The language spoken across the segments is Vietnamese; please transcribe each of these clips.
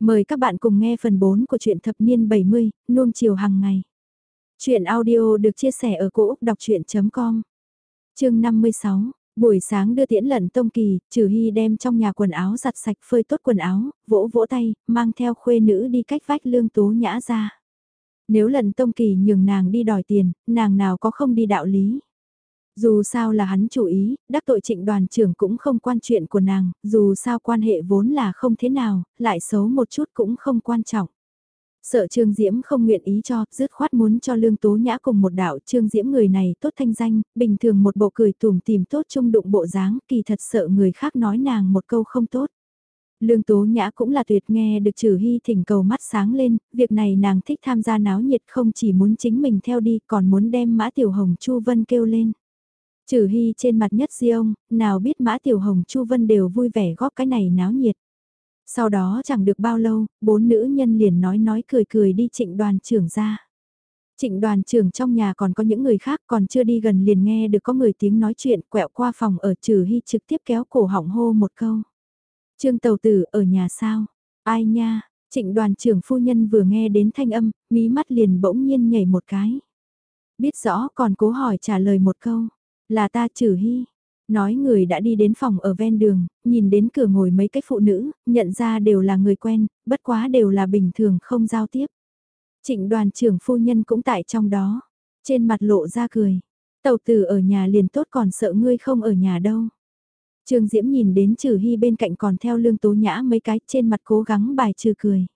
Mời các bạn cùng nghe phần 4 của truyện thập niên 70, nuông chiều hàng ngày. Chuyện audio được chia sẻ ở cỗ đọc chuyện.com Chương 56 Buổi sáng đưa tiễn lận tông kỳ, trừ hy đem trong nhà quần áo giặt sạch phơi tốt quần áo, vỗ vỗ tay, mang theo khuê nữ đi cách vách lương tố nhã ra. Nếu lận tông kỳ nhường nàng đi đòi tiền, nàng nào có không đi đạo lý. Dù sao là hắn chủ ý, đắc tội trịnh đoàn trưởng cũng không quan chuyện của nàng, dù sao quan hệ vốn là không thế nào, lại xấu một chút cũng không quan trọng. Sợ Trương Diễm không nguyện ý cho, dứt khoát muốn cho Lương Tố Nhã cùng một đạo Trương Diễm người này tốt thanh danh, bình thường một bộ cười tùm tìm tốt trung đụng bộ dáng, kỳ thật sợ người khác nói nàng một câu không tốt. Lương Tố Nhã cũng là tuyệt nghe được trừ hy thỉnh cầu mắt sáng lên, việc này nàng thích tham gia náo nhiệt không chỉ muốn chính mình theo đi còn muốn đem Mã Tiểu Hồng Chu Vân kêu lên. Trừ hy trên mặt nhất di ông, nào biết Mã Tiểu Hồng Chu Vân đều vui vẻ góp cái này náo nhiệt. Sau đó chẳng được bao lâu, bốn nữ nhân liền nói nói cười cười đi trịnh đoàn trưởng ra. Trịnh đoàn trưởng trong nhà còn có những người khác còn chưa đi gần liền nghe được có người tiếng nói chuyện quẹo qua phòng ở trừ hy trực tiếp kéo cổ họng hô một câu. Trương tàu tử ở nhà sao? Ai nha? Trịnh đoàn trưởng phu nhân vừa nghe đến thanh âm, mí mắt liền bỗng nhiên nhảy một cái. Biết rõ còn cố hỏi trả lời một câu. Là ta trừ hy. Nói người đã đi đến phòng ở ven đường, nhìn đến cửa ngồi mấy cái phụ nữ, nhận ra đều là người quen, bất quá đều là bình thường không giao tiếp. Trịnh đoàn trưởng phu nhân cũng tại trong đó. Trên mặt lộ ra cười. Tàu tử ở nhà liền tốt còn sợ ngươi không ở nhà đâu. Trương Diễm nhìn đến trừ hy bên cạnh còn theo lương tố nhã mấy cái trên mặt cố gắng bài trừ cười.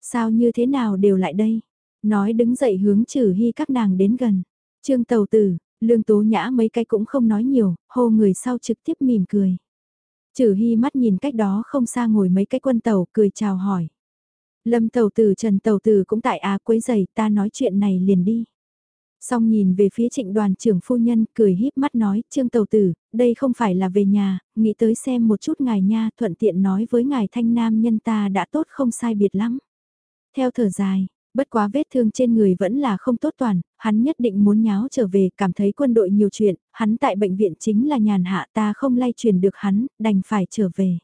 Sao như thế nào đều lại đây? Nói đứng dậy hướng trừ hy các nàng đến gần. Trương tàu tử, Lương tố nhã mấy cái cũng không nói nhiều, hô người sau trực tiếp mỉm cười. Trừ hy mắt nhìn cách đó không xa ngồi mấy cái quân tàu cười chào hỏi. Lâm tàu tử Trần tàu tử cũng tại á quấy giày ta nói chuyện này liền đi. Xong nhìn về phía trịnh đoàn trưởng phu nhân cười híp mắt nói trương tàu tử, đây không phải là về nhà, nghĩ tới xem một chút ngài nha thuận tiện nói với ngài thanh nam nhân ta đã tốt không sai biệt lắm. Theo thở dài, Bất quá vết thương trên người vẫn là không tốt toàn, hắn nhất định muốn nháo trở về, cảm thấy quân đội nhiều chuyện, hắn tại bệnh viện chính là nhàn hạ ta không lay truyền được hắn, đành phải trở về.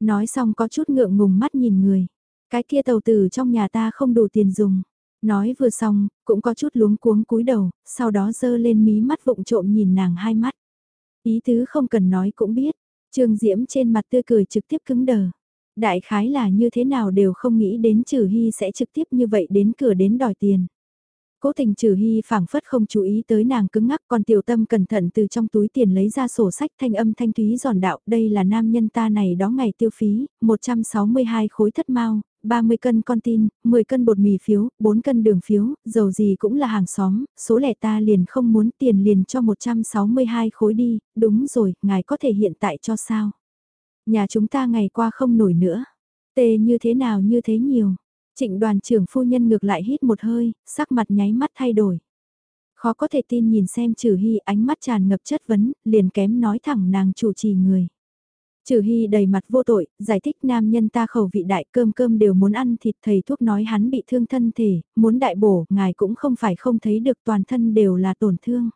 Nói xong có chút ngượng ngùng mắt nhìn người, cái kia tàu tử trong nhà ta không đủ tiền dùng. Nói vừa xong, cũng có chút luống cuống cúi đầu, sau đó dơ lên mí mắt vụng trộm nhìn nàng hai mắt. Ý tứ không cần nói cũng biết, Trương Diễm trên mặt tươi cười trực tiếp cứng đờ. Đại khái là như thế nào đều không nghĩ đến Trừ Hy sẽ trực tiếp như vậy đến cửa đến đòi tiền. Cố tình Trừ Hy phảng phất không chú ý tới nàng cứng ngắc còn tiểu tâm cẩn thận từ trong túi tiền lấy ra sổ sách thanh âm thanh thúy giòn đạo. Đây là nam nhân ta này đó ngày tiêu phí, 162 khối thất mau, 30 cân con tin, 10 cân bột mì phiếu, 4 cân đường phiếu, dầu gì cũng là hàng xóm, số lẻ ta liền không muốn tiền liền cho 162 khối đi, đúng rồi, ngài có thể hiện tại cho sao? Nhà chúng ta ngày qua không nổi nữa. Tê như thế nào như thế nhiều. Trịnh đoàn trưởng phu nhân ngược lại hít một hơi, sắc mặt nháy mắt thay đổi. Khó có thể tin nhìn xem trừ hy ánh mắt tràn ngập chất vấn, liền kém nói thẳng nàng chủ trì người. Trừ hy đầy mặt vô tội, giải thích nam nhân ta khẩu vị đại cơm cơm đều muốn ăn thịt thầy thuốc nói hắn bị thương thân thể, muốn đại bổ, ngài cũng không phải không thấy được toàn thân đều là tổn thương.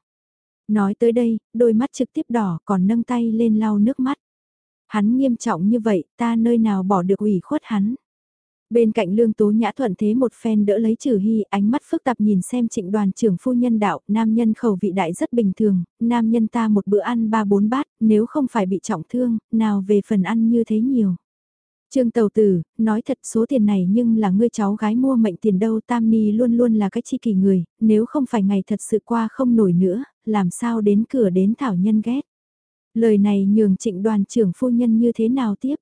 Nói tới đây, đôi mắt trực tiếp đỏ còn nâng tay lên lau nước mắt. Hắn nghiêm trọng như vậy, ta nơi nào bỏ được ủy khuất hắn. Bên cạnh lương tố nhã thuận thế một phen đỡ lấy trừ hy, ánh mắt phức tạp nhìn xem trịnh đoàn trưởng phu nhân đạo, nam nhân khẩu vị đại rất bình thường, nam nhân ta một bữa ăn ba bốn bát, nếu không phải bị trọng thương, nào về phần ăn như thế nhiều. Trương Tàu Tử, nói thật số tiền này nhưng là ngươi cháu gái mua mệnh tiền đâu Tam Ni luôn luôn là cái chi kỳ người, nếu không phải ngày thật sự qua không nổi nữa, làm sao đến cửa đến thảo nhân ghét. Lời này nhường trịnh đoàn trưởng phu nhân như thế nào tiếp?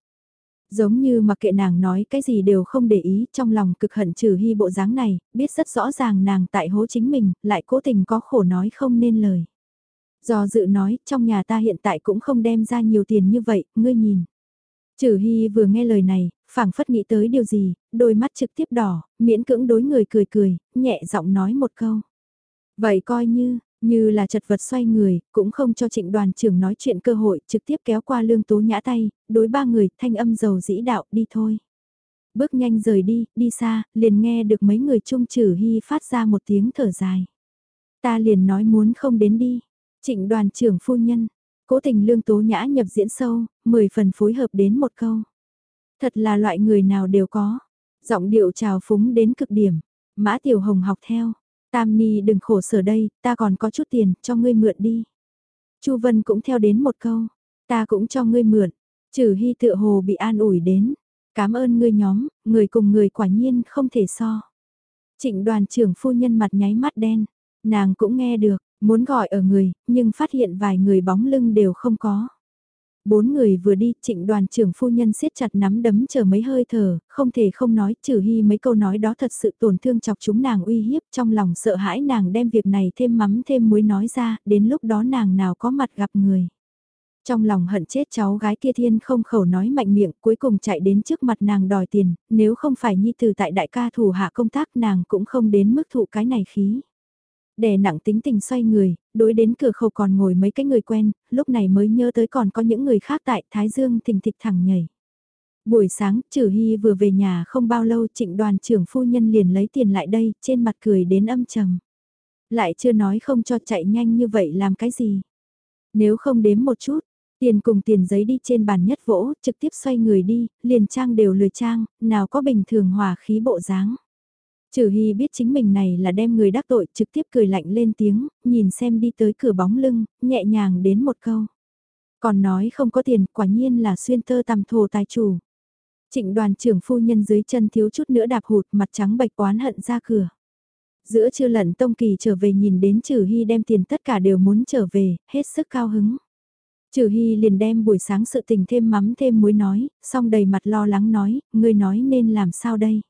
Giống như mà kệ nàng nói cái gì đều không để ý trong lòng cực hận trừ hy bộ dáng này, biết rất rõ ràng nàng tại hố chính mình, lại cố tình có khổ nói không nên lời. Do dự nói, trong nhà ta hiện tại cũng không đem ra nhiều tiền như vậy, ngươi nhìn. Trừ hy vừa nghe lời này, phảng phất nghĩ tới điều gì, đôi mắt trực tiếp đỏ, miễn cưỡng đối người cười cười, nhẹ giọng nói một câu. Vậy coi như, như là chật vật xoay người, cũng không cho trịnh đoàn trưởng nói chuyện cơ hội, trực tiếp kéo qua lương tố nhã tay, đối ba người, thanh âm dầu dĩ đạo, đi thôi. Bước nhanh rời đi, đi xa, liền nghe được mấy người trung trừ hy phát ra một tiếng thở dài. Ta liền nói muốn không đến đi. Trịnh đoàn trưởng phu nhân, cố tình lương tố nhã nhập diễn sâu, mười phần phối hợp đến một câu. Thật là loại người nào đều có. Giọng điệu trào phúng đến cực điểm. Mã Tiểu Hồng học theo. Tam Ni đừng khổ sở đây, ta còn có chút tiền, cho ngươi mượn đi. Chu Vân cũng theo đến một câu. Ta cũng cho ngươi mượn. Trừ hy tựa hồ bị an ủi đến. Cảm ơn ngươi nhóm, người cùng người quả nhiên không thể so. Trịnh đoàn trưởng phu nhân mặt nháy mắt đen. Nàng cũng nghe được, muốn gọi ở người, nhưng phát hiện vài người bóng lưng đều không có. Bốn người vừa đi, trịnh đoàn trưởng phu nhân siết chặt nắm đấm chờ mấy hơi thở, không thể không nói, trừ hy mấy câu nói đó thật sự tổn thương chọc chúng nàng uy hiếp, trong lòng sợ hãi nàng đem việc này thêm mắm thêm muối nói ra, đến lúc đó nàng nào có mặt gặp người. Trong lòng hận chết cháu gái kia thiên không khẩu nói mạnh miệng cuối cùng chạy đến trước mặt nàng đòi tiền, nếu không phải nhi từ tại đại ca thủ hạ công tác nàng cũng không đến mức thụ cái này khí. Đè nặng tính tình xoay người, đối đến cửa khẩu còn ngồi mấy cái người quen, lúc này mới nhớ tới còn có những người khác tại Thái Dương thình thịch thẳng nhảy. Buổi sáng, Trử Hy vừa về nhà không bao lâu trịnh đoàn trưởng phu nhân liền lấy tiền lại đây, trên mặt cười đến âm trầm. Lại chưa nói không cho chạy nhanh như vậy làm cái gì. Nếu không đếm một chút, tiền cùng tiền giấy đi trên bàn nhất vỗ, trực tiếp xoay người đi, liền trang đều lười trang, nào có bình thường hòa khí bộ dáng. Trừ Hy biết chính mình này là đem người đắc tội trực tiếp cười lạnh lên tiếng, nhìn xem đi tới cửa bóng lưng, nhẹ nhàng đến một câu. Còn nói không có tiền, quả nhiên là xuyên tơ tầm thổ tài chủ. Trịnh đoàn trưởng phu nhân dưới chân thiếu chút nữa đạp hụt mặt trắng bạch oán hận ra cửa. Giữa trưa lận Tông Kỳ trở về nhìn đến Trừ Hy đem tiền tất cả đều muốn trở về, hết sức cao hứng. Trừ Hy liền đem buổi sáng sự tình thêm mắm thêm muối nói, xong đầy mặt lo lắng nói, ngươi nói nên làm sao đây?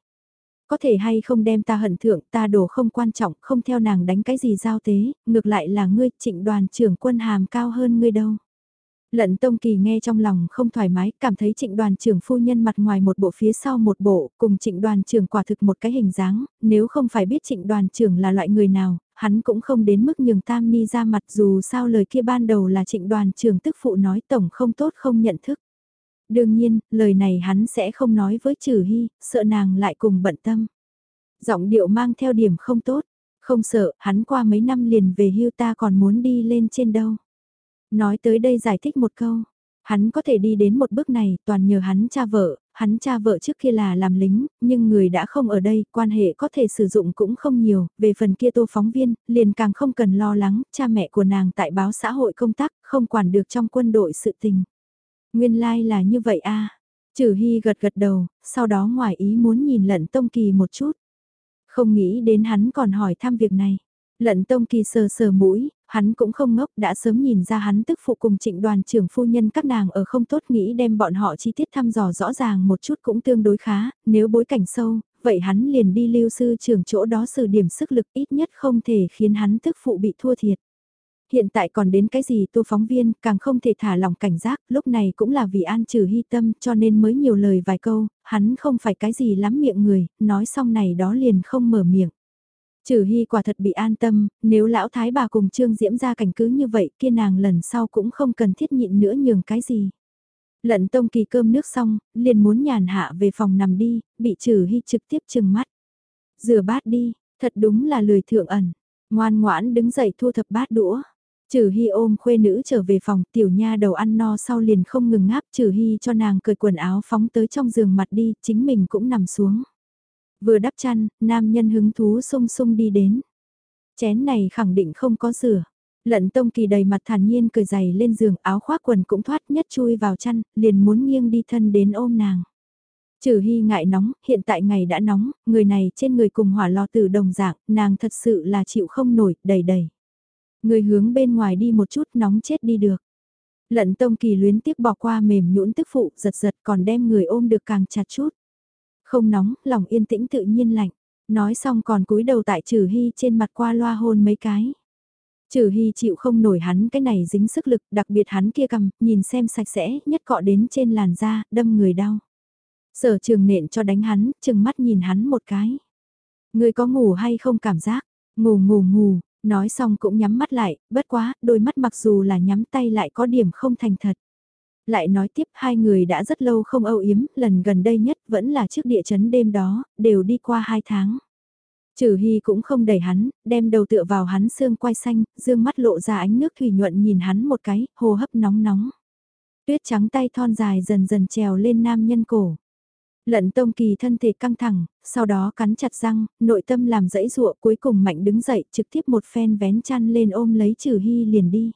Có thể hay không đem ta hận thượng ta đổ không quan trọng, không theo nàng đánh cái gì giao tế, ngược lại là ngươi trịnh đoàn trưởng quân hàm cao hơn ngươi đâu. Lận Tông Kỳ nghe trong lòng không thoải mái, cảm thấy trịnh đoàn trưởng phu nhân mặt ngoài một bộ phía sau một bộ, cùng trịnh đoàn trưởng quả thực một cái hình dáng, nếu không phải biết trịnh đoàn trưởng là loại người nào, hắn cũng không đến mức nhường Tam Ni ra mặt dù sao lời kia ban đầu là trịnh đoàn trưởng tức phụ nói tổng không tốt không nhận thức. Đương nhiên, lời này hắn sẽ không nói với Trừ Hy, sợ nàng lại cùng bận tâm. Giọng điệu mang theo điểm không tốt, không sợ, hắn qua mấy năm liền về hưu ta còn muốn đi lên trên đâu. Nói tới đây giải thích một câu, hắn có thể đi đến một bước này toàn nhờ hắn cha vợ, hắn cha vợ trước kia là làm lính, nhưng người đã không ở đây, quan hệ có thể sử dụng cũng không nhiều, về phần kia tô phóng viên, liền càng không cần lo lắng, cha mẹ của nàng tại báo xã hội công tác, không quản được trong quân đội sự tình. Nguyên lai like là như vậy a. À. Trừ Hy gật gật đầu, sau đó ngoài ý muốn nhìn Lận Tông Kỳ một chút. Không nghĩ đến hắn còn hỏi thăm việc này. Lận Tông Kỳ sờ sờ mũi, hắn cũng không ngốc đã sớm nhìn ra hắn tức phụ cùng trịnh đoàn trưởng phu nhân các nàng ở không tốt nghĩ đem bọn họ chi tiết thăm dò rõ ràng một chút cũng tương đối khá, nếu bối cảnh sâu, vậy hắn liền đi lưu sư trưởng chỗ đó sử điểm sức lực ít nhất không thể khiến hắn tức phụ bị thua thiệt. Hiện tại còn đến cái gì tô phóng viên càng không thể thả lòng cảnh giác, lúc này cũng là vì an trừ hy tâm cho nên mới nhiều lời vài câu, hắn không phải cái gì lắm miệng người, nói xong này đó liền không mở miệng. Trừ hy quả thật bị an tâm, nếu lão thái bà cùng trương diễm ra cảnh cứ như vậy kia nàng lần sau cũng không cần thiết nhịn nữa nhường cái gì. Lận tông kỳ cơm nước xong, liền muốn nhàn hạ về phòng nằm đi, bị trừ hy trực tiếp chừng mắt. Rửa bát đi, thật đúng là lười thượng ẩn, ngoan ngoãn đứng dậy thu thập bát đũa. Trừ Hy ôm khuê nữ trở về phòng, tiểu nha đầu ăn no sau liền không ngừng ngáp, Trừ Hy cho nàng cởi quần áo phóng tới trong giường mặt đi, chính mình cũng nằm xuống. Vừa đắp chăn, nam nhân hứng thú sung sung đi đến. Chén này khẳng định không có rửa. Lận tông kỳ đầy mặt thản nhiên cười giày lên giường áo khoác quần cũng thoát nhất chui vào chăn, liền muốn nghiêng đi thân đến ôm nàng. Trừ hy ngại nóng, hiện tại ngày đã nóng, người này trên người cùng hỏa lò tử đồng dạng, nàng thật sự là chịu không nổi, đầy đầy. Người hướng bên ngoài đi một chút nóng chết đi được. Lận tông kỳ luyến tiếc bỏ qua mềm nhũn tức phụ giật giật còn đem người ôm được càng chặt chút. Không nóng, lòng yên tĩnh tự nhiên lạnh. Nói xong còn cúi đầu tại trừ hy trên mặt qua loa hôn mấy cái. Trừ hy chịu không nổi hắn cái này dính sức lực, đặc biệt hắn kia cầm, nhìn xem sạch sẽ, nhất cọ đến trên làn da, đâm người đau. Sở trường nện cho đánh hắn, chừng mắt nhìn hắn một cái. Người có ngủ hay không cảm giác? Ngủ ngủ ngủ, nói xong cũng nhắm mắt lại, bất quá, đôi mắt mặc dù là nhắm tay lại có điểm không thành thật. Lại nói tiếp hai người đã rất lâu không âu yếm, lần gần đây nhất vẫn là trước địa chấn đêm đó, đều đi qua hai tháng. Trừ Hy cũng không đẩy hắn, đem đầu tựa vào hắn xương quai xanh, dương mắt lộ ra ánh nước thủy nhuận nhìn hắn một cái, hô hấp nóng nóng. Tuyết trắng tay thon dài dần dần trèo lên nam nhân cổ. Lận Tông Kỳ thân thể căng thẳng, sau đó cắn chặt răng, nội tâm làm dãy ruộng cuối cùng mạnh đứng dậy trực tiếp một phen vén chăn lên ôm lấy Trừ Hy liền đi.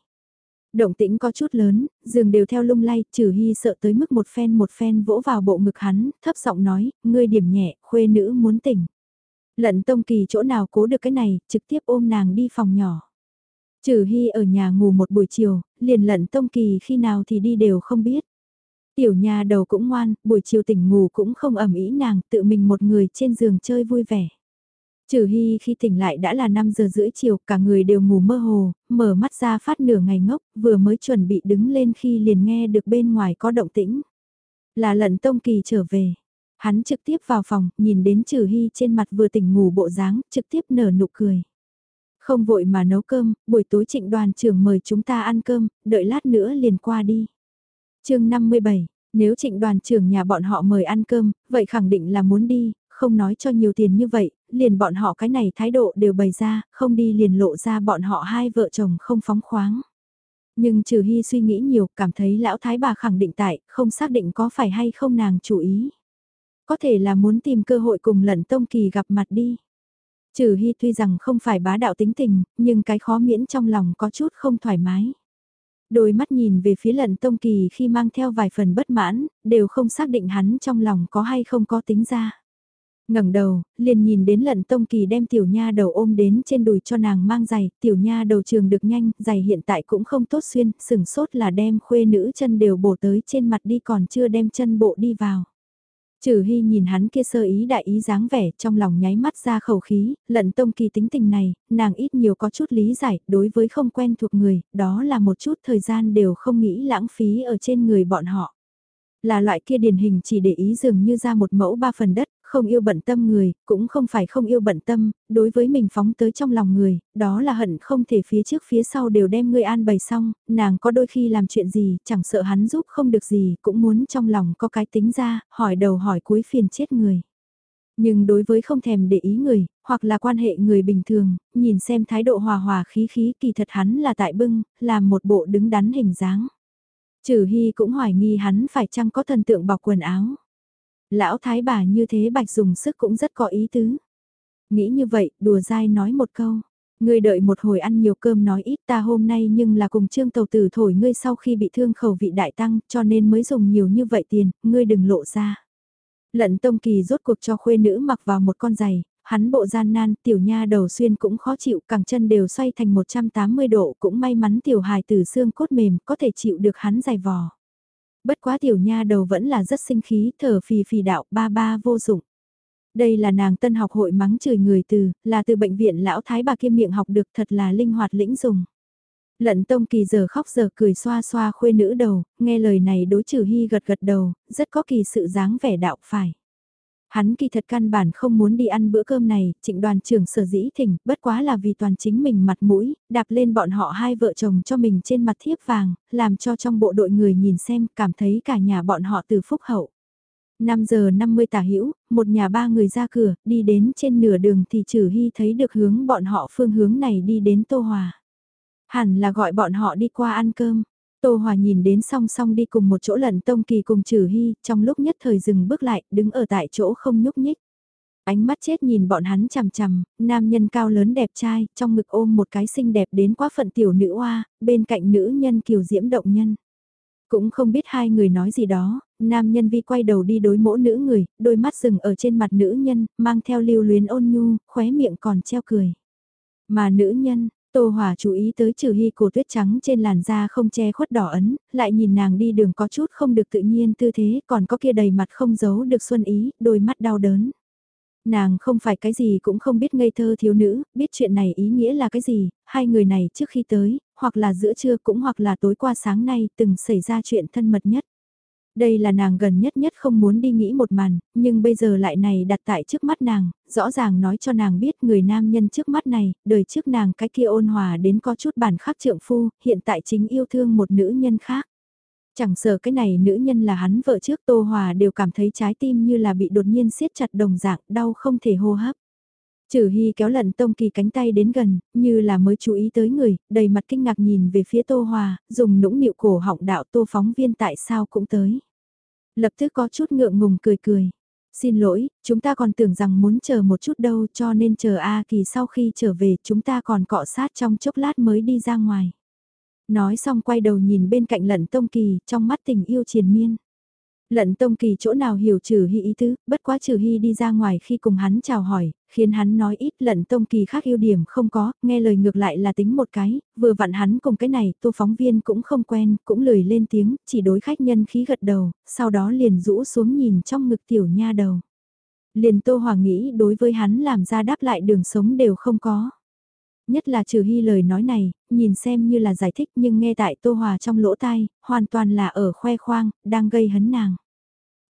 Động tĩnh có chút lớn, giường đều theo lung lay, Trừ Hy sợ tới mức một phen một phen vỗ vào bộ ngực hắn, thấp giọng nói, ngươi điểm nhẹ, khuê nữ muốn tỉnh. Lận Tông Kỳ chỗ nào cố được cái này, trực tiếp ôm nàng đi phòng nhỏ. Trừ Hy ở nhà ngủ một buổi chiều, liền lận Tông Kỳ khi nào thì đi đều không biết. Tiểu nhà đầu cũng ngoan, buổi chiều tỉnh ngủ cũng không ẩm ý nàng, tự mình một người trên giường chơi vui vẻ. Trừ Hy khi tỉnh lại đã là 5 giờ rưỡi chiều, cả người đều ngủ mơ hồ, mở mắt ra phát nửa ngày ngốc, vừa mới chuẩn bị đứng lên khi liền nghe được bên ngoài có động tĩnh. Là lận Tông Kỳ trở về. Hắn trực tiếp vào phòng, nhìn đến Trừ Hy trên mặt vừa tỉnh ngủ bộ dáng, trực tiếp nở nụ cười. Không vội mà nấu cơm, buổi tối trịnh đoàn trưởng mời chúng ta ăn cơm, đợi lát nữa liền qua đi chương 57, nếu trịnh đoàn trưởng nhà bọn họ mời ăn cơm, vậy khẳng định là muốn đi, không nói cho nhiều tiền như vậy, liền bọn họ cái này thái độ đều bày ra, không đi liền lộ ra bọn họ hai vợ chồng không phóng khoáng. Nhưng trừ hy suy nghĩ nhiều, cảm thấy lão thái bà khẳng định tại, không xác định có phải hay không nàng chủ ý. Có thể là muốn tìm cơ hội cùng lận tông kỳ gặp mặt đi. Trừ Hy tuy rằng không phải bá đạo tính tình, nhưng cái khó miễn trong lòng có chút không thoải mái. Đôi mắt nhìn về phía lận tông kỳ khi mang theo vài phần bất mãn, đều không xác định hắn trong lòng có hay không có tính ra. ngẩng đầu, liền nhìn đến lận tông kỳ đem tiểu nha đầu ôm đến trên đùi cho nàng mang giày, tiểu nha đầu trường được nhanh, giày hiện tại cũng không tốt xuyên, sừng sốt là đem khuê nữ chân đều bổ tới trên mặt đi còn chưa đem chân bộ đi vào. Trừ Hy nhìn hắn kia sơ ý đại ý dáng vẻ trong lòng nháy mắt ra khẩu khí, lận tông kỳ tính tình này, nàng ít nhiều có chút lý giải, đối với không quen thuộc người, đó là một chút thời gian đều không nghĩ lãng phí ở trên người bọn họ. Là loại kia điển hình chỉ để ý dường như ra một mẫu ba phần đất, không yêu bận tâm người, cũng không phải không yêu bận tâm, đối với mình phóng tới trong lòng người, đó là hận không thể phía trước phía sau đều đem ngươi an bày xong, nàng có đôi khi làm chuyện gì, chẳng sợ hắn giúp không được gì, cũng muốn trong lòng có cái tính ra, hỏi đầu hỏi cuối phiền chết người. Nhưng đối với không thèm để ý người, hoặc là quan hệ người bình thường, nhìn xem thái độ hòa hòa khí khí kỳ thật hắn là tại bưng, làm một bộ đứng đắn hình dáng. Trừ Hy cũng hoài nghi hắn phải chăng có thần tượng bọc quần áo. Lão thái bà như thế bạch dùng sức cũng rất có ý tứ. Nghĩ như vậy, đùa dai nói một câu. Ngươi đợi một hồi ăn nhiều cơm nói ít ta hôm nay nhưng là cùng trương tàu tử thổi ngươi sau khi bị thương khẩu vị đại tăng cho nên mới dùng nhiều như vậy tiền, ngươi đừng lộ ra. Lận tông kỳ rốt cuộc cho khuê nữ mặc vào một con giày, hắn bộ gian nan, tiểu nha đầu xuyên cũng khó chịu, cẳng chân đều xoay thành 180 độ, cũng may mắn tiểu hài từ xương cốt mềm, có thể chịu được hắn giày vò. Bất quá tiểu nha đầu vẫn là rất sinh khí, thở phì phì đạo ba ba vô dụng. Đây là nàng tân học hội mắng chửi người từ, là từ bệnh viện lão thái bà kiêm miệng học được thật là linh hoạt lĩnh dùng. Lận tông kỳ giờ khóc giờ cười xoa xoa khuê nữ đầu, nghe lời này đối trừ hy gật gật đầu, rất có kỳ sự dáng vẻ đạo phải. Hắn kỳ thật căn bản không muốn đi ăn bữa cơm này, trịnh đoàn trưởng sở dĩ thỉnh, bất quá là vì toàn chính mình mặt mũi, đạp lên bọn họ hai vợ chồng cho mình trên mặt thiếp vàng, làm cho trong bộ đội người nhìn xem, cảm thấy cả nhà bọn họ từ phúc hậu. 5 giờ 50 tả hữu một nhà ba người ra cửa, đi đến trên nửa đường thì trừ hy thấy được hướng bọn họ phương hướng này đi đến Tô Hòa. Hẳn là gọi bọn họ đi qua ăn cơm. Tô Hòa nhìn đến song song đi cùng một chỗ lận tông kỳ cùng trừ hy, trong lúc nhất thời dừng bước lại, đứng ở tại chỗ không nhúc nhích. Ánh mắt chết nhìn bọn hắn chằm chằm, nam nhân cao lớn đẹp trai, trong ngực ôm một cái xinh đẹp đến quá phận tiểu nữ oa, bên cạnh nữ nhân kiều diễm động nhân. Cũng không biết hai người nói gì đó, nam nhân vi quay đầu đi đối mỗ nữ người, đôi mắt rừng ở trên mặt nữ nhân, mang theo lưu luyến ôn nhu, khóe miệng còn treo cười. Mà nữ nhân, Tô Hòa chú ý tới trừ hy cổ tuyết trắng trên làn da không che khuất đỏ ấn, lại nhìn nàng đi đường có chút không được tự nhiên tư thế, còn có kia đầy mặt không giấu được xuân ý, đôi mắt đau đớn. Nàng không phải cái gì cũng không biết ngây thơ thiếu nữ, biết chuyện này ý nghĩa là cái gì, hai người này trước khi tới, hoặc là giữa trưa cũng hoặc là tối qua sáng nay từng xảy ra chuyện thân mật nhất. Đây là nàng gần nhất nhất không muốn đi nghĩ một màn, nhưng bây giờ lại này đặt tại trước mắt nàng, rõ ràng nói cho nàng biết người nam nhân trước mắt này, đời trước nàng cái kia ôn hòa đến có chút bản khắc trượng phu, hiện tại chính yêu thương một nữ nhân khác. Chẳng sợ cái này nữ nhân là hắn vợ trước Tô Hòa đều cảm thấy trái tim như là bị đột nhiên siết chặt đồng dạng, đau không thể hô hấp. Trừ Hy kéo lận Tông Kỳ cánh tay đến gần, như là mới chú ý tới người, đầy mặt kinh ngạc nhìn về phía Tô Hòa, dùng nũng nịu cổ họng đạo Tô phóng viên tại sao cũng tới. Lập tức có chút ngượng ngùng cười cười. Xin lỗi, chúng ta còn tưởng rằng muốn chờ một chút đâu cho nên chờ A Kỳ sau khi trở về chúng ta còn cọ sát trong chốc lát mới đi ra ngoài. Nói xong quay đầu nhìn bên cạnh lận tông kỳ trong mắt tình yêu triền miên. Lận Tông Kỳ chỗ nào hiểu Trừ Hy ý tứ, bất quá Trừ Hy đi ra ngoài khi cùng hắn chào hỏi, khiến hắn nói ít Lận Tông Kỳ khác ưu điểm không có, nghe lời ngược lại là tính một cái, vừa vặn hắn cùng cái này, tô phóng viên cũng không quen, cũng lười lên tiếng, chỉ đối khách nhân khí gật đầu, sau đó liền rũ xuống nhìn trong ngực tiểu nha đầu. Liền Tô Hòa nghĩ đối với hắn làm ra đáp lại đường sống đều không có. Nhất là trừ hy lời nói này, nhìn xem như là giải thích nhưng nghe tại Tô Hòa trong lỗ tai, hoàn toàn là ở khoe khoang, đang gây hấn nàng.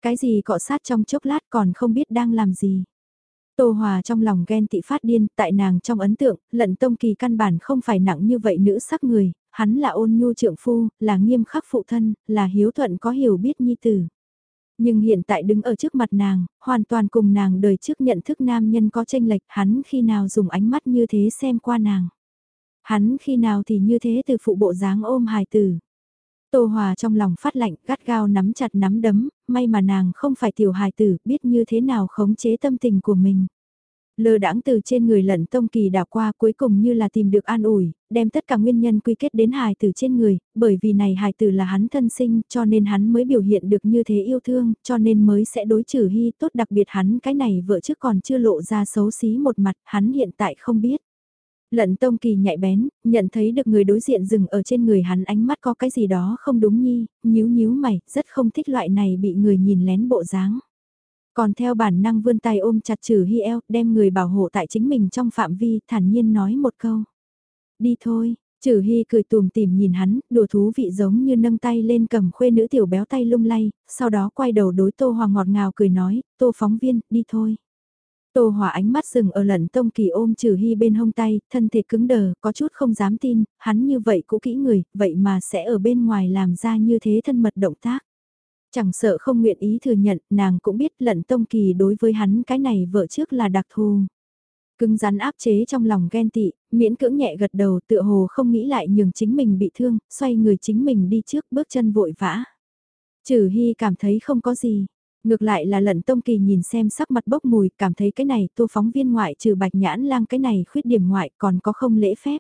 Cái gì cọ sát trong chốc lát còn không biết đang làm gì. Tô Hòa trong lòng ghen tị phát điên, tại nàng trong ấn tượng, lận tông kỳ căn bản không phải nặng như vậy nữ sắc người, hắn là ôn nhu trượng phu, là nghiêm khắc phụ thân, là hiếu thuận có hiểu biết nhi tử. Nhưng hiện tại đứng ở trước mặt nàng, hoàn toàn cùng nàng đời trước nhận thức nam nhân có tranh lệch hắn khi nào dùng ánh mắt như thế xem qua nàng. Hắn khi nào thì như thế từ phụ bộ dáng ôm hài tử. Tô Hòa trong lòng phát lạnh gắt gao nắm chặt nắm đấm, may mà nàng không phải tiểu hài tử biết như thế nào khống chế tâm tình của mình. Lơ đãng từ trên người lận tông kỳ đảo qua cuối cùng như là tìm được an ủi, đem tất cả nguyên nhân quy kết đến hài tử trên người, bởi vì này hài tử là hắn thân sinh cho nên hắn mới biểu hiện được như thế yêu thương, cho nên mới sẽ đối trừ hy tốt đặc biệt hắn cái này vợ trước còn chưa lộ ra xấu xí một mặt, hắn hiện tại không biết. Lận tông kỳ nhạy bén, nhận thấy được người đối diện dừng ở trên người hắn ánh mắt có cái gì đó không đúng nhi, nhíu nhíu mày, rất không thích loại này bị người nhìn lén bộ dáng. Còn theo bản năng vươn tay ôm chặt trừ hy eo, đem người bảo hộ tại chính mình trong phạm vi, thản nhiên nói một câu. Đi thôi, Trừ Hy cười tùm tìm nhìn hắn, đùa thú vị giống như nâng tay lên cầm khuê nữ tiểu béo tay lung lay, sau đó quay đầu đối Tô Hòa ngọt ngào cười nói, Tô phóng viên, đi thôi. Tô Hòa ánh mắt dừng ở lận tông kỳ ôm Trừ Hy bên hông tay, thân thể cứng đờ, có chút không dám tin, hắn như vậy cũ kỹ người, vậy mà sẽ ở bên ngoài làm ra như thế thân mật động tác. Chẳng sợ không nguyện ý thừa nhận, nàng cũng biết lận tông kỳ đối với hắn cái này vợ trước là đặc thù. Cứng rắn áp chế trong lòng ghen tị, miễn cưỡng nhẹ gật đầu tựa hồ không nghĩ lại nhường chính mình bị thương, xoay người chính mình đi trước bước chân vội vã. Trừ Hy cảm thấy không có gì. Ngược lại là lận tông kỳ nhìn xem sắc mặt bốc mùi, cảm thấy cái này tô phóng viên ngoại trừ bạch nhãn lang cái này khuyết điểm ngoại còn có không lễ phép.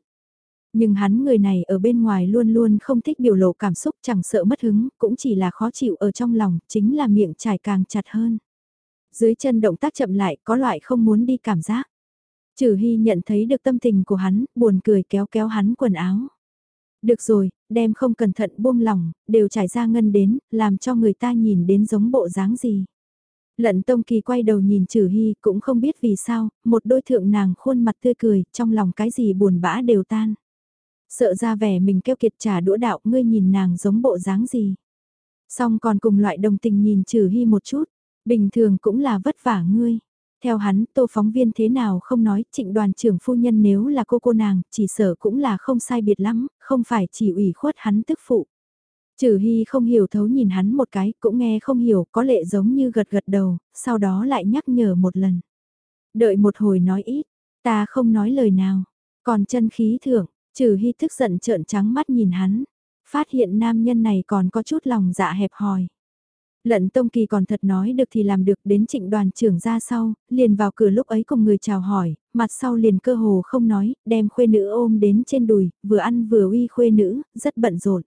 Nhưng hắn người này ở bên ngoài luôn luôn không thích biểu lộ cảm xúc chẳng sợ mất hứng, cũng chỉ là khó chịu ở trong lòng, chính là miệng trải càng chặt hơn. Dưới chân động tác chậm lại có loại không muốn đi cảm giác. Trừ Hy nhận thấy được tâm tình của hắn, buồn cười kéo kéo hắn quần áo. Được rồi, đem không cẩn thận buông lỏng, đều trải ra ngân đến, làm cho người ta nhìn đến giống bộ dáng gì. Lận Tông Kỳ quay đầu nhìn Trừ Hy cũng không biết vì sao, một đôi thượng nàng khuôn mặt tươi cười, trong lòng cái gì buồn bã đều tan. Sợ ra vẻ mình keo kiệt trả đũa đạo ngươi nhìn nàng giống bộ dáng gì. Xong còn cùng loại đồng tình nhìn trừ hy một chút, bình thường cũng là vất vả ngươi. Theo hắn, tô phóng viên thế nào không nói, trịnh đoàn trưởng phu nhân nếu là cô cô nàng, chỉ sợ cũng là không sai biệt lắm, không phải chỉ ủy khuất hắn tức phụ. Trừ hy không hiểu thấu nhìn hắn một cái, cũng nghe không hiểu, có lệ giống như gật gật đầu, sau đó lại nhắc nhở một lần. Đợi một hồi nói ít, ta không nói lời nào, còn chân khí thưởng, Trừ Hy thức giận trợn trắng mắt nhìn hắn, phát hiện nam nhân này còn có chút lòng dạ hẹp hòi. Lận Tông Kỳ còn thật nói được thì làm được đến trịnh đoàn trưởng ra sau, liền vào cửa lúc ấy cùng người chào hỏi, mặt sau liền cơ hồ không nói, đem khuê nữ ôm đến trên đùi, vừa ăn vừa uy khuê nữ, rất bận rộn.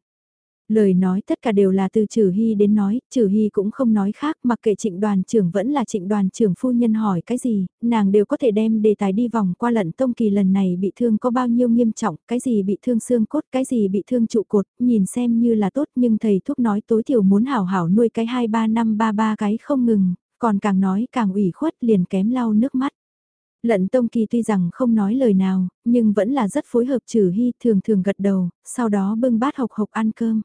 Lời nói tất cả đều là từ Trừ Hy đến nói, Trừ Hy cũng không nói khác, mặc kệ trịnh đoàn trưởng vẫn là trịnh đoàn trưởng phu nhân hỏi cái gì, nàng đều có thể đem đề tài đi vòng qua lận tông kỳ lần này bị thương có bao nhiêu nghiêm trọng, cái gì bị thương xương cốt, cái gì bị thương trụ cột, nhìn xem như là tốt nhưng thầy thuốc nói tối thiểu muốn hảo hảo nuôi cái 2-3 năm 3-3 cái không ngừng, còn càng nói càng ủy khuất liền kém lau nước mắt. Lận Tông Kỳ tuy rằng không nói lời nào, nhưng vẫn là rất phối hợp trừ hy thường thường gật đầu, sau đó bưng bát hộc hộc ăn cơm.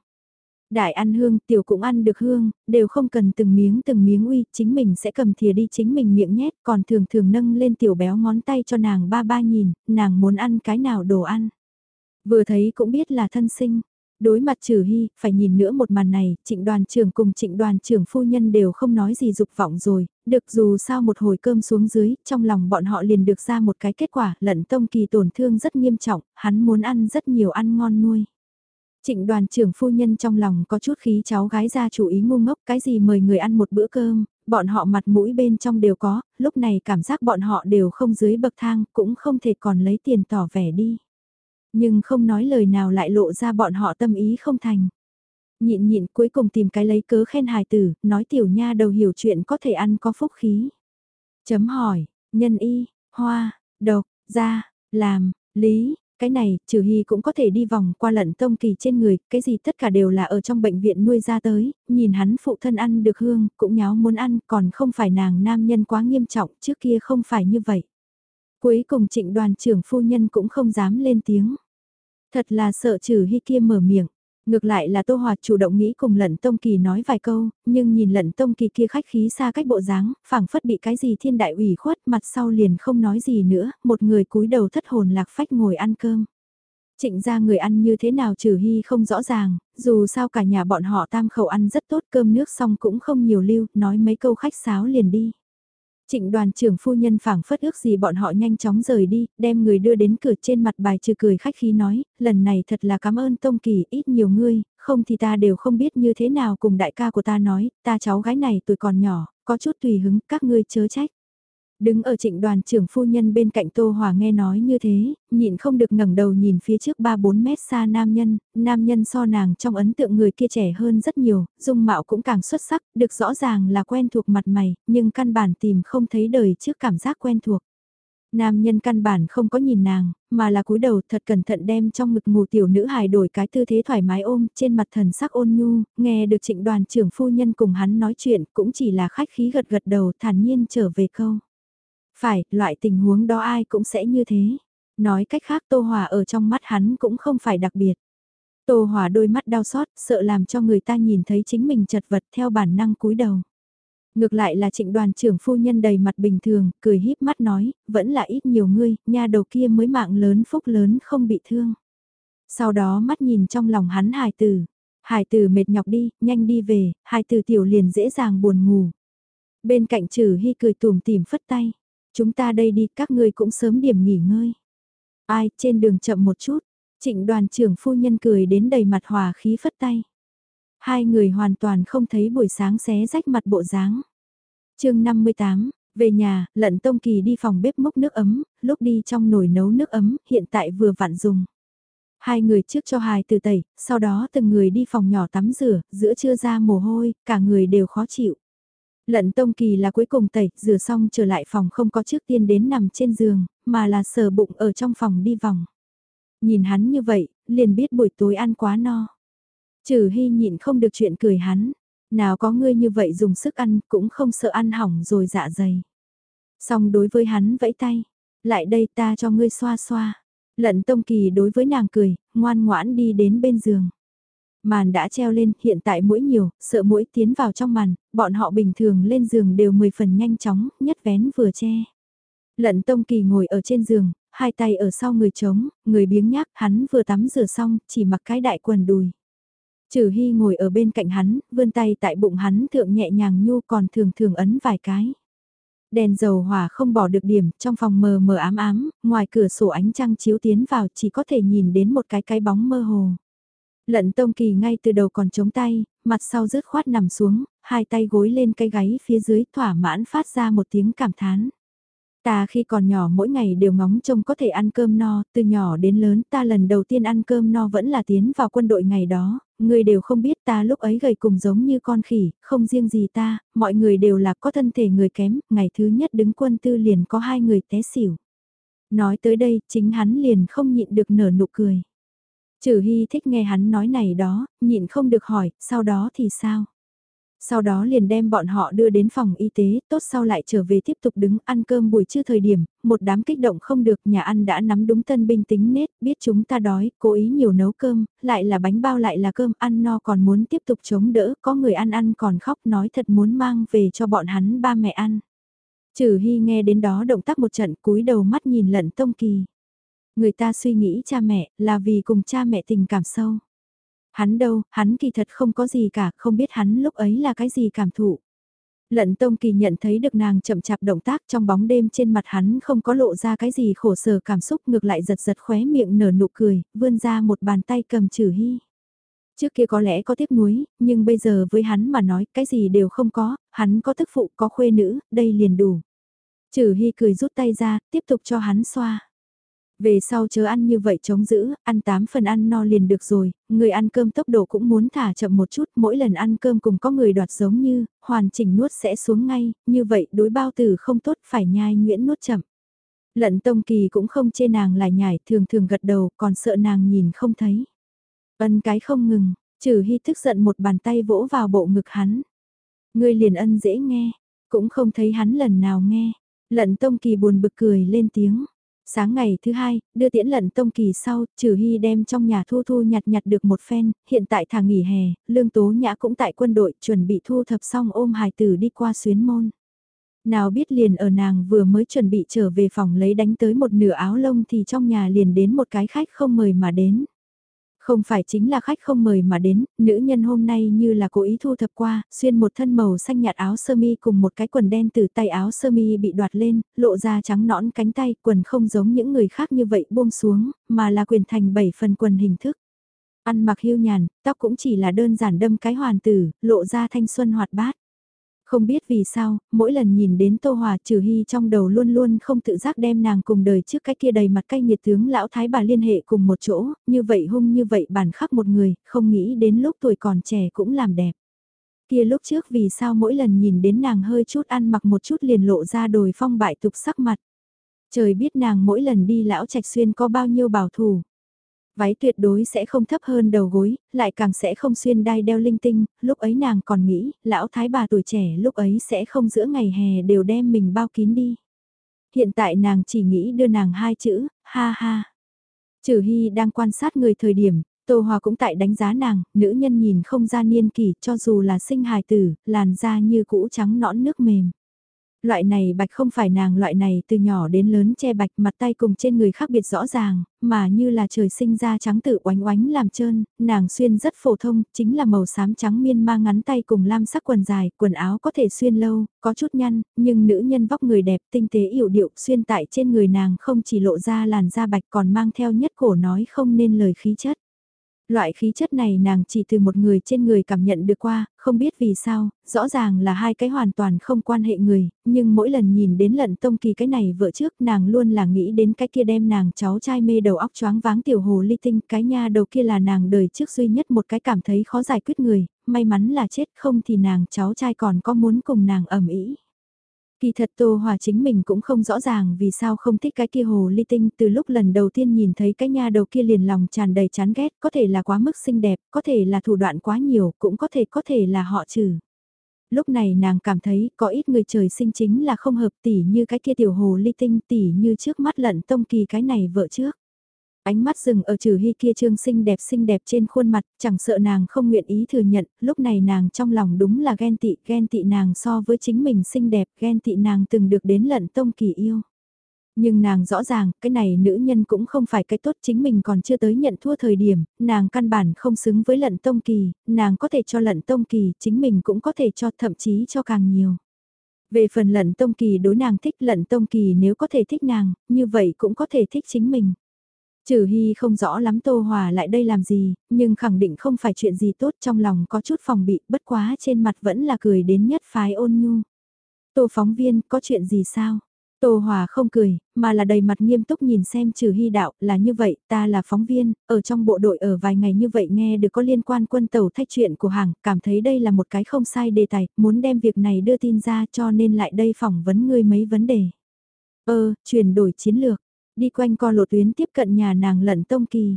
Đại ăn hương, tiểu cũng ăn được hương, đều không cần từng miếng từng miếng uy, chính mình sẽ cầm thìa đi chính mình miệng nhét, còn thường thường nâng lên tiểu béo ngón tay cho nàng ba ba nhìn, nàng muốn ăn cái nào đồ ăn. Vừa thấy cũng biết là thân sinh. Đối mặt trừ hy, phải nhìn nữa một màn này, trịnh đoàn trưởng cùng trịnh đoàn trưởng phu nhân đều không nói gì dục vọng rồi, được dù sao một hồi cơm xuống dưới, trong lòng bọn họ liền được ra một cái kết quả, lận tông kỳ tổn thương rất nghiêm trọng, hắn muốn ăn rất nhiều ăn ngon nuôi. Trịnh đoàn trưởng phu nhân trong lòng có chút khí cháu gái ra chủ ý ngu ngốc cái gì mời người ăn một bữa cơm, Bọn họ mặt mũi bên trong đều có, lúc này cảm giác bọn họ đều không dưới bậc thang, cũng không thể còn lấy tiền tỏ vẻ đi. Nhưng không nói lời nào lại lộ ra bọn họ tâm ý không thành. Nhịn nhịn cuối cùng tìm cái lấy cớ khen hài tử, nói tiểu nha đầu hiểu chuyện có thể ăn có phúc khí. Chấm hỏi, nhân y, hoa, độc, da, làm, lý, cái này, trừ hy cũng có thể đi vòng qua lận tông kỳ trên người, cái gì tất cả đều là ở trong bệnh viện nuôi ra tới, nhìn hắn phụ thân ăn được hương, cũng nháo muốn ăn, còn không phải nàng nam nhân quá nghiêm trọng, trước kia không phải như vậy. Cuối cùng trịnh đoàn trưởng phu nhân cũng không dám lên tiếng. Thật là sợ trừ hy kia mở miệng. Ngược lại là Tô Hòa chủ động nghĩ cùng lận Tông Kỳ nói vài câu, nhưng nhìn lận Tông Kỳ kia khách khí xa cách bộ dáng, phảng phất bị cái gì thiên đại ủy khuất mặt sau liền không nói gì nữa, một người cúi đầu thất hồn lạc phách ngồi ăn cơm. Trịnh ra người ăn như thế nào trừ hy không rõ ràng, dù sao cả nhà bọn họ tam khẩu ăn rất tốt cơm nước xong cũng không nhiều lưu, nói mấy câu khách sáo liền đi. Trịnh đoàn trưởng phu nhân phảng phất ước gì bọn họ nhanh chóng rời đi, đem người đưa đến cửa trên mặt bài trừ cười khách khí nói, lần này thật là cảm ơn Tông Kỳ ít nhiều ngươi, không thì ta đều không biết như thế nào cùng đại ca của ta nói, ta cháu gái này tuổi còn nhỏ, có chút tùy hứng, các ngươi chớ trách. Đứng ở trịnh đoàn trưởng phu nhân bên cạnh Tô Hòa nghe nói như thế, nhịn không được ngẩng đầu nhìn phía trước 3-4 mét xa nam nhân, nam nhân so nàng trong ấn tượng người kia trẻ hơn rất nhiều, dung mạo cũng càng xuất sắc, được rõ ràng là quen thuộc mặt mày, nhưng căn bản tìm không thấy đời trước cảm giác quen thuộc. Nam nhân căn bản không có nhìn nàng, mà là cúi đầu thật cẩn thận đem trong ngực ngủ tiểu nữ hài đổi cái tư thế thoải mái ôm trên mặt thần sắc ôn nhu, nghe được trịnh đoàn trưởng phu nhân cùng hắn nói chuyện cũng chỉ là khách khí gật gật đầu thản nhiên trở về câu. Phải, loại tình huống đó ai cũng sẽ như thế. Nói cách khác Tô Hòa ở trong mắt hắn cũng không phải đặc biệt. Tô Hòa đôi mắt đau xót, sợ làm cho người ta nhìn thấy chính mình chật vật theo bản năng cúi đầu. Ngược lại là trịnh đoàn trưởng phu nhân đầy mặt bình thường, cười híp mắt nói, vẫn là ít nhiều ngươi, nha đầu kia mới mạng lớn phúc lớn không bị thương. Sau đó mắt nhìn trong lòng hắn hài tử, hài tử mệt nhọc đi, nhanh đi về, hài tử tiểu liền dễ dàng buồn ngủ. Bên cạnh trừ hy cười tùm tìm phất tay. Chúng ta đây đi, các ngươi cũng sớm điểm nghỉ ngơi. Ai, trên đường chậm một chút, trịnh đoàn trưởng phu nhân cười đến đầy mặt hòa khí phất tay. Hai người hoàn toàn không thấy buổi sáng xé rách mặt bộ dáng. chương 58, về nhà, lận tông kỳ đi phòng bếp múc nước ấm, lúc đi trong nồi nấu nước ấm, hiện tại vừa vặn dùng. Hai người trước cho hài từ tẩy, sau đó từng người đi phòng nhỏ tắm rửa, giữa trưa ra mồ hôi, cả người đều khó chịu. Lận Tông Kỳ là cuối cùng tẩy, rửa xong trở lại phòng không có trước tiên đến nằm trên giường, mà là sờ bụng ở trong phòng đi vòng. Nhìn hắn như vậy, liền biết buổi tối ăn quá no. Trừ hy nhịn không được chuyện cười hắn, nào có ngươi như vậy dùng sức ăn cũng không sợ ăn hỏng rồi dạ dày. Xong đối với hắn vẫy tay, lại đây ta cho ngươi xoa xoa. Lận Tông Kỳ đối với nàng cười, ngoan ngoãn đi đến bên giường. Màn đã treo lên, hiện tại mũi nhiều, sợ mũi tiến vào trong màn, bọn họ bình thường lên giường đều 10 phần nhanh chóng, nhất vén vừa che. Lận Tông Kỳ ngồi ở trên giường, hai tay ở sau người trống, người biếng nhác, hắn vừa tắm rửa xong, chỉ mặc cái đại quần đùi. Trừ Hy ngồi ở bên cạnh hắn, vươn tay tại bụng hắn thượng nhẹ nhàng nhu còn thường thường ấn vài cái. Đèn dầu hỏa không bỏ được điểm, trong phòng mờ mờ ám ám, ngoài cửa sổ ánh trăng chiếu tiến vào chỉ có thể nhìn đến một cái cái bóng mơ hồ. Lận Tông Kỳ ngay từ đầu còn chống tay, mặt sau rứt khoát nằm xuống, hai tay gối lên cây gáy phía dưới thỏa mãn phát ra một tiếng cảm thán. Ta khi còn nhỏ mỗi ngày đều ngóng trông có thể ăn cơm no, từ nhỏ đến lớn ta lần đầu tiên ăn cơm no vẫn là tiến vào quân đội ngày đó, người đều không biết ta lúc ấy gầy cùng giống như con khỉ, không riêng gì ta, mọi người đều là có thân thể người kém, ngày thứ nhất đứng quân tư liền có hai người té xỉu. Nói tới đây, chính hắn liền không nhịn được nở nụ cười. Trừ Hy thích nghe hắn nói này đó, nhịn không được hỏi, sau đó thì sao? Sau đó liền đem bọn họ đưa đến phòng y tế, tốt sau lại trở về tiếp tục đứng ăn cơm buổi trưa thời điểm, một đám kích động không được, nhà ăn đã nắm đúng tân binh tính nết, biết chúng ta đói, cố ý nhiều nấu cơm, lại là bánh bao lại là cơm, ăn no còn muốn tiếp tục chống đỡ, có người ăn ăn còn khóc nói thật muốn mang về cho bọn hắn ba mẹ ăn. Trừ Hy nghe đến đó động tác một trận cúi đầu mắt nhìn lận tông kỳ. Người ta suy nghĩ cha mẹ là vì cùng cha mẹ tình cảm sâu. Hắn đâu, hắn kỳ thật không có gì cả, không biết hắn lúc ấy là cái gì cảm thụ. Lận Tông Kỳ nhận thấy được nàng chậm chạp động tác trong bóng đêm trên mặt hắn không có lộ ra cái gì khổ sở cảm xúc ngược lại giật giật khóe miệng nở nụ cười, vươn ra một bàn tay cầm trừ hy. Trước kia có lẽ có tiếc nuối, nhưng bây giờ với hắn mà nói cái gì đều không có, hắn có tức phụ, có khuê nữ, đây liền đủ. Trừ Hy cười rút tay ra, tiếp tục cho hắn xoa. Về sau chớ ăn như vậy chống giữ, ăn 8 phần ăn no liền được rồi, người ăn cơm tốc độ cũng muốn thả chậm một chút, mỗi lần ăn cơm cùng có người đoạt giống như, hoàn chỉnh nuốt sẽ xuống ngay, như vậy đối bao tử không tốt phải nhai nguyễn nuốt chậm. Lận Tông Kỳ cũng không chê nàng lại nhảy, thường thường gật đầu, còn sợ nàng nhìn không thấy. Ân cái không ngừng, trừ hy thức giận một bàn tay vỗ vào bộ ngực hắn. Ngươi liền ân dễ nghe, cũng không thấy hắn lần nào nghe. Lận Tông Kỳ buồn bực cười lên tiếng. Sáng ngày thứ hai, đưa tiễn lận tông kỳ sau, trừ hy đem trong nhà thu thu nhặt nhặt được một phen, hiện tại thả nghỉ hè, lương tố nhã cũng tại quân đội chuẩn bị thu thập xong ôm hài tử đi qua xuyến môn. Nào biết liền ở nàng vừa mới chuẩn bị trở về phòng lấy đánh tới một nửa áo lông thì trong nhà liền đến một cái khách không mời mà đến. Không phải chính là khách không mời mà đến, nữ nhân hôm nay như là cố ý thu thập qua, xuyên một thân màu xanh nhạt áo sơ mi cùng một cái quần đen từ tay áo sơ mi bị đoạt lên, lộ ra trắng nõn cánh tay, quần không giống những người khác như vậy buông xuống, mà là quyền thành bảy phần quần hình thức. Ăn mặc hiu nhàn, tóc cũng chỉ là đơn giản đâm cái hoàn tử, lộ ra thanh xuân hoạt bát. Không biết vì sao, mỗi lần nhìn đến Tô Hòa trừ hy trong đầu luôn luôn không tự giác đem nàng cùng đời trước cái kia đầy mặt cay nhiệt tướng lão thái bà liên hệ cùng một chỗ, như vậy hung như vậy bản khắc một người, không nghĩ đến lúc tuổi còn trẻ cũng làm đẹp. Kia lúc trước vì sao mỗi lần nhìn đến nàng hơi chút ăn mặc một chút liền lộ ra đồi phong bại tục sắc mặt. Trời biết nàng mỗi lần đi lão trạch xuyên có bao nhiêu bảo thủ váy tuyệt đối sẽ không thấp hơn đầu gối, lại càng sẽ không xuyên đai đeo linh tinh, lúc ấy nàng còn nghĩ, lão thái bà tuổi trẻ lúc ấy sẽ không giữa ngày hè đều đem mình bao kín đi. Hiện tại nàng chỉ nghĩ đưa nàng hai chữ, ha ha. Trừ Hy đang quan sát người thời điểm, Tô Hòa cũng tại đánh giá nàng, nữ nhân nhìn không ra niên kỷ cho dù là sinh hài tử, làn da như cũ trắng nõn nước mềm. Loại này bạch không phải nàng loại này từ nhỏ đến lớn che bạch mặt tay cùng trên người khác biệt rõ ràng, mà như là trời sinh ra trắng tự oánh oánh làm trơn, nàng xuyên rất phổ thông, chính là màu xám trắng miên ma ngắn tay cùng lam sắc quần dài, quần áo có thể xuyên lâu, có chút nhăn, nhưng nữ nhân vóc người đẹp tinh tế yểu điệu xuyên tại trên người nàng không chỉ lộ ra làn da bạch còn mang theo nhất cổ nói không nên lời khí chất. Loại khí chất này nàng chỉ từ một người trên người cảm nhận được qua, không biết vì sao, rõ ràng là hai cái hoàn toàn không quan hệ người, nhưng mỗi lần nhìn đến lận tông kỳ cái này vợ trước nàng luôn là nghĩ đến cái kia đem nàng cháu trai mê đầu óc choáng váng tiểu hồ ly tinh, cái nha đầu kia là nàng đời trước duy nhất một cái cảm thấy khó giải quyết người, may mắn là chết không thì nàng cháu trai còn có muốn cùng nàng ẩm ý. Kỳ thật Tô Hòa chính mình cũng không rõ ràng vì sao không thích cái kia hồ ly tinh từ lúc lần đầu tiên nhìn thấy cái nha đầu kia liền lòng tràn đầy chán ghét, có thể là quá mức xinh đẹp, có thể là thủ đoạn quá nhiều, cũng có thể có thể là họ trừ. Lúc này nàng cảm thấy có ít người trời sinh chính là không hợp tỉ như cái kia tiểu hồ ly tinh tỉ như trước mắt lận tông kỳ cái này vợ trước. Ánh mắt dừng ở trừ hy kia trương xinh đẹp xinh đẹp trên khuôn mặt, chẳng sợ nàng không nguyện ý thừa nhận, lúc này nàng trong lòng đúng là ghen tị, ghen tị nàng so với chính mình xinh đẹp, ghen tị nàng từng được đến lận tông kỳ yêu. Nhưng nàng rõ ràng, cái này nữ nhân cũng không phải cái tốt chính mình còn chưa tới nhận thua thời điểm, nàng căn bản không xứng với lận tông kỳ, nàng có thể cho lận tông kỳ, chính mình cũng có thể cho thậm chí cho càng nhiều. Về phần lận tông kỳ đối nàng thích lận tông kỳ nếu có thể thích nàng, như vậy cũng có thể thích chính mình. Trừ Hy không rõ lắm Tô Hòa lại đây làm gì, nhưng khẳng định không phải chuyện gì tốt trong lòng có chút phòng bị, bất quá trên mặt vẫn là cười đến nhất phái ôn nhu. Tô phóng viên, có chuyện gì sao? Tô Hòa không cười, mà là đầy mặt nghiêm túc nhìn xem trừ hy đạo, là như vậy, ta là phóng viên, ở trong bộ đội ở vài ngày như vậy nghe được có liên quan quân tàu thách chuyện của hàng, cảm thấy đây là một cái không sai đề tài, muốn đem việc này đưa tin ra cho nên lại đây phỏng vấn ngươi mấy vấn đề. Ơ, chuyển đổi chiến lược, đi quanh co lộ tuyến tiếp cận nhà nàng lận tông kỳ.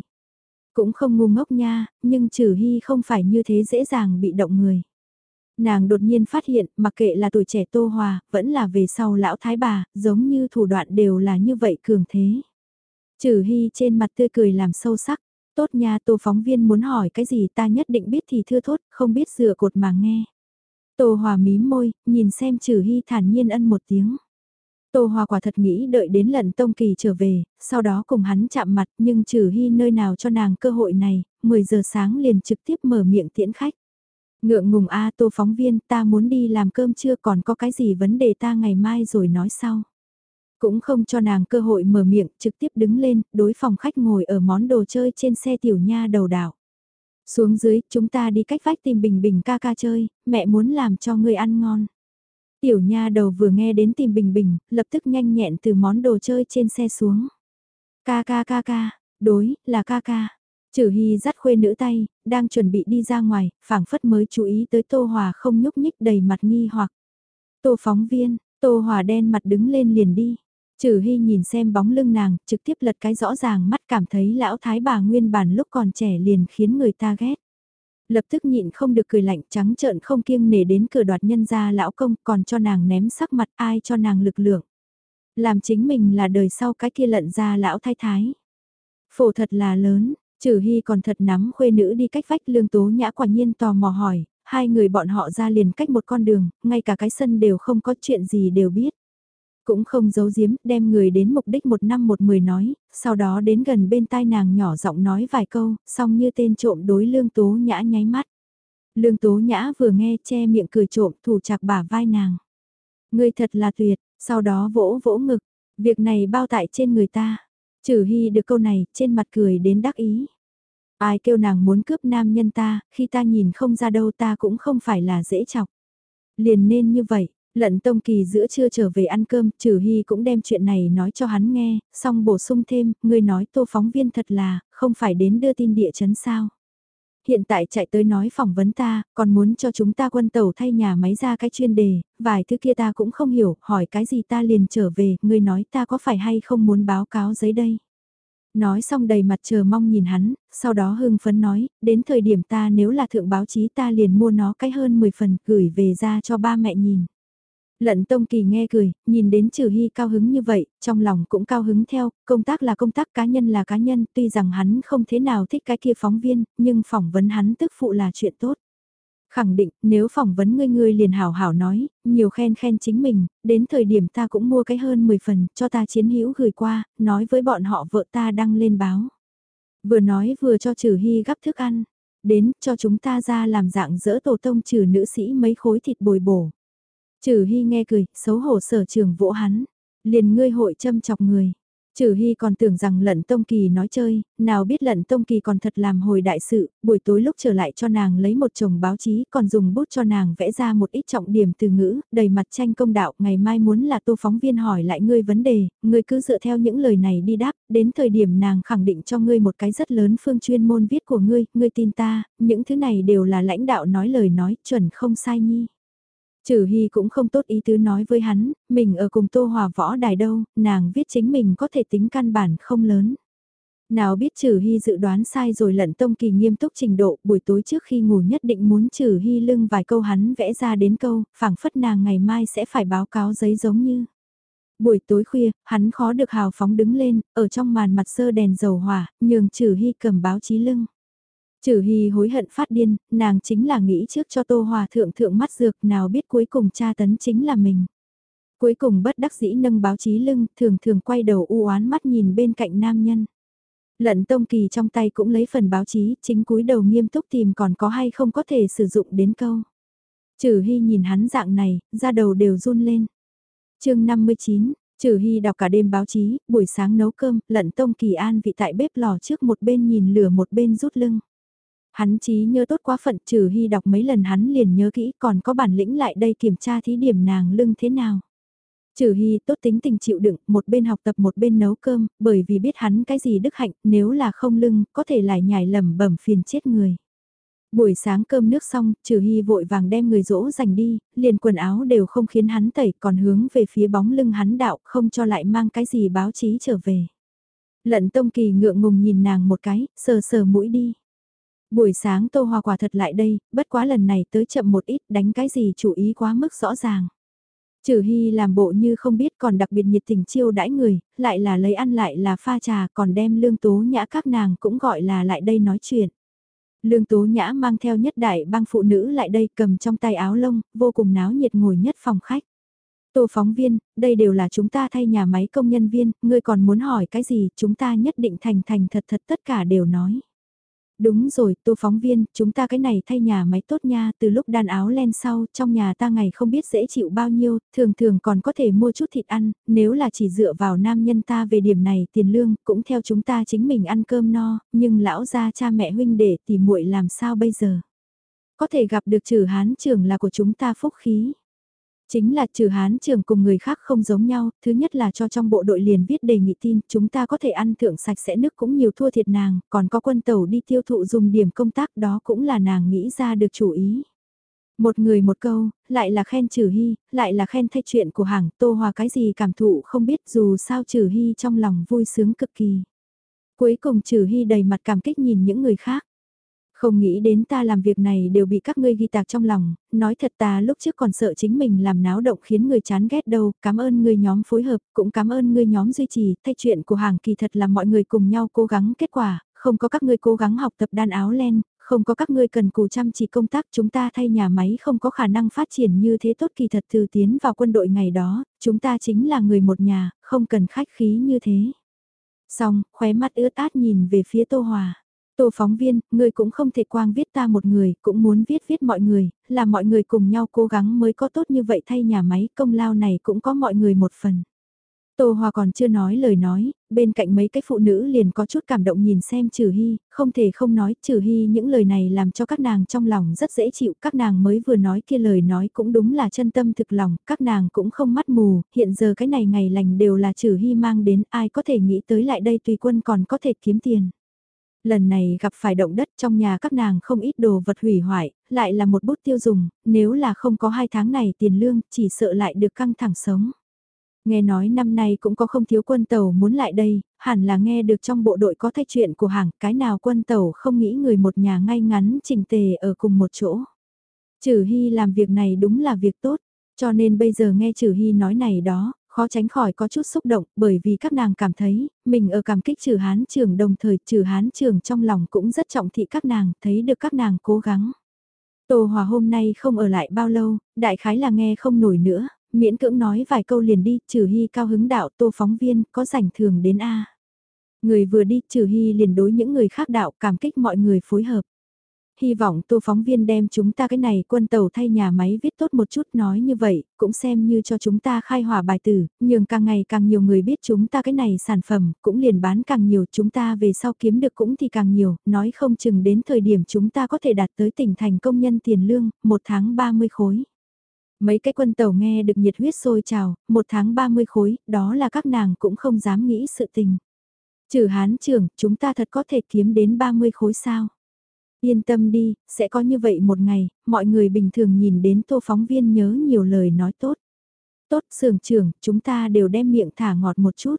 Cũng không ngu ngốc nha, nhưng trừ hy không phải như thế dễ dàng bị động người. Nàng đột nhiên phát hiện, mặc kệ là tuổi trẻ Tô Hòa, vẫn là về sau lão thái bà, giống như thủ đoạn đều là như vậy cường thế. Trừ hy trên mặt tươi cười làm sâu sắc, tốt nha Tô phóng viên muốn hỏi cái gì ta nhất định biết thì thưa thốt, không biết dựa cột mà nghe. Tô Hòa mím môi, nhìn xem trừ hy thản nhiên ân một tiếng. Tô Hòa quả thật nghĩ đợi đến lần Tông Kỳ trở về, sau đó cùng hắn chạm mặt nhưng trừ hy nơi nào cho nàng cơ hội này, 10 giờ sáng liền trực tiếp mở miệng tiễn khách. Ngượng ngùng a tô phóng viên ta muốn đi làm cơm chưa còn có cái gì vấn đề ta ngày mai rồi nói sau. Cũng không cho nàng cơ hội mở miệng trực tiếp đứng lên đối phòng khách ngồi ở món đồ chơi trên xe tiểu nha đầu đảo. Xuống dưới, chúng ta đi cách vách tìm Bình Bình ca ca chơi, mẹ muốn làm cho người ăn ngon. Tiểu nha đầu vừa nghe đến tìm Bình Bình, lập tức nhanh nhẹn từ món đồ chơi trên xe xuống. Ca ca ca ca, đối, là ca ca. Trừ Hy dắt khuê nữ tay, đang chuẩn bị đi ra ngoài, phảng phất mới chú ý tới Tô Hòa không nhúc nhích đầy mặt nghi hoặc. Tô phóng viên, Tô Hòa đen mặt đứng lên liền đi. Trừ Hy nhìn xem bóng lưng nàng, trực tiếp lật cái rõ ràng mắt cảm thấy lão thái bà nguyên bản lúc còn trẻ liền khiến người ta ghét. Lập tức nhịn không được cười lạnh trắng trợn không kiêng nể đến cửa đoạt nhân gia lão công còn cho nàng ném sắc mặt ai cho nàng lực lượng. Làm chính mình là đời sau cái kia lận ra lão thái thái. Phổ thật là lớn, trừ hy còn thật nắm khuê nữ đi cách vách lương tố nhã quả nhiên tò mò hỏi, hai người bọn họ ra liền cách một con đường, ngay cả cái sân đều không có chuyện gì đều biết. Cũng không giấu giếm, đem người đến mục đích một năm một mười nói, sau đó đến gần bên tai nàng nhỏ giọng nói vài câu, xong như tên trộm đối lương tố nhã nháy mắt. Lương tố nhã vừa nghe che miệng cười trộm thủ chặt bả vai nàng. Người thật là tuyệt, sau đó vỗ vỗ ngực, việc này bao tại trên người ta. Trừ hy được câu này, trên mặt cười đến đắc ý. Ai kêu nàng muốn cướp nam nhân ta, khi ta nhìn không ra đâu ta cũng không phải là dễ chọc. Liền nên như vậy, lận tông kỳ giữa trưa trở về ăn cơm, trừ hy cũng đem chuyện này nói cho hắn nghe, xong bổ sung thêm, người nói tô phóng viên thật là, không phải đến đưa tin địa chấn sao. Hiện tại chạy tới nói phỏng vấn ta, còn muốn cho chúng ta quân tàu thay nhà máy ra cái chuyên đề, vài thứ kia ta cũng không hiểu, hỏi cái gì ta liền trở về, người nói ta có phải hay không muốn báo cáo giấy đây. Nói xong đầy mặt chờ mong nhìn hắn, sau đó hưng phấn nói, đến thời điểm ta nếu là thượng báo chí ta liền mua nó cái hơn 10 phần gửi về ra cho ba mẹ nhìn. Lận Tông Kỳ nghe cười, nhìn đến Trừ Hy cao hứng như vậy, trong lòng cũng cao hứng theo, công tác là công tác cá nhân là cá nhân, tuy rằng hắn không thế nào thích cái kia phóng viên, nhưng phỏng vấn hắn tức phụ là chuyện tốt. Khẳng định, nếu phỏng vấn ngươi ngươi liền hảo hảo nói, nhiều khen khen chính mình, đến thời điểm ta cũng mua cái hơn 10 phần, cho ta chiến hữu gửi qua, nói với bọn họ vợ ta đăng lên báo. Vừa nói vừa cho trừ hy gắp thức ăn, đến cho chúng ta ra làm dạng dỡ tổ tông trừ nữ sĩ mấy khối thịt bồi bổ. Trừ hy nghe cười, xấu hổ sở trường vỗ hắn, liền ngươi hội châm chọc người. Trừ Hy còn tưởng rằng lận Tông Kỳ nói chơi, nào biết lận Tông Kỳ còn thật làm hồi đại sự, buổi tối lúc trở lại cho nàng lấy một chồng báo chí còn dùng bút cho nàng vẽ ra một ít trọng điểm từ ngữ, đầy mặt tranh công đạo, ngày mai muốn là tô phóng viên hỏi lại ngươi vấn đề, ngươi cứ dựa theo những lời này đi đáp, đến thời điểm nàng khẳng định cho ngươi một cái rất lớn phương chuyên môn viết của ngươi, ngươi tin ta, những thứ này đều là lãnh đạo nói lời nói, chuẩn không sai nhi. Trừ Hy cũng không tốt ý tứ nói với hắn, mình ở cùng Tô Hòa võ đài đâu, nàng viết chính mình có thể tính căn bản không lớn. Nào biết Trừ Hy dự đoán sai rồi lận tông kỳ nghiêm túc trình độ, buổi tối trước khi ngủ nhất định muốn Trừ Hy lưng vài câu hắn vẽ ra đến câu, phảng phất nàng ngày mai sẽ phải báo cáo giấy giống như. Buổi tối khuya, hắn khó được hào phóng đứng lên, ở trong màn mặt sơ đèn dầu hỏa, nhường Trừ Hy cầm báo chí lưng. Trừ Hy hối hận phát điên, nàng chính là nghĩ trước cho Tô Hòa thượng thượng mắt dược nào biết cuối cùng cha tấn chính là mình. Cuối cùng bất đắc dĩ nâng báo chí lưng, thường thường quay đầu u oán mắt nhìn bên cạnh nam nhân. Lận Tông Kỳ trong tay cũng lấy phần báo chí, chính cúi đầu nghiêm túc tìm còn có hay không có thể sử dụng đến câu. Trừ Hy nhìn hắn dạng này, da đầu đều run lên. chương 59, Trừ Hy đọc cả đêm báo chí, buổi sáng nấu cơm, lận Tông Kỳ an vị tại bếp lò trước một bên nhìn lửa một bên rút lưng. Hắn trí nhớ tốt quá phận trừ hy đọc mấy lần hắn liền nhớ kỹ còn có bản lĩnh lại đây kiểm tra thí điểm nàng lưng thế nào. Trừ hy tốt tính tình chịu đựng, một bên học tập một bên nấu cơm, bởi vì biết hắn cái gì đức hạnh, nếu là không lưng, có thể lại nhảy lầm bẩm phiền chết người. Buổi sáng cơm nước xong, trừ hy vội vàng đem người dỗ dành đi, liền quần áo đều không khiến hắn tẩy, còn hướng về phía bóng lưng hắn đạo, không cho lại mang cái gì báo chí trở về. Lận tông kỳ ngượng ngùng nhìn nàng một cái, sờ sờ mũi đi. Buổi sáng Tô Hòa quả thật lại đây, bất quá lần này tới chậm một ít đánh cái gì chủ ý quá mức rõ ràng. Trừ Hy làm bộ như không biết còn đặc biệt nhiệt tình chiêu đãi người, lại là lấy ăn lại là pha trà còn đem lương tố nhã các nàng cũng gọi là lại đây nói chuyện. Lương tố nhã mang theo nhất đại bang phụ nữ lại đây cầm trong tay áo lông, vô cùng náo nhiệt ngồi nhất phòng khách. Tô phóng viên, đây đều là chúng ta thay nhà máy công nhân viên, ngươi còn muốn hỏi cái gì chúng ta nhất định thành thành thật thật tất cả đều nói. Đúng rồi, tô phóng viên, chúng ta cái này thay nhà máy tốt nha, từ lúc đan áo len sau, trong nhà ta ngày không biết dễ chịu bao nhiêu, thường thường còn có thể mua chút thịt ăn, nếu là chỉ dựa vào nam nhân ta về điểm này tiền lương, cũng theo chúng ta chính mình ăn cơm no, nhưng lão gia cha mẹ huynh đệ thì muội làm sao bây giờ? Có thể gặp được trừ hán trưởng là của chúng ta phúc khí. Chính là trừ hán trường cùng người khác không giống nhau, thứ nhất là cho trong bộ đội liền viết đề nghị tin, chúng ta có thể ăn thượng sạch sẽ nước cũng nhiều thua thiệt nàng, còn có quân tàu đi tiêu thụ dùng điểm công tác đó cũng là nàng nghĩ ra được chủ ý. Một người một câu, lại là khen trừ hy, lại là khen thay chuyện của hàng, tô hòa cái gì cảm thụ không biết dù sao trừ hy trong lòng vui sướng cực kỳ. Cuối cùng trừ hy đầy mặt cảm kích nhìn những người khác. Không nghĩ đến ta làm việc này đều bị các ngươi ghi tạc trong lòng, nói thật ta lúc trước còn sợ chính mình làm náo động khiến người chán ghét đâu, cảm ơn ngươi nhóm phối hợp, cũng cảm ơn ngươi nhóm duy trì, thay chuyện của hàng kỳ thật là mọi người cùng nhau cố gắng kết quả, không có các ngươi cố gắng học tập đan áo len, không có các ngươi cần cù chăm chỉ công tác chúng ta thay nhà máy không có khả năng phát triển như thế tốt kỳ thật từ tiến vào quân đội ngày đó, chúng ta chính là người một nhà, không cần khách khí như thế. Xong, khóe mắt ướt át nhìn về phía Tô Hòa. Tô phóng viên, ngươi cũng không thể quang viết ta một người, cũng muốn viết viết mọi người, là mọi người cùng nhau cố gắng mới có tốt như vậy thay nhà máy, công lao này cũng có mọi người một phần. Tô Hòa còn chưa nói lời nói, bên cạnh mấy cái phụ nữ liền có chút cảm động nhìn xem Trừ Hy, không thể không nói Trừ Hy những lời này làm cho các nàng trong lòng rất dễ chịu, các nàng mới vừa nói kia lời nói cũng đúng là chân tâm thực lòng, các nàng cũng không mắt mù, hiện giờ cái này ngày lành đều là Trừ Hy mang đến, ai có thể nghĩ tới lại đây tùy quân còn có thể kiếm tiền. Lần này gặp phải động đất trong nhà các nàng không ít đồ vật hủy hoại, lại là một bút tiêu dùng, nếu là không có hai tháng này tiền lương chỉ sợ lại được căng thẳng sống. Nghe nói năm nay cũng có không thiếu quân tàu muốn lại đây, hẳn là nghe được trong bộ đội có thay chuyện của hàng, cái nào quân tàu không nghĩ người một nhà ngay ngắn chỉnh tề ở cùng một chỗ. Trừ Hy làm việc này đúng là việc tốt, cho nên bây giờ nghe Trừ Hy nói này đó, khó tránh khỏi có chút xúc động bởi vì các nàng cảm thấy, mình ở cảm kích trừ hán trường đồng thời trừ hán trường trong lòng cũng rất trọng thị các nàng, thấy được các nàng cố gắng. Tô Hòa hôm nay không ở lại bao lâu, đại khái là nghe không nổi nữa, miễn cưỡng nói vài câu liền đi, trừ hy cao hứng đạo tô phóng viên, có rảnh thường đến A. Người vừa đi, trừ hy liền đối những người khác đạo cảm kích mọi người phối hợp hy vọng tô phóng viên đem chúng ta cái này quân tàu thay nhà máy viết tốt một chút nói như vậy, cũng xem như cho chúng ta khai hỏa bài tử, nhưng càng ngày càng nhiều người biết chúng ta cái này sản phẩm, cũng liền bán càng nhiều, chúng ta về sau kiếm được cũng thì càng nhiều, nói không chừng đến thời điểm chúng ta có thể đạt tới tỉnh thành công nhân tiền lương, một tháng 30 khối. Mấy cái quân tàu nghe được nhiệt huyết sôi trào, một tháng 30 khối, đó là các nàng cũng không dám nghĩ sự tình. Trừ hán trưởng, chúng ta thật có thể kiếm đến 30 khối sao? Yên tâm đi, sẽ có như vậy một ngày, mọi người bình thường nhìn đến tô phóng viên nhớ nhiều lời nói tốt. Tốt, sưởng trưởng, chúng ta đều đem miệng thả ngọt một chút.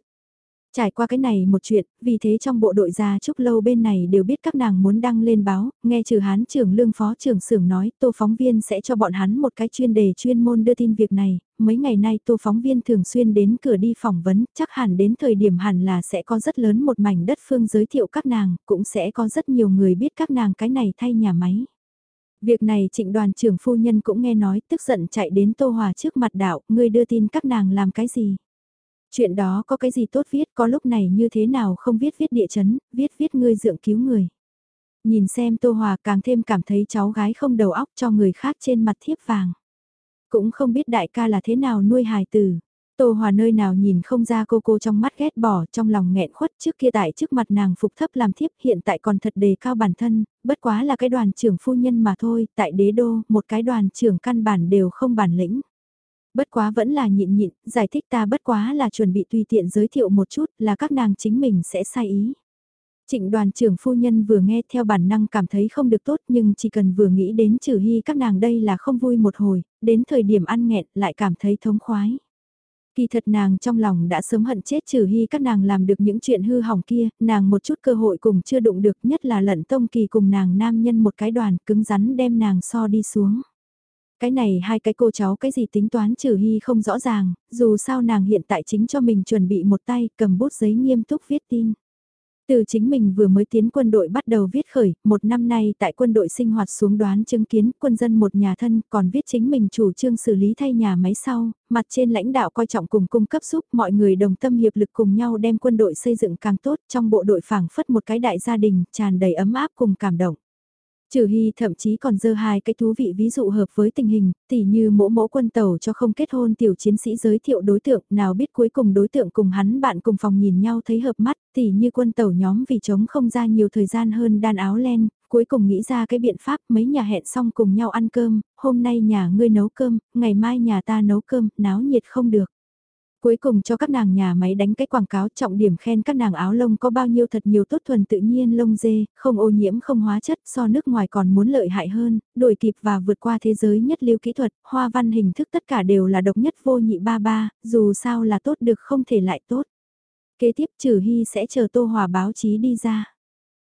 Trải qua cái này một chuyện, vì thế trong bộ đội gia trúc lâu bên này đều biết các nàng muốn đăng lên báo, nghe trừ hán trưởng lương phó trưởng xưởng nói tô phóng viên sẽ cho bọn hắn một cái chuyên đề chuyên môn đưa tin việc này, mấy ngày nay tô phóng viên thường xuyên đến cửa đi phỏng vấn, chắc hẳn đến thời điểm hẳn là sẽ có rất lớn một mảnh đất phương giới thiệu các nàng, cũng sẽ có rất nhiều người biết các nàng cái này thay nhà máy. Việc này trịnh đoàn trưởng phu nhân cũng nghe nói tức giận chạy đến tô hòa trước mặt đạo, ngươi đưa tin các nàng làm cái gì. Chuyện đó có cái gì tốt viết có lúc này như thế nào không viết viết địa chấn, viết viết ngươi dưỡng cứu người. Nhìn xem Tô Hòa càng thêm cảm thấy cháu gái không đầu óc cho người khác trên mặt thiếp vàng. Cũng không biết đại ca là thế nào nuôi hài tử. Tô Hòa nơi nào nhìn không ra cô cô trong mắt ghét bỏ, trong lòng nghẹn khuất trước kia tại trước mặt nàng phục thấp làm thiếp hiện tại còn thật đề cao bản thân, bất quá là cái đoàn trưởng phu nhân mà thôi, tại đế đô, một cái đoàn trưởng căn bản đều không bản lĩnh. Bất quá vẫn là nhịn nhịn, giải thích ta bất quá là chuẩn bị tùy tiện giới thiệu một chút là các nàng chính mình sẽ sai ý. Trịnh đoàn trưởng phu nhân vừa nghe theo bản năng cảm thấy không được tốt nhưng chỉ cần vừa nghĩ đến trừ hy các nàng đây là không vui một hồi, đến thời điểm ăn nghẹn lại cảm thấy thống khoái. Kỳ thật nàng trong lòng đã sớm hận chết trừ hy các nàng làm được những chuyện hư hỏng kia, nàng một chút cơ hội cùng chưa đụng được nhất là lận tông kỳ cùng nàng nam nhân một cái đoàn cứng rắn đem nàng so đi xuống. Cái này hai cái cô cháu cái gì tính toán trừ hy không rõ ràng, dù sao nàng hiện tại chính cho mình chuẩn bị một tay cầm bút giấy nghiêm túc viết tin. Từ chính mình vừa mới tiến quân đội bắt đầu viết khởi, một năm nay tại quân đội sinh hoạt xuống đoán chứng kiến quân dân một nhà thân còn viết chính mình chủ trương xử lý thay nhà máy sau, mặt trên lãnh đạo coi trọng cùng cung cấp giúp mọi người đồng tâm hiệp lực cùng nhau đem quân đội xây dựng càng tốt trong bộ đội phảng phất một cái đại gia đình tràn đầy ấm áp cùng cảm động. Trừ Hy thậm chí còn dơ hai cái thú vị ví dụ hợp với tình hình, tỉ như mỗ mỗ quân tàu cho không kết hôn tiểu chiến sĩ giới thiệu đối tượng, nào biết cuối cùng đối tượng cùng hắn bạn cùng phòng nhìn nhau thấy hợp mắt, tỉ như quân tàu nhóm vì chống không ra nhiều thời gian hơn đan áo len, cuối cùng nghĩ ra cái biện pháp mấy nhà hẹn xong cùng nhau ăn cơm, hôm nay nhà ngươi nấu cơm, ngày mai nhà ta nấu cơm, náo nhiệt không được. Cuối cùng cho các nàng nhà máy đánh cái quảng cáo trọng điểm khen các nàng áo lông có bao nhiêu thật nhiều tốt thuần tự nhiên lông dê, không ô nhiễm không hóa chất so nước ngoài còn muốn lợi hại hơn, đổi kịp và vượt qua thế giới nhất lưu kỹ thuật, hoa văn hình thức tất cả đều là độc nhất vô nhị ba ba, dù sao là tốt được không thể lại tốt. Kế tiếp trừ hy sẽ chờ tô hòa báo chí đi ra.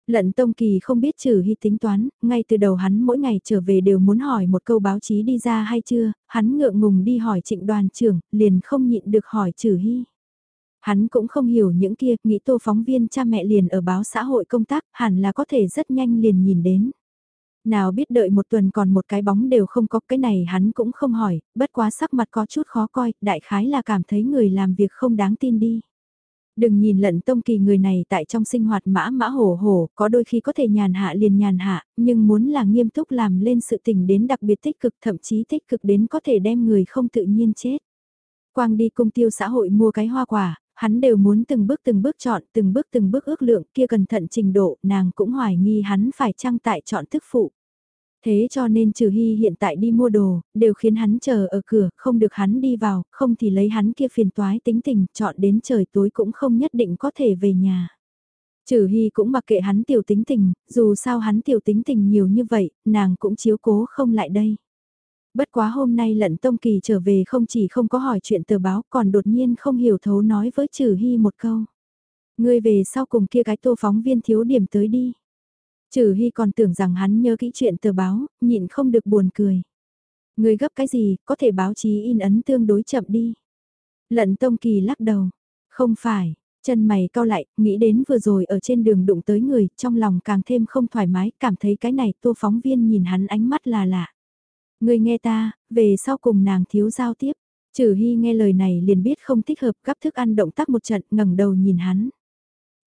Lận Tông Kỳ không biết trừ hy tính toán, ngay từ đầu hắn mỗi ngày trở về đều muốn hỏi một câu báo chí đi ra hay chưa, hắn ngượng ngùng đi hỏi trịnh đoàn trưởng, liền không nhịn được hỏi trừ hy. Hắn cũng không hiểu những kia, nghĩ tô phóng viên cha mẹ liền ở báo xã hội công tác, hẳn là có thể rất nhanh liền nhìn đến. Nào biết đợi một tuần còn một cái bóng đều không có cái này hắn cũng không hỏi, bất quá sắc mặt có chút khó coi, đại khái là cảm thấy người làm việc không đáng tin đi. Đừng nhìn lận tông kỳ người này tại trong sinh hoạt mã mã hổ hổ, có đôi khi có thể nhàn hạ liền nhàn hạ, nhưng muốn là nghiêm túc làm lên sự tình đến đặc biệt tích cực thậm chí tích cực đến có thể đem người không tự nhiên chết. Quang đi công tiêu xã hội mua cái hoa quả, hắn đều muốn từng bước từng bước chọn, từng bước từng bước ước lượng kia cẩn thận trình độ, nàng cũng hoài nghi hắn phải trang tại chọn thức phụ. Thế cho nên trừ hy hiện tại đi mua đồ, đều khiến hắn chờ ở cửa, không được hắn đi vào, không thì lấy hắn kia phiền toái tính tình, chọn đến trời tối cũng không nhất định có thể về nhà. Trừ hy cũng mặc kệ hắn tiểu tính tình, dù sao hắn tiểu tính tình nhiều như vậy, nàng cũng chiếu cố không lại đây. Bất quá hôm nay lận tông kỳ trở về không chỉ không có hỏi chuyện tờ báo còn đột nhiên không hiểu thấu nói với trừ hy một câu. Ngươi về sau cùng kia cái tô phóng viên thiếu điểm tới đi. Trừ Hy còn tưởng rằng hắn nhớ kỹ chuyện tờ báo, nhịn không được buồn cười. Người gấp cái gì, có thể báo chí in ấn tương đối chậm đi. Lận Tông Kỳ lắc đầu. Không phải, chân mày cao lại, nghĩ đến vừa rồi ở trên đường đụng tới người, trong lòng càng thêm không thoải mái, cảm thấy cái này tô phóng viên nhìn hắn ánh mắt là lạ. Người nghe ta, về sau cùng nàng thiếu giao tiếp. Trừ Hy nghe lời này liền biết không thích hợp gấp thức ăn động tác một trận ngẩng đầu nhìn hắn.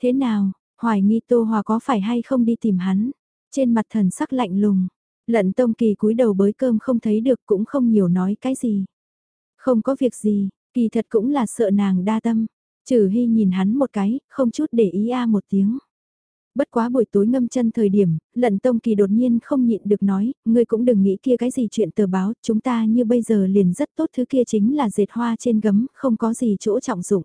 Thế nào, Hoài nghi Tô Hòa có phải hay không đi tìm hắn. Trên mặt thần sắc lạnh lùng. Lận Tông Kỳ cúi đầu bới cơm không thấy được cũng không nhiều nói cái gì. Không có việc gì, kỳ thật cũng là sợ nàng đa tâm. Trừ Hy nhìn hắn một cái, không chút để ý a một tiếng. Bất quá buổi tối ngâm chân thời điểm, lận tông kỳ đột nhiên không nhịn được nói, ngươi cũng đừng nghĩ kia cái gì chuyện tờ báo, chúng ta như bây giờ liền rất tốt thứ kia chính là dệt hoa trên gấm, không có gì chỗ trọng dụng.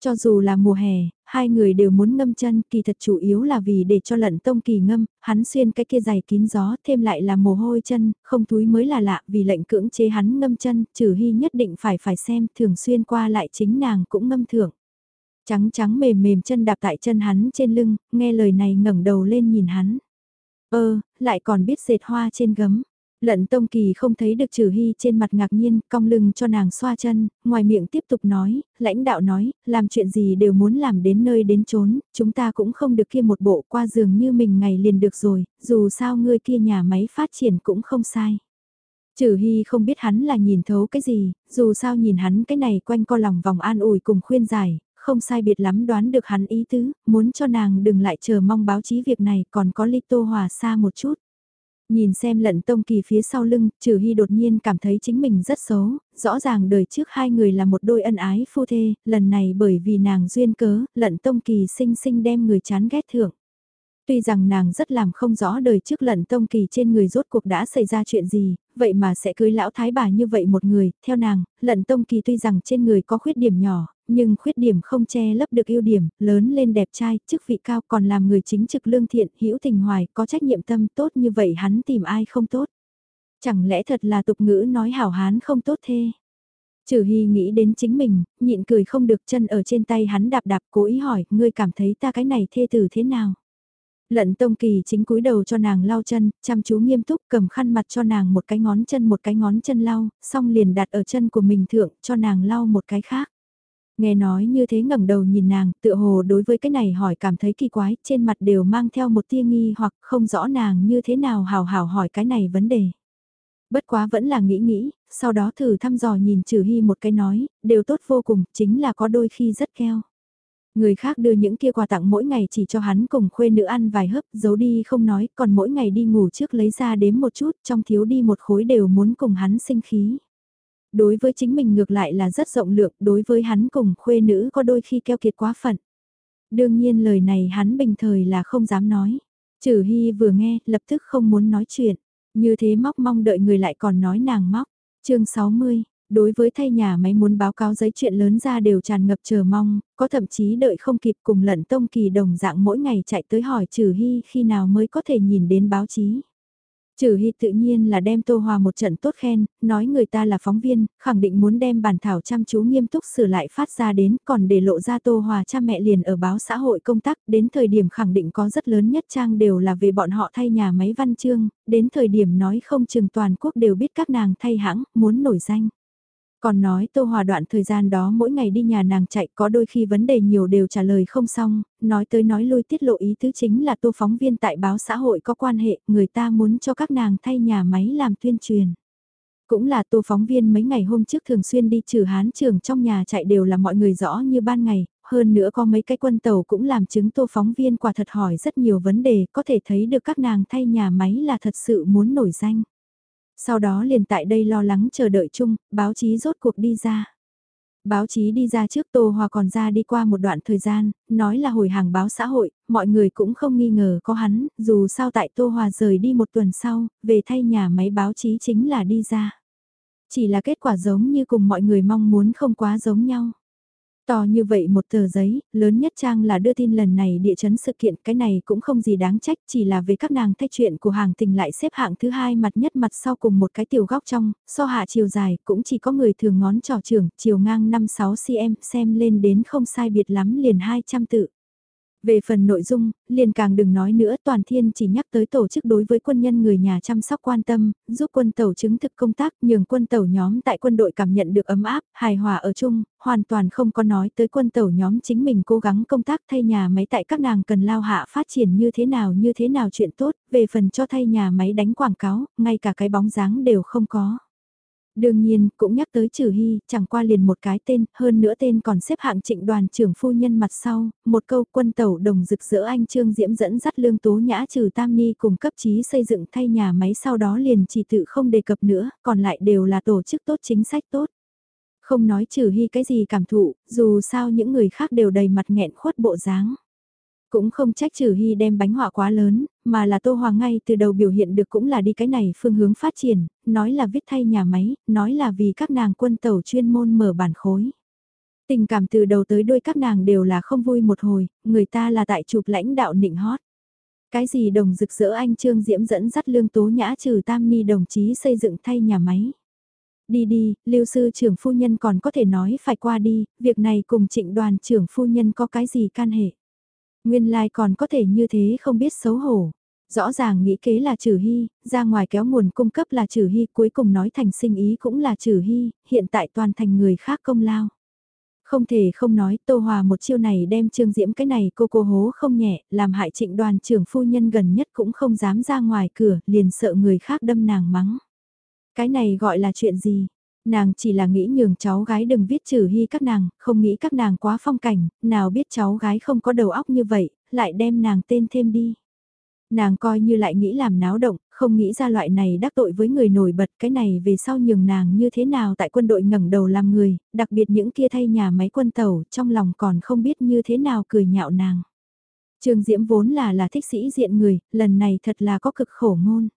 Cho dù là mùa hè, hai người đều muốn ngâm chân, kỳ thật chủ yếu là vì để cho lận tông kỳ ngâm, hắn xuyên cái kia dày kín gió, thêm lại là mồ hôi chân, không túi mới là lạ, vì lệnh cưỡng chế hắn ngâm chân, trừ hy nhất định phải phải xem, thường xuyên qua lại chính nàng cũng ngâm thưởng. Trắng trắng mềm mềm chân đạp tại chân hắn trên lưng, nghe lời này ngẩng đầu lên nhìn hắn. Ơ, lại còn biết dệt hoa trên gấm. Lận Tông Kỳ không thấy được Trừ Hy trên mặt ngạc nhiên, cong lưng cho nàng xoa chân, ngoài miệng tiếp tục nói, lãnh đạo nói, làm chuyện gì đều muốn làm đến nơi đến chốn, chúng ta cũng không được kia một bộ qua giường như mình ngày liền được rồi, dù sao ngươi kia nhà máy phát triển cũng không sai. Trừ Hy không biết hắn là nhìn thấu cái gì, dù sao nhìn hắn cái này quanh co lòng vòng an ủi cùng khuyên giải, không sai biệt lắm đoán được hắn ý tứ, muốn cho nàng đừng lại chờ mong báo chí việc này còn có ly tô hòa xa một chút. Nhìn xem lận tông kỳ phía sau lưng, trừ hy đột nhiên cảm thấy chính mình rất xấu, rõ ràng đời trước hai người là một đôi ân ái phu thê, lần này bởi vì nàng duyên cớ, lận tông kỳ sinh sinh đem người chán ghét thưởng. Tuy rằng nàng rất làm không rõ đời trước lận tông kỳ trên người rốt cuộc đã xảy ra chuyện gì, vậy mà sẽ cưới lão thái bà như vậy một người, theo nàng, lận tông kỳ tuy rằng trên người có khuyết điểm nhỏ, nhưng khuyết điểm không che lấp được ưu điểm, lớn lên đẹp trai, chức vị cao còn làm người chính trực lương thiện, hữu tình hoài, có trách nhiệm tâm tốt như vậy hắn tìm ai không tốt. Chẳng lẽ thật là tục ngữ nói hảo hán không tốt thê. Trừ Hy nghĩ đến chính mình, nhịn cười không được chân ở trên tay hắn đạp đạp cố ý hỏi, ngươi cảm thấy ta cái này thê tử thế nào? Lận Tông Kỳ chính cúi đầu cho nàng lau chân, chăm chú nghiêm túc cầm khăn mặt cho nàng một cái ngón chân một cái ngón chân lau, xong liền đặt ở chân của mình thượng cho nàng lau một cái khác. Nghe nói như thế ngẩng đầu nhìn nàng, tựa hồ đối với cái này hỏi cảm thấy kỳ quái, trên mặt đều mang theo một tia nghi hoặc không rõ nàng như thế nào hào hào hỏi cái này vấn đề. Bất quá vẫn là nghĩ nghĩ, sau đó thử thăm dò nhìn trừ hy một cái nói, đều tốt vô cùng, chính là có đôi khi rất keo. Người khác đưa những kia quà tặng mỗi ngày chỉ cho hắn cùng khuê nữ ăn vài hớp, giấu đi không nói, còn mỗi ngày đi ngủ trước lấy ra đếm một chút, trong thiếu đi một khối đều muốn cùng hắn sinh khí. Đối với chính mình ngược lại là rất rộng lượng, đối với hắn cùng khuê nữ có đôi khi keo kiệt quá phận. Đương nhiên lời này hắn bình thời là không dám nói. Trừ Hy vừa nghe, lập tức không muốn nói chuyện. Như thế móc mong đợi người lại còn nói nàng móc. chương 60, đối với thay nhà máy muốn báo cáo giấy chuyện lớn ra đều tràn ngập chờ mong, có thậm chí đợi không kịp cùng lận tông kỳ đồng dạng mỗi ngày chạy tới hỏi trừ hy khi nào mới có thể nhìn đến báo chí. Trừ Hy tự nhiên là đem Tô Hòa một trận tốt khen, nói người ta là phóng viên, khẳng định muốn đem bản thảo chăm chú nghiêm túc sửa lại phát ra đến, còn để lộ ra Tô Hòa cha mẹ liền ở báo xã hội công tác, đến thời điểm khẳng định có rất lớn nhất trang đều là về bọn họ thay nhà máy văn chương, đến thời điểm nói không chừng toàn quốc đều biết các nàng thay hãng, muốn nổi danh. Còn nói Tô Hòa đoạn thời gian đó mỗi ngày đi nhà nàng chạy có đôi khi vấn đề nhiều đều trả lời không xong, nói tới nói lui tiết lộ ý tứ chính là Tô phóng viên tại báo xã hội có quan hệ, người ta muốn cho các nàng thay nhà máy làm tuyên truyền. Cũng là Tô phóng viên mấy ngày hôm trước thường xuyên đi trừ hán trường trong nhà chạy đều là mọi người rõ như ban ngày, hơn nữa có mấy cái quân tàu cũng làm chứng Tô phóng viên quả thật hỏi rất nhiều vấn đề, có thể thấy được các nàng thay nhà máy là thật sự muốn nổi danh. Sau đó liền tại đây lo lắng chờ đợi chung, báo chí rốt cuộc đi ra. Báo chí đi ra trước Tô Hòa còn ra đi qua một đoạn thời gian, nói là hồi hàng báo xã hội, mọi người cũng không nghi ngờ có hắn, dù sao tại Tô Hòa rời đi một tuần sau, về thay nhà máy báo chí chính là đi ra. Chỉ là kết quả giống như cùng mọi người mong muốn không quá giống nhau. To như vậy một tờ giấy, lớn nhất trang là đưa tin lần này địa chấn sự kiện, cái này cũng không gì đáng trách, chỉ là về các nàng thay chuyện của hàng tình lại xếp hạng thứ hai mặt nhất mặt sau cùng một cái tiểu góc trong, so hạ chiều dài, cũng chỉ có người thường ngón trò trưởng, chiều ngang 5-6 cm, xem lên đến không sai biệt lắm liền 200 tự. Về phần nội dung, liền càng đừng nói nữa toàn thiên chỉ nhắc tới tổ chức đối với quân nhân người nhà chăm sóc quan tâm, giúp quân tàu chứng thực công tác nhường quân tàu nhóm tại quân đội cảm nhận được ấm áp, hài hòa ở chung, hoàn toàn không có nói tới quân tàu nhóm chính mình cố gắng công tác thay nhà máy tại các nàng cần lao hạ phát triển như thế nào như thế nào chuyện tốt, về phần cho thay nhà máy đánh quảng cáo, ngay cả cái bóng dáng đều không có. Đương nhiên, cũng nhắc tới Trừ Hy, chẳng qua liền một cái tên, hơn nữa tên còn xếp hạng trịnh đoàn trưởng phu nhân mặt sau, một câu quân tàu đồng rực rỡ anh Trương Diễm dẫn dắt lương tố nhã trừ Tam Ni cùng cấp chí xây dựng thay nhà máy sau đó liền chỉ tự không đề cập nữa, còn lại đều là tổ chức tốt chính sách tốt. Không nói Trừ Hy cái gì cảm thụ, dù sao những người khác đều đầy mặt nghẹn khuất bộ dáng. Cũng không trách trừ hy đem bánh họa quá lớn, mà là Tô Hoàng ngay từ đầu biểu hiện được cũng là đi cái này phương hướng phát triển, nói là viết thay nhà máy, nói là vì các nàng quân tàu chuyên môn mở bản khối. Tình cảm từ đầu tới đuôi các nàng đều là không vui một hồi, người ta là tại chụp lãnh đạo nịnh hót. Cái gì đồng rực rỡ anh Trương Diễm dẫn dắt lương tố nhã trừ tam ni đồng chí xây dựng thay nhà máy. Đi đi, lưu sư trưởng phu nhân còn có thể nói phải qua đi, việc này cùng trịnh đoàn trưởng phu nhân có cái gì can hệ. Nguyên lai like còn có thể như thế không biết xấu hổ. Rõ ràng nghĩ kế là trừ hy, ra ngoài kéo nguồn cung cấp là trừ hy, cuối cùng nói thành sinh ý cũng là trừ hy, hiện tại toàn thành người khác công lao. Không thể không nói Tô Hòa một chiêu này đem Trương Diễm cái này cô cô hố không nhẹ, làm hại trịnh đoàn trưởng phu nhân gần nhất cũng không dám ra ngoài cửa, liền sợ người khác đâm nàng mắng. Cái này gọi là chuyện gì? Nàng chỉ là nghĩ nhường cháu gái đừng viết trừ hy các nàng, không nghĩ các nàng quá phong cảnh, nào biết cháu gái không có đầu óc như vậy, lại đem nàng tên thêm đi. Nàng coi như lại nghĩ làm náo động, không nghĩ ra loại này đắc tội với người nổi bật cái này về sau nhường nàng như thế nào tại quân đội ngẩng đầu làm người, đặc biệt những kia thay nhà máy quân tàu, trong lòng còn không biết như thế nào cười nhạo nàng. Trương Diễm vốn là là thích sĩ diện người, lần này thật là có cực khổ ngôn.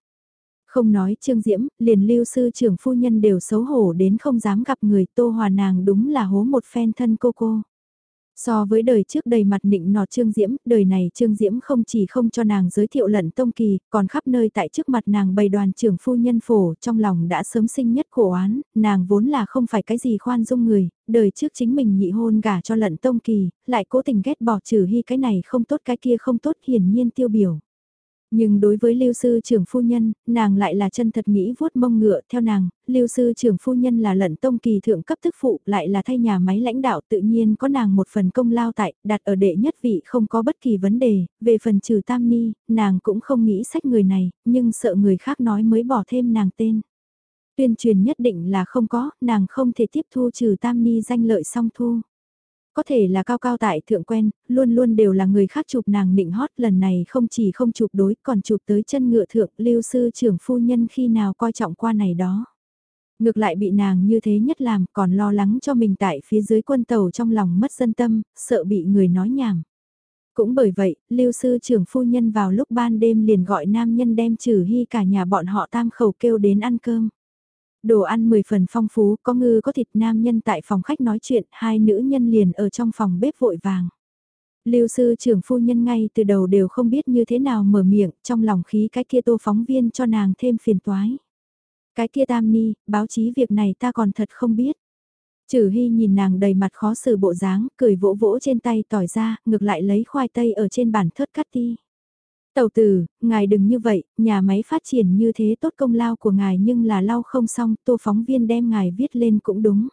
Không nói Trương Diễm, liền lưu sư trưởng phu nhân đều xấu hổ đến không dám gặp người tô hòa nàng đúng là hố một phen thân cô cô. So với đời trước đầy mặt nịnh nọt Trương Diễm, đời này Trương Diễm không chỉ không cho nàng giới thiệu lận tông kỳ, còn khắp nơi tại trước mặt nàng bày đoàn trưởng phu nhân phổ trong lòng đã sớm sinh nhất khổ án, nàng vốn là không phải cái gì khoan dung người, đời trước chính mình nhị hôn gả cho lận tông kỳ, lại cố tình ghét bỏ trừ hy cái này không tốt cái kia không tốt hiển nhiên tiêu biểu. Nhưng đối với lưu sư trưởng phu nhân, nàng lại là chân thật nghĩ vuốt mông ngựa theo nàng, lưu sư trưởng phu nhân là lận tông kỳ thượng cấp thức phụ lại là thay nhà máy lãnh đạo tự nhiên có nàng một phần công lao tại, đặt ở đệ nhất vị không có bất kỳ vấn đề, về phần trừ tam ni, nàng cũng không nghĩ sách người này, nhưng sợ người khác nói mới bỏ thêm nàng tên. Tuyên truyền nhất định là không có, nàng không thể tiếp thu trừ tam ni danh lợi song thu. Có thể là cao cao tại thượng quen, luôn luôn đều là người khác chụp nàng nịnh hót lần này không chỉ không chụp đối còn chụp tới chân ngựa thượng lưu sư trưởng phu nhân khi nào coi trọng qua này đó. Ngược lại bị nàng như thế nhất làm còn lo lắng cho mình tại phía dưới quân tàu trong lòng mất dân tâm, sợ bị người nói nhảm. Cũng bởi vậy, lưu sư trưởng phu nhân vào lúc ban đêm liền gọi nam nhân đem trừ hy cả nhà bọn họ tam khẩu kêu đến ăn cơm. Đồ ăn 10 phần phong phú, có ngư có thịt nam nhân tại phòng khách nói chuyện, hai nữ nhân liền ở trong phòng bếp vội vàng. Lưu sư trưởng phu nhân ngay từ đầu đều không biết như thế nào mở miệng, trong lòng khí cái kia tô phóng viên cho nàng thêm phiền toái. Cái kia tam ni, báo chí việc này ta còn thật không biết. Trừ hy nhìn nàng đầy mặt khó xử bộ dáng, cười vỗ vỗ trên tay tỏi ra, ngược lại lấy khoai tây ở trên bàn thớt cắt ti. Tàu tử, ngài đừng như vậy, nhà máy phát triển như thế tốt công lao của ngài nhưng là lau không xong, tô phóng viên đem ngài viết lên cũng đúng.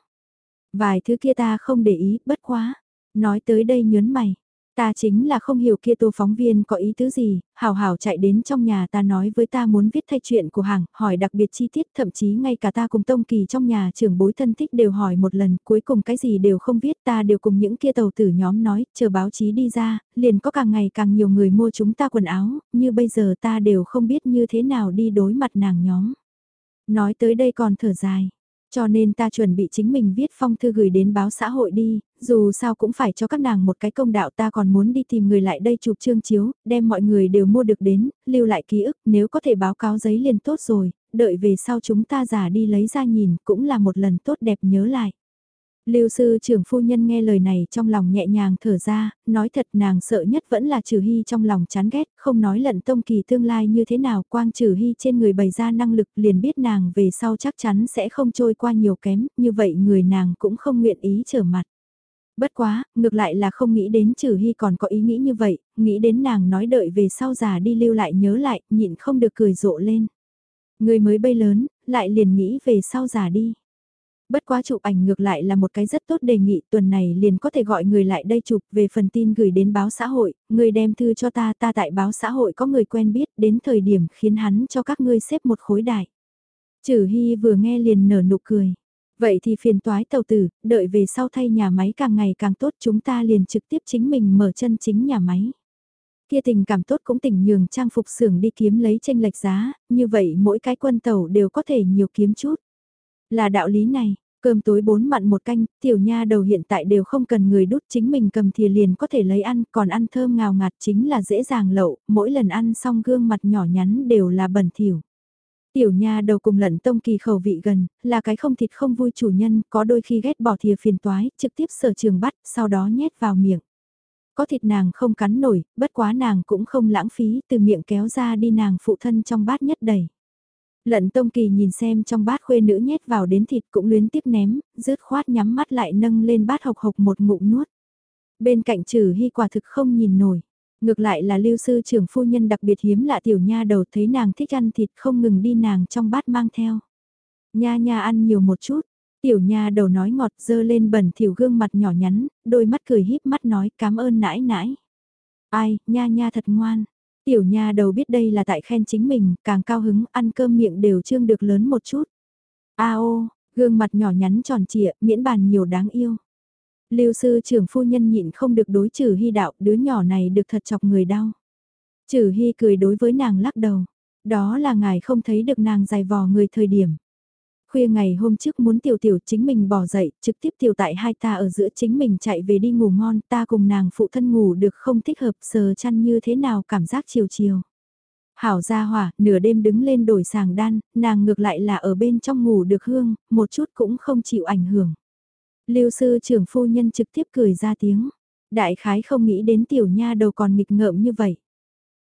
Vài thứ kia ta không để ý, bất quá. Nói tới đây nhớn mày, Ta chính là không hiểu kia tô phóng viên có ý tứ gì, hào hào chạy đến trong nhà ta nói với ta muốn viết thay chuyện của hàng, hỏi đặc biệt chi tiết, thậm chí ngay cả ta cùng Tông Kỳ trong nhà trưởng bối thân thích đều hỏi một lần, cuối cùng cái gì đều không viết ta đều cùng những kia tàu tử nhóm nói, chờ báo chí đi ra, liền có càng ngày càng nhiều người mua chúng ta quần áo, như bây giờ ta đều không biết như thế nào đi đối mặt nàng nhóm. Nói tới đây còn thở dài. Cho nên ta chuẩn bị chính mình viết phong thư gửi đến báo xã hội đi, dù sao cũng phải cho các nàng một cái công đạo ta còn muốn đi tìm người lại đây chụp trương chiếu, đem mọi người đều mua được đến, lưu lại ký ức, nếu có thể báo cáo giấy liền tốt rồi, đợi về sau chúng ta giả đi lấy ra nhìn cũng là một lần tốt đẹp nhớ lại. Lưu sư trưởng phu nhân nghe lời này trong lòng nhẹ nhàng thở ra, nói thật nàng sợ nhất vẫn là trừ hy trong lòng chán ghét, không nói lận tông kỳ tương lai như thế nào quang trừ hy trên người bày ra năng lực liền biết nàng về sau chắc chắn sẽ không trôi qua nhiều kém, như vậy người nàng cũng không nguyện ý trở mặt. Bất quá, ngược lại là không nghĩ đến trừ hy còn có ý nghĩ như vậy, nghĩ đến nàng nói đợi về sau già đi lưu lại nhớ lại, nhịn không được cười rộ lên. Người mới bay lớn, lại liền nghĩ về sau già đi. Bất quá chụp ảnh ngược lại là một cái rất tốt đề nghị tuần này liền có thể gọi người lại đây chụp về phần tin gửi đến báo xã hội, người đem thư cho ta ta tại báo xã hội có người quen biết đến thời điểm khiến hắn cho các ngươi xếp một khối đại. Trừ Hy vừa nghe liền nở nụ cười. Vậy thì phiền toái tàu tử, đợi về sau thay nhà máy càng ngày càng tốt chúng ta liền trực tiếp chính mình mở chân chính nhà máy. Kia tình cảm tốt cũng tỉnh nhường trang phục xưởng đi kiếm lấy tranh lệch giá, như vậy mỗi cái quân tàu đều có thể nhiều kiếm chút. Là đạo lý này, cơm tối bốn mặn một canh, tiểu nha đầu hiện tại đều không cần người đút chính mình cầm thìa liền có thể lấy ăn, còn ăn thơm ngào ngạt chính là dễ dàng lậu, mỗi lần ăn xong gương mặt nhỏ nhắn đều là bẩn thỉu. Tiểu nha đầu cùng lận tông kỳ khẩu vị gần, là cái không thịt không vui chủ nhân, có đôi khi ghét bỏ thìa phiền toái, trực tiếp sở trường bắt, sau đó nhét vào miệng. Có thịt nàng không cắn nổi, bất quá nàng cũng không lãng phí, từ miệng kéo ra đi nàng phụ thân trong bát nhất đầy. Lận Tông Kỳ nhìn xem trong bát khuê nữ nhét vào đến thịt cũng luyến tiếp ném, rứt khoát nhắm mắt lại nâng lên bát hộc hộc một ngụm nuốt. Bên cạnh trừ hy quả thực không nhìn nổi. Ngược lại là lưu sư trưởng phu nhân đặc biệt hiếm lạ tiểu nha đầu thấy nàng thích ăn thịt không ngừng đi nàng trong bát mang theo. Nha nha ăn nhiều một chút, tiểu nha đầu nói ngọt dơ lên bẩn thỉu gương mặt nhỏ nhắn, đôi mắt cười híp mắt nói cảm ơn nãi nãi. Ai, nha nha thật ngoan, Tiểu nha đầu biết đây là tại khen chính mình, càng cao hứng, ăn cơm miệng đều trương được lớn một chút. A ô, gương mặt nhỏ nhắn tròn trịa, miễn bàn nhiều đáng yêu. Lưu sư trưởng phu nhân nhịn không được đối trừ hy đạo, đứa nhỏ này được thật chọc người đau. Trừ hy cười đối với nàng lắc đầu. Đó là ngài không thấy được nàng dài vò người thời điểm. Khuya ngày hôm trước muốn tiểu tiểu chính mình bỏ dậy, trực tiếp tiểu tại hai ta ở giữa chính mình chạy về đi ngủ ngon, ta cùng nàng phụ thân ngủ được không thích hợp sờ chăn như thế nào cảm giác chiều chiều. Hảo ra hỏa, nửa đêm đứng lên đổi sàng đan, nàng ngược lại là ở bên trong ngủ được hương, một chút cũng không chịu ảnh hưởng. Lưu sư trưởng phu nhân trực tiếp cười ra tiếng. Đại khái không nghĩ đến tiểu nha đầu còn nghịch ngợm như vậy.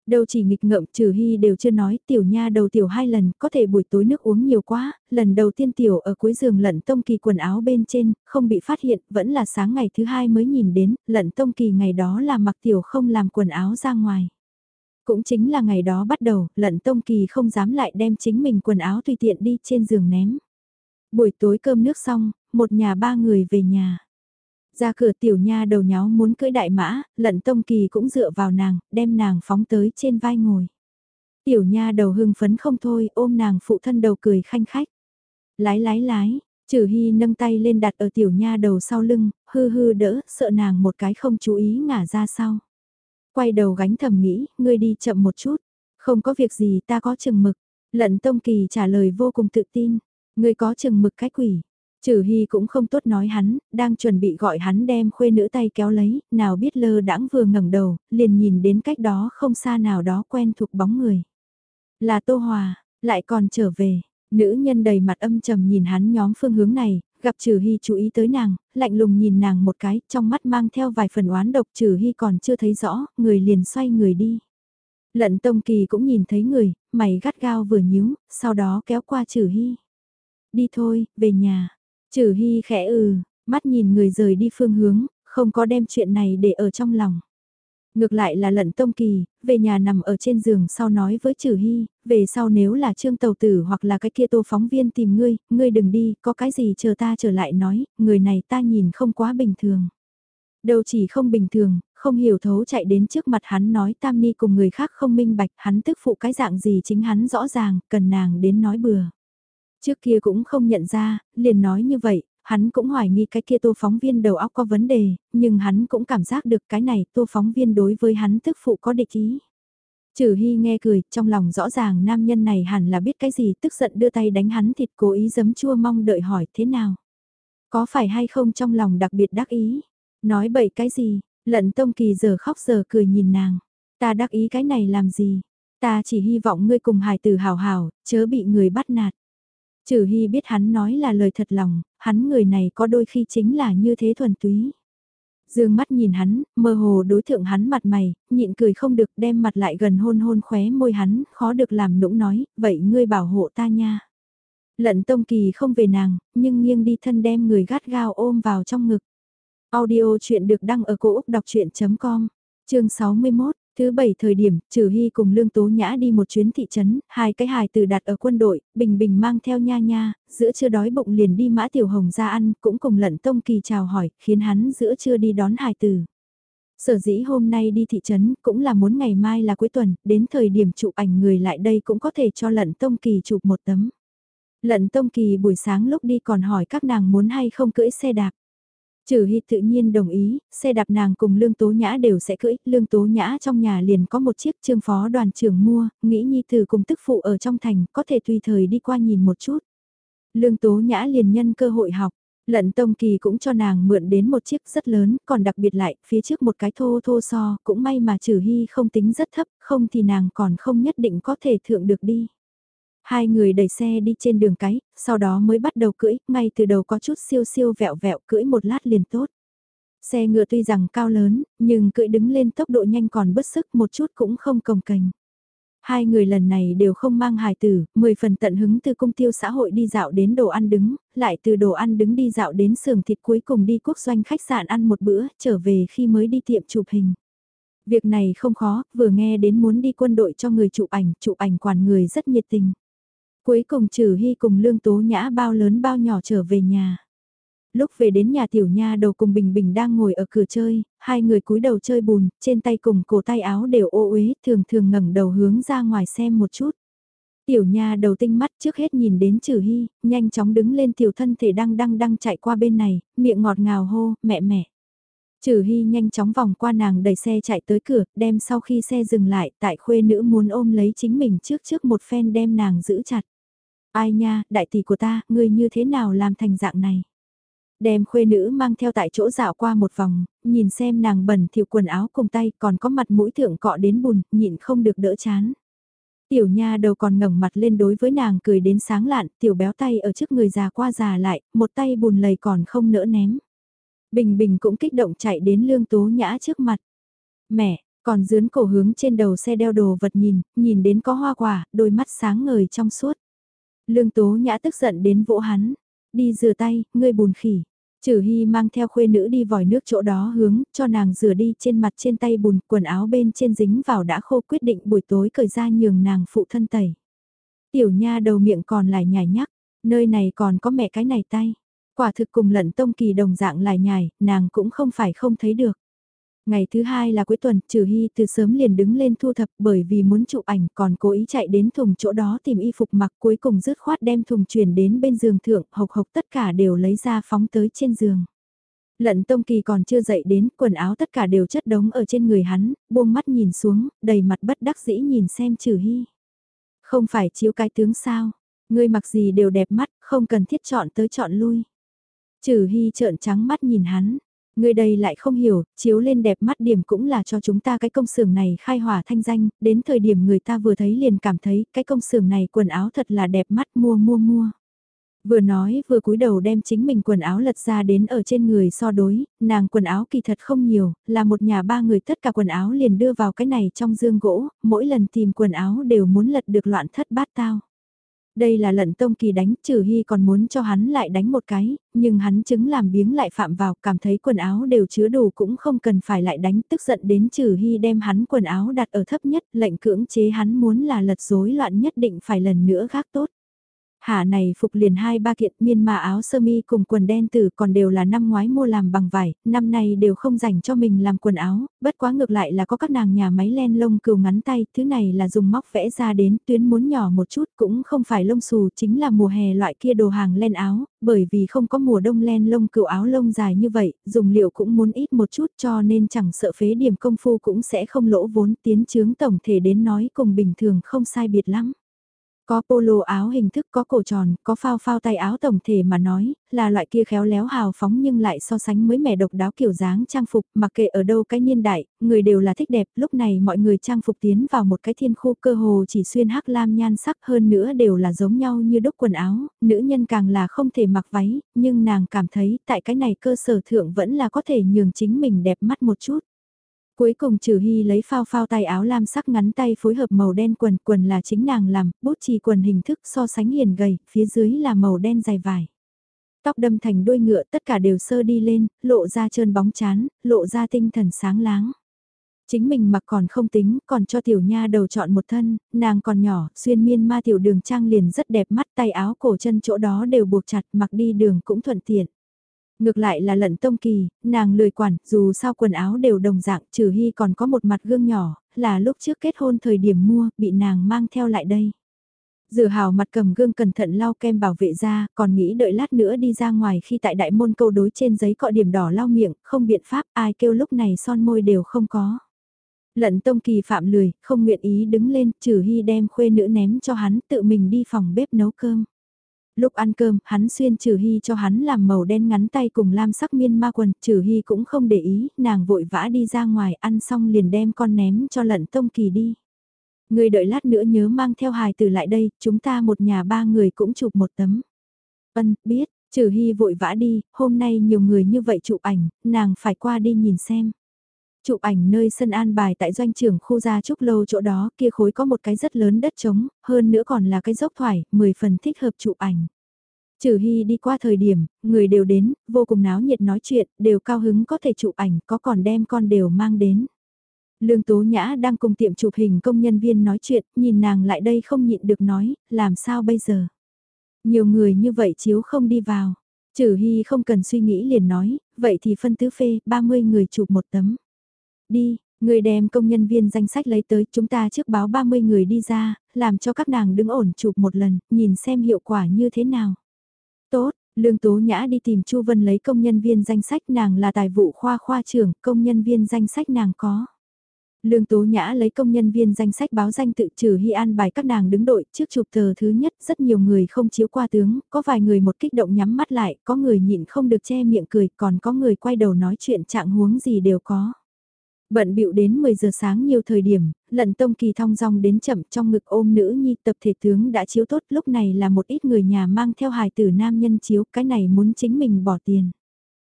Đâu chỉ nghịch ngợm trừ hy đều chưa nói tiểu nha đầu tiểu hai lần có thể buổi tối nước uống nhiều quá, lần đầu tiên tiểu ở cuối giường lận tông kỳ quần áo bên trên, không bị phát hiện, vẫn là sáng ngày thứ hai mới nhìn đến, lận tông kỳ ngày đó là mặc tiểu không làm quần áo ra ngoài. Cũng chính là ngày đó bắt đầu, lận tông kỳ không dám lại đem chính mình quần áo tùy tiện đi trên giường ném. Buổi tối cơm nước xong, một nhà ba người về nhà. Ra cửa tiểu nha đầu nháo muốn cưỡi đại mã, lận tông kỳ cũng dựa vào nàng, đem nàng phóng tới trên vai ngồi. Tiểu nha đầu hưng phấn không thôi, ôm nàng phụ thân đầu cười khanh khách. Lái lái lái, trừ hy nâng tay lên đặt ở tiểu nha đầu sau lưng, hư hư đỡ, sợ nàng một cái không chú ý ngả ra sau. Quay đầu gánh thầm nghĩ, ngươi đi chậm một chút, không có việc gì ta có chừng mực. Lận Tông Kỳ trả lời vô cùng tự tin, ngươi có chừng mực cái quỷ. Trừ Hy cũng không tốt nói hắn, đang chuẩn bị gọi hắn đem khuê nữ tay kéo lấy, nào biết lơ đãng vừa ngẩng đầu, liền nhìn đến cách đó không xa nào đó quen thuộc bóng người. Là Tô Hòa, lại còn trở về, nữ nhân đầy mặt âm trầm nhìn hắn nhóm phương hướng này, gặp Trừ Hy chú ý tới nàng, lạnh lùng nhìn nàng một cái, trong mắt mang theo vài phần oán độc Trừ Hy còn chưa thấy rõ, người liền xoay người đi. Lận Tông Kỳ cũng nhìn thấy người, mày gắt gao vừa nhíu, sau đó kéo qua Trừ Hy. Đi thôi, về nhà. Trừ Hy khẽ ừ, mắt nhìn người rời đi phương hướng, không có đem chuyện này để ở trong lòng. Ngược lại là lận tông kỳ, về nhà nằm ở trên giường sau nói với Trừ Hy, về sau nếu là trương tàu tử hoặc là cái kia tô phóng viên tìm ngươi, ngươi đừng đi, có cái gì chờ ta trở lại nói, người này ta nhìn không quá bình thường. Đâu chỉ không bình thường, không hiểu thấu chạy đến trước mặt hắn nói tam ni cùng người khác không minh bạch, hắn tức phụ cái dạng gì chính hắn rõ ràng, cần nàng đến nói bừa. Trước kia cũng không nhận ra, liền nói như vậy, hắn cũng hoài nghi cái kia tô phóng viên đầu óc có vấn đề, nhưng hắn cũng cảm giác được cái này tô phóng viên đối với hắn tức phụ có địch ý. Trừ Hy nghe cười, trong lòng rõ ràng nam nhân này hẳn là biết cái gì, tức giận đưa tay đánh hắn thịt cố ý giấm chua mong đợi hỏi thế nào. Có phải hay không trong lòng đặc biệt đắc ý? Nói bậy cái gì? Lận Tông Kỳ giờ khóc giờ cười nhìn nàng. Ta đắc ý cái này làm gì? Ta chỉ hy vọng ngươi cùng hài tử hào hào, chớ bị người bắt nạt. Trừ Hy biết hắn nói là lời thật lòng, hắn người này có đôi khi chính là như thế thuần túy. Dương mắt nhìn hắn, mơ hồ đối thượng hắn mặt mày, nhịn cười không được đem mặt lại gần hôn hôn khóe môi hắn, khó được làm nũng nói, vậy ngươi bảo hộ ta nha. Lận Tông Kỳ không về nàng, nhưng nghiêng đi thân đem người gắt gao ôm vào trong ngực. Audio chuyện được đăng ở cổ Úc đọc chuyện.com, chương 61, Thứ bảy thời điểm, Trừ Hy cùng Lương Tố Nhã đi một chuyến thị trấn, hai cái hài từ đặt ở quân đội, Bình Bình mang theo nha nha, giữa chưa đói bụng liền đi Mã Tiểu Hồng ra ăn, cũng cùng lận Tông Kỳ chào hỏi, khiến hắn giữa chưa đi đón hài từ. Sở dĩ hôm nay đi thị trấn cũng là muốn ngày mai là cuối tuần, đến thời điểm chụp ảnh người lại đây cũng có thể cho lận Tông Kỳ chụp một tấm. Lận Tông Kỳ buổi sáng lúc đi còn hỏi các nàng muốn hay không cưỡi xe đạp. Trừ Hy tự nhiên đồng ý, xe đạp nàng cùng Lương Tố Nhã đều sẽ cưỡi, Lương Tố Nhã trong nhà liền có một chiếc trương phó đoàn trưởng mua, nghĩ Nhi Tử cùng tức phụ ở trong thành, có thể tùy thời đi qua nhìn một chút. Lương Tố Nhã liền nhân cơ hội học, lận Tông Kỳ cũng cho nàng mượn đến một chiếc rất lớn, còn đặc biệt lại, phía trước một cái thô thô so, cũng may mà Trừ Hy không tính rất thấp, không thì nàng còn không nhất định có thể thượng được đi. Hai người đẩy xe đi trên đường cái, sau đó mới bắt đầu cưỡi, ngay từ đầu có chút siêu siêu vẹo vẹo cưỡi một lát liền tốt. Xe ngựa tuy rằng cao lớn, nhưng cưỡi đứng lên tốc độ nhanh còn bất sức một chút cũng không cồng cành. Hai người lần này đều không mang hài tử, mười phần tận hứng từ công tiêu xã hội đi dạo đến đồ ăn đứng, lại từ đồ ăn đứng đi dạo đến xưởng thịt cuối cùng đi quốc doanh khách sạn ăn một bữa, trở về khi mới đi tiệm chụp hình. Việc này không khó, vừa nghe đến muốn đi quân đội cho người chụp ảnh, chụp ảnh quản người rất nhiệt tình. Cuối cùng trừ hy cùng lương tố nhã bao lớn bao nhỏ trở về nhà. Lúc về đến nhà tiểu nha đầu cùng Bình Bình đang ngồi ở cửa chơi, hai người cúi đầu chơi bùn, trên tay cùng cổ tay áo đều ô uế, thường thường ngẩng đầu hướng ra ngoài xem một chút. Tiểu nha đầu tinh mắt trước hết nhìn đến trừ hy, nhanh chóng đứng lên tiểu thân thể đang đang đang chạy qua bên này, miệng ngọt ngào hô, mẹ mẹ. Trừ Hy nhanh chóng vòng qua nàng đẩy xe chạy tới cửa, đem sau khi xe dừng lại, tại khuê nữ muốn ôm lấy chính mình trước trước một phen đem nàng giữ chặt. Ai nha, đại tỷ của ta, ngươi như thế nào làm thành dạng này? Đem khuê nữ mang theo tại chỗ dạo qua một vòng, nhìn xem nàng bẩn thiệu quần áo cùng tay còn có mặt mũi thượng cọ đến bùn, nhịn không được đỡ chán. Tiểu nha đầu còn ngẩng mặt lên đối với nàng cười đến sáng lạn, tiểu béo tay ở trước người già qua già lại, một tay bùn lầy còn không nỡ ném. Bình Bình cũng kích động chạy đến lương tố nhã trước mặt. Mẹ, còn dướn cổ hướng trên đầu xe đeo đồ vật nhìn, nhìn đến có hoa quả, đôi mắt sáng ngời trong suốt. Lương Tố Nhã tức giận đến vỗ hắn. Đi rửa tay, ngươi bùn khỉ. Trừ Hy mang theo khuê nữ đi vòi nước chỗ đó hướng, cho nàng rửa đi trên mặt trên tay bùn, quần áo bên trên dính vào đã khô quyết định buổi tối cởi ra nhường nàng phụ thân tẩy. Tiểu nha đầu miệng còn lại nhảy nhắc, nơi này còn có mẹ cái này tay. Quả thực cùng lận tông kỳ đồng dạng lại nhảy, nàng cũng không phải không thấy được. Ngày thứ hai là cuối tuần, Trừ Hy từ sớm liền đứng lên thu thập bởi vì muốn chụp ảnh còn cố ý chạy đến thùng chỗ đó tìm y phục mặc cuối cùng dứt khoát đem thùng chuyển đến bên giường thượng, hộc hộc tất cả đều lấy ra phóng tới trên giường. Lận Tông Kỳ còn chưa dậy đến, quần áo tất cả đều chất đống ở trên người hắn, buông mắt nhìn xuống, đầy mặt bất đắc dĩ nhìn xem Trừ Hy. Không phải chiếu cái tướng sao, ngươi mặc gì đều đẹp mắt, không cần thiết chọn tới chọn lui. Trừ Hy trợn trắng mắt nhìn hắn, Người đây lại không hiểu, chiếu lên đẹp mắt điểm cũng là cho chúng ta cái công xưởng này khai hỏa thanh danh, đến thời điểm người ta vừa thấy liền cảm thấy cái công xưởng này quần áo thật là đẹp mắt mua mua mua. Vừa nói vừa cúi đầu đem chính mình quần áo lật ra đến ở trên người so đối, nàng quần áo kỳ thật không nhiều, là một nhà ba người tất cả quần áo liền đưa vào cái này trong dương gỗ, mỗi lần tìm quần áo đều muốn lật được loạn thất bát tao. Đây là lận tông kỳ đánh, trừ hy còn muốn cho hắn lại đánh một cái, nhưng hắn chứng làm biếng lại phạm vào, cảm thấy quần áo đều chứa đủ cũng không cần phải lại đánh, tức giận đến trừ hy đem hắn quần áo đặt ở thấp nhất, lệnh cưỡng chế hắn muốn là lật rối loạn nhất định phải lần nữa gác tốt. Hạ này phục liền hai ba kiện miên mà áo sơ mi cùng quần đen tử còn đều là năm ngoái mua làm bằng vải, năm nay đều không dành cho mình làm quần áo, bất quá ngược lại là có các nàng nhà máy len lông cừu ngắn tay, thứ này là dùng móc vẽ ra đến tuyến muốn nhỏ một chút cũng không phải lông xù chính là mùa hè loại kia đồ hàng len áo, bởi vì không có mùa đông len lông cừu áo lông dài như vậy, dùng liệu cũng muốn ít một chút cho nên chẳng sợ phế điểm công phu cũng sẽ không lỗ vốn tiến chướng tổng thể đến nói cùng bình thường không sai biệt lắm. Có polo áo hình thức có cổ tròn, có phao phao tay áo tổng thể mà nói, là loại kia khéo léo hào phóng nhưng lại so sánh mới mẻ độc đáo kiểu dáng trang phục, mặc kệ ở đâu cái niên đại, người đều là thích đẹp, lúc này mọi người trang phục tiến vào một cái thiên khu cơ hồ chỉ xuyên hắc lam nhan sắc hơn nữa đều là giống nhau như đúc quần áo, nữ nhân càng là không thể mặc váy, nhưng nàng cảm thấy tại cái này cơ sở thượng vẫn là có thể nhường chính mình đẹp mắt một chút. Cuối cùng trừ hy lấy phao phao tay áo lam sắc ngắn tay phối hợp màu đen quần, quần là chính nàng làm, bút chì quần hình thức so sánh hiền gầy, phía dưới là màu đen dài vải. Tóc đâm thành đuôi ngựa tất cả đều sơ đi lên, lộ ra trơn bóng chán, lộ ra tinh thần sáng láng. Chính mình mặc còn không tính, còn cho tiểu nha đầu chọn một thân, nàng còn nhỏ, xuyên miên ma tiểu đường trang liền rất đẹp mắt tay áo cổ chân chỗ đó đều buộc chặt mặc đi đường cũng thuận tiện. Ngược lại là lận tông kỳ, nàng lười quản, dù sao quần áo đều đồng dạng, trừ hy còn có một mặt gương nhỏ, là lúc trước kết hôn thời điểm mua, bị nàng mang theo lại đây. Dựa hào mặt cầm gương cẩn thận lau kem bảo vệ ra, còn nghĩ đợi lát nữa đi ra ngoài khi tại đại môn câu đối trên giấy cọ điểm đỏ lau miệng, không biện pháp ai kêu lúc này son môi đều không có. Lận tông kỳ phạm lười, không nguyện ý đứng lên, trừ hy đem khuê nữ ném cho hắn tự mình đi phòng bếp nấu cơm. Lúc ăn cơm, hắn xuyên trừ hy cho hắn làm màu đen ngắn tay cùng lam sắc miên ma quần, trừ hy cũng không để ý, nàng vội vã đi ra ngoài ăn xong liền đem con ném cho lận tông kỳ đi. Người đợi lát nữa nhớ mang theo hài từ lại đây, chúng ta một nhà ba người cũng chụp một tấm. Vân, biết, trừ hy vội vã đi, hôm nay nhiều người như vậy chụp ảnh, nàng phải qua đi nhìn xem. Chụp ảnh nơi sân an bài tại doanh trưởng khu gia trúc lâu chỗ đó kia khối có một cái rất lớn đất trống, hơn nữa còn là cái dốc thoải, 10 phần thích hợp chụp ảnh. Trừ Hy đi qua thời điểm, người đều đến, vô cùng náo nhiệt nói chuyện, đều cao hứng có thể chụp ảnh, có còn đem con đều mang đến. Lương Tố Nhã đang cùng tiệm chụp hình công nhân viên nói chuyện, nhìn nàng lại đây không nhịn được nói, làm sao bây giờ? Nhiều người như vậy chiếu không đi vào. Trừ Hy không cần suy nghĩ liền nói, vậy thì phân tứ phê, 30 người chụp một tấm. Đi, người đem công nhân viên danh sách lấy tới, chúng ta trước báo 30 người đi ra, làm cho các nàng đứng ổn chụp một lần, nhìn xem hiệu quả như thế nào. Tốt, Lương Tố Nhã đi tìm Chu Vân lấy công nhân viên danh sách nàng là tài vụ khoa khoa trưởng, công nhân viên danh sách nàng có. Lương Tố Nhã lấy công nhân viên danh sách báo danh tự trừ Hy An bài các nàng đứng đội trước chụp tờ thứ nhất rất nhiều người không chiếu qua tướng, có vài người một kích động nhắm mắt lại, có người nhịn không được che miệng cười, còn có người quay đầu nói chuyện trạng huống gì đều có. Bận bịu đến 10 giờ sáng nhiều thời điểm, lận tông kỳ thong dong đến chậm trong ngực ôm nữ nhi tập thể tướng đã chiếu tốt lúc này là một ít người nhà mang theo hài tử nam nhân chiếu cái này muốn chính mình bỏ tiền.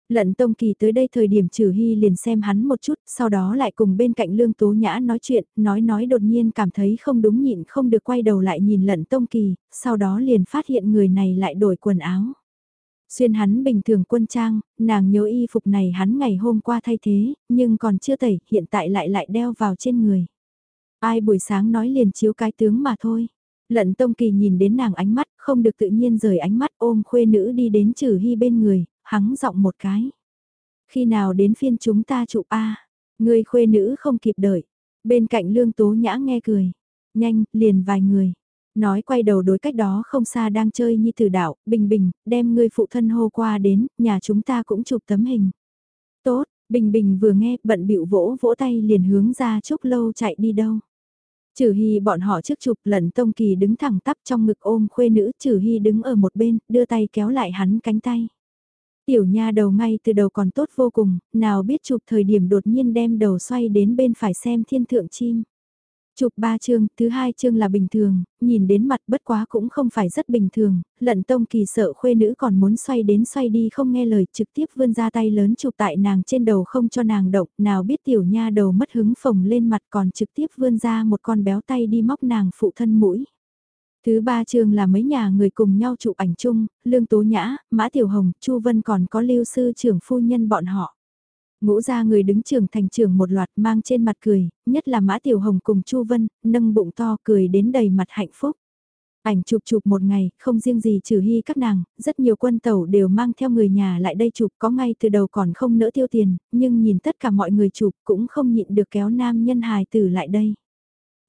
Lận Tông Kỳ tới đây thời điểm trừ hy liền xem hắn một chút, sau đó lại cùng bên cạnh Lương Tố Nhã nói chuyện, nói nói đột nhiên cảm thấy không đúng nhịn không được quay đầu lại nhìn Lận Tông Kỳ, sau đó liền phát hiện người này lại đổi quần áo. Xuyên hắn bình thường quân trang, nàng nhớ y phục này hắn ngày hôm qua thay thế, nhưng còn chưa tẩy, hiện tại lại lại đeo vào trên người. Ai buổi sáng nói liền chiếu cái tướng mà thôi. Lận Tông Kỳ nhìn đến nàng ánh mắt, không được tự nhiên rời ánh mắt ôm khuê nữ đi đến trừ hy bên người, hắng giọng một cái. Khi nào đến phiên chúng ta chụp A, người khuê nữ không kịp đợi. Bên cạnh lương tố nhã nghe cười. Nhanh, liền vài người. Nói quay đầu đối cách đó không xa đang chơi như tử đạo, bình bình, đem người phụ thân hô qua đến, nhà chúng ta cũng chụp tấm hình. Tốt, bình bình vừa nghe, bận bịu vỗ vỗ tay liền hướng ra chốc lâu chạy đi đâu. Trừ Hy bọn họ trước chụp lần Tông Kỳ đứng thẳng tắp trong ngực ôm khuê nữ, Trừ Hy đứng ở một bên, đưa tay kéo lại hắn cánh tay. Tiểu nha đầu ngay từ đầu còn tốt vô cùng, nào biết chụp thời điểm đột nhiên đem đầu xoay đến bên phải xem thiên thượng chim. Chụp ba chương, thứ hai chương là bình thường, nhìn đến mặt bất quá cũng không phải rất bình thường, lận tông kỳ sợ khuê nữ còn muốn xoay đến xoay đi không nghe lời trực tiếp vươn ra tay lớn chụp tại nàng trên đầu không cho nàng động, nào biết tiểu nha đầu mất hứng phồng lên mặt còn trực tiếp vươn ra một con béo tay đi móc nàng phụ thân mũi. Thứ ba chương là mấy nhà người cùng nhau chụp ảnh chung, Lương Tố Nhã, Mã Tiểu Hồng, Chu Vân còn có lưu sư trưởng phu nhân bọn họ. Ngũ ra người đứng trưởng thành trưởng một loạt mang trên mặt cười, nhất là Mã Tiểu Hồng cùng Chu Vân, nâng bụng to cười đến đầy mặt hạnh phúc. Ảnh chụp chụp một ngày, không riêng gì trừ hy các nàng, rất nhiều quân tàu đều mang theo người nhà lại đây chụp có ngay từ đầu còn không nỡ tiêu tiền, nhưng nhìn tất cả mọi người chụp cũng không nhịn được kéo nam nhân hài tử lại đây.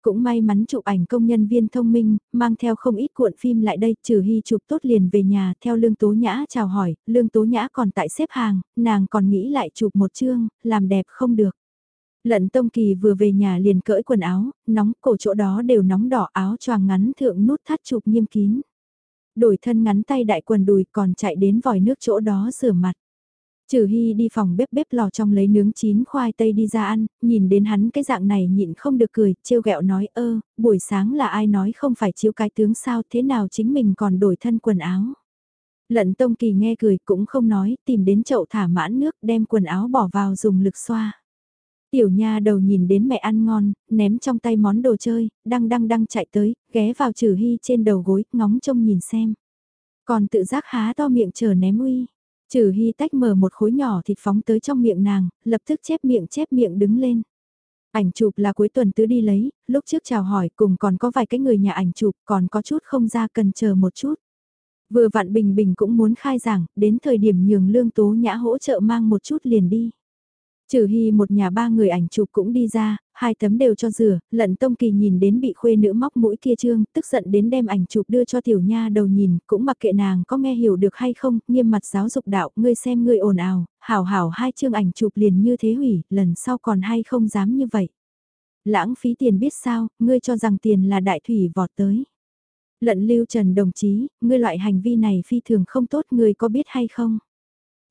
Cũng may mắn chụp ảnh công nhân viên thông minh, mang theo không ít cuộn phim lại đây, trừ hy chụp tốt liền về nhà, theo Lương Tố Nhã chào hỏi, Lương Tố Nhã còn tại xếp hàng, nàng còn nghĩ lại chụp một chương, làm đẹp không được. Lận Tông Kỳ vừa về nhà liền cởi quần áo, nóng cổ chỗ đó đều nóng đỏ áo choàng ngắn thượng nút thắt chụp nghiêm kín. Đổi thân ngắn tay đại quần đùi còn chạy đến vòi nước chỗ đó rửa mặt. Trừ Hy đi phòng bếp bếp lò trong lấy nướng chín khoai tây đi ra ăn, nhìn đến hắn cái dạng này nhịn không được cười, trêu ghẹo nói ơ, buổi sáng là ai nói không phải chiếu cái tướng sao thế nào chính mình còn đổi thân quần áo. Lận Tông Kỳ nghe cười cũng không nói, tìm đến chậu thả mãn nước đem quần áo bỏ vào dùng lực xoa. Tiểu nha đầu nhìn đến mẹ ăn ngon, ném trong tay món đồ chơi, đăng đăng đăng chạy tới, ghé vào trừ hy trên đầu gối, ngóng trông nhìn xem. Còn tự giác há to miệng chờ ném uy. Trừ hy tách mở một khối nhỏ thịt phóng tới trong miệng nàng, lập tức chép miệng chép miệng đứng lên. Ảnh chụp là cuối tuần tứ đi lấy, lúc trước chào hỏi cùng còn có vài cái người nhà ảnh chụp còn có chút không ra cần chờ một chút. Vừa vạn Bình Bình cũng muốn khai giảng, đến thời điểm nhường lương tố nhã hỗ trợ mang một chút liền đi. Trừ hy một nhà ba người ảnh chụp cũng đi ra, hai tấm đều cho rửa, lận tông kỳ nhìn đến bị khuê nữ móc mũi kia trương, tức giận đến đem ảnh chụp đưa cho tiểu nha đầu nhìn, cũng mặc kệ nàng có nghe hiểu được hay không, nghiêm mặt giáo dục đạo, ngươi xem ngươi ồn ào, hảo hảo hai chương ảnh chụp liền như thế hủy, lần sau còn hay không dám như vậy. Lãng phí tiền biết sao, ngươi cho rằng tiền là đại thủy vọt tới. Lận lưu trần đồng chí, ngươi loại hành vi này phi thường không tốt ngươi có biết hay không?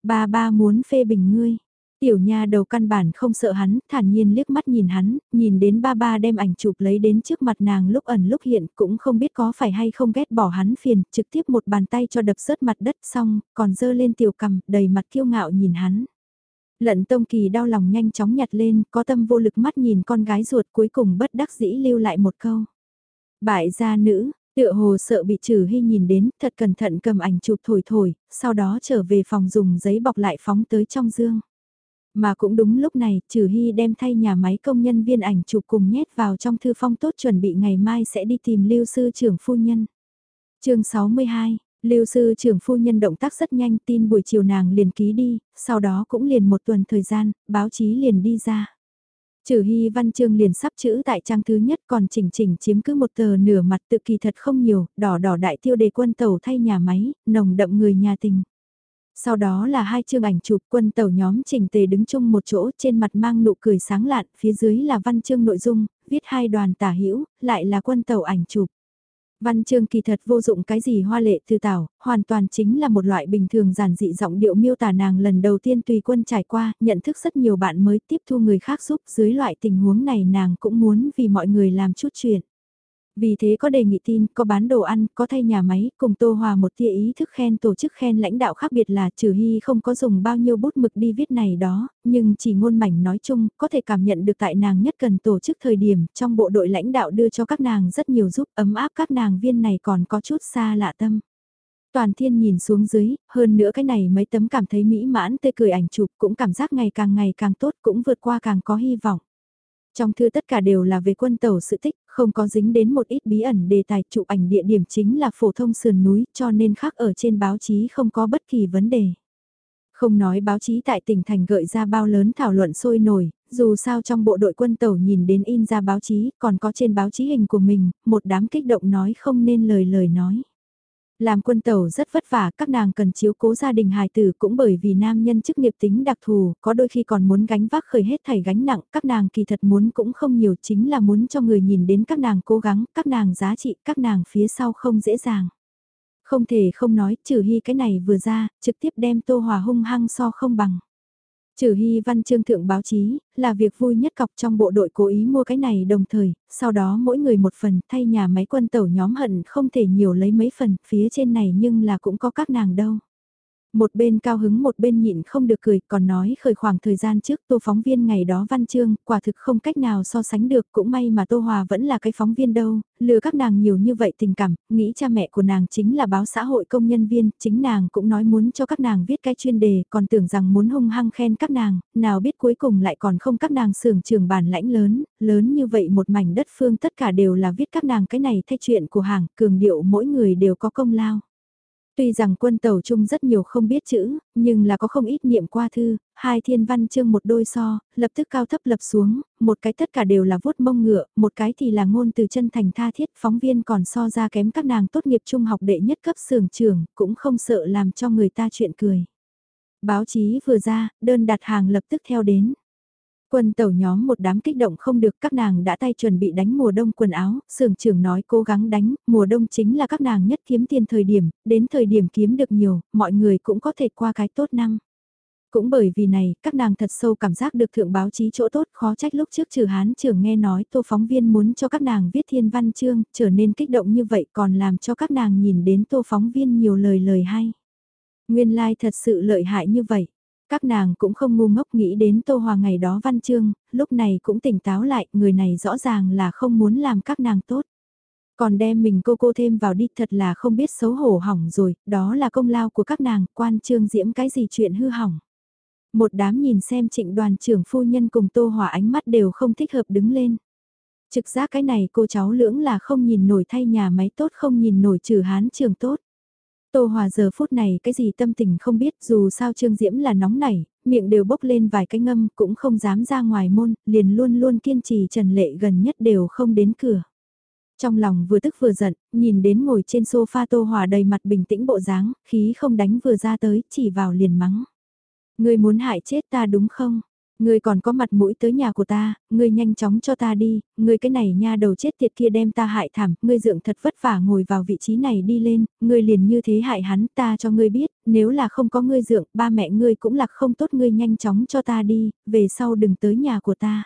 Ba ba muốn phê bình ngươi Tiểu nha đầu căn bản không sợ hắn, thản nhiên liếc mắt nhìn hắn, nhìn đến ba ba đem ảnh chụp lấy đến trước mặt nàng lúc ẩn lúc hiện cũng không biết có phải hay không ghét bỏ hắn phiền, trực tiếp một bàn tay cho đập rớt mặt đất xong, còn dơ lên tiểu cầm, đầy mặt kiêu ngạo nhìn hắn. Lận tông kỳ đau lòng nhanh chóng nhặt lên, có tâm vô lực mắt nhìn con gái ruột cuối cùng bất đắc dĩ lưu lại một câu. Bại gia nữ, tựa hồ sợ bị trừ hy nhìn đến, thật cẩn thận cầm ảnh chụp thổi thổi, sau đó trở về phòng dùng giấy bọc lại phóng tới trong dương. Mà cũng đúng lúc này, Trừ Hy đem thay nhà máy công nhân viên ảnh chụp cùng nhét vào trong thư phong tốt chuẩn bị ngày mai sẽ đi tìm lưu sư trưởng phu nhân. chương 62 Lưu sư trưởng phu nhân động tác rất nhanh tin buổi chiều nàng liền ký đi, sau đó cũng liền một tuần thời gian, báo chí liền đi ra. Trừ hy văn chương liền sắp chữ tại trang thứ nhất còn chỉnh chỉnh chiếm cứ một tờ nửa mặt tự kỳ thật không nhiều, đỏ đỏ đại tiêu đề quân tàu thay nhà máy, nồng đậm người nhà tình. Sau đó là hai chương ảnh chụp quân tàu nhóm chỉnh tề đứng chung một chỗ trên mặt mang nụ cười sáng lạn, phía dưới là văn chương nội dung, viết hai đoàn tả hữu lại là quân tàu ảnh chụp. Văn chương kỳ thật vô dụng cái gì hoa lệ thư tảo, hoàn toàn chính là một loại bình thường giản dị giọng điệu miêu tả nàng lần đầu tiên tùy quân trải qua, nhận thức rất nhiều bạn mới tiếp thu người khác giúp dưới loại tình huống này nàng cũng muốn vì mọi người làm chút chuyện. Vì thế có đề nghị tin, có bán đồ ăn, có thay nhà máy, cùng Tô Hòa một tia ý thức khen tổ chức khen lãnh đạo khác biệt là trừ hy không có dùng bao nhiêu bút mực đi viết này đó, nhưng chỉ ngôn mảnh nói chung, có thể cảm nhận được tại nàng nhất cần tổ chức thời điểm, trong bộ đội lãnh đạo đưa cho các nàng rất nhiều giúp ấm áp các nàng viên này còn có chút xa lạ tâm. Toàn thiên nhìn xuống dưới, hơn nữa cái này mấy tấm cảm thấy mỹ mãn tươi cười ảnh chụp cũng cảm giác ngày càng ngày càng tốt cũng vượt qua càng có hy vọng. Trong thư tất cả đều là về quân tàu sự tích, không có dính đến một ít bí ẩn đề tài chụp ảnh địa điểm chính là phổ thông sườn núi cho nên khác ở trên báo chí không có bất kỳ vấn đề. Không nói báo chí tại tỉnh thành gợi ra bao lớn thảo luận sôi nổi, dù sao trong bộ đội quân tàu nhìn đến in ra báo chí còn có trên báo chí hình của mình, một đám kích động nói không nên lời lời nói. Làm quân tàu rất vất vả, các nàng cần chiếu cố gia đình hài tử cũng bởi vì nam nhân chức nghiệp tính đặc thù, có đôi khi còn muốn gánh vác khởi hết thảy gánh nặng, các nàng kỳ thật muốn cũng không nhiều chính là muốn cho người nhìn đến các nàng cố gắng, các nàng giá trị, các nàng phía sau không dễ dàng. Không thể không nói, trừ hy cái này vừa ra, trực tiếp đem tô hòa hung hăng so không bằng. Trừ hy văn chương thượng báo chí, là việc vui nhất cọc trong bộ đội cố ý mua cái này đồng thời, sau đó mỗi người một phần thay nhà máy quân tẩu nhóm hận không thể nhiều lấy mấy phần, phía trên này nhưng là cũng có các nàng đâu. Một bên cao hứng một bên nhịn không được cười, còn nói khởi khoảng thời gian trước tô phóng viên ngày đó văn chương, quả thực không cách nào so sánh được, cũng may mà tô hòa vẫn là cái phóng viên đâu, lừa các nàng nhiều như vậy tình cảm, nghĩ cha mẹ của nàng chính là báo xã hội công nhân viên, chính nàng cũng nói muốn cho các nàng viết cái chuyên đề, còn tưởng rằng muốn hung hăng khen các nàng, nào biết cuối cùng lại còn không các nàng sưởng trường bản lãnh lớn, lớn như vậy một mảnh đất phương tất cả đều là viết các nàng cái này thay chuyện của hàng, cường điệu mỗi người đều có công lao. Tuy rằng quân tàu chung rất nhiều không biết chữ, nhưng là có không ít niệm qua thư, hai thiên văn chương một đôi so, lập tức cao thấp lập xuống, một cái tất cả đều là vuốt mông ngựa, một cái thì là ngôn từ chân thành tha thiết, phóng viên còn so ra kém các nàng tốt nghiệp trung học đệ nhất cấp sưởng trường, cũng không sợ làm cho người ta chuyện cười. Báo chí vừa ra, đơn đặt hàng lập tức theo đến. Quân tàu nhóm một đám kích động không được các nàng đã tay chuẩn bị đánh mùa đông quần áo, sưởng trưởng nói cố gắng đánh, mùa đông chính là các nàng nhất kiếm tiền thời điểm, đến thời điểm kiếm được nhiều, mọi người cũng có thể qua cái tốt năm. Cũng bởi vì này, các nàng thật sâu cảm giác được thượng báo chí chỗ tốt khó trách lúc trước trừ hán trưởng nghe nói tô phóng viên muốn cho các nàng viết thiên văn chương, trở nên kích động như vậy còn làm cho các nàng nhìn đến tô phóng viên nhiều lời lời hay. Nguyên lai like thật sự lợi hại như vậy. Các nàng cũng không ngu ngốc nghĩ đến Tô Hòa ngày đó văn chương, lúc này cũng tỉnh táo lại, người này rõ ràng là không muốn làm các nàng tốt. Còn đem mình cô cô thêm vào đi thật là không biết xấu hổ hỏng rồi, đó là công lao của các nàng, quan trương diễm cái gì chuyện hư hỏng. Một đám nhìn xem trịnh đoàn trưởng phu nhân cùng Tô Hòa ánh mắt đều không thích hợp đứng lên. Trực giác cái này cô cháu lưỡng là không nhìn nổi thay nhà máy tốt không nhìn nổi trừ hán trường tốt. Tô Hòa giờ phút này cái gì tâm tình không biết dù sao Trương Diễm là nóng nảy, miệng đều bốc lên vài cái ngâm cũng không dám ra ngoài môn, liền luôn luôn kiên trì Trần Lệ gần nhất đều không đến cửa. Trong lòng vừa tức vừa giận, nhìn đến ngồi trên sofa Tô Hòa đầy mặt bình tĩnh bộ dáng, khí không đánh vừa ra tới, chỉ vào liền mắng. Người muốn hại chết ta đúng không? Ngươi còn có mặt mũi tới nhà của ta, ngươi nhanh chóng cho ta đi, ngươi cái này nha đầu chết tiệt kia đem ta hại thảm, ngươi dượng thật vất vả ngồi vào vị trí này đi lên, ngươi liền như thế hại hắn ta cho ngươi biết, nếu là không có ngươi dượng, ba mẹ ngươi cũng lạc không tốt ngươi nhanh chóng cho ta đi, về sau đừng tới nhà của ta.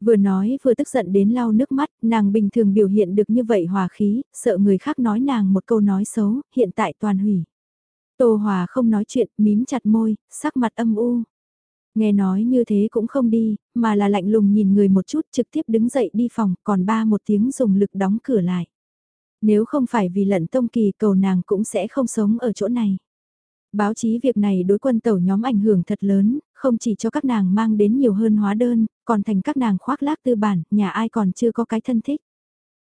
Vừa nói vừa tức giận đến lau nước mắt, nàng bình thường biểu hiện được như vậy hòa khí, sợ người khác nói nàng một câu nói xấu, hiện tại toàn hủy. Tô Hòa không nói chuyện, mím chặt môi, sắc mặt âm u. Nghe nói như thế cũng không đi, mà là lạnh lùng nhìn người một chút trực tiếp đứng dậy đi phòng, còn ba một tiếng dùng lực đóng cửa lại. Nếu không phải vì lận tông kỳ cầu nàng cũng sẽ không sống ở chỗ này. Báo chí việc này đối quân tàu nhóm ảnh hưởng thật lớn, không chỉ cho các nàng mang đến nhiều hơn hóa đơn, còn thành các nàng khoác lác tư bản, nhà ai còn chưa có cái thân thích.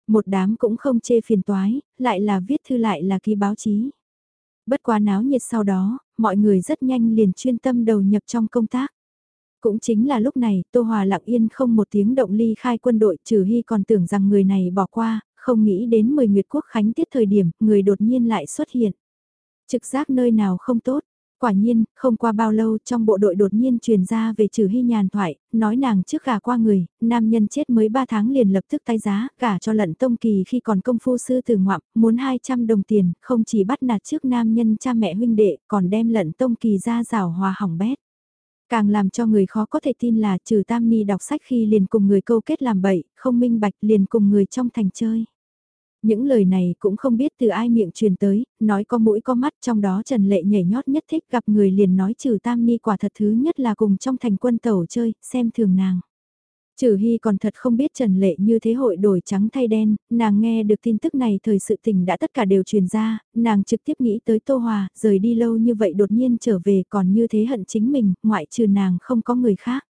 Một đám cũng không chê phiền toái, lại là viết thư lại là ký báo chí. Bất quá náo nhiệt sau đó, mọi người rất nhanh liền chuyên tâm đầu nhập trong công tác. Cũng chính là lúc này, Tô Hòa lặng yên không một tiếng động ly khai quân đội, trừ hy còn tưởng rằng người này bỏ qua, không nghĩ đến 10 Nguyệt Quốc Khánh tiết thời điểm, người đột nhiên lại xuất hiện. Trực giác nơi nào không tốt, quả nhiên, không qua bao lâu trong bộ đội đột nhiên truyền ra về trừ hy nhàn thoại, nói nàng trước gà qua người, nam nhân chết mới 3 tháng liền lập tức tay giá, gả cho lận tông kỳ khi còn công phu sư từ ngoạm, muốn 200 đồng tiền, không chỉ bắt nạt trước nam nhân cha mẹ huynh đệ, còn đem lận tông kỳ ra rào hòa hỏng bét. Càng làm cho người khó có thể tin là trừ Tam Ni đọc sách khi liền cùng người câu kết làm bậy, không minh bạch liền cùng người trong thành chơi. Những lời này cũng không biết từ ai miệng truyền tới, nói có mũi có mắt trong đó Trần Lệ nhảy nhót nhất thích gặp người liền nói trừ Tam Ni quả thật thứ nhất là cùng trong thành quân tẩu chơi, xem thường nàng. Trừ Hy còn thật không biết Trần Lệ như thế hội đổi trắng thay đen, nàng nghe được tin tức này thời sự tình đã tất cả đều truyền ra, nàng trực tiếp nghĩ tới Tô Hòa, rời đi lâu như vậy đột nhiên trở về còn như thế hận chính mình, ngoại trừ nàng không có người khác.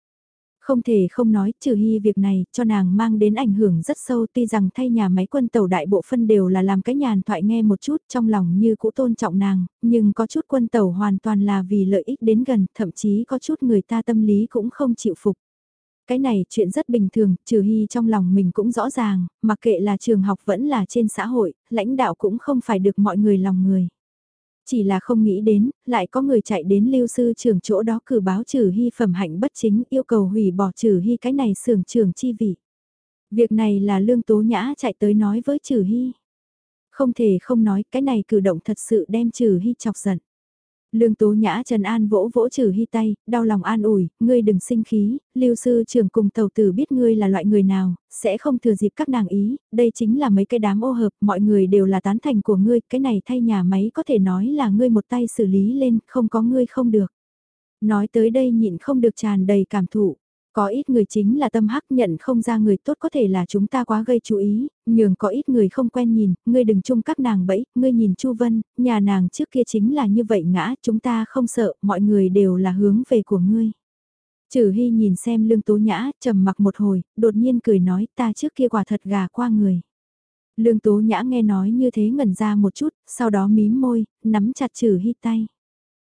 Không thể không nói, trừ hy việc này, cho nàng mang đến ảnh hưởng rất sâu tuy rằng thay nhà máy quân tàu đại bộ phân đều là làm cái nhàn thoại nghe một chút trong lòng như cũ tôn trọng nàng, nhưng có chút quân tàu hoàn toàn là vì lợi ích đến gần, thậm chí có chút người ta tâm lý cũng không chịu phục. Cái này chuyện rất bình thường, trừ hy trong lòng mình cũng rõ ràng, mặc kệ là trường học vẫn là trên xã hội, lãnh đạo cũng không phải được mọi người lòng người. Chỉ là không nghĩ đến, lại có người chạy đến lưu sư trưởng chỗ đó cử báo trừ hy phẩm hạnh bất chính yêu cầu hủy bỏ trừ hy cái này sưởng trưởng chi vị. Việc này là lương tố nhã chạy tới nói với trừ hy. Không thể không nói cái này cử động thật sự đem trừ hy chọc giận. Lương Tố Nhã Trần An vỗ vỗ trừ hy tay, đau lòng an ủi, ngươi đừng sinh khí, lưu sư trưởng cùng tàu tử biết ngươi là loại người nào, sẽ không thừa dịp các nàng ý, đây chính là mấy cái đám ô hợp, mọi người đều là tán thành của ngươi, cái này thay nhà máy có thể nói là ngươi một tay xử lý lên, không có ngươi không được. Nói tới đây nhịn không được tràn đầy cảm thụ. Có ít người chính là tâm hắc nhận không ra người tốt có thể là chúng ta quá gây chú ý, nhường có ít người không quen nhìn, ngươi đừng chung các nàng bẫy, ngươi nhìn Chu Vân, nhà nàng trước kia chính là như vậy ngã, chúng ta không sợ, mọi người đều là hướng về của ngươi. Trừ Hy nhìn xem lương tố nhã, trầm mặc một hồi, đột nhiên cười nói ta trước kia quả thật gà qua người. Lương tố nhã nghe nói như thế ngẩn ra một chút, sau đó mím môi, nắm chặt trừ Hy tay.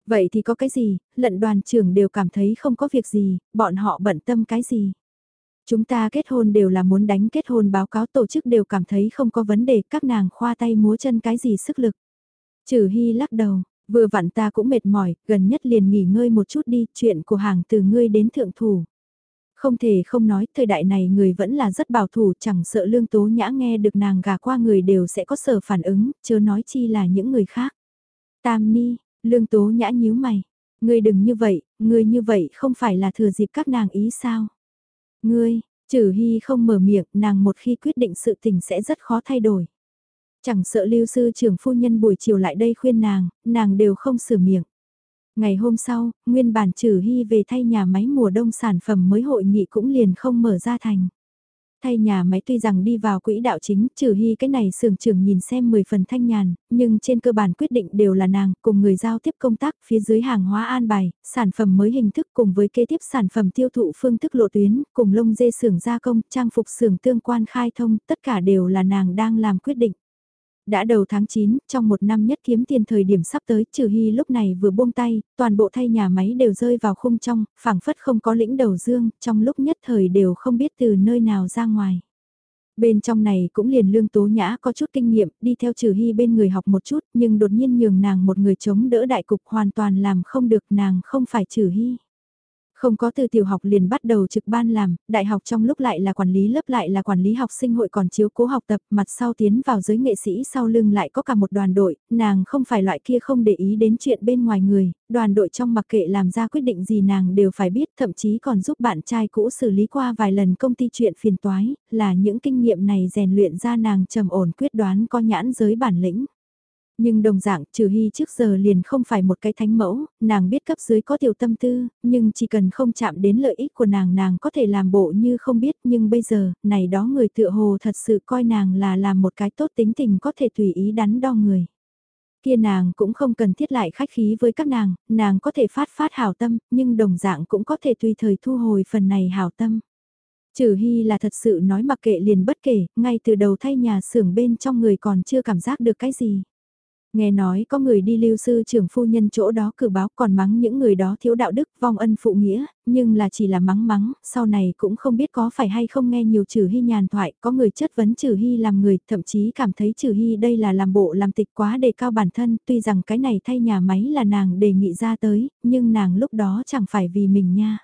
Vậy thì có cái gì, lận đoàn trưởng đều cảm thấy không có việc gì, bọn họ bận tâm cái gì. Chúng ta kết hôn đều là muốn đánh kết hôn báo cáo tổ chức đều cảm thấy không có vấn đề các nàng khoa tay múa chân cái gì sức lực. Trừ Hy lắc đầu, vừa vặn ta cũng mệt mỏi, gần nhất liền nghỉ ngơi một chút đi, chuyện của hàng từ ngươi đến thượng thủ. Không thể không nói, thời đại này người vẫn là rất bảo thủ, chẳng sợ lương tố nhã nghe được nàng gà qua người đều sẽ có sở phản ứng, chớ nói chi là những người khác. Tam Ni, Lương Tố Nhã nhíu mày. Ngươi đừng như vậy, ngươi như vậy không phải là thừa dịp các nàng ý sao? Ngươi, trừ hy không mở miệng, nàng một khi quyết định sự tình sẽ rất khó thay đổi. Chẳng sợ lưu sư trưởng phu nhân buổi chiều lại đây khuyên nàng, nàng đều không sửa miệng. Ngày hôm sau, nguyên bản trừ hy về thay nhà máy mùa đông sản phẩm mới hội nghị cũng liền không mở ra thành. Thay nhà máy tuy rằng đi vào quỹ đạo chính, trừ hy cái này sưởng trưởng nhìn xem 10 phần thanh nhàn, nhưng trên cơ bản quyết định đều là nàng, cùng người giao tiếp công tác phía dưới hàng hóa an bài, sản phẩm mới hình thức cùng với kế tiếp sản phẩm tiêu thụ phương thức lộ tuyến, cùng lông dê xưởng gia công, trang phục xưởng tương quan khai thông, tất cả đều là nàng đang làm quyết định. Đã đầu tháng 9, trong một năm nhất kiếm tiền thời điểm sắp tới, trừ hy lúc này vừa buông tay, toàn bộ thay nhà máy đều rơi vào khung trong, phảng phất không có lĩnh đầu dương, trong lúc nhất thời đều không biết từ nơi nào ra ngoài. Bên trong này cũng liền lương tố nhã có chút kinh nghiệm, đi theo trừ hy bên người học một chút, nhưng đột nhiên nhường nàng một người chống đỡ đại cục hoàn toàn làm không được nàng không phải trừ hy. Không có từ tiểu học liền bắt đầu trực ban làm, đại học trong lúc lại là quản lý lớp lại là quản lý học sinh hội còn chiếu cố học tập, mặt sau tiến vào giới nghệ sĩ sau lưng lại có cả một đoàn đội, nàng không phải loại kia không để ý đến chuyện bên ngoài người, đoàn đội trong mặc kệ làm ra quyết định gì nàng đều phải biết, thậm chí còn giúp bạn trai cũ xử lý qua vài lần công ty chuyện phiền toái, là những kinh nghiệm này rèn luyện ra nàng trầm ổn quyết đoán có nhãn giới bản lĩnh. Nhưng đồng dạng trừ hy trước giờ liền không phải một cái thánh mẫu, nàng biết cấp dưới có tiểu tâm tư, nhưng chỉ cần không chạm đến lợi ích của nàng nàng có thể làm bộ như không biết nhưng bây giờ, này đó người tựa hồ thật sự coi nàng là làm một cái tốt tính tình có thể tùy ý đắn đo người. Kia nàng cũng không cần thiết lại khách khí với các nàng, nàng có thể phát phát hảo tâm, nhưng đồng dạng cũng có thể tùy thời thu hồi phần này hảo tâm. Trừ Hy là thật sự nói mặc kệ liền bất kể, ngay từ đầu thay nhà xưởng bên trong người còn chưa cảm giác được cái gì. Nghe nói có người đi lưu sư trưởng phu nhân chỗ đó cử báo còn mắng những người đó thiếu đạo đức vong ân phụ nghĩa, nhưng là chỉ là mắng mắng, sau này cũng không biết có phải hay không nghe nhiều trừ hy nhàn thoại, có người chất vấn trừ hy làm người, thậm chí cảm thấy trừ hy đây là làm bộ làm tịch quá đề cao bản thân, tuy rằng cái này thay nhà máy là nàng đề nghị ra tới, nhưng nàng lúc đó chẳng phải vì mình nha.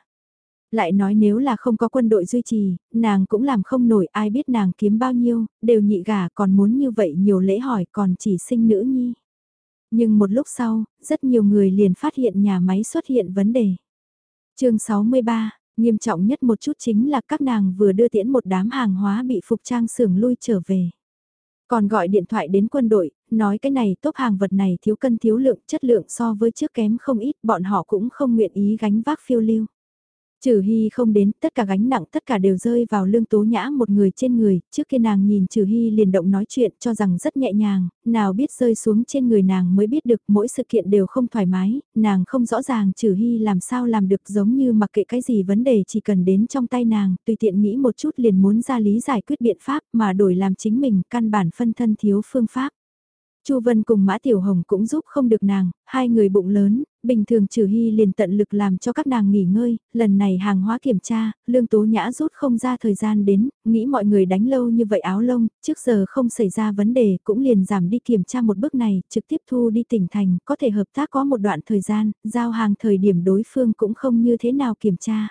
Lại nói nếu là không có quân đội duy trì, nàng cũng làm không nổi ai biết nàng kiếm bao nhiêu, đều nhị gà còn muốn như vậy nhiều lễ hỏi còn chỉ sinh nữ nhi. Nhưng một lúc sau, rất nhiều người liền phát hiện nhà máy xuất hiện vấn đề. chương 63, nghiêm trọng nhất một chút chính là các nàng vừa đưa tiễn một đám hàng hóa bị phục trang xưởng lui trở về. Còn gọi điện thoại đến quân đội, nói cái này tốt hàng vật này thiếu cân thiếu lượng chất lượng so với trước kém không ít bọn họ cũng không nguyện ý gánh vác phiêu lưu. Trừ Hy không đến, tất cả gánh nặng tất cả đều rơi vào lương tố nhã một người trên người, trước khi nàng nhìn Trừ Hy liền động nói chuyện cho rằng rất nhẹ nhàng, nào biết rơi xuống trên người nàng mới biết được mỗi sự kiện đều không thoải mái, nàng không rõ ràng Trừ Hy làm sao làm được giống như mặc kệ cái gì vấn đề chỉ cần đến trong tay nàng, tùy tiện nghĩ một chút liền muốn ra lý giải quyết biện pháp mà đổi làm chính mình, căn bản phân thân thiếu phương pháp. Chu Vân cùng Mã Tiểu Hồng cũng giúp không được nàng, hai người bụng lớn, bình thường trừ hy liền tận lực làm cho các nàng nghỉ ngơi, lần này hàng hóa kiểm tra, lương tố nhã rút không ra thời gian đến, nghĩ mọi người đánh lâu như vậy áo lông, trước giờ không xảy ra vấn đề cũng liền giảm đi kiểm tra một bước này, trực tiếp thu đi tỉnh thành, có thể hợp tác có một đoạn thời gian, giao hàng thời điểm đối phương cũng không như thế nào kiểm tra.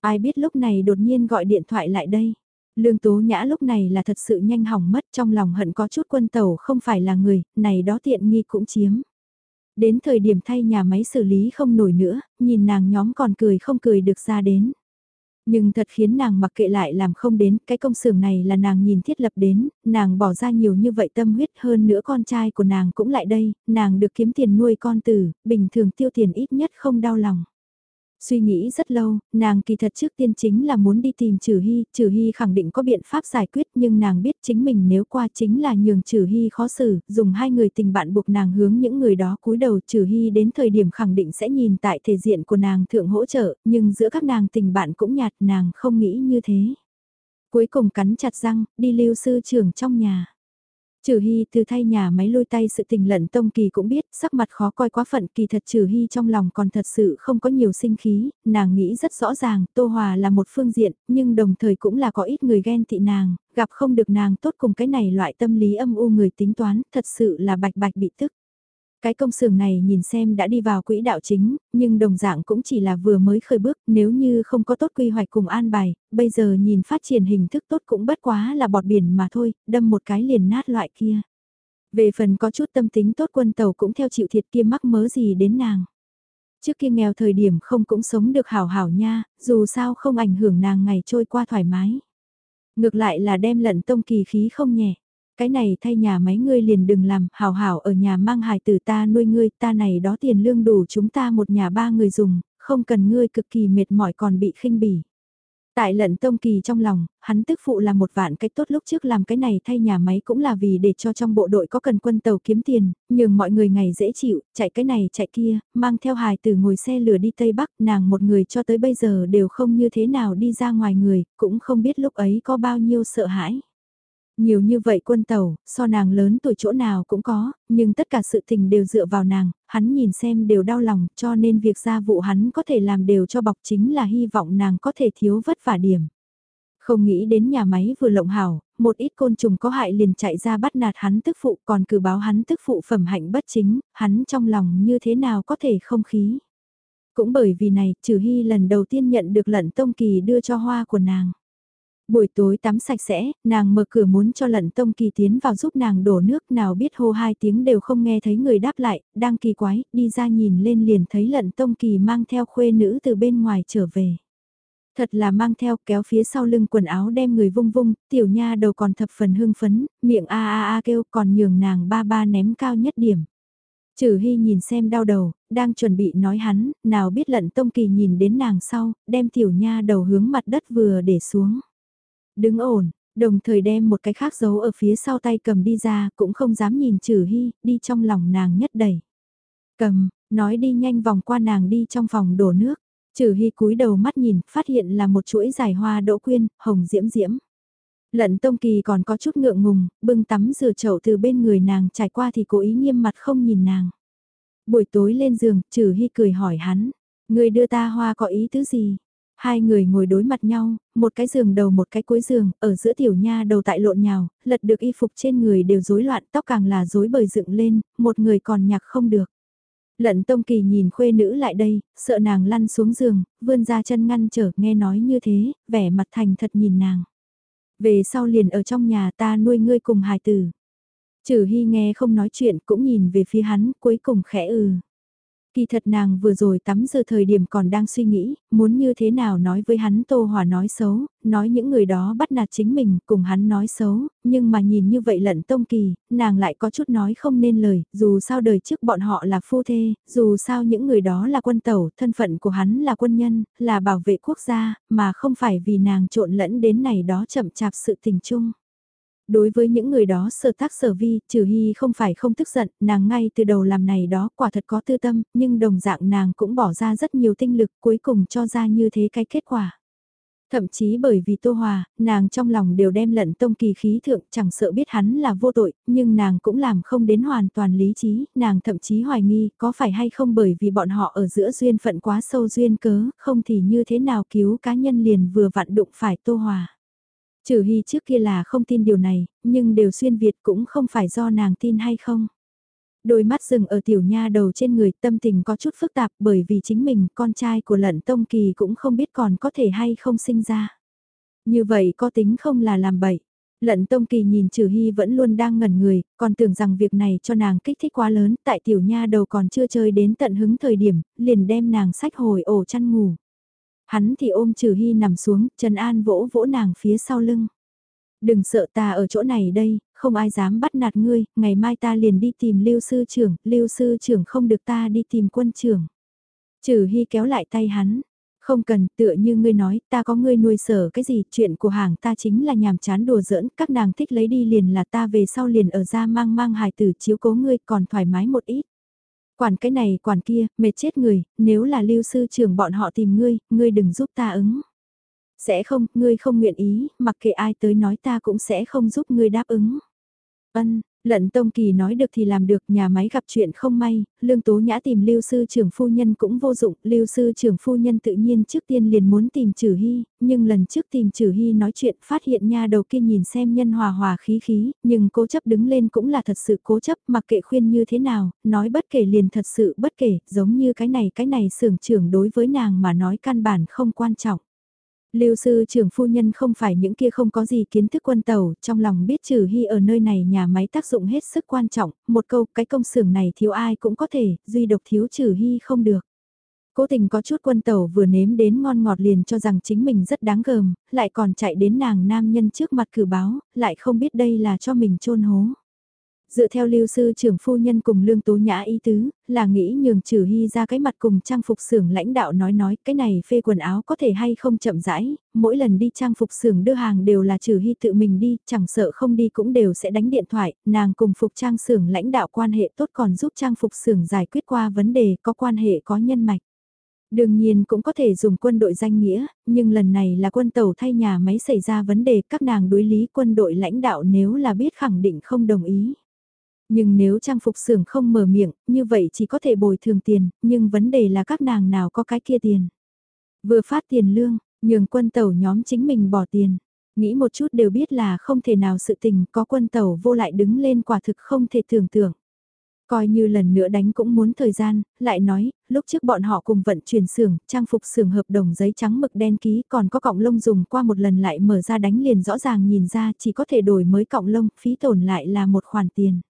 Ai biết lúc này đột nhiên gọi điện thoại lại đây. Lương Tố Nhã lúc này là thật sự nhanh hỏng mất trong lòng hận có chút quân tàu không phải là người, này đó tiện nghi cũng chiếm. Đến thời điểm thay nhà máy xử lý không nổi nữa, nhìn nàng nhóm còn cười không cười được ra đến. Nhưng thật khiến nàng mặc kệ lại làm không đến, cái công xưởng này là nàng nhìn thiết lập đến, nàng bỏ ra nhiều như vậy tâm huyết hơn nữa con trai của nàng cũng lại đây, nàng được kiếm tiền nuôi con tử, bình thường tiêu tiền ít nhất không đau lòng. Suy nghĩ rất lâu, nàng kỳ thật trước tiên chính là muốn đi tìm Trừ Hy, Trừ Hy khẳng định có biện pháp giải quyết nhưng nàng biết chính mình nếu qua chính là nhường Trừ Hy khó xử, dùng hai người tình bạn buộc nàng hướng những người đó cúi đầu Trừ Hy đến thời điểm khẳng định sẽ nhìn tại thể diện của nàng thượng hỗ trợ, nhưng giữa các nàng tình bạn cũng nhạt nàng không nghĩ như thế. Cuối cùng cắn chặt răng, đi lưu sư trưởng trong nhà. Trừ Hy từ thay nhà máy lôi tay sự tình lận Tông Kỳ cũng biết, sắc mặt khó coi quá phận kỳ thật Trừ Hy trong lòng còn thật sự không có nhiều sinh khí, nàng nghĩ rất rõ ràng, Tô Hòa là một phương diện, nhưng đồng thời cũng là có ít người ghen tị nàng, gặp không được nàng tốt cùng cái này loại tâm lý âm u người tính toán, thật sự là bạch bạch bị tức. Cái công xưởng này nhìn xem đã đi vào quỹ đạo chính, nhưng đồng dạng cũng chỉ là vừa mới khởi bước, nếu như không có tốt quy hoạch cùng an bài, bây giờ nhìn phát triển hình thức tốt cũng bất quá là bọt biển mà thôi, đâm một cái liền nát loại kia. Về phần có chút tâm tính tốt quân tàu cũng theo chịu thiệt kia mắc mớ gì đến nàng. Trước kia nghèo thời điểm không cũng sống được hảo hảo nha, dù sao không ảnh hưởng nàng ngày trôi qua thoải mái. Ngược lại là đem lận tông kỳ khí không nhẹ. Cái này thay nhà máy ngươi liền đừng làm, hảo hảo ở nhà mang hài tử ta nuôi ngươi, ta này đó tiền lương đủ chúng ta một nhà ba người dùng, không cần ngươi cực kỳ mệt mỏi còn bị khinh bỉ. Tại lận tông kỳ trong lòng, hắn tức phụ là một vạn cách tốt lúc trước làm cái này thay nhà máy cũng là vì để cho trong bộ đội có cần quân tàu kiếm tiền, nhường mọi người ngày dễ chịu, chạy cái này chạy kia, mang theo hài từ ngồi xe lửa đi Tây Bắc, nàng một người cho tới bây giờ đều không như thế nào đi ra ngoài người, cũng không biết lúc ấy có bao nhiêu sợ hãi. Nhiều như vậy quân tàu, so nàng lớn tuổi chỗ nào cũng có, nhưng tất cả sự tình đều dựa vào nàng, hắn nhìn xem đều đau lòng, cho nên việc gia vụ hắn có thể làm đều cho bọc chính là hy vọng nàng có thể thiếu vất vả điểm. Không nghĩ đến nhà máy vừa lộng hảo, một ít côn trùng có hại liền chạy ra bắt nạt hắn tức phụ còn cử báo hắn tức phụ phẩm hạnh bất chính, hắn trong lòng như thế nào có thể không khí. Cũng bởi vì này, trừ hy lần đầu tiên nhận được lận tông kỳ đưa cho hoa của nàng. Buổi tối tắm sạch sẽ, nàng mở cửa muốn cho lận tông kỳ tiến vào giúp nàng đổ nước nào biết hô hai tiếng đều không nghe thấy người đáp lại, đang kỳ quái, đi ra nhìn lên liền thấy lận tông kỳ mang theo khuê nữ từ bên ngoài trở về. Thật là mang theo kéo phía sau lưng quần áo đem người vung vung, tiểu nha đầu còn thập phần hưng phấn, miệng a a a kêu còn nhường nàng ba ba ném cao nhất điểm. Trừ Hy nhìn xem đau đầu, đang chuẩn bị nói hắn, nào biết lận tông kỳ nhìn đến nàng sau, đem tiểu nha đầu hướng mặt đất vừa để xuống. Đứng ổn, đồng thời đem một cái khác giấu ở phía sau tay cầm đi ra, cũng không dám nhìn trừ hy, đi trong lòng nàng nhất đẩy. Cầm, nói đi nhanh vòng qua nàng đi trong phòng đổ nước. Trừ hy cúi đầu mắt nhìn, phát hiện là một chuỗi dài hoa đỗ quyên, hồng diễm diễm. Lận Tông Kỳ còn có chút ngượng ngùng, bưng tắm rửa chậu từ bên người nàng trải qua thì cố ý nghiêm mặt không nhìn nàng. Buổi tối lên giường, trừ hy cười hỏi hắn, người đưa ta hoa có ý tứ gì? Hai người ngồi đối mặt nhau, một cái giường đầu một cái cuối giường, ở giữa tiểu nha đầu tại lộn nhào, lật được y phục trên người đều rối loạn, tóc càng là rối bời dựng lên, một người còn nhạc không được. Lận Tông Kỳ nhìn khuê nữ lại đây, sợ nàng lăn xuống giường, vươn ra chân ngăn trở, nghe nói như thế, vẻ mặt thành thật nhìn nàng. Về sau liền ở trong nhà ta nuôi ngươi cùng hài tử. Trừ Hy nghe không nói chuyện cũng nhìn về phía hắn, cuối cùng khẽ ừ. Kỳ thật nàng vừa rồi tắm giờ thời điểm còn đang suy nghĩ, muốn như thế nào nói với hắn Tô Hòa nói xấu, nói những người đó bắt nạt chính mình, cùng hắn nói xấu, nhưng mà nhìn như vậy lận tông kỳ, nàng lại có chút nói không nên lời, dù sao đời trước bọn họ là phu thê, dù sao những người đó là quân tẩu, thân phận của hắn là quân nhân, là bảo vệ quốc gia, mà không phải vì nàng trộn lẫn đến này đó chậm chạp sự tình chung. Đối với những người đó sở tác sở vi, trừ hy không phải không tức giận, nàng ngay từ đầu làm này đó quả thật có tư tâm, nhưng đồng dạng nàng cũng bỏ ra rất nhiều tinh lực cuối cùng cho ra như thế cái kết quả. Thậm chí bởi vì Tô Hòa, nàng trong lòng đều đem lận tông kỳ khí thượng chẳng sợ biết hắn là vô tội, nhưng nàng cũng làm không đến hoàn toàn lý trí, nàng thậm chí hoài nghi có phải hay không bởi vì bọn họ ở giữa duyên phận quá sâu duyên cớ, không thì như thế nào cứu cá nhân liền vừa vặn đụng phải Tô Hòa. Trừ hy trước kia là không tin điều này, nhưng đều xuyên Việt cũng không phải do nàng tin hay không. Đôi mắt dừng ở tiểu nha đầu trên người tâm tình có chút phức tạp bởi vì chính mình con trai của lận tông kỳ cũng không biết còn có thể hay không sinh ra. Như vậy có tính không là làm bậy. Lận Tông Kỳ nhìn Trừ Hy vẫn luôn đang ngẩn người, còn tưởng rằng việc này cho nàng kích thích quá lớn, tại tiểu nha đầu còn chưa chơi đến tận hứng thời điểm, liền đem nàng sách hồi ổ chăn ngủ. Hắn thì ôm Trừ Hy nằm xuống, Trần An vỗ vỗ nàng phía sau lưng. Đừng sợ ta ở chỗ này đây, không ai dám bắt nạt ngươi, ngày mai ta liền đi tìm lưu sư trưởng, lưu sư trưởng không được ta đi tìm quân trưởng. Trừ Hy kéo lại tay hắn, không cần, tựa như ngươi nói, ta có ngươi nuôi sở cái gì, chuyện của hàng ta chính là nhàm chán đùa giỡn, các nàng thích lấy đi liền là ta về sau liền ở ra mang mang hài tử chiếu cố ngươi còn thoải mái một ít. Quản cái này quản kia, mệt chết người, nếu là lưu sư trưởng bọn họ tìm ngươi, ngươi đừng giúp ta ứng. Sẽ không, ngươi không nguyện ý, mặc kệ ai tới nói ta cũng sẽ không giúp ngươi đáp ứng. Ân, lận Tông Kỳ nói được thì làm được, nhà máy gặp chuyện không may, Lương Tố Nhã tìm Lưu sư trưởng phu nhân cũng vô dụng, Lưu sư trưởng phu nhân tự nhiên trước tiên liền muốn tìm Trử Hy, nhưng lần trước tìm Trử Hy nói chuyện phát hiện nha đầu kia nhìn xem nhân hòa hòa khí khí, nhưng cố chấp đứng lên cũng là thật sự cố chấp, mặc kệ khuyên như thế nào, nói bất kể liền thật sự bất kể, giống như cái này cái này sưởng trưởng đối với nàng mà nói căn bản không quan trọng. Lưu sư trưởng phu nhân không phải những kia không có gì kiến thức quân tàu, trong lòng biết trừ hy ở nơi này nhà máy tác dụng hết sức quan trọng, một câu cái công xưởng này thiếu ai cũng có thể, duy độc thiếu trừ hy không được. Cố tình có chút quân tàu vừa nếm đến ngon ngọt liền cho rằng chính mình rất đáng gờm, lại còn chạy đến nàng nam nhân trước mặt cử báo, lại không biết đây là cho mình trôn hố. Dựa theo lưu sư trưởng phu nhân cùng lương tố nhã ý tứ, là nghĩ nhường trừ hy ra cái mặt cùng trang phục xưởng lãnh đạo nói nói cái này phê quần áo có thể hay không chậm rãi, mỗi lần đi trang phục xưởng đưa hàng đều là trừ hy tự mình đi, chẳng sợ không đi cũng đều sẽ đánh điện thoại, nàng cùng phục trang xưởng lãnh đạo quan hệ tốt còn giúp trang phục xưởng giải quyết qua vấn đề có quan hệ có nhân mạch. Đương nhiên cũng có thể dùng quân đội danh nghĩa, nhưng lần này là quân tàu thay nhà máy xảy ra vấn đề các nàng đối lý quân đội lãnh đạo nếu là biết khẳng định không đồng ý. Nhưng nếu trang phục xưởng không mở miệng, như vậy chỉ có thể bồi thường tiền, nhưng vấn đề là các nàng nào có cái kia tiền. Vừa phát tiền lương, nhường quân tàu nhóm chính mình bỏ tiền. Nghĩ một chút đều biết là không thể nào sự tình có quân tàu vô lại đứng lên quả thực không thể tưởng tượng. Coi như lần nữa đánh cũng muốn thời gian, lại nói, lúc trước bọn họ cùng vận chuyển xưởng, trang phục xưởng hợp đồng giấy trắng mực đen ký còn có cọng lông dùng qua một lần lại mở ra đánh liền rõ ràng nhìn ra chỉ có thể đổi mới cọng lông, phí tổn lại là một khoản tiền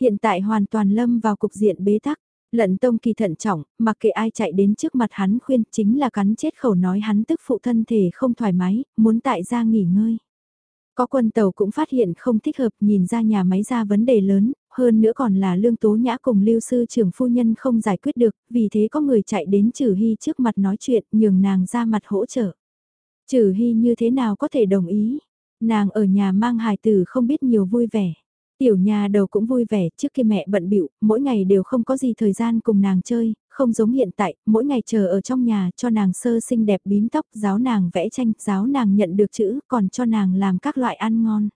hiện tại hoàn toàn lâm vào cục diện bế tắc. Lận tông kỳ thận trọng, mặc kệ ai chạy đến trước mặt hắn khuyên chính là cắn chết khẩu nói hắn tức phụ thân thể không thoải mái, muốn tại ra nghỉ ngơi. Có quân tàu cũng phát hiện không thích hợp nhìn ra nhà máy ra vấn đề lớn, hơn nữa còn là lương tố nhã cùng lưu sư trưởng phu nhân không giải quyết được, vì thế có người chạy đến trừ hy trước mặt nói chuyện nhường nàng ra mặt hỗ trợ. Trừ hy như thế nào có thể đồng ý, nàng ở nhà mang hài tử không biết nhiều vui vẻ. Tiểu nhà đầu cũng vui vẻ, trước khi mẹ bận bịu mỗi ngày đều không có gì thời gian cùng nàng chơi, không giống hiện tại, mỗi ngày chờ ở trong nhà cho nàng sơ xinh đẹp bím tóc, giáo nàng vẽ tranh, giáo nàng nhận được chữ, còn cho nàng làm các loại ăn ngon.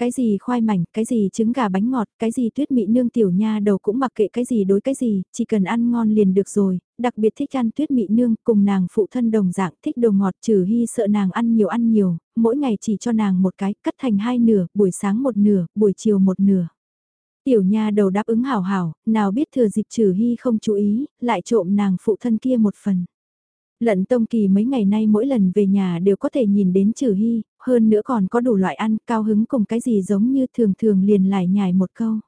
Cái gì khoai mảnh, cái gì trứng gà bánh ngọt, cái gì tuyết mị nương tiểu nha đầu cũng mặc kệ cái gì đối cái gì, chỉ cần ăn ngon liền được rồi, đặc biệt thích ăn tuyết mị nương, cùng nàng phụ thân đồng dạng thích đồ ngọt trừ hy sợ nàng ăn nhiều ăn nhiều, mỗi ngày chỉ cho nàng một cái, cắt thành hai nửa, buổi sáng một nửa, buổi chiều một nửa. Tiểu nha đầu đáp ứng hảo hảo, nào biết thừa dịp trừ hy không chú ý, lại trộm nàng phụ thân kia một phần. Lận Tông Kỳ mấy ngày nay mỗi lần về nhà đều có thể nhìn đến Trừ Hy, hơn nữa còn có đủ loại ăn, cao hứng cùng cái gì giống như thường thường liền lại nhài một câu.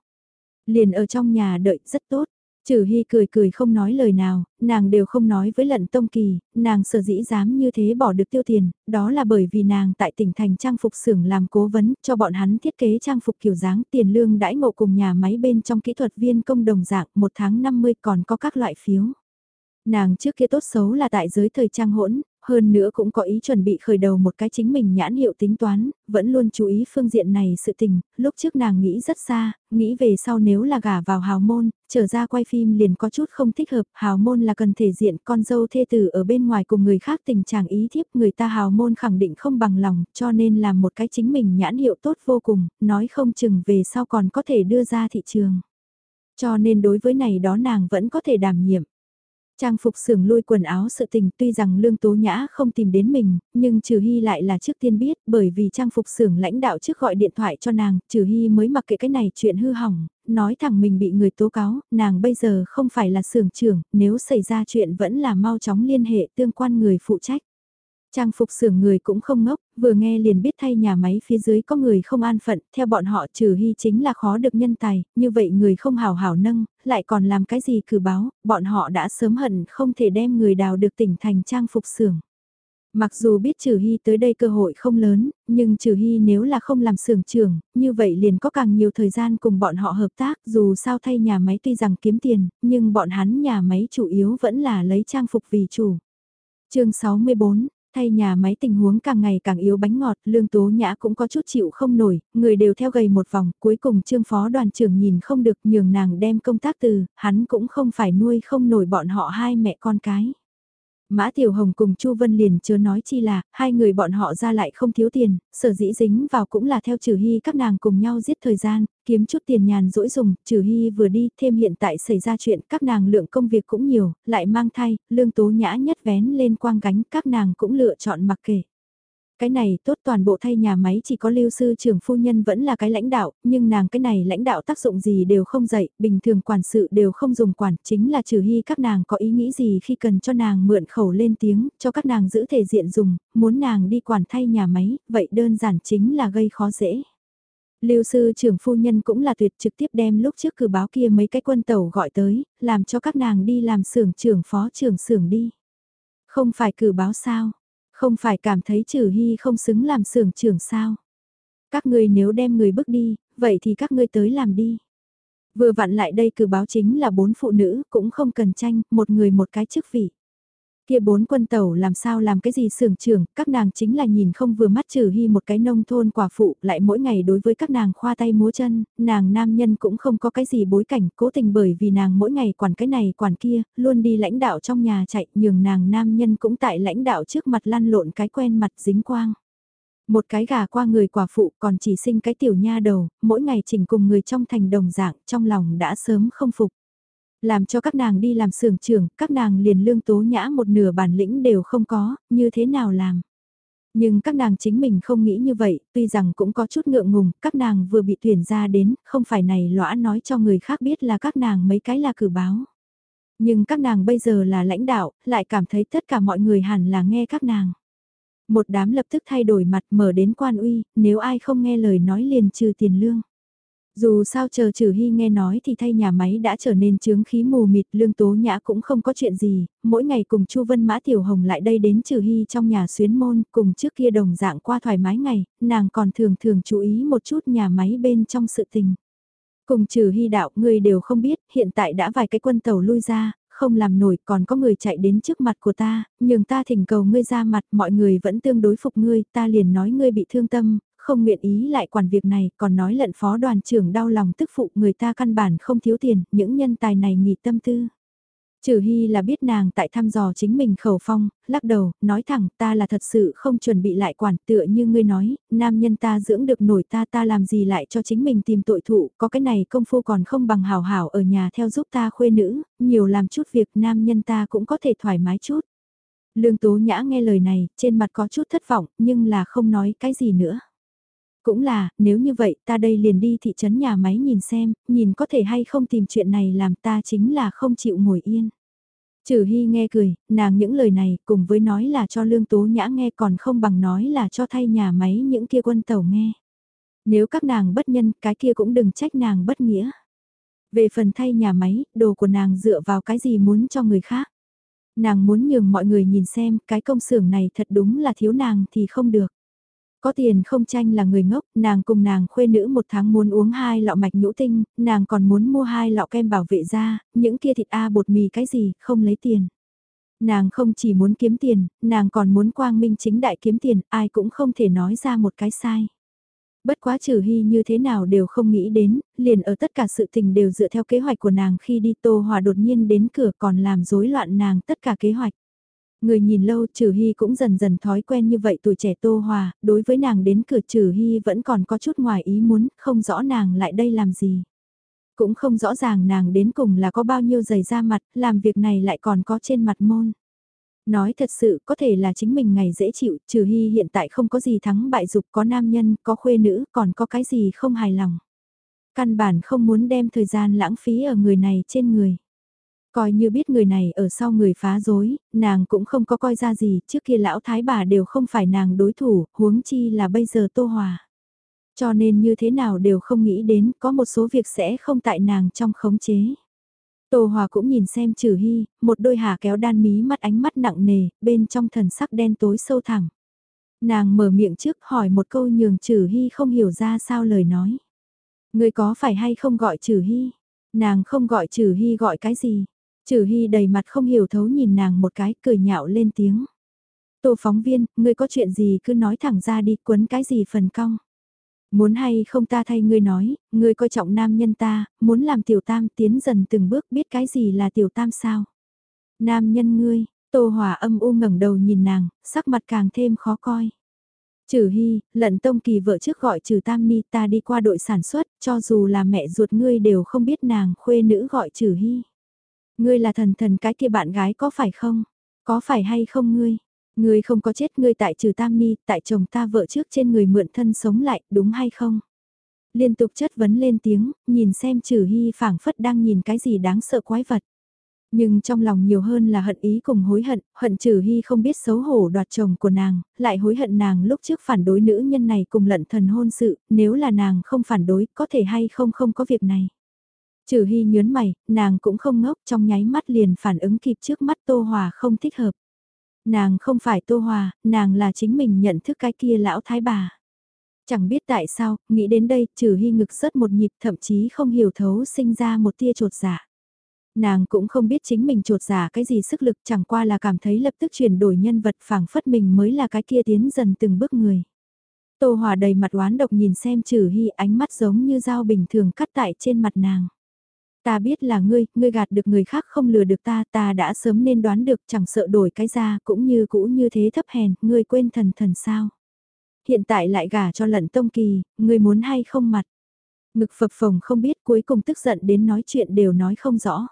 Liền ở trong nhà đợi rất tốt, Trừ Hy cười cười không nói lời nào, nàng đều không nói với lận tông kỳ, nàng sở dĩ dám như thế bỏ được tiêu tiền, đó là bởi vì nàng tại tỉnh thành trang phục xưởng làm cố vấn cho bọn hắn thiết kế trang phục kiểu dáng tiền lương đãi ngộ cùng nhà máy bên trong kỹ thuật viên công đồng dạng một tháng 50 còn có các loại phiếu. Nàng trước kia tốt xấu là tại giới thời trang hỗn, hơn nữa cũng có ý chuẩn bị khởi đầu một cái chính mình nhãn hiệu tính toán, vẫn luôn chú ý phương diện này sự tình, lúc trước nàng nghĩ rất xa, nghĩ về sau nếu là gả vào hào môn, trở ra quay phim liền có chút không thích hợp, hào môn là cần thể diện con dâu thê tử ở bên ngoài cùng người khác tình trạng ý thiếp người ta hào môn khẳng định không bằng lòng, cho nên làm một cái chính mình nhãn hiệu tốt vô cùng, nói không chừng về sau còn có thể đưa ra thị trường. Cho nên đối với này đó nàng vẫn có thể đảm nhiệm. Trang phục xưởng lui quần áo sự tình tuy rằng lương tố nhã không tìm đến mình, nhưng trừ hy lại là trước tiên biết bởi vì trang phục xưởng lãnh đạo trước gọi điện thoại cho nàng, trừ hy mới mặc kệ cái này chuyện hư hỏng, nói thẳng mình bị người tố cáo, nàng bây giờ không phải là xưởng trưởng, nếu xảy ra chuyện vẫn là mau chóng liên hệ tương quan người phụ trách. Trang phục xưởng người cũng không ngốc, vừa nghe liền biết thay nhà máy phía dưới có người không an phận, theo bọn họ trừ hy chính là khó được nhân tài, như vậy người không hào hảo nâng, lại còn làm cái gì cử báo, bọn họ đã sớm hận không thể đem người đào được tỉnh thành trang phục xưởng. Mặc dù biết Trừ Hy tới đây cơ hội không lớn, nhưng Trừ Hy nếu là không làm xưởng trưởng, như vậy liền có càng nhiều thời gian cùng bọn họ hợp tác, dù sao thay nhà máy tuy rằng kiếm tiền, nhưng bọn hắn nhà máy chủ yếu vẫn là lấy trang phục vì chủ. chương 64, Thay nhà máy tình huống càng ngày càng yếu bánh ngọt, lương tố nhã cũng có chút chịu không nổi, người đều theo gầy một vòng, cuối cùng trương phó đoàn trưởng nhìn không được nhường nàng đem công tác từ, hắn cũng không phải nuôi không nổi bọn họ hai mẹ con cái. Mã Tiểu Hồng cùng Chu Vân liền chớ nói chi là, hai người bọn họ ra lại không thiếu tiền, sở dĩ dính vào cũng là theo trừ hy các nàng cùng nhau giết thời gian, kiếm chút tiền nhàn rỗi dùng, trừ hy vừa đi, thêm hiện tại xảy ra chuyện các nàng lượng công việc cũng nhiều, lại mang thai, lương tố nhã nhất vén lên quang gánh, các nàng cũng lựa chọn mặc kệ. Cái này tốt toàn bộ thay nhà máy chỉ có lưu sư trưởng phu nhân vẫn là cái lãnh đạo, nhưng nàng cái này lãnh đạo tác dụng gì đều không dạy, bình thường quản sự đều không dùng quản, chính là trừ hy các nàng có ý nghĩ gì khi cần cho nàng mượn khẩu lên tiếng, cho các nàng giữ thể diện dùng, muốn nàng đi quản thay nhà máy, vậy đơn giản chính là gây khó dễ. Lưu sư trưởng phu nhân cũng là tuyệt trực tiếp đem lúc trước cử báo kia mấy cái quân tàu gọi tới, làm cho các nàng đi làm xưởng trưởng phó trưởng xưởng đi. Không phải cử báo sao, không phải cảm thấy trừ hy không xứng làm xưởng trưởng sao. Các ngươi nếu đem người bước đi, vậy thì các ngươi tới làm đi. Vừa vặn lại đây cử báo chính là bốn phụ nữ, cũng không cần tranh, một người một cái chức vị. Kia bốn quân tàu làm sao làm cái gì sưởng trưởng, các nàng chính là nhìn không vừa mắt trừ hy một cái nông thôn quả phụ, lại mỗi ngày đối với các nàng khoa tay múa chân, nàng nam nhân cũng không có cái gì bối cảnh, cố tình bởi vì nàng mỗi ngày quản cái này quản kia, luôn đi lãnh đạo trong nhà chạy, nhường nàng nam nhân cũng tại lãnh đạo trước mặt lăn lộn cái quen mặt dính quang. Một cái gà qua người quả phụ còn chỉ sinh cái tiểu nha đầu, mỗi ngày chỉnh cùng người trong thành đồng dạng, trong lòng đã sớm không phục. Làm cho các nàng đi làm xưởng trưởng, các nàng liền lương tố nhã một nửa bản lĩnh đều không có, như thế nào làm. Nhưng các nàng chính mình không nghĩ như vậy, tuy rằng cũng có chút ngượng ngùng, các nàng vừa bị tuyển ra đến, không phải này lõa nói cho người khác biết là các nàng mấy cái là cử báo. Nhưng các nàng bây giờ là lãnh đạo, lại cảm thấy tất cả mọi người hẳn là nghe các nàng. Một đám lập tức thay đổi mặt mở đến quan uy, nếu ai không nghe lời nói liền trừ tiền lương. Dù sao chờ trừ hy nghe nói thì thay nhà máy đã trở nên chướng khí mù mịt lương tố nhã cũng không có chuyện gì, mỗi ngày cùng chu Vân Mã Tiểu Hồng lại đây đến trừ hy trong nhà xuyến môn cùng trước kia đồng dạng qua thoải mái ngày, nàng còn thường thường chú ý một chút nhà máy bên trong sự tình. Cùng trừ hy đạo người đều không biết, hiện tại đã vài cái quân tàu lui ra, không làm nổi còn có người chạy đến trước mặt của ta, nhưng ta thỉnh cầu ngươi ra mặt mọi người vẫn tương đối phục ngươi, ta liền nói ngươi bị thương tâm, không nguyện ý lại quản việc này, còn nói lận phó đoàn trưởng đau lòng tức phụ người ta căn bản không thiếu tiền, những nhân tài này nghỉ tâm tư. Trừ Hy là biết nàng tại thăm dò chính mình khẩu phong, lắc đầu, nói thẳng ta là thật sự không chuẩn bị lại quản tựa như ngươi nói, nam nhân ta dưỡng được nổi ta ta làm gì lại cho chính mình tìm tội thụ, có cái này công phu còn không bằng hào hảo ở nhà theo giúp ta khuê nữ, nhiều làm chút việc nam nhân ta cũng có thể thoải mái chút. Lương Tố Nhã nghe lời này, trên mặt có chút thất vọng, nhưng là không nói cái gì nữa. Cũng là, nếu như vậy ta đây liền đi thị trấn nhà máy nhìn xem, nhìn có thể hay không tìm chuyện này làm ta chính là không chịu ngồi yên. Trừ Hy nghe cười, nàng những lời này cùng với nói là cho lương tố nhã nghe còn không bằng nói là cho thay nhà máy những kia quân tàu nghe. Nếu các nàng bất nhân, cái kia cũng đừng trách nàng bất nghĩa. Về phần thay nhà máy, đồ của nàng dựa vào cái gì muốn cho người khác. Nàng muốn nhường mọi người nhìn xem cái công xưởng này thật đúng là thiếu nàng thì không được. Có tiền không tranh là người ngốc, nàng cùng nàng khuê nữ một tháng muốn uống hai lọ mạch nhũ tinh, nàng còn muốn mua hai lọ kem bảo vệ da, những kia thịt A bột mì cái gì, không lấy tiền. Nàng không chỉ muốn kiếm tiền, nàng còn muốn quang minh chính đại kiếm tiền, ai cũng không thể nói ra một cái sai. Bất quá trừ hy như thế nào đều không nghĩ đến, liền ở tất cả sự tình đều dựa theo kế hoạch của nàng khi đi Tô Hòa đột nhiên đến cửa còn làm rối loạn nàng tất cả kế hoạch. Người nhìn lâu trừ hy cũng dần dần thói quen như vậy tuổi trẻ Tô Hòa, đối với nàng đến cửa trừ hy vẫn còn có chút ngoài ý muốn, không rõ nàng lại đây làm gì. Cũng không rõ ràng nàng đến cùng là có bao nhiêu giày da mặt, làm việc này lại còn có trên mặt môn. Nói thật sự có thể là chính mình ngày dễ chịu, trừ hy hiện tại không có gì thắng bại dục có nam nhân, có khuê nữ, còn có cái gì không hài lòng. Căn bản không muốn đem thời gian lãng phí ở người này trên người. Coi như biết người này ở sau người phá dối, nàng cũng không có coi ra gì, trước kia lão thái bà đều không phải nàng đối thủ, huống chi là bây giờ tô hòa. Cho nên như thế nào đều không nghĩ đến có một số việc sẽ không tại nàng trong khống chế. Tô Hòa cũng nhìn xem Trừ Hy, một đôi hà kéo đan mí mắt ánh mắt nặng nề, bên trong thần sắc đen tối sâu thẳm. Nàng mở miệng trước hỏi một câu nhường Trừ Hy không hiểu ra sao lời nói. Người có phải hay không gọi Trừ Hy? Nàng không gọi Trừ Hy gọi cái gì? Trừ Hy đầy mặt không hiểu thấu nhìn nàng một cái cười nhạo lên tiếng. Tô phóng viên, ngươi có chuyện gì cứ nói thẳng ra đi quấn cái gì phần cong. Muốn hay không ta thay ngươi nói, ngươi coi trọng nam nhân ta, muốn làm tiểu tam tiến dần từng bước biết cái gì là tiểu tam sao. Nam nhân ngươi, Tô Hòa âm u ngẩng đầu nhìn nàng, sắc mặt càng thêm khó coi. Trừ Hy, lận tông kỳ vợ trước gọi trừ Tam Ni ta đi qua đội sản xuất, cho dù là mẹ ruột ngươi đều không biết nàng khuê nữ gọi trừ Hy. Ngươi là thần thần cái kia bạn gái có phải không? Có phải hay không ngươi? Ngươi không có chết ngươi tại trừ tam ni, tại chồng ta vợ trước trên người mượn thân sống lại, đúng hay không? Liên tục chất vấn lên tiếng, nhìn xem trừ hy phảng phất đang nhìn cái gì đáng sợ quái vật. Nhưng trong lòng nhiều hơn là hận ý cùng hối hận, hận trừ hy không biết xấu hổ đoạt chồng của nàng, lại hối hận nàng lúc trước phản đối nữ nhân này cùng lận thần hôn sự, nếu là nàng không phản đối, có thể hay không không có việc này. Trừ hy nhớn mày, nàng cũng không ngốc trong nháy mắt liền phản ứng kịp trước mắt Tô Hòa không thích hợp. Nàng không phải Tô Hòa, nàng là chính mình nhận thức cái kia lão thái bà. Chẳng biết tại sao, nghĩ đến đây, trừ hy ngực rớt một nhịp thậm chí không hiểu thấu sinh ra một tia trột giả. Nàng cũng không biết chính mình trột giả cái gì sức lực chẳng qua là cảm thấy lập tức chuyển đổi nhân vật phảng phất mình mới là cái kia tiến dần từng bước người. Tô Hòa đầy mặt oán độc nhìn xem trừ hy ánh mắt giống như dao bình thường cắt tại trên mặt nàng. Ta biết là ngươi, ngươi gạt được người khác không lừa được ta, ta đã sớm nên đoán được chẳng sợ đổi cái ra cũng như cũ như thế thấp hèn, ngươi quên thần thần sao. Hiện tại lại gả cho lận tông kỳ, ngươi muốn hay không mặt. Ngực phập phồng không biết cuối cùng tức giận đến nói chuyện đều nói không rõ.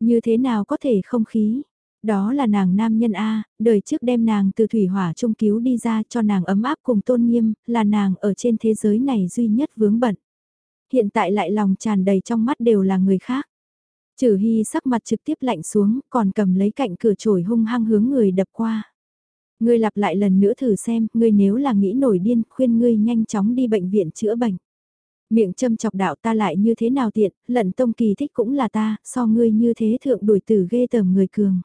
Như thế nào có thể không khí, đó là nàng nam nhân A, đời trước đem nàng từ thủy hỏa trung cứu đi ra cho nàng ấm áp cùng tôn nghiêm, là nàng ở trên thế giới này duy nhất vướng bận. Hiện tại lại lòng tràn đầy trong mắt đều là người khác. Trừ hy sắc mặt trực tiếp lạnh xuống, còn cầm lấy cạnh cửa trổi hung hăng hướng người đập qua. Ngươi lặp lại lần nữa thử xem, ngươi nếu là nghĩ nổi điên, khuyên ngươi nhanh chóng đi bệnh viện chữa bệnh. Miệng châm chọc đạo ta lại như thế nào tiện, lận tông kỳ thích cũng là ta, so ngươi như thế thượng đuổi tử ghê tởm người cường.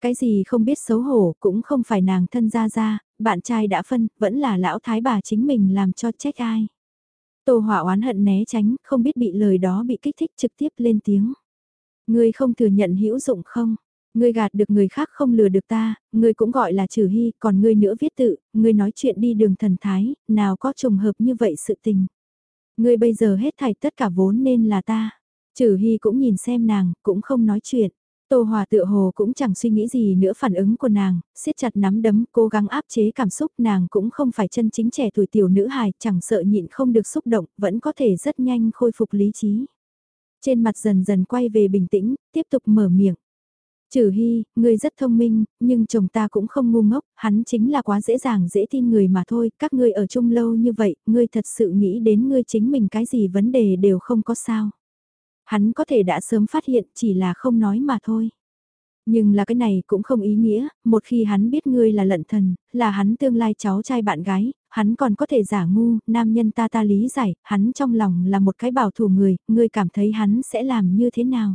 Cái gì không biết xấu hổ, cũng không phải nàng thân ra ra, bạn trai đã phân, vẫn là lão thái bà chính mình làm cho trách ai. Tô Hỏa oán hận né tránh, không biết bị lời đó bị kích thích trực tiếp lên tiếng. Ngươi không thừa nhận hữu dụng không? Ngươi gạt được người khác không lừa được ta, ngươi cũng gọi là trừ hy, còn ngươi nữa viết tự, ngươi nói chuyện đi đường thần thái, nào có trùng hợp như vậy sự tình. Ngươi bây giờ hết thảy tất cả vốn nên là ta. Trừ hy cũng nhìn xem nàng, cũng không nói chuyện. Tô Hòa tựa hồ cũng chẳng suy nghĩ gì nữa phản ứng của nàng, siết chặt nắm đấm, cố gắng áp chế cảm xúc nàng cũng không phải chân chính trẻ tuổi tiểu nữ hài, chẳng sợ nhịn không được xúc động, vẫn có thể rất nhanh khôi phục lý trí. Trên mặt dần dần quay về bình tĩnh, tiếp tục mở miệng. Trừ hy, ngươi rất thông minh, nhưng chồng ta cũng không ngu ngốc, hắn chính là quá dễ dàng dễ tin người mà thôi, các ngươi ở chung lâu như vậy, ngươi thật sự nghĩ đến ngươi chính mình cái gì vấn đề đều không có sao hắn có thể đã sớm phát hiện chỉ là không nói mà thôi. Nhưng là cái này cũng không ý nghĩa, một khi hắn biết ngươi là lận thần, là hắn tương lai cháu trai bạn gái, hắn còn có thể giả ngu, nam nhân ta ta lý giải, hắn trong lòng là một cái bảo thủ người, ngươi cảm thấy hắn sẽ làm như thế nào?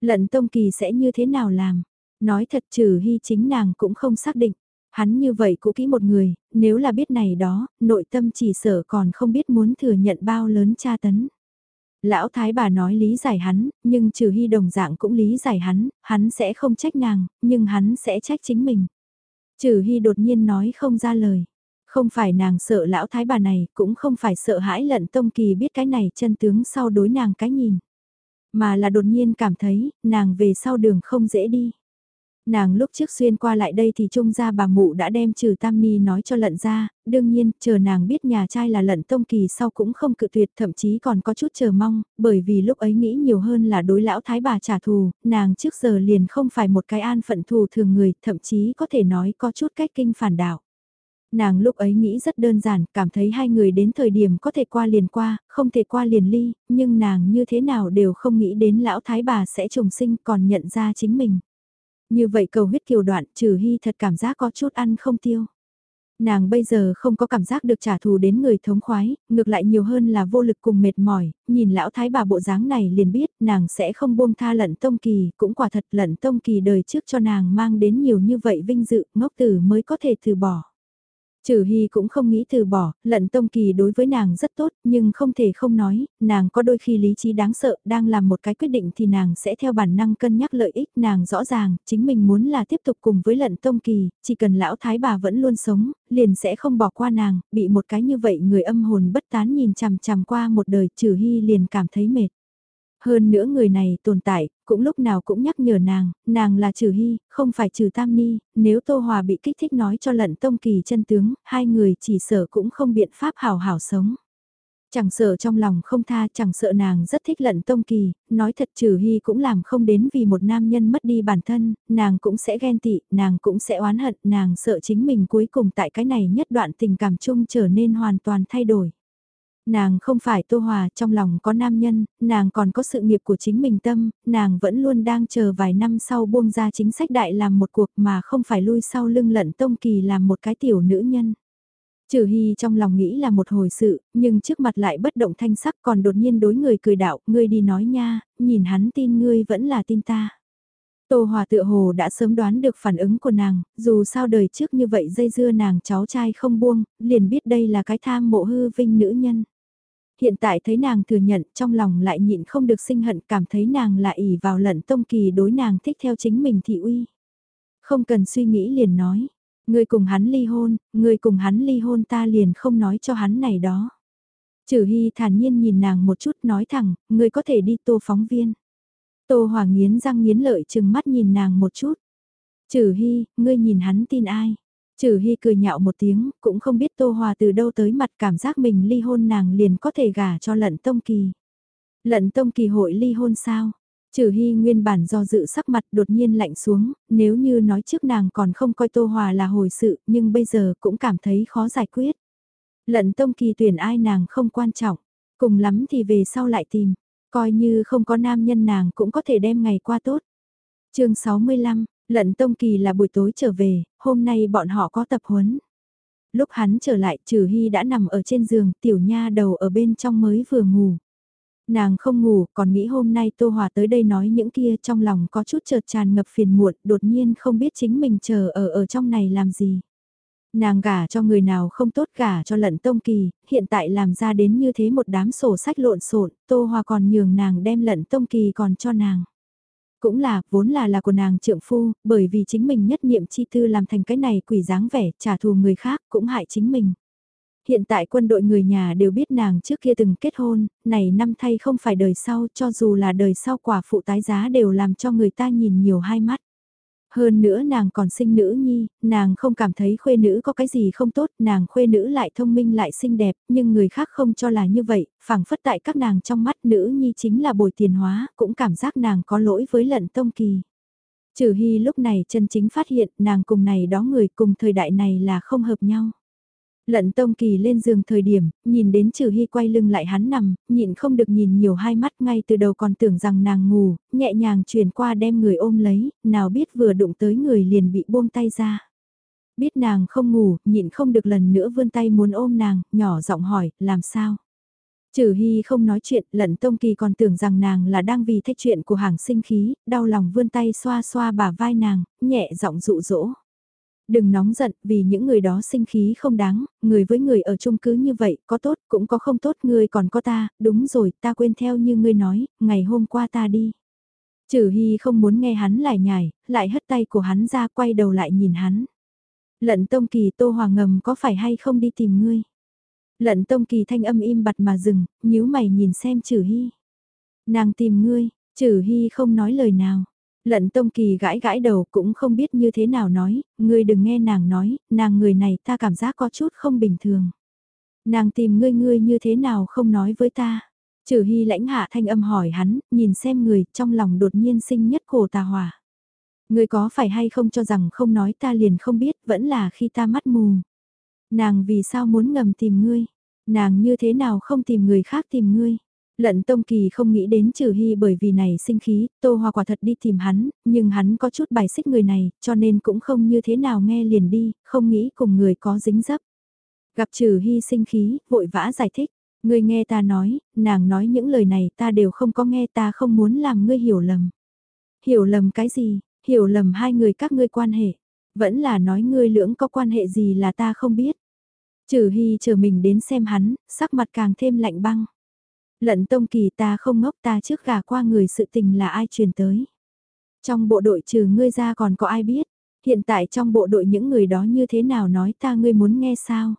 Lận Tông Kỳ sẽ như thế nào làm? Nói thật trừ hy chính nàng cũng không xác định. Hắn như vậy cũ kỹ một người, nếu là biết này đó, nội tâm chỉ sợ còn không biết muốn thừa nhận bao lớn tra tấn. Lão thái bà nói lý giải hắn, nhưng trừ hy đồng dạng cũng lý giải hắn, hắn sẽ không trách nàng, nhưng hắn sẽ trách chính mình. Trừ hy đột nhiên nói không ra lời. Không phải nàng sợ lão thái bà này, cũng không phải sợ hãi lận tông kỳ biết cái này chân tướng sau đối nàng cái nhìn. Mà là đột nhiên cảm thấy, nàng về sau đường không dễ đi. Nàng lúc trước xuyên qua lại đây thì trung gia bà mụ đã đem trừ tam ni nói cho lận ra, đương nhiên, chờ nàng biết nhà trai là lận tông kỳ sau cũng không cự tuyệt thậm chí còn có chút chờ mong, bởi vì lúc ấy nghĩ nhiều hơn là đối lão thái bà trả thù, nàng trước giờ liền không phải một cái an phận thù thường người, thậm chí có thể nói có chút cách kinh phản đạo. Nàng lúc ấy nghĩ rất đơn giản, cảm thấy hai người đến thời điểm có thể qua liền qua, không thể qua liền ly, nhưng nàng như thế nào đều không nghĩ đến lão thái bà sẽ trùng sinh còn nhận ra chính mình. Như vậy cầu huyết kiều đoạn trừ hy thật cảm giác có chút ăn không tiêu. Nàng bây giờ không có cảm giác được trả thù đến người thống khoái, ngược lại nhiều hơn là vô lực cùng mệt mỏi, nhìn lão thái bà bộ dáng này liền biết nàng sẽ không buông tha lận tông kỳ, cũng quả thật lận tông kỳ đời trước cho nàng mang đến nhiều như vậy vinh dự, ngốc tử mới có thể từ bỏ. Trừ Hy cũng không nghĩ từ bỏ, lận tông kỳ đối với nàng rất tốt, nhưng không thể không nói, nàng có đôi khi lý trí đáng sợ, đang làm một cái quyết định thì nàng sẽ theo bản năng cân nhắc lợi ích, nàng rõ ràng, chính mình muốn là tiếp tục cùng với lận tông kỳ, chỉ cần lão thái bà vẫn luôn sống, liền sẽ không bỏ qua nàng, bị một cái như vậy người âm hồn bất tán nhìn chằm chằm qua một đời, trừ Hy liền cảm thấy mệt. Hơn nữa người này tồn tại, cũng lúc nào cũng nhắc nhở nàng, nàng là trừ hy, không phải trừ tam ni, nếu Tô Hòa bị kích thích nói cho lận tông kỳ chân tướng, hai người chỉ sợ cũng không biện pháp hào hảo sống. Chẳng sợ trong lòng không tha, chẳng sợ nàng rất thích lận tông kỳ, nói thật trừ hy cũng làm không đến vì một nam nhân mất đi bản thân, nàng cũng sẽ ghen tị, nàng cũng sẽ oán hận, nàng sợ chính mình cuối cùng tại cái này nhất đoạn tình cảm chung trở nên hoàn toàn thay đổi. Nàng không phải Tô Hòa trong lòng có nam nhân, nàng còn có sự nghiệp của chính mình tâm, nàng vẫn luôn đang chờ vài năm sau buông ra chính sách đại làm một cuộc mà không phải lui sau lưng lận tông kỳ làm một cái tiểu nữ nhân. Trừ Hy trong lòng nghĩ là một hồi sự, nhưng trước mặt lại bất động thanh sắc còn đột nhiên đối người cười đạo, ngươi đi nói nha, nhìn hắn tin ngươi vẫn là tin ta. Tô Hòa tựa hồ đã sớm đoán được phản ứng của nàng, dù sao đời trước như vậy dây dưa nàng cháu trai không buông, liền biết đây là cái tham mộ hư vinh nữ nhân. Hiện tại thấy nàng thừa nhận trong lòng lại nhịn không được sinh hận cảm thấy nàng là ỉ vào lận tông kỳ đối nàng thích theo chính mình thị uy. Không cần suy nghĩ liền nói, người cùng hắn ly hôn, người cùng hắn ly hôn ta liền không nói cho hắn này đó. Trừ Hy thản nhiên nhìn nàng một chút nói thẳng, người có thể đi tô phóng viên. Tô Hòa nghiến răng nghiến lợi chừng mắt nhìn nàng một chút. Trừ Hy, ngươi nhìn hắn tin ai? Trừ Hy cười nhạo một tiếng, cũng không biết Tô Hòa từ đâu tới mặt cảm giác mình ly hôn nàng liền có thể gả cho lận tông kỳ. Lận tông kỳ hội ly hôn sao? Trừ Hy nguyên bản do dự sắc mặt đột nhiên lạnh xuống, nếu như nói trước nàng còn không coi Tô Hòa là hồi sự, nhưng bây giờ cũng cảm thấy khó giải quyết. Lận tông kỳ tuyển ai nàng không quan trọng, cùng lắm thì về sau lại tìm, coi như không có nam nhân nàng cũng có thể đem ngày qua tốt. chương 65, Lận Tông Kỳ là buổi tối trở về, hôm nay bọn họ có tập huấn. Lúc hắn trở lại Trừ Hy đã nằm ở trên giường, tiểu nha đầu ở bên trong mới vừa ngủ. Nàng không ngủ, còn nghĩ hôm nay Tô Hòa tới đây nói những kia trong lòng có chút chợt tràn ngập phiền muộn, đột nhiên không biết chính mình chờ ở ở trong này làm gì. Nàng gả cho người nào không tốt gả cho lận tông kỳ, hiện tại làm ra đến như thế một đám sổ sách lộn xộn, Tô Hòa còn nhường nàng đem lận tông kỳ còn cho nàng. Cũng là, vốn là là của nàng trượng phu, bởi vì chính mình nhất niệm chi tư làm thành cái này quỷ dáng vẻ, trả thù người khác, cũng hại chính mình. Hiện tại quân đội người nhà đều biết nàng trước kia từng kết hôn, này năm thay không phải đời sau, cho dù là đời sau quả phụ tái giá đều làm cho người ta nhìn nhiều hai mắt. Hơn nữa nàng còn sinh nữ nhi, nàng không cảm thấy khuê nữ có cái gì không tốt, nàng khuê nữ lại thông minh lại xinh đẹp, nhưng người khác không cho là như vậy, phảng phất tại các nàng trong mắt nữ nhi chính là bồi tiền hóa, cũng cảm giác nàng có lỗi với lận tông kỳ. Trừ hy lúc này chân chính phát hiện nàng cùng này đó người cùng thời đại này là không hợp nhau. Lận Tông Kỳ lên giường thời điểm, nhìn đến Trừ Hy quay lưng lại hắn nằm, nhịn không được nhìn nhiều hai mắt ngay từ đầu còn tưởng rằng nàng ngủ, nhẹ nhàng chuyển qua đem người ôm lấy, nào biết vừa đụng tới người liền bị buông tay ra. Biết nàng không ngủ, nhịn không được lần nữa vươn tay muốn ôm nàng, nhỏ giọng hỏi, làm sao? Trừ Hy không nói chuyện, lận Tông Kỳ còn tưởng rằng nàng là đang vì thách chuyện của hàng sinh khí, đau lòng vươn tay xoa xoa bả vai nàng, nhẹ giọng dụ dỗ. Đừng nóng giận vì những người đó sinh khí không đáng, người với người ở chung cứ như vậy, có tốt cũng có không tốt, người còn có ta, đúng rồi, ta quên theo như ngươi nói, ngày hôm qua ta đi. Trừ Hy không muốn nghe hắn lại nhải, lại hất tay của hắn ra quay đầu lại nhìn hắn. Lận Tông Kỳ Tô Hòa ngầm có phải hay không đi tìm ngươi? Lận Tông Kỳ thanh âm im bặt mà dừng, nhíu mày nhìn xem Trừ Hy. Nàng tìm ngươi, Trừ Hy không nói lời nào. Lận Tông Kỳ gãi gãi đầu cũng không biết như thế nào nói, ngươi đừng nghe nàng nói, nàng người này ta cảm giác có chút không bình thường. Nàng tìm ngươi ngươi như thế nào không nói với ta. Trừ Hy lãnh hạ thanh âm hỏi hắn, nhìn xem người trong lòng đột nhiên sinh nhất cổ tà hỏa. Ngươi có phải hay không cho rằng không nói ta liền không biết, vẫn là khi ta mắt mù. Nàng vì sao muốn ngầm tìm ngươi? Nàng như thế nào không tìm người khác tìm ngươi? Lận Tông Kỳ không nghĩ đến trừ hy bởi vì này sinh khí, Tô Hoa quả thật đi tìm hắn, nhưng hắn có chút bài xích người này, cho nên cũng không như thế nào nghe liền đi, không nghĩ cùng người có dính dấp. Gặp trừ hy sinh khí, vội vã giải thích, ngươi nghe ta nói, nàng nói những lời này ta đều không có nghe ta không muốn làm ngươi hiểu lầm. Hiểu lầm cái gì, hiểu lầm hai người các ngươi quan hệ, vẫn là nói ngươi lưỡng có quan hệ gì là ta không biết. Trừ hy chờ mình đến xem hắn, sắc mặt càng thêm lạnh băng. Lận tông kỳ ta không ngốc ta trước gà qua người sự tình là ai truyền tới. Trong bộ đội trừ ngươi ra còn có ai biết, hiện tại trong bộ đội những người đó như thế nào nói ta ngươi muốn nghe sao?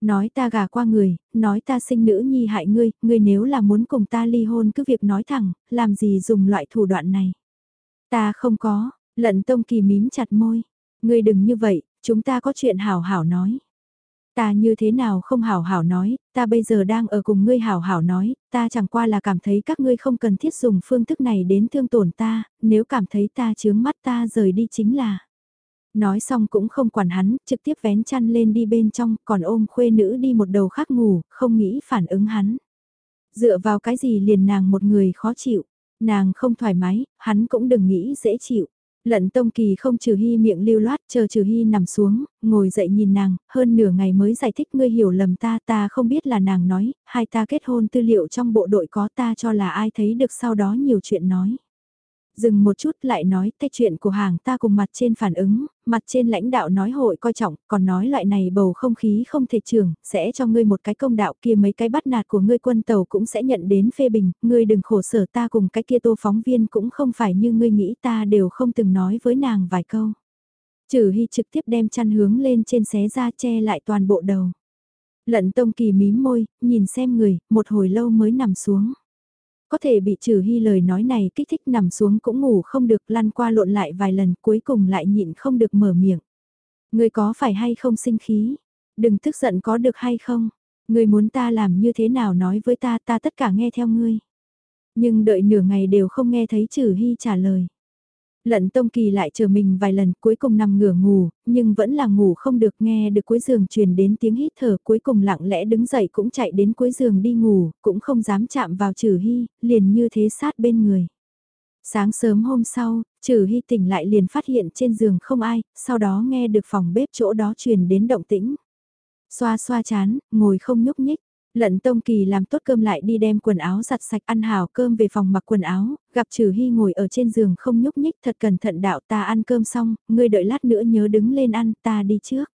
Nói ta gà qua người, nói ta sinh nữ nhi hại ngươi, ngươi nếu là muốn cùng ta ly hôn cứ việc nói thẳng, làm gì dùng loại thủ đoạn này. Ta không có, lận tông kỳ mím chặt môi, ngươi đừng như vậy, chúng ta có chuyện hảo hảo nói. Ta như thế nào không hảo hảo nói, ta bây giờ đang ở cùng ngươi hảo hảo nói, ta chẳng qua là cảm thấy các ngươi không cần thiết dùng phương thức này đến thương tổn ta, nếu cảm thấy ta chướng mắt ta rời đi chính là. Nói xong cũng không quản hắn, trực tiếp vén chăn lên đi bên trong, còn ôm khuê nữ đi một đầu khác ngủ, không nghĩ phản ứng hắn. Dựa vào cái gì liền nàng một người khó chịu, nàng không thoải mái, hắn cũng đừng nghĩ dễ chịu. Lận Tông Kỳ không trừ hy miệng lưu loát chờ trừ hy nằm xuống, ngồi dậy nhìn nàng, hơn nửa ngày mới giải thích ngươi hiểu lầm ta ta không biết là nàng nói, hai ta kết hôn tư liệu trong bộ đội có ta cho là ai thấy được sau đó nhiều chuyện nói. Dừng một chút lại nói tay chuyện của hàng ta cùng mặt trên phản ứng, mặt trên lãnh đạo nói hội coi trọng, còn nói loại này bầu không khí không thể trường, sẽ cho ngươi một cái công đạo kia mấy cái bắt nạt của ngươi quân tàu cũng sẽ nhận đến phê bình, ngươi đừng khổ sở ta cùng cái kia tô phóng viên cũng không phải như ngươi nghĩ ta đều không từng nói với nàng vài câu. Trừ hy trực tiếp đem chăn hướng lên trên xé ra che lại toàn bộ đầu. Lận tông kỳ mím môi, nhìn xem người, một hồi lâu mới nằm xuống. Có thể bị trừ hy lời nói này, kích thích nằm xuống cũng ngủ không được, lăn qua lộn lại vài lần, cuối cùng lại nhịn không được mở miệng. Người có phải hay không sinh khí? Đừng tức giận có được hay không? Người muốn ta làm như thế nào nói với ta ta tất cả nghe theo ngươi. Nhưng đợi nửa ngày đều không nghe thấy trừ hy trả lời. Lận Tông Kỳ lại chờ mình vài lần cuối cùng nằm ngửa ngủ, nhưng vẫn là ngủ không được nghe được cuối giường truyền đến tiếng hít thở cuối cùng lặng lẽ đứng dậy cũng chạy đến cuối giường đi ngủ, cũng không dám chạm vào Trừ Hy, liền như thế sát bên người. Sáng sớm hôm sau, Trừ Hy tỉnh lại liền phát hiện trên giường không ai, sau đó nghe được phòng bếp chỗ đó truyền đến động tĩnh. Xoa xoa chán, ngồi không nhúc nhích, Lận Tông Kỳ làm tốt cơm lại đi đem quần áo giặt sạch ăn hào cơm về phòng mặc quần áo, gặp Trừ Hy ngồi ở trên giường không nhúc nhích thật cẩn thận đạo ta ăn cơm xong, ngươi đợi lát nữa nhớ đứng lên ăn ta đi trước.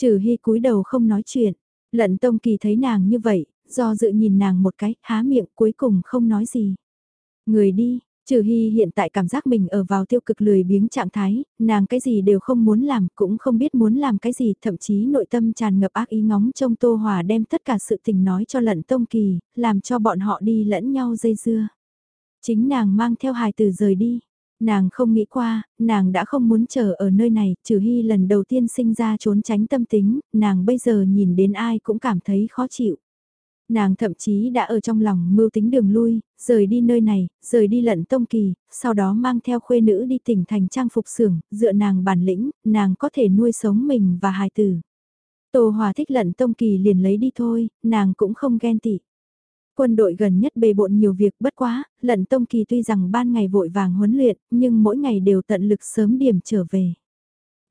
Trừ Hy cúi đầu không nói chuyện, lận Tông Kỳ thấy nàng như vậy, do dự nhìn nàng một cái, há miệng cuối cùng không nói gì. Người đi, Trừ Hy hiện tại cảm giác mình ở vào tiêu cực lười biếng trạng thái, nàng cái gì đều không muốn làm, cũng không biết muốn làm cái gì, thậm chí nội tâm tràn ngập ác ý ngóng trông Tô Hòa đem tất cả sự tình nói cho lận tông kỳ, làm cho bọn họ đi lẫn nhau dây dưa. Chính nàng mang theo hài từ rời đi. Nàng không nghĩ qua, nàng đã không muốn chờ ở nơi này, trừ hy lần đầu tiên sinh ra trốn tránh tâm tính, nàng bây giờ nhìn đến ai cũng cảm thấy khó chịu. Nàng thậm chí đã ở trong lòng mưu tính đường lui, rời đi nơi này, rời đi lận tông kỳ, sau đó mang theo khuê nữ đi tỉnh thành trang phục xưởng, dựa nàng bản lĩnh, nàng có thể nuôi sống mình và hài tử. Tô Hòa thích lận tông kỳ liền lấy đi thôi, nàng cũng không ghen tị. Quân đội gần nhất bề bộn nhiều việc bất quá, lận tông kỳ tuy rằng ban ngày vội vàng huấn luyện, nhưng mỗi ngày đều tận lực sớm điểm trở về.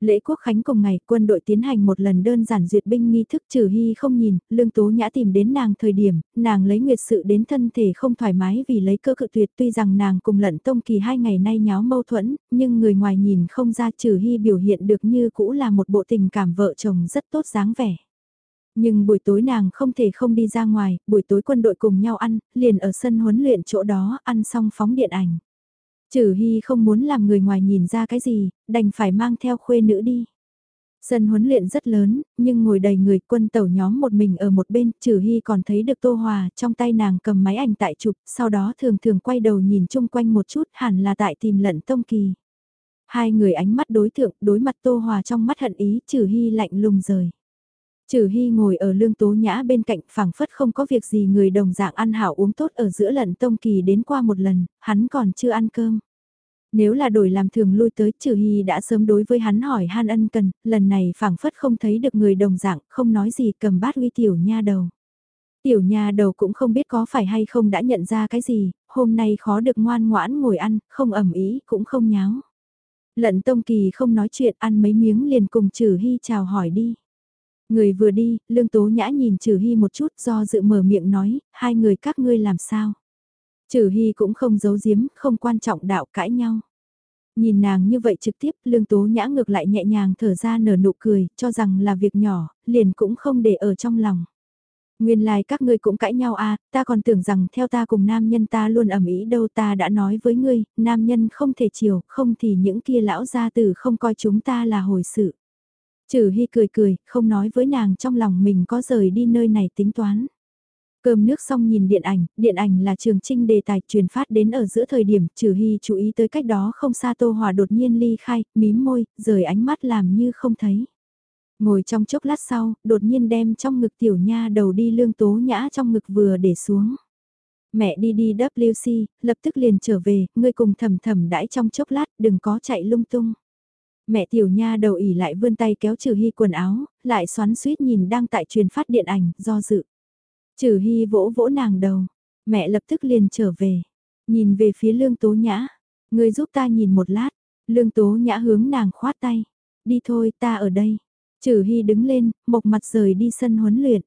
Lễ quốc khánh cùng ngày quân đội tiến hành một lần đơn giản duyệt binh nghi thức trừ hy không nhìn, lương tố nhã tìm đến nàng thời điểm, nàng lấy nguyệt sự đến thân thể không thoải mái vì lấy cơ cự tuyệt tuy rằng nàng cùng lận tông kỳ hai ngày nay nháo mâu thuẫn, nhưng người ngoài nhìn không ra trừ hy biểu hiện được như cũ là một bộ tình cảm vợ chồng rất tốt dáng vẻ. Nhưng buổi tối nàng không thể không đi ra ngoài, buổi tối quân đội cùng nhau ăn, liền ở sân huấn luyện chỗ đó ăn xong phóng điện ảnh. Trừ Hy không muốn làm người ngoài nhìn ra cái gì, đành phải mang theo khuê nữ đi. Sân huấn luyện rất lớn, nhưng ngồi đầy người quân tẩu nhóm một mình ở một bên, trừ hy còn thấy được Tô Hòa, trong tay nàng cầm máy ảnh tại chụp, sau đó thường thường quay đầu nhìn chung quanh một chút hẳn là tại tìm lận tông kỳ. Hai người ánh mắt đối thượng, đối mặt Tô Hòa trong mắt hận ý, trừ hy lạnh lùng rời. Trừ Hy ngồi ở lương tố nhã bên cạnh phảng phất không có việc gì người đồng dạng ăn hảo uống tốt ở giữa lận tông kỳ đến qua một lần, hắn còn chưa ăn cơm. Nếu là đổi làm thường lui tới Trừ Hy đã sớm đối với hắn hỏi han ân cần, lần này phảng phất không thấy được người đồng dạng, không nói gì cầm bát uy tiểu nha đầu. Tiểu nha đầu cũng không biết có phải hay không đã nhận ra cái gì, hôm nay khó được ngoan ngoãn ngồi ăn, không ẩm ý cũng không nháo. Lận Tông Kỳ không nói chuyện ăn mấy miếng liền cùng Trừ Hy chào hỏi đi. Người vừa đi, Lương Tố Nhã nhìn Trừ Hy một chút do dự mở miệng nói, hai người các ngươi làm sao. Trừ Hy cũng không giấu giếm, không quan trọng đạo cãi nhau. Nhìn nàng như vậy trực tiếp, Lương Tố Nhã ngược lại nhẹ nhàng thở ra nở nụ cười, cho rằng là việc nhỏ, liền cũng không để ở trong lòng. Nguyên lai like các ngươi cũng cãi nhau à, ta còn tưởng rằng theo ta cùng nam nhân ta luôn ẩm ý đâu ta đã nói với ngươi, nam nhân không thể chiều, không thì những kia lão gia tử không coi chúng ta là hồi sự. Trừ Hy cười cười, không nói với nàng trong lòng mình có rời đi nơi này tính toán. Cơm nước xong nhìn điện ảnh, điện ảnh là trường trinh đề tài truyền phát đến ở giữa thời điểm, trừ hy chú ý tới cách đó không xa Tô Hòa đột nhiên ly khai, mím môi, rời ánh mắt làm như không thấy. Ngồi trong chốc lát sau, đột nhiên đem trong ngực tiểu nha đầu đi lương tố nhã trong ngực vừa để xuống. Mẹ đi đi WC, lập tức liền trở về, ngươi cùng thầm thầm đãi trong chốc lát, đừng có chạy lung tung. Mẹ tiểu nha đầu ỉ lại vươn tay kéo trừ hy quần áo, lại xoắn suýt nhìn đang tại truyền phát điện ảnh, do dự. Trừ hy vỗ vỗ nàng đầu, mẹ lập tức liền trở về, nhìn về phía lương tố nhã, người giúp ta nhìn một lát, lương tố nhã hướng nàng khoát tay, đi thôi ta ở đây. Trừ hy đứng lên, mộc mặt rời đi sân huấn luyện.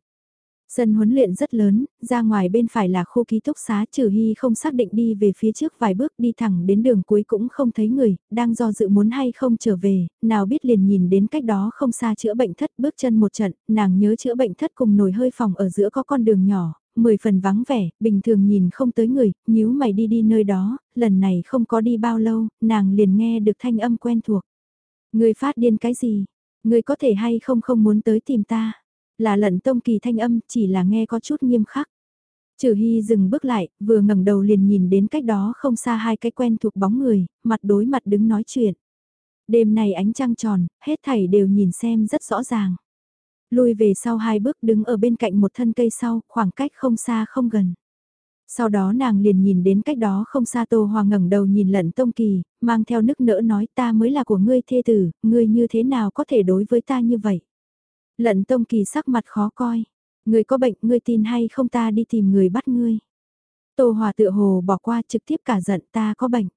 Sân huấn luyện rất lớn, ra ngoài bên phải là khu ký túc xá trừ hy không xác định đi về phía trước vài bước đi thẳng đến đường cuối cũng không thấy người, đang do dự muốn hay không trở về, nào biết liền nhìn đến cách đó không xa chữa bệnh thất bước chân một trận, nàng nhớ chữa bệnh thất cùng nồi hơi phòng ở giữa có con đường nhỏ, mười phần vắng vẻ, bình thường nhìn không tới người, nhíu mày đi đi nơi đó, lần này không có đi bao lâu, nàng liền nghe được thanh âm quen thuộc. Người phát điên cái gì? Người có thể hay không không muốn tới tìm ta? Là lận tông kỳ thanh âm chỉ là nghe có chút nghiêm khắc. Trừ Hy dừng bước lại, vừa ngẩng đầu liền nhìn đến cách đó không xa hai cái quen thuộc bóng người, mặt đối mặt đứng nói chuyện. Đêm này ánh trăng tròn, hết thảy đều nhìn xem rất rõ ràng. Lùi về sau hai bước đứng ở bên cạnh một thân cây sau, khoảng cách không xa không gần. Sau đó nàng liền nhìn đến cách đó không xa Tô Hòa ngẩng đầu nhìn lận Tông Kỳ, mang theo nức nỡ nói ta mới là của ngươi thê tử, ngươi như thế nào có thể đối với ta như vậy. Lận tông kỳ sắc mặt khó coi. Người có bệnh, ngươi tin hay không ta đi tìm người bắt ngươi. Tô Hòa tựa hồ bỏ qua trực tiếp cả giận ta có bệnh.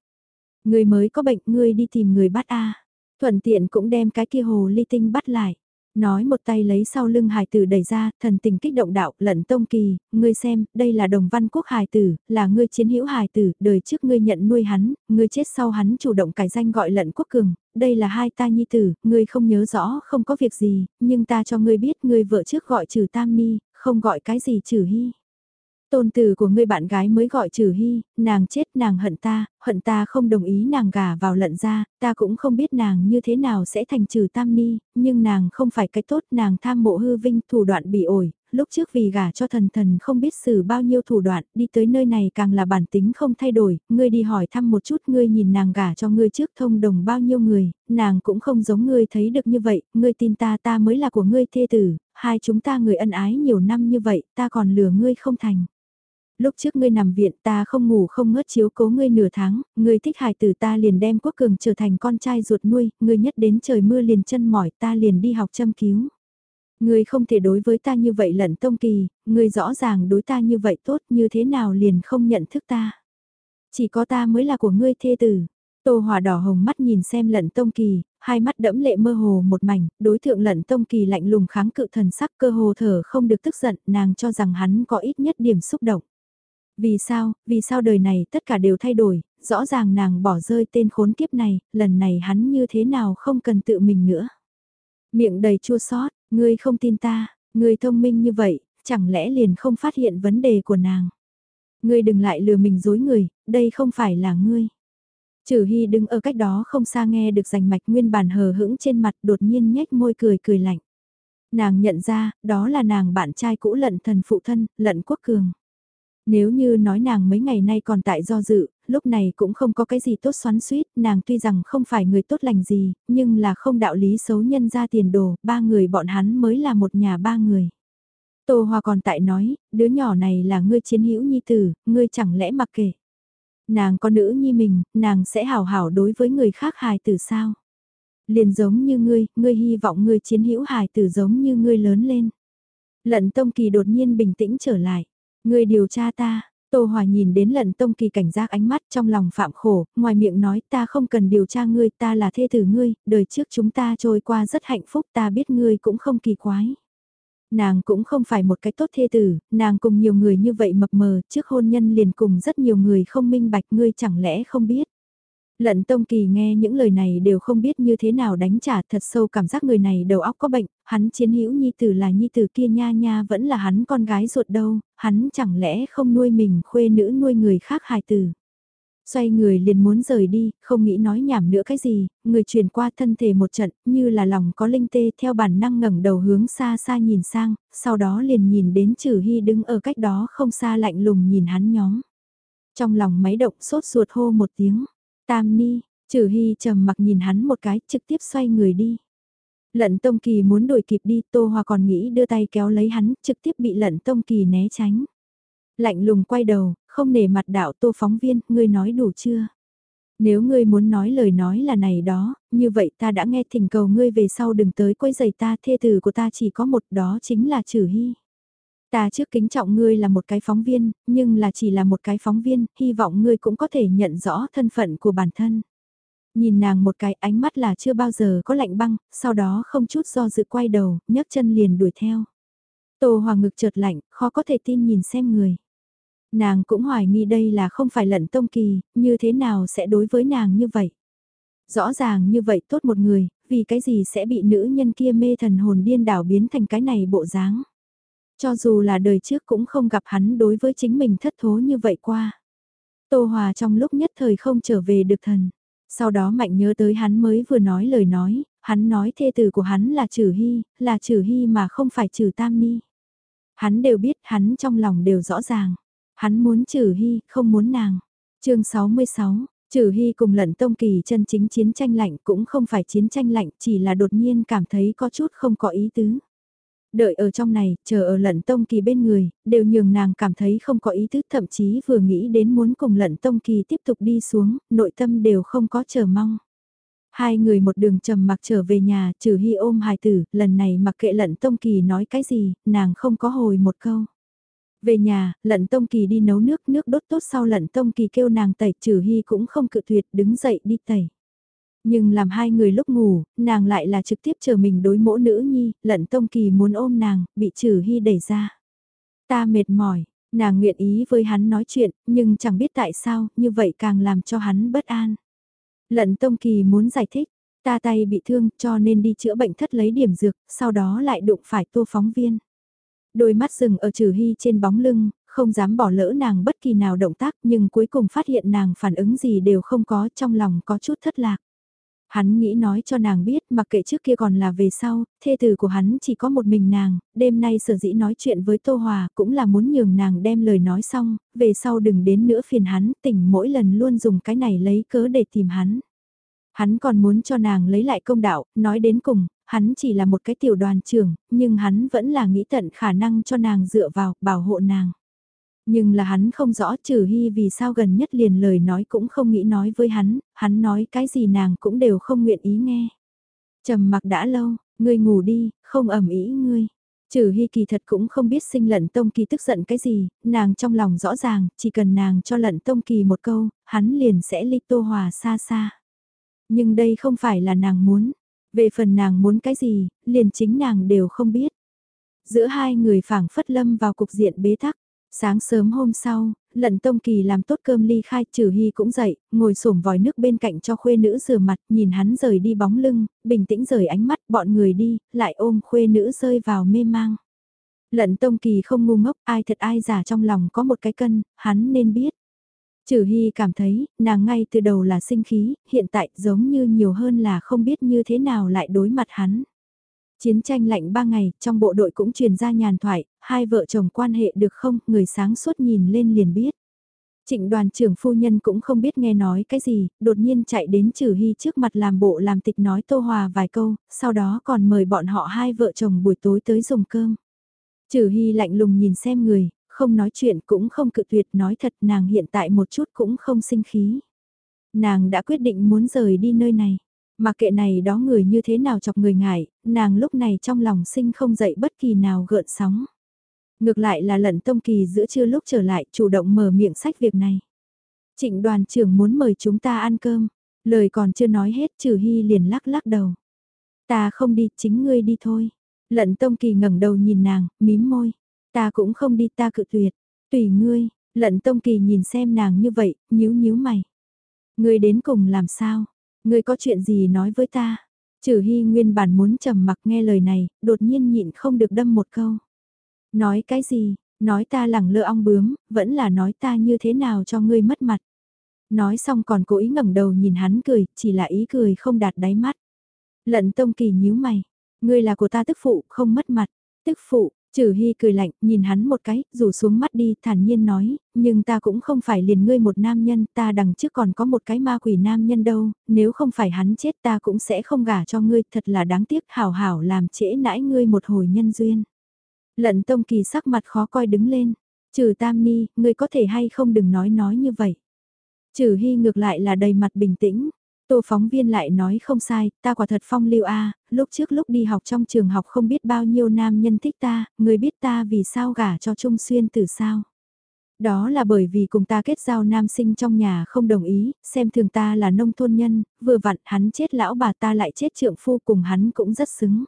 Người mới có bệnh, ngươi đi tìm người bắt a. Thuận tiện cũng đem cái kia hồ ly tinh bắt lại. Nói một tay lấy sau lưng hài tử đẩy ra, thần tình kích động đạo, lận tông kỳ, ngươi xem, đây là đồng văn quốc hài tử, là ngươi chiến hữu hài tử, đời trước ngươi nhận nuôi hắn, ngươi chết sau hắn chủ động cải danh gọi lận quốc cường, đây là hai ta nhi tử, ngươi không nhớ rõ, không có việc gì, nhưng ta cho ngươi biết ngươi vợ trước gọi trừ tam ni, không gọi cái gì trừ hy tôn từ của ngươi bạn gái mới gọi trừ hy, nàng chết nàng hận ta, hận ta không đồng ý nàng gả vào lận ra, ta cũng không biết nàng như thế nào sẽ thành trừ tam ni, nhưng nàng không phải cái tốt nàng tham mộ hư vinh thủ đoạn bị ổi, lúc trước vì gả cho thần thần không biết xử bao nhiêu thủ đoạn, đi tới nơi này càng là bản tính không thay đổi, ngươi đi hỏi thăm một chút ngươi nhìn nàng gả cho ngươi trước thông đồng bao nhiêu người, nàng cũng không giống ngươi thấy được như vậy, ngươi tin ta ta mới là của ngươi thê tử, hai chúng ta người ân ái nhiều năm như vậy, ta còn lừa ngươi không thành. Lúc trước ngươi nằm viện ta không ngủ không ngớt chiếu cố ngươi nửa tháng, ngươi thích hài tử ta liền đem quốc cường trở thành con trai ruột nuôi, ngươi nhất đến trời mưa liền chân mỏi ta liền đi học châm cứu. Ngươi không thể đối với ta như vậy lận tông kỳ, ngươi rõ ràng đối ta như vậy tốt như thế nào liền không nhận thức ta. Chỉ có ta mới là của ngươi thê tử. Tô Hòa đỏ hồng mắt nhìn xem lận tông kỳ, hai mắt đẫm lệ mơ hồ một mảnh, đối thượng lận tông kỳ lạnh lùng kháng cự thần sắc cơ hồ thở không được tức giận, nàng cho rằng hắn có ít nhất điểm xúc động. Vì sao, vì sao đời này tất cả đều thay đổi, rõ ràng nàng bỏ rơi tên khốn kiếp này, lần này hắn như thế nào không cần tự mình nữa. Miệng đầy chua xót ngươi không tin ta, ngươi thông minh như vậy, chẳng lẽ liền không phát hiện vấn đề của nàng. Ngươi đừng lại lừa mình dối người, đây không phải là ngươi. Trừ Hy đứng ở cách đó không xa nghe được rành mạch nguyên bản hờ hững trên mặt đột nhiên nhếch môi cười cười lạnh. Nàng nhận ra, đó là nàng bạn trai cũ lận thần phụ thân, lận quốc cường. Nếu như nói nàng mấy ngày nay còn tại do dự, lúc này cũng không có cái gì tốt xoắn suýt, nàng tuy rằng không phải người tốt lành gì, nhưng là không đạo lý xấu nhân ra tiền đồ, ba người bọn hắn mới là một nhà ba người. Tô Hoa còn tại nói, đứa nhỏ này là ngươi chiến hữu nhi tử, ngươi chẳng lẽ mặc kệ. Nàng có nữ nhi mình, nàng sẽ hảo hảo đối với người khác hài tử sao? Liền giống như ngươi, ngươi hy vọng ngươi chiến hữu hài tử giống như ngươi lớn lên. Lận Tông Kỳ đột nhiên bình tĩnh trở lại. Ngươi điều tra ta, Tô Hòa nhìn đến lận Tông Kỳ cảnh giác ánh mắt trong lòng phạm khổ, ngoài miệng nói ta không cần điều tra ngươi, ta là thê tử ngươi, đời trước chúng ta trôi qua rất hạnh phúc ta biết ngươi cũng không kỳ quái nàng cũng không phải một cái tốt thê tử, nàng cùng nhiều người như vậy mập mờ, trước hôn nhân liền cùng rất nhiều người không minh bạch ngươi chẳng lẽ không biết. Lận Tông Kỳ nghe những lời này đều không biết như thế nào đánh trả thật sâu cảm giác người này đầu óc có bệnh, hắn chiến hữu nhi tử là nhi tử kia nha nha vẫn là hắn con gái ruột đâu, hắn chẳng lẽ không nuôi mình khuê nữ nuôi người khác hài tử. Xoay người liền muốn rời đi, không nghĩ nói nhảm nữa cái gì, người truyền qua thân thể một trận, như là lòng có linh tê theo bản năng ngẩng đầu hướng xa xa nhìn sang, sau đó liền nhìn đến Trử Hy đứng ở cách đó không xa lạnh lùng nhìn hắn nhóm. Trong lòng máy động sốt ruột hô một tiếng, Tam Ni, Trử Hy trầm mặc nhìn hắn một cái, trực tiếp xoay người đi. Lận Tông Kỳ muốn đuổi kịp đi, Tô Hòa còn nghĩ đưa tay kéo lấy hắn, trực tiếp bị Lận Tông Kỳ né tránh. Lạnh lùng quay đầu, không nể mặt đạo tô phóng viên, ngươi nói đủ chưa? Nếu ngươi muốn nói lời nói là này đó, như vậy ta đã nghe thỉnh cầu ngươi về sau đừng tới quấy giày ta, thê tử của ta chỉ có một đó chính là Trử hy. Ta trước kính trọng ngươi là một cái phóng viên, nhưng là chỉ là một cái phóng viên, hy vọng ngươi cũng có thể nhận rõ thân phận của bản thân. Nhìn nàng một cái ánh mắt là chưa bao giờ có lạnh băng, sau đó không chút do dự quay đầu, nhấc chân liền đuổi theo. Tô hòa ngực chợt lạnh, khó có thể tin nhìn xem người. Nàng cũng hoài nghi đây là không phải lận tông kỳ, như thế nào sẽ đối với nàng như vậy. Rõ ràng như vậy tốt một người, vì cái gì sẽ bị nữ nhân kia mê thần hồn điên đảo biến thành cái này bộ dáng. Cho dù là đời trước cũng không gặp hắn đối với chính mình thất thố như vậy qua. Tô Hòa trong lúc nhất thời không trở về được thần. Sau đó mạnh nhớ tới hắn mới vừa nói lời nói, hắn nói thê tử của hắn là Trừ Hy, là Trừ Hy mà không phải Trừ Tam Ni. Hắn đều biết, hắn trong lòng đều rõ ràng. Hắn muốn trừ hy, không muốn nàng. chương 66, trừ hy cùng lận tông kỳ chân chính chiến tranh lạnh cũng không phải chiến tranh lạnh, chỉ là đột nhiên cảm thấy có chút không có ý tứ. Đợi ở trong này, chờ ở lận tông kỳ bên người, đều nhường nàng cảm thấy không có ý tứ thậm chí vừa nghĩ đến muốn cùng lận tông kỳ tiếp tục đi xuống, nội tâm đều không có chờ mong. Hai người một đường trầm mặc trở về nhà, trừ hy ôm hài tử, lần này mặc kệ lận tông kỳ nói cái gì, nàng không có hồi một câu. Về nhà, lận tông kỳ đi nấu nước, nước đốt tốt sau lận tông kỳ kêu nàng tẩy trừ hy cũng không cự tuyệt đứng dậy đi tẩy. Nhưng làm hai người lúc ngủ, nàng lại là trực tiếp chờ mình đối mỗ nữ nhi, lận tông kỳ muốn ôm nàng, bị trừ hy đẩy ra. Ta mệt mỏi, nàng nguyện ý với hắn nói chuyện, nhưng chẳng biết tại sao, như vậy càng làm cho hắn bất an. Lận tông kỳ muốn giải thích, ta tay bị thương cho nên đi chữa bệnh thất lấy điểm dược, sau đó lại đụng phải tô phóng viên. Đôi mắt rừng ở trừ hy trên bóng lưng, không dám bỏ lỡ nàng bất kỳ nào động tác nhưng cuối cùng phát hiện nàng phản ứng gì đều không có trong lòng có chút thất lạc. Hắn nghĩ nói cho nàng biết mặc kệ trước kia còn là về sau, thê tử của hắn chỉ có một mình nàng, đêm nay sở dĩ nói chuyện với Tô Hòa cũng là muốn nhường nàng đem lời nói xong, về sau đừng đến nữa phiền hắn, tỉnh mỗi lần luôn dùng cái này lấy cớ để tìm hắn. Hắn còn muốn cho nàng lấy lại công đạo, nói đến cùng, hắn chỉ là một cái tiểu đoàn trưởng, nhưng hắn vẫn là nghĩ tận khả năng cho nàng dựa vào, bảo hộ nàng. Nhưng là hắn không rõ trừ hy vì sao gần nhất liền lời nói cũng không nghĩ nói với hắn, hắn nói cái gì nàng cũng đều không nguyện ý nghe. trầm mặc đã lâu, ngươi ngủ đi, không ẩm ý ngươi. Trừ hy kỳ thật cũng không biết sinh lận tông kỳ tức giận cái gì, nàng trong lòng rõ ràng, chỉ cần nàng cho lận tông kỳ một câu, hắn liền sẽ ly tô hòa xa xa. Nhưng đây không phải là nàng muốn. Về phần nàng muốn cái gì, liền chính nàng đều không biết. Giữa hai người phảng phất lâm vào cục diện bế tắc. Sáng sớm hôm sau, lận tông kỳ làm tốt cơm ly khai trừ hy cũng dậy, ngồi xổm vòi nước bên cạnh cho khuê nữ rửa mặt, nhìn hắn rời đi bóng lưng, bình tĩnh rời ánh mắt bọn người đi, lại ôm khuê nữ rơi vào mê mang. Lận tông kỳ không ngu ngốc, ai thật ai giả trong lòng có một cái cân, hắn nên biết. Trừ Hy cảm thấy, nàng ngay từ đầu là sinh khí, hiện tại giống như nhiều hơn là không biết như thế nào lại đối mặt hắn. Chiến tranh lạnh ba ngày, trong bộ đội cũng truyền ra nhàn thoại, hai vợ chồng quan hệ được không, người sáng suốt nhìn lên liền biết. Trịnh đoàn trưởng phu nhân cũng không biết nghe nói cái gì, đột nhiên chạy đến trừ hy trước mặt làm bộ làm tịch nói tô hòa vài câu, sau đó còn mời bọn họ hai vợ chồng buổi tối tới dùng cơm. Trừ hy lạnh lùng nhìn xem người, không nói chuyện cũng không cự tuyệt nói thật nàng hiện tại một chút cũng không sinh khí. Nàng đã quyết định muốn rời đi nơi này. Mà kệ này đó người như thế nào chọc người ngại, nàng lúc này trong lòng sinh không dậy bất kỳ nào gợn sóng. Ngược lại là lận tông kỳ giữa trưa lúc trở lại chủ động mở miệng sách việc này. Trịnh đoàn trưởng muốn mời chúng ta ăn cơm, lời còn chưa nói hết trừ hy liền lắc lắc đầu. Ta không đi, chính ngươi đi thôi. Lận tông kỳ ngẩng đầu nhìn nàng, mím môi. Ta cũng không đi ta cự tuyệt, tùy ngươi, lận tông kỳ nhìn xem nàng như vậy, nhíu nhíu mày. Ngươi đến cùng làm sao? Ngươi có chuyện gì nói với ta? Trừ hy nguyên bản muốn trầm mặc nghe lời này, đột nhiên nhịn không được đâm một câu. Nói cái gì? Nói ta lẳng lơ ong bướm, vẫn là nói ta như thế nào cho ngươi mất mặt. Nói xong còn cố ý ngẩng đầu nhìn hắn cười, chỉ là ý cười không đạt đáy mắt. Lận tông kỳ nhíu mày. Ngươi là của ta tức phụ, không mất mặt. Tức phụ, Trừ Hy cười lạnh, nhìn hắn một cái, rủ xuống mắt đi, thản nhiên nói, nhưng ta cũng không phải liền ngươi một nam nhân, ta đằng trước còn có một cái ma quỷ nam nhân đâu, nếu không phải hắn chết ta cũng sẽ không gả cho ngươi, thật là đáng tiếc, hảo hảo làm trễ nãi ngươi một hồi nhân duyên. Lận Tông Kỳ sắc mặt khó coi đứng lên, trừ Tam Ni, ngươi có thể hay không đừng nói nói như vậy. Trừ Hy ngược lại là đầy mặt bình tĩnh, Tô phóng viên lại nói không sai, ta quả thật phong lưu a lúc trước lúc đi học trong trường học không biết bao nhiêu nam nhân thích ta, người biết ta vì sao gả cho Trung Xuyên từ sao. Đó là bởi vì cùng ta kết giao nam sinh trong nhà không đồng ý, xem thường ta là nông thôn nhân, vừa vặn hắn chết lão bà ta lại chết trượng phu cùng hắn cũng rất xứng.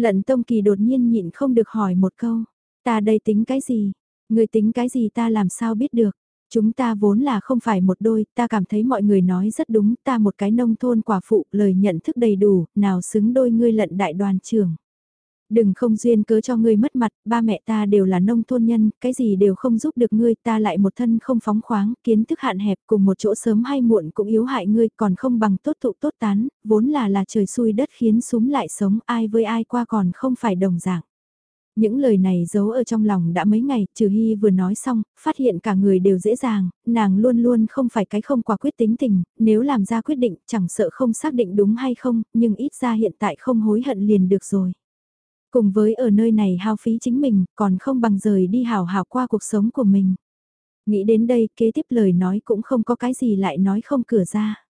Lận Tông Kỳ đột nhiên nhịn không được hỏi một câu, ta đây tính cái gì? Người tính cái gì ta làm sao biết được? Chúng ta vốn là không phải một đôi, ta cảm thấy mọi người nói rất đúng, ta một cái nông thôn quả phụ, lời nhận thức đầy đủ, nào xứng đôi ngươi lận đại đoàn trưởng. Đừng không duyên cớ cho ngươi mất mặt, ba mẹ ta đều là nông thôn nhân, cái gì đều không giúp được ngươi, ta lại một thân không phóng khoáng, kiến thức hạn hẹp cùng một chỗ sớm hay muộn cũng yếu hại ngươi, còn không bằng tốt tụ tốt tán, vốn là là trời xui đất khiến súng lại sống, ai với ai qua còn không phải đồng dạng. Những lời này giấu ở trong lòng đã mấy ngày, trừ hy vừa nói xong, phát hiện cả người đều dễ dàng, nàng luôn luôn không phải cái không quả quyết tính tình, nếu làm ra quyết định chẳng sợ không xác định đúng hay không, nhưng ít ra hiện tại không hối hận liền được rồi. Cùng với ở nơi này hao phí chính mình, còn không bằng rời đi hào hào qua cuộc sống của mình. Nghĩ đến đây, kế tiếp lời nói cũng không có cái gì lại nói không cửa ra.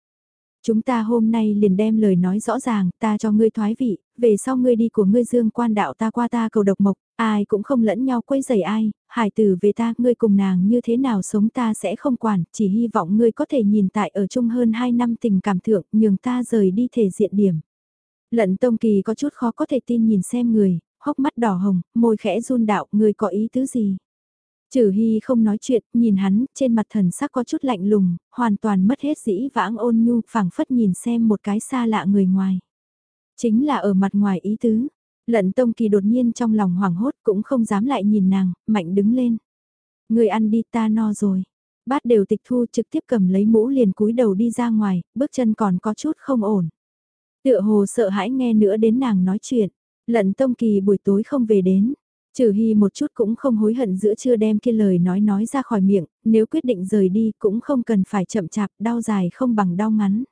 Chúng ta hôm nay liền đem lời nói rõ ràng, ta cho ngươi thoái vị, về sau ngươi đi của ngươi dương quan đạo ta qua ta cầu độc mộc, ai cũng không lẫn nhau quấy rầy ai, hải tử về ta, ngươi cùng nàng như thế nào sống ta sẽ không quản, chỉ hy vọng ngươi có thể nhìn tại ở chung hơn 2 năm tình cảm thượng, nhường ta rời đi thể diện điểm. Lận Tông Kỳ có chút khó có thể tin nhìn xem người, hốc mắt đỏ hồng, môi khẽ run đạo, người có ý tứ gì? Trừ Hy không nói chuyện, nhìn hắn, trên mặt thần sắc có chút lạnh lùng, hoàn toàn mất hết dĩ vãng ôn nhu, phảng phất nhìn xem một cái xa lạ người ngoài. Chính là ở mặt ngoài ý tứ. Lận Tông Kỳ đột nhiên trong lòng hoảng hốt cũng không dám lại nhìn nàng, mạnh đứng lên. Người ăn đi ta no rồi. Bát đều tịch thu trực tiếp cầm lấy mũ liền cúi đầu đi ra ngoài, bước chân còn có chút không ổn. Tựa hồ sợ hãi nghe nữa đến nàng nói chuyện. Lận Tông Kỳ buổi tối không về đến, Trừ Hy một chút cũng không hối hận giữa chưa đem kia lời nói nói ra khỏi miệng, nếu quyết định rời đi cũng không cần phải chậm chạp, đau dài không bằng đau ngắn.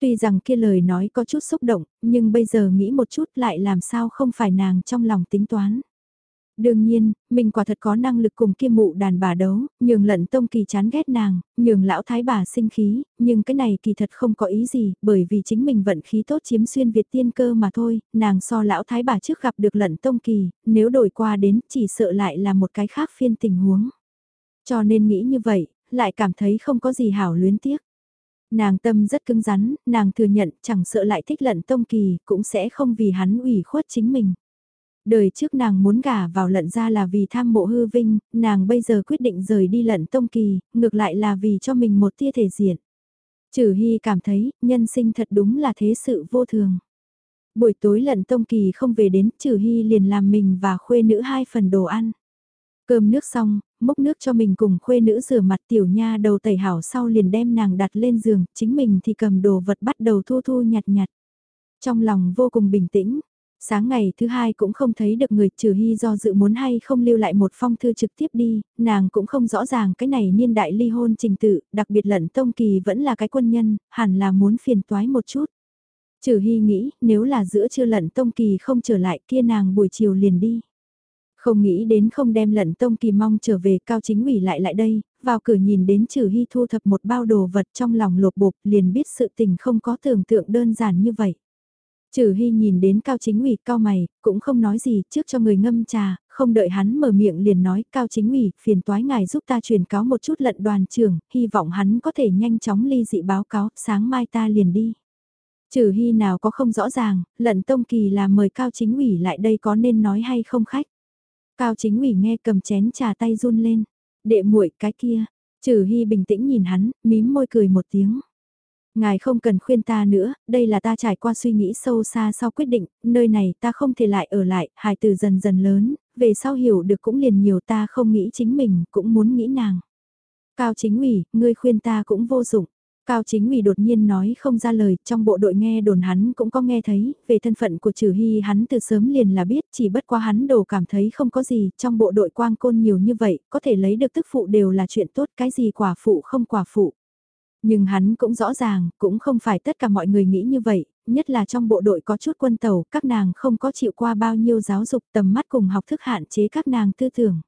Tuy rằng kia lời nói có chút xúc động, nhưng bây giờ nghĩ một chút lại làm sao không phải nàng trong lòng tính toán. Đương nhiên, mình quả thật có năng lực cùng kia mụ đàn bà đấu, nhường lận tông kỳ chán ghét nàng, nhường lão thái bà sinh khí, nhưng cái này kỳ thật không có ý gì, bởi vì chính mình vận khí tốt chiếm xuyên Việt tiên cơ mà thôi, nàng so lão thái bà trước gặp được lận tông kỳ, nếu đổi qua đến chỉ sợ lại là một cái khác phiên tình huống. Cho nên nghĩ như vậy, lại cảm thấy không có gì hảo luyến tiếc. Nàng tâm rất cứng rắn, nàng thừa nhận chẳng sợ lại thích lận tông kỳ cũng sẽ không vì hắn ủy khuất chính mình. Đời trước nàng muốn gả vào lận ra là vì tham mộ hư vinh, nàng bây giờ quyết định rời đi lận tông kỳ, ngược lại là vì cho mình một tia thể diện. Trừ Hy cảm thấy, nhân sinh thật đúng là thế sự vô thường. Buổi tối lận tông kỳ không về đến, Trừ Hy liền làm mình và khuê nữ hai phần đồ ăn. Cơm nước xong, múc nước cho mình cùng khuê nữ rửa mặt tiểu nha đầu tẩy hảo sau liền đem nàng đặt lên giường, chính mình thì cầm đồ vật bắt đầu thu thu nhặt nhặt. Trong lòng vô cùng bình tĩnh, Sáng ngày thứ hai cũng không thấy được người trừ hy do dự muốn hay không lưu lại một phong thư trực tiếp đi, nàng cũng không rõ ràng cái này niên đại ly hôn trình tự, đặc biệt lận tông kỳ vẫn là cái quân nhân, hẳn là muốn phiền toái một chút. Trừ hy nghĩ nếu là giữa trưa lận tông kỳ không trở lại kia nàng buổi chiều liền đi. Không nghĩ đến không đem lận tông kỳ mong trở về cao chính ủy lại lại đây, vào cửa nhìn đến trừ hy thu thập một bao đồ vật trong lòng lột bột liền biết sự tình không có tưởng tượng đơn giản như vậy. Trừ Hy nhìn đến Cao Chính ủy cao mày, cũng không nói gì, trước cho người ngâm trà, không đợi hắn mở miệng liền nói, Cao Chính ủy, phiền toái ngài giúp ta truyền cáo một chút lận đoàn trưởng, hy vọng hắn có thể nhanh chóng ly dị báo cáo, sáng mai ta liền đi. Trừ Hy nào có không rõ ràng, lận tông kỳ là mời Cao Chính ủy lại đây có nên nói hay không khách. Cao Chính ủy nghe cầm chén trà tay run lên, đệ muội cái kia, Trừ Hy bình tĩnh nhìn hắn, mím môi cười một tiếng. Ngài không cần khuyên ta nữa, đây là ta trải qua suy nghĩ sâu xa sau quyết định, nơi này ta không thể lại ở lại, hài từ dần dần lớn, về sau hiểu được cũng liền nhiều ta không nghĩ chính mình, cũng muốn nghĩ nàng. Cao chính ủy, ngươi khuyên ta cũng vô dụng. Cao chính ủy đột nhiên nói không ra lời, trong bộ đội nghe đồn hắn cũng có nghe thấy, về thân phận của trừ hy hắn từ sớm liền là biết, chỉ bất qua hắn đồ cảm thấy không có gì, trong bộ đội quang côn nhiều như vậy, có thể lấy được tức phụ đều là chuyện tốt, cái gì quả phụ không quả phụ. Nhưng hắn cũng rõ ràng, cũng không phải tất cả mọi người nghĩ như vậy, nhất là trong bộ đội có chút quân tàu, các nàng không có chịu qua bao nhiêu giáo dục tầm mắt cùng học thức hạn chế các nàng tư tưởng.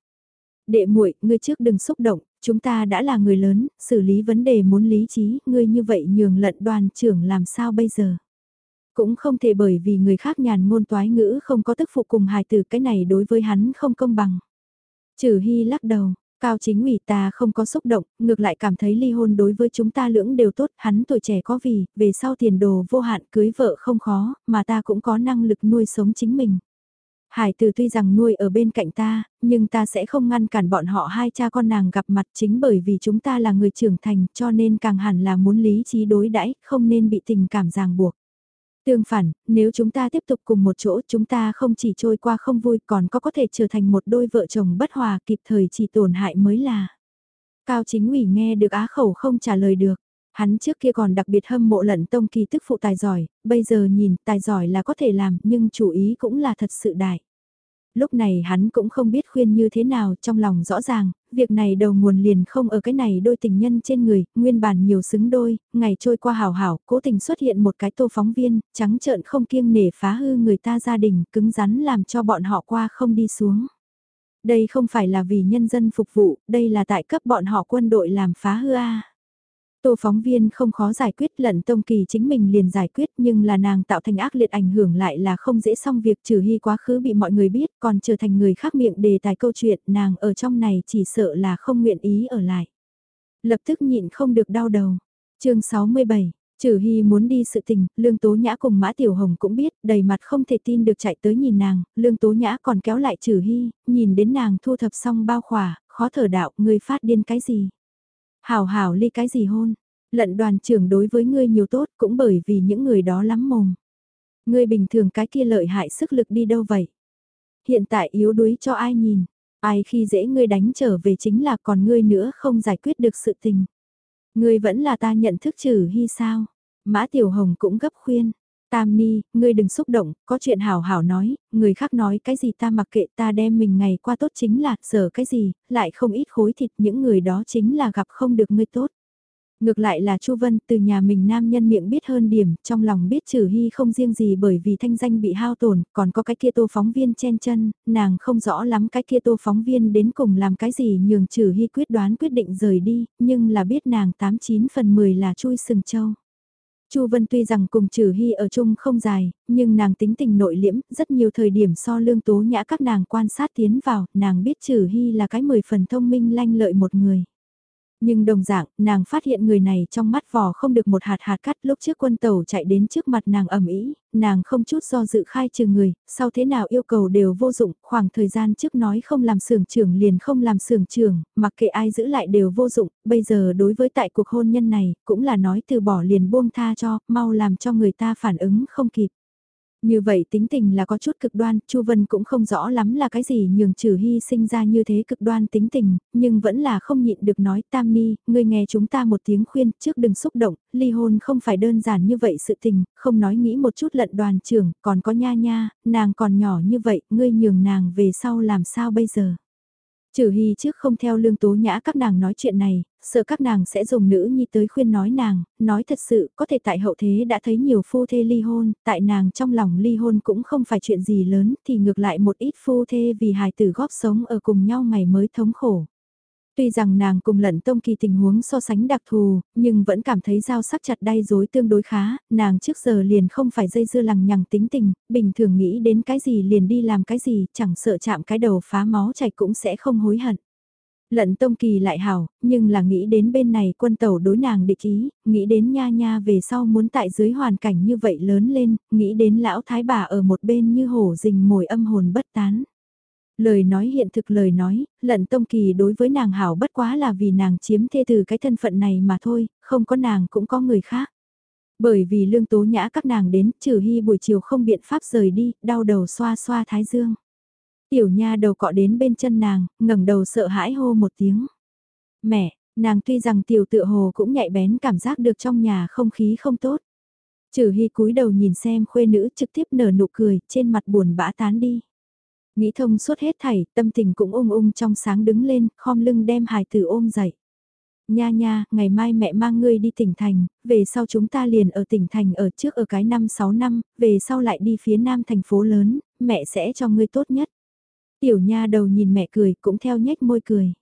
Đệ muội, ngươi trước đừng xúc động, chúng ta đã là người lớn, xử lý vấn đề muốn lý trí, ngươi như vậy nhường lận đoàn trưởng làm sao bây giờ? Cũng không thể bởi vì người khác nhàn ngôn toái ngữ không có tức phụ cùng hài từ cái này đối với hắn không công bằng. Trừ Hy lắc đầu, Cao chính ủy ta không có xúc động, ngược lại cảm thấy ly hôn đối với chúng ta lưỡng đều tốt, hắn tuổi trẻ có vì, về sau tiền đồ vô hạn cưới vợ không khó, mà ta cũng có năng lực nuôi sống chính mình. Hải từ tuy rằng nuôi ở bên cạnh ta, nhưng ta sẽ không ngăn cản bọn họ hai cha con nàng gặp mặt chính bởi vì chúng ta là người trưởng thành cho nên càng hẳn là muốn lý trí đối đãi không nên bị tình cảm ràng buộc. Tương phản, nếu chúng ta tiếp tục cùng một chỗ chúng ta không chỉ trôi qua không vui còn có có thể trở thành một đôi vợ chồng bất hòa kịp thời chỉ tổn hại mới là. Cao chính ủy nghe được á khẩu không trả lời được. Hắn trước kia còn đặc biệt hâm mộ lận tông kỳ tức phụ tài giỏi, bây giờ nhìn tài giỏi là có thể làm nhưng chủ ý cũng là thật sự đại. Lúc này hắn cũng không biết khuyên như thế nào trong lòng rõ ràng, việc này đầu nguồn liền không ở cái này đôi tình nhân trên người, nguyên bản nhiều xứng đôi, ngày trôi qua hào hảo, cố tình xuất hiện một cái tô phóng viên, trắng trợn không kiêng nể phá hư người ta gia đình, cứng rắn làm cho bọn họ qua không đi xuống. Đây không phải là vì nhân dân phục vụ, đây là tại cấp bọn họ quân đội làm phá hư a. Tô phóng viên không khó giải quyết lận tông kỳ chính mình liền giải quyết nhưng là nàng tạo thành ác liệt ảnh hưởng lại là không dễ xong việc trừ hy quá khứ bị mọi người biết còn trở thành người khác miệng đề tài câu chuyện nàng ở trong này chỉ sợ là không nguyện ý ở lại. Lập tức nhịn không được đau đầu. chương 67 Trừ Hy muốn đi sự tình, Lương Tố Nhã cùng Mã Tiểu Hồng cũng biết, đầy mặt không thể tin được chạy tới nhìn nàng, Lương Tố Nhã còn kéo lại Trừ Hy, nhìn đến nàng thu thập xong bao khỏa, khó thở đạo, người phát điên cái gì. Hảo hảo ly cái gì hôn? Lận đoàn trưởng đối với ngươi nhiều tốt cũng bởi vì những người đó lắm mồm. Ngươi bình thường cái kia lợi hại sức lực đi đâu vậy? Hiện tại yếu đuối cho ai nhìn? Ai khi dễ ngươi đánh trở về chính là còn ngươi nữa không giải quyết được sự tình. Ngươi vẫn là ta nhận thức trừ hy sao? Mã Tiểu Hồng cũng gấp khuyên. Tam Ni, ngươi đừng xúc động, có chuyện hảo hảo nói, người khác nói cái gì ta mặc kệ ta đem mình ngày qua tốt chính là, giờ cái gì, lại không ít khối thịt những người đó chính là gặp không được ngươi tốt. Ngược lại là Chu Vân từ nhà mình nam nhân miệng biết hơn điểm, trong lòng biết trừ hy không riêng gì bởi vì thanh danh bị hao tổn, còn có cái kia tô phóng viên chen chân, nàng không rõ lắm cái kia tô phóng viên đến cùng làm cái gì nhường trừ hy quyết đoán quyết định rời đi, nhưng là biết nàng 89 phần 10 là chui sừng châu. Chu Vân tuy rằng cùng Trừ Hy ở chung không dài, nhưng nàng tính tình nội liễm, rất nhiều thời điểm so lương tố nhã các nàng quan sát tiến vào, nàng biết Trừ Hy là cái mười phần thông minh lanh lợi một người. Nhưng đồng dạng, nàng phát hiện người này trong mắt vò không được một hạt hạt cắt. Lúc trước quân tàu chạy đến trước mặt nàng ẩm ý, nàng không chút do dự khai trừ người, sau thế nào yêu cầu đều vô dụng, khoảng thời gian trước nói không làm sưởng trưởng liền không làm sưởng trưởng, mặc kệ ai giữ lại đều vô dụng, bây giờ đối với tại cuộc hôn nhân này, cũng là nói từ bỏ liền buông tha cho, mau làm cho người ta phản ứng không kịp. Như vậy tính tình là có chút cực đoan, Chu Vân cũng không rõ lắm là cái gì nhường trừ hy sinh ra như thế cực đoan tính tình, nhưng vẫn là không nhịn được nói Tam Ni, ngươi nghe chúng ta một tiếng khuyên, trước đừng xúc động, ly hôn không phải đơn giản như vậy sự tình, không nói nghĩ một chút lận đoàn trưởng, còn có nha nha, nàng còn nhỏ như vậy, ngươi nhường nàng về sau làm sao bây giờ. Trừ hy trước không theo lương tố nhã các nàng nói chuyện này, sợ các nàng sẽ dùng nữ nhi tới khuyên nói nàng, nói thật sự có thể tại hậu thế đã thấy nhiều phu thê ly hôn, tại nàng trong lòng ly hôn cũng không phải chuyện gì lớn thì ngược lại một ít phu thê vì hài tử góp sống ở cùng nhau ngày mới thống khổ. Tuy rằng nàng cùng lận tông kỳ tình huống so sánh đặc thù, nhưng vẫn cảm thấy dao sắc chặt đay dối tương đối khá, nàng trước giờ liền không phải dây dưa lằng nhằng tính tình, bình thường nghĩ đến cái gì liền đi làm cái gì, chẳng sợ chạm cái đầu phá máu chảy cũng sẽ không hối hận. Lận tông kỳ lại hảo, nhưng là nghĩ đến bên này quân tàu đối nàng địch ý, nghĩ đến nha nha về sau muốn tại dưới hoàn cảnh như vậy lớn lên, nghĩ đến lão thái bà ở một bên như hổ rình mồi âm hồn bất tán. Lời nói hiện thực lời nói, lận tông kỳ đối với nàng hảo bất quá là vì nàng chiếm thê từ cái thân phận này mà thôi, không có nàng cũng có người khác. Bởi vì lương tố nhã các nàng đến, trừ hy buổi chiều không biện pháp rời đi, đau đầu xoa xoa thái dương. Tiểu nha đầu cọ đến bên chân nàng, ngẩng đầu sợ hãi hô một tiếng. Mẹ, nàng tuy rằng tiểu tựa hồ cũng nhạy bén cảm giác được trong nhà không khí không tốt. Trừ hy cúi đầu nhìn xem khuê nữ trực tiếp nở nụ cười, trên mặt buồn bã tán đi. Nghĩ thông suốt hết thảy, tâm tình cũng ung ung trong sáng đứng lên, khom lưng đem hài tử ôm dậy. Nha nha, ngày mai mẹ mang ngươi đi tỉnh thành, về sau chúng ta liền ở tỉnh thành ở trước ở cái năm 6 năm, về sau lại đi phía nam thành phố lớn, mẹ sẽ cho ngươi tốt nhất. Tiểu nha đầu nhìn mẹ cười, cũng theo nhếch môi cười.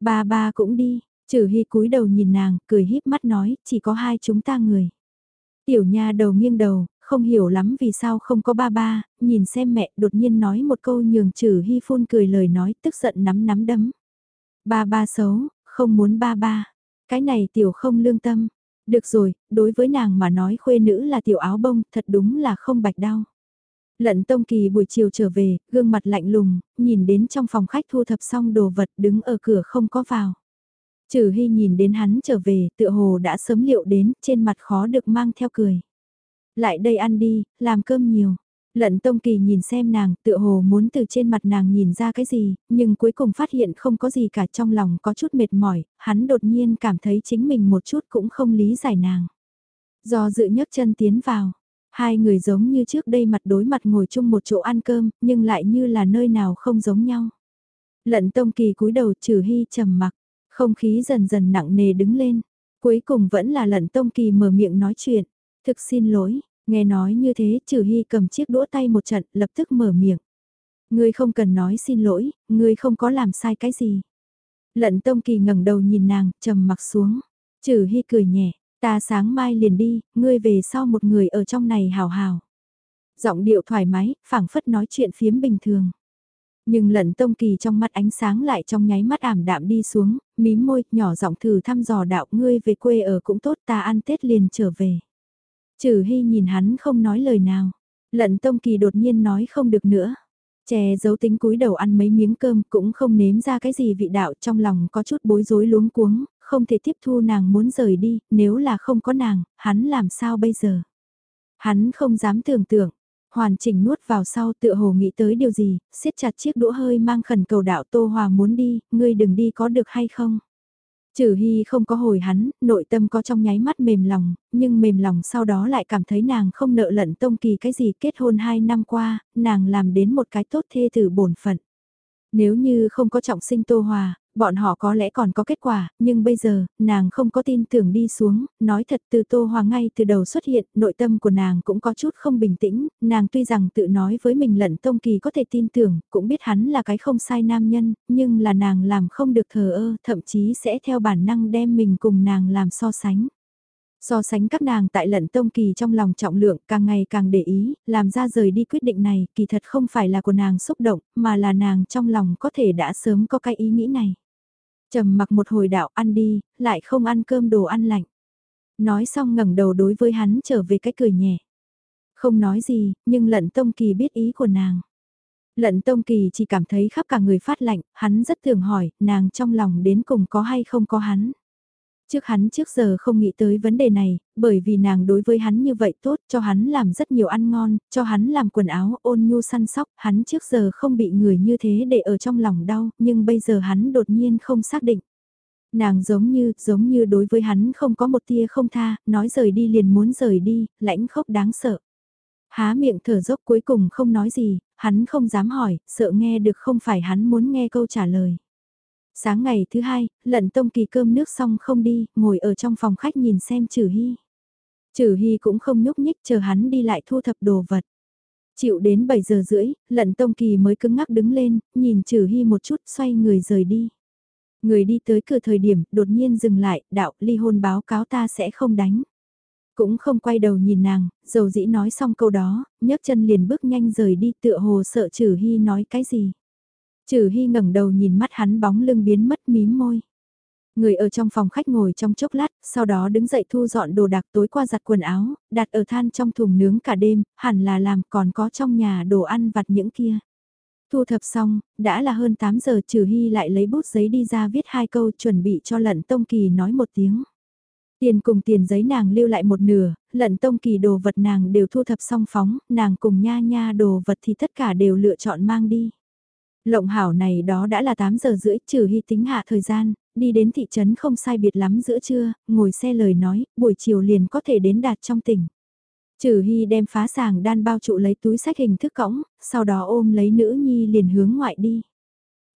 Ba ba cũng đi, trừ hy cúi đầu nhìn nàng, cười híp mắt nói, chỉ có hai chúng ta người. Tiểu nha đầu nghiêng đầu, không hiểu lắm vì sao không có ba ba, nhìn xem mẹ đột nhiên nói một câu nhường trừ hy phun cười lời nói tức giận nắm nắm đấm. Ba ba xấu, không muốn ba ba. Cái này tiểu không lương tâm. Được rồi, đối với nàng mà nói khuê nữ là tiểu áo bông, thật đúng là không bạch đau. Lận Tông Kỳ buổi chiều trở về, gương mặt lạnh lùng, nhìn đến trong phòng khách thu thập xong đồ vật đứng ở cửa không có vào. Trừ Hy nhìn đến hắn trở về, tựa hồ đã sớm liệu đến, trên mặt khó được mang theo cười. Lại đây ăn đi, làm cơm nhiều. Lận Tông Kỳ nhìn xem nàng, tựa hồ muốn từ trên mặt nàng nhìn ra cái gì, nhưng cuối cùng phát hiện không có gì cả trong lòng có chút mệt mỏi, hắn đột nhiên cảm thấy chính mình một chút cũng không lý giải nàng. Do dự nhấc chân tiến vào, hai người giống như trước đây mặt đối mặt ngồi chung một chỗ ăn cơm, nhưng lại như là nơi nào không giống nhau. Lận Tông Kỳ cúi đầu trừ hy trầm mặc, không khí dần dần nặng nề đứng lên, cuối cùng vẫn là Lận Tông Kỳ mở miệng nói chuyện. Thực xin lỗi, nghe nói như thế trừ hy cầm chiếc đũa tay một trận lập tức mở miệng. Ngươi không cần nói xin lỗi, ngươi không có làm sai cái gì. Lận Tông Kỳ ngẩng đầu nhìn nàng, trầm mặc xuống. Trừ hy cười nhẹ, ta sáng mai liền đi, ngươi về sau một người ở trong này hào hào. Giọng điệu thoải mái, phảng phất nói chuyện phiếm bình thường. Nhưng lận tông kỳ trong mắt ánh sáng lại trong nháy mắt ảm đạm đi xuống, mím môi, nhỏ giọng thử thăm dò đạo ngươi về quê ở cũng tốt ta ăn Tết liền trở về. Trừ Hy nhìn hắn không nói lời nào. Lận Tông Kỳ đột nhiên nói không được nữa. Chè giấu tính cúi đầu ăn mấy miếng cơm cũng không nếm ra cái gì vị đạo trong lòng có chút bối rối luống cuống, không thể tiếp thu nàng muốn rời đi, nếu là không có nàng, hắn làm sao bây giờ? Hắn không dám tưởng tượng, hoàn chỉnh nuốt vào sau tựa hồ nghĩ tới điều gì, siết chặt chiếc đũa hơi mang khẩn cầu đạo Tô Hòa muốn đi, ngươi đừng đi có được hay không? Trừ Hy không có hồi hắn, nội tâm có trong nháy mắt mềm lòng, nhưng mềm lòng sau đó lại cảm thấy nàng không nợ lận tông kỳ cái gì kết hôn 2 năm qua, nàng làm đến một cái tốt thê tử bổn phận. Nếu như không có trọng sinh Tô Hòa, bọn họ có lẽ còn có kết quả, nhưng bây giờ, nàng không có tin tưởng đi xuống, nói thật từ Tô Hòa ngay từ đầu xuất hiện, nội tâm của nàng cũng có chút không bình tĩnh, nàng tuy rằng tự nói với mình lận Tông Kỳ có thể tin tưởng, cũng biết hắn là cái không sai nam nhân, nhưng là nàng làm không được thờ ơ, thậm chí sẽ theo bản năng đem mình cùng nàng làm so sánh. So sánh các nàng tại lận tông kỳ trong lòng trọng lượng càng ngày càng để ý, làm ra rời đi quyết định này, kỳ thật không phải là của nàng xúc động, mà là nàng trong lòng có thể đã sớm có cái ý nghĩ này. trầm mặc một hồi đạo ăn đi, lại không ăn cơm đồ ăn lạnh. Nói xong ngẩng đầu đối với hắn trở về cái cười nhẹ. Không nói gì, nhưng lận tông kỳ biết ý của nàng. Lận tông kỳ chỉ cảm thấy khắp cả người phát lạnh, hắn rất thường hỏi, nàng trong lòng đến cùng có hay không có hắn. Trước hắn trước giờ không nghĩ tới vấn đề này, bởi vì nàng đối với hắn như vậy tốt, cho hắn làm rất nhiều ăn ngon, cho hắn làm quần áo ôn nhu săn sóc, hắn trước giờ không bị người như thế để ở trong lòng đau, nhưng bây giờ hắn đột nhiên không xác định. Nàng giống như, giống như đối với hắn không có một tia không tha, nói rời đi liền muốn rời đi, lãnh khốc đáng sợ. Há miệng thở dốc cuối cùng không nói gì, hắn không dám hỏi, sợ nghe được không phải hắn muốn nghe câu trả lời. Sáng ngày thứ hai, lận tông kỳ cơm nước xong không đi, ngồi ở trong phòng khách nhìn xem trừ hy. Trừ hy cũng không nhúc nhích chờ hắn đi lại thu thập đồ vật. Chịu đến 7 giờ rưỡi, lận tông kỳ mới cứng ngắc đứng lên, nhìn trừ hy một chút xoay người rời đi. Người đi tới cửa thời điểm, đột nhiên dừng lại, đạo ly hôn báo cáo ta sẽ không đánh. Cũng không quay đầu nhìn nàng, dầu dĩ nói xong câu đó, nhấc chân liền bước nhanh rời đi tựa hồ sợ trừ hy nói cái gì. Trừ Hy ngẩng đầu nhìn mắt hắn bóng lưng biến mất mím môi. Người ở trong phòng khách ngồi trong chốc lát, sau đó đứng dậy thu dọn đồ đạc tối qua giặt quần áo, đặt ở than trong thùng nướng cả đêm, hẳn là làm còn có trong nhà đồ ăn vặt những kia. Thu thập xong, đã là hơn 8 giờ trừ hy lại lấy bút giấy đi ra viết hai câu chuẩn bị cho lận tông kỳ nói một tiếng. Tiền cùng tiền giấy nàng lưu lại một nửa, lận tông kỳ đồ vật nàng đều thu thập xong phóng, nàng cùng nha nha đồ vật thì tất cả đều lựa chọn mang đi. Lộng hảo này đó đã là 8 giờ rưỡi trừ hy tính hạ thời gian, đi đến thị trấn không sai biệt lắm giữa trưa, ngồi xe lời nói, buổi chiều liền có thể đến đạt trong tỉnh. Trừ hy đem phá sàng đan bao trụ lấy túi sách hình thức cõng, sau đó ôm lấy nữ nhi liền hướng ngoại đi.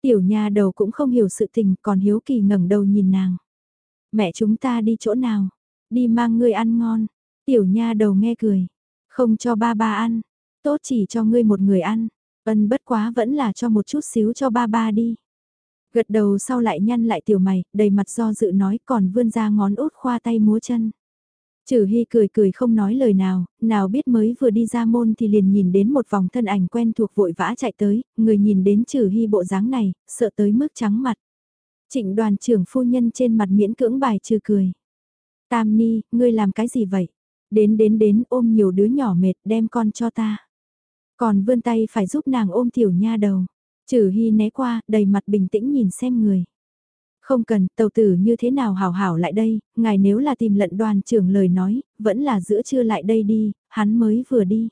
Tiểu nha đầu cũng không hiểu sự tình còn hiếu kỳ ngẩng đầu nhìn nàng. Mẹ chúng ta đi chỗ nào? Đi mang ngươi ăn ngon. Tiểu nha đầu nghe cười. Không cho ba ba ăn. Tốt chỉ cho ngươi một người ăn. Ân bất quá vẫn là cho một chút xíu cho ba ba đi. Gật đầu sau lại nhăn lại tiểu mày, đầy mặt do dự nói còn vươn ra ngón út khoa tay múa chân. Trừ Hy cười cười không nói lời nào, nào biết mới vừa đi ra môn thì liền nhìn đến một vòng thân ảnh quen thuộc vội vã chạy tới, người nhìn đến Trừ Hy bộ dáng này, sợ tới mức trắng mặt. Trịnh đoàn trưởng phu nhân trên mặt miễn cưỡng bài trừ cười. Tam Ni, ngươi làm cái gì vậy? Đến đến đến ôm nhiều đứa nhỏ mệt đem con cho ta. Còn vươn tay phải giúp nàng ôm tiểu nha đầu. Trừ Hy né qua, đầy mặt bình tĩnh nhìn xem người. Không cần, tàu tử như thế nào hảo hảo lại đây, ngài nếu là tìm lận đoàn trưởng lời nói, vẫn là giữa trưa lại đây đi, hắn mới vừa đi.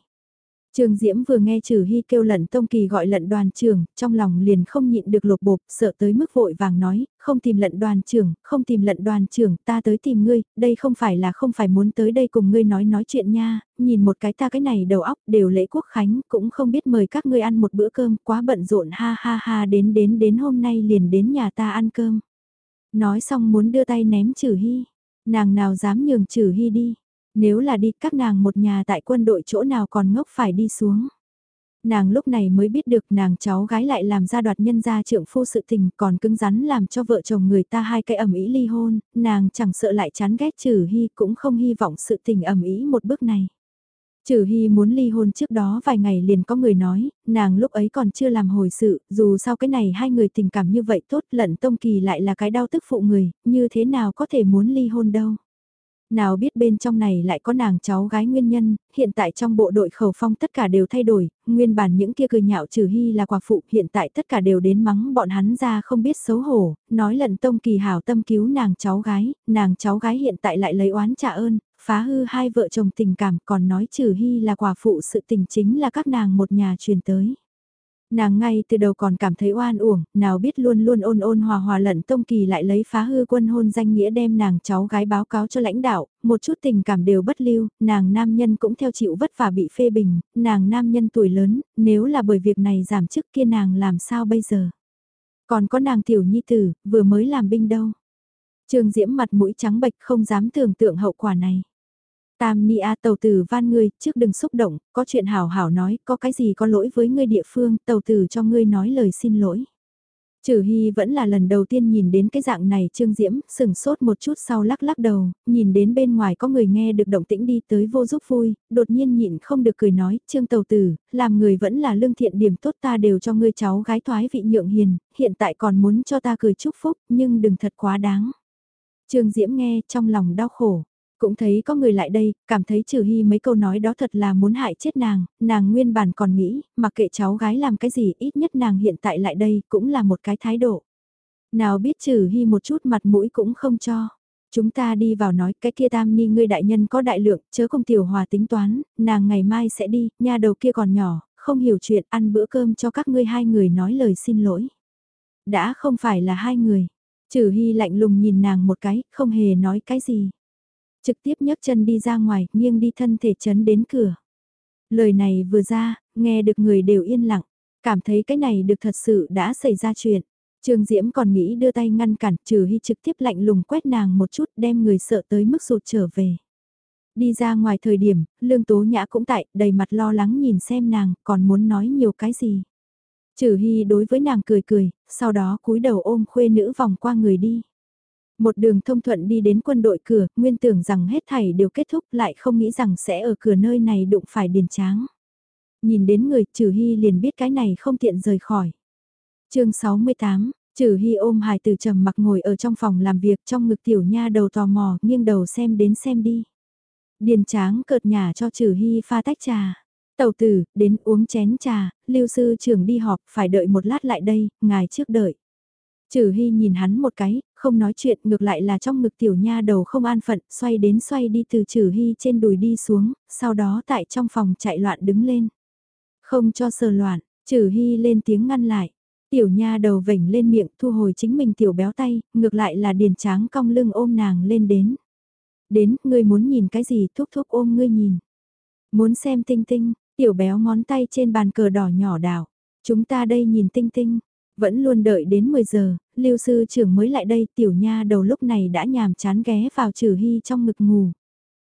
Trường Diễm vừa nghe Trừ Hy kêu lận Tông Kỳ gọi lận đoàn trưởng, trong lòng liền không nhịn được lột bột, sợ tới mức vội vàng nói, không tìm lận đoàn trưởng, không tìm lận đoàn trưởng, ta tới tìm ngươi, đây không phải là không phải muốn tới đây cùng ngươi nói nói chuyện nha, nhìn một cái ta cái này đầu óc đều lễ quốc khánh, cũng không biết mời các ngươi ăn một bữa cơm, quá bận rộn ha ha ha đến đến đến hôm nay liền đến nhà ta ăn cơm. Nói xong muốn đưa tay ném Trừ Hy, nàng nào dám nhường Trừ Hy đi nếu là đi các nàng một nhà tại quân đội chỗ nào còn ngốc phải đi xuống. Nàng lúc này mới biết được nàng cháu gái lại làm ra đoạt nhân gia trưởng phu sự tình còn cứng rắn làm cho vợ chồng người ta hai cái ẩm ý ly hôn, nàng chẳng sợ lại chán ghét trừ hy cũng không hy vọng sự tình ẩm ý một bước này. Trừ Hy muốn ly hôn trước đó vài ngày liền có người nói, nàng lúc ấy còn chưa làm hồi sự, dù sao cái này hai người tình cảm như vậy tốt lận tông kỳ lại là cái đau tức phụ người, như thế nào có thể muốn ly hôn đâu. Nào biết bên trong này lại có nàng cháu gái nguyên nhân, hiện tại trong bộ đội khẩu phong tất cả đều thay đổi, nguyên bản những kia cười nhạo trừ hy là quả phụ, hiện tại tất cả đều đến mắng bọn hắn ra không biết xấu hổ, nói lận tông kỳ hảo tâm cứu nàng cháu gái, nàng cháu gái hiện tại lại lấy oán trả ơn, phá hư hai vợ chồng tình cảm còn nói trừ hy là quả phụ sự tình chính là các nàng một nhà truyền tới. Nàng ngay từ đầu còn cảm thấy oan uổng, nào biết luôn luôn ôn ôn hòa hòa lận tông kỳ lại lấy phá hư quân hôn danh nghĩa đem nàng cháu gái báo cáo cho lãnh đạo, một chút tình cảm đều bất lưu, nàng nam nhân cũng theo chịu vất vả bị phê bình, nàng nam nhân tuổi lớn, nếu là bởi việc này giảm chức kia nàng làm sao bây giờ. Còn có nàng tiểu nhi tử, vừa mới làm binh đâu. Trương Diễm mặt mũi trắng bệch không dám tưởng tượng hậu quả này. Tam Ni A tàu tử van ngươi, trước đừng xúc động, có chuyện hảo hảo nói, có cái gì có lỗi với ngươi địa phương, tàu tử cho ngươi nói lời xin lỗi. Trừ Hy vẫn là lần đầu tiên nhìn đến cái dạng này Trương Diễm, sừng sốt một chút sau lắc lắc đầu, nhìn đến bên ngoài có người nghe được động tĩnh đi tới vô giúp vui, đột nhiên nhịn không được cười nói, Trương Tàu Tử, làm người vẫn là lương thiện điểm tốt ta đều cho ngươi cháu gái thoái vị nhượng hiền, hiện tại còn muốn cho ta cười chúc phúc, nhưng đừng thật quá đáng. Trương Diễm nghe trong lòng đau khổ, cũng thấy có người lại đây, cảm thấy trừ hy mấy câu nói đó thật là muốn hại chết nàng, nàng nguyên bản còn nghĩ, mặc kệ cháu gái làm cái gì ít nhất nàng hiện tại lại đây cũng là một cái thái độ. Nào biết trừ hy một chút mặt mũi cũng không cho. Chúng ta đi vào nói cái kia tam ni ngươi đại nhân có đại lượng, chớ không tiểu hòa tính toán, nàng ngày mai sẽ đi, nhà đầu kia còn nhỏ, không hiểu chuyện ăn bữa cơm cho các ngươi hai người nói lời xin lỗi. Đã không phải là hai người, trừ hy lạnh lùng nhìn nàng một cái, không hề nói cái gì trực tiếp nhấc chân đi ra ngoài, nghiêng đi thân thể chấn đến cửa. Lời này vừa ra, nghe được người đều yên lặng, cảm thấy cái này được thật sự đã xảy ra chuyện. Trường Diễm còn nghĩ đưa tay ngăn cản, trừ hy trực tiếp lạnh lùng quét nàng một chút đem người sợ tới mức rụt trở về. Đi ra ngoài thời điểm, Lương Tố Nhã cũng tại, đầy mặt lo lắng nhìn xem nàng, còn muốn nói nhiều cái gì. Trừ hy đối với nàng cười cười, sau đó cúi đầu ôm khuê nữ vòng qua người đi. Một đường thông thuận đi đến quân đội cửa, nguyên tưởng rằng hết thảy đều kết thúc lại không nghĩ rằng sẽ ở cửa nơi này đụng phải điền tráng. Nhìn đến người, trừ hy liền biết cái này không tiện rời khỏi. chương 68, Trừ Hy ôm hài từ trầm mặc ngồi ở trong phòng làm việc trong ngực tiểu nha đầu tò mò nghiêng đầu xem đến xem đi. Điền tráng cợt nhà cho Trừ Hy pha tách trà. Tàu tử, đến uống chén trà, lưu sư trưởng đi họp, phải đợi một lát lại đây, ngài trước đợi. Trừ Hy nhìn hắn một cái, không nói chuyện ngược lại là trong ngực tiểu nha đầu không an phận, xoay đến xoay đi từ Trừ Hy trên đùi đi xuống, sau đó tại trong phòng chạy loạn đứng lên. Không cho sờ loạn, Trừ Hy lên tiếng ngăn lại. Tiểu nha đầu vểnh lên miệng thu hồi chính mình tiểu béo tay, ngược lại là điền tráng cong lưng ôm nàng lên đến. Đến, ngươi muốn nhìn cái gì thúc thúc ôm ngươi nhìn. Muốn xem tinh tinh, tiểu béo ngón tay trên bàn cờ đỏ nhỏ đảo. Chúng ta đây nhìn tinh tinh, vẫn luôn đợi đến 10 giờ, lưu sư trưởng mới lại đây tiểu nha đầu lúc này đã nhàm chán ghé vào trừ hy trong ngực ngủ.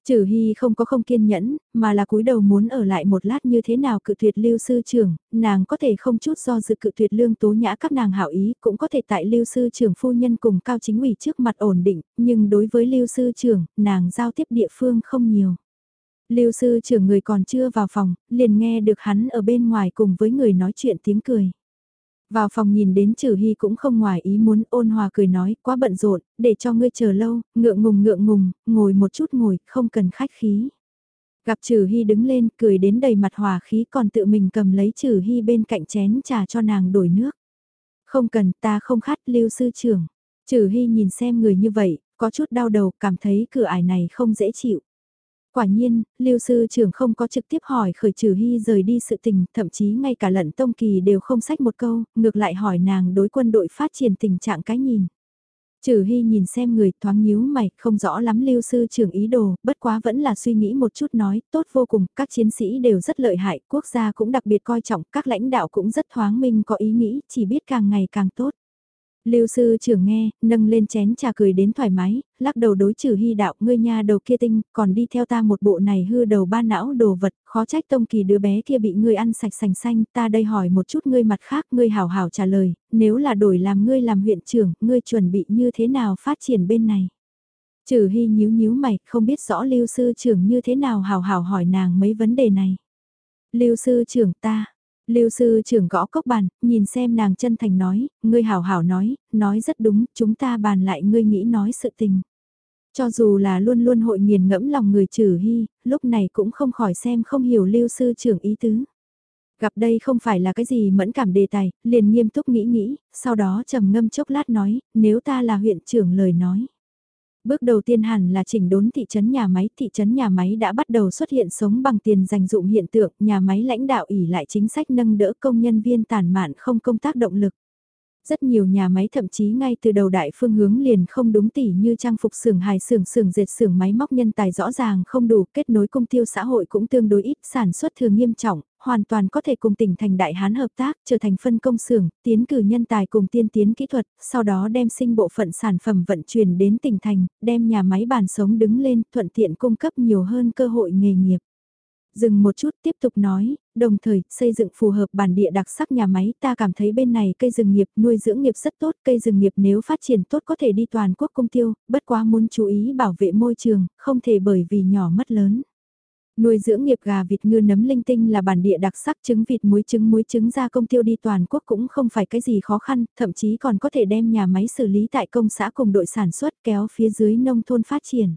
Trừ Hy không có không kiên nhẫn, mà là cúi đầu muốn ở lại một lát như thế nào cự tuyệt lưu sư trưởng, nàng có thể không chút do dự cự tuyệt lương tố nhã các nàng hảo ý, cũng có thể tại lưu sư trưởng phu nhân cùng cao chính ủy trước mặt ổn định, nhưng đối với lưu sư trưởng, nàng giao tiếp địa phương không nhiều. Lưu sư trưởng người còn chưa vào phòng, liền nghe được hắn ở bên ngoài cùng với người nói chuyện tiếng cười. Vào phòng nhìn đến Trừ Hy cũng không ngoài ý muốn ôn hòa cười nói quá bận rộn, để cho ngươi chờ lâu, ngượng ngùng ngượng ngùng, ngồi một chút ngồi, không cần khách khí. Gặp Trừ Hy đứng lên, cười đến đầy mặt hòa khí còn tự mình cầm lấy Trừ Hy bên cạnh chén trà cho nàng đổi nước. Không cần, ta không khát lưu sư trưởng. Trừ Hy nhìn xem người như vậy, có chút đau đầu, cảm thấy cửa ải này không dễ chịu. Quả nhiên, lưu sư trưởng không có trực tiếp hỏi khởi trừ hy rời đi sự tình, thậm chí ngay cả lận tông kỳ đều không sách một câu, ngược lại hỏi nàng đối quân đội phát triển tình trạng cái nhìn. Trừ Hy nhìn xem người thoáng nhíu mày, không rõ lắm lưu sư trưởng ý đồ, bất quá vẫn là suy nghĩ một chút nói, tốt vô cùng, các chiến sĩ đều rất lợi hại, quốc gia cũng đặc biệt coi trọng, các lãnh đạo cũng rất thoáng minh có ý nghĩ, chỉ biết càng ngày càng tốt. Lưu sư trưởng nghe, nâng lên chén trà cười đến thoải mái, lắc đầu đối trừ hy đạo ngươi nha đầu kia tinh, còn đi theo ta một bộ này hư đầu ba não đồ vật, khó trách tông kỳ đứa bé kia bị ngươi ăn sạch sành xanh, ta đây hỏi một chút ngươi mặt khác, ngươi hảo hảo trả lời, nếu là đổi làm ngươi làm huyện trưởng, ngươi chuẩn bị như thế nào phát triển bên này. Trừ hy nhíu nhíu mày, không biết rõ lưu sư trưởng như thế nào hảo hảo hỏi nàng mấy vấn đề này. Lưu sư trưởng ta, Lưu sư trưởng gõ cốc bàn, nhìn xem nàng chân thành nói, ngươi hảo hảo nói, nói rất đúng, chúng ta bàn lại ngươi nghĩ nói sự tình. Cho dù là luôn luôn hội nghiền ngẫm lòng người trừ hy, lúc này cũng không khỏi xem không hiểu lưu sư trưởng ý tứ. Gặp đây không phải là cái gì mẫn cảm đề tài, liền nghiêm túc nghĩ nghĩ, sau đó trầm ngâm chốc lát nói, nếu ta là huyện trưởng lời nói. Bước đầu tiên hẳn là chỉnh đốn thị trấn nhà máy, thị trấn nhà máy đã bắt đầu xuất hiện sống bằng tiền dành dụng hiện tượng, nhà máy lãnh đạo ỉ lại chính sách nâng đỡ công nhân viên tàn mạn không công tác động lực. Rất nhiều nhà máy thậm chí ngay từ đầu đại phương hướng liền không đúng tỉ như trang phục xưởng hài xưởng xưởng dệt xưởng máy móc nhân tài rõ ràng không đủ, kết nối công tiêu xã hội cũng tương đối ít, sản xuất thường nghiêm trọng, hoàn toàn có thể cùng tỉnh thành đại hán hợp tác, trở thành phân công xưởng, tiến cử nhân tài cùng tiên tiến kỹ thuật, sau đó đem sinh bộ phận sản phẩm vận chuyển đến tỉnh thành, đem nhà máy bàn sống đứng lên, thuận tiện cung cấp nhiều hơn cơ hội nghề nghiệp. Dừng một chút tiếp tục nói, đồng thời xây dựng phù hợp bản địa đặc sắc nhà máy ta cảm thấy bên này cây rừng nghiệp nuôi dưỡng nghiệp rất tốt, cây rừng nghiệp nếu phát triển tốt có thể đi toàn quốc công tiêu, bất quá muốn chú ý bảo vệ môi trường, không thể bởi vì nhỏ mất lớn. Nuôi dưỡng nghiệp gà vịt ngư nấm linh tinh là bản địa đặc sắc trứng vịt muối trứng muối trứng ra công tiêu đi toàn quốc cũng không phải cái gì khó khăn, thậm chí còn có thể đem nhà máy xử lý tại công xã cùng đội sản xuất kéo phía dưới nông thôn phát triển.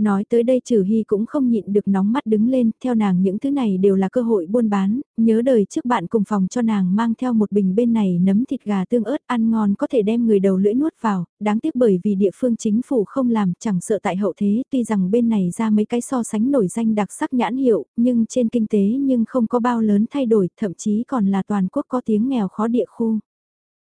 Nói tới đây trừ hy cũng không nhịn được nóng mắt đứng lên, theo nàng những thứ này đều là cơ hội buôn bán, nhớ đời trước bạn cùng phòng cho nàng mang theo một bình bên này nấm thịt gà tương ớt ăn ngon có thể đem người đầu lưỡi nuốt vào, đáng tiếc bởi vì địa phương chính phủ không làm chẳng sợ tại hậu thế tuy rằng bên này ra mấy cái so sánh nổi danh đặc sắc nhãn hiệu, nhưng trên kinh tế nhưng không có bao lớn thay đổi, thậm chí còn là toàn quốc có tiếng nghèo khó địa khu.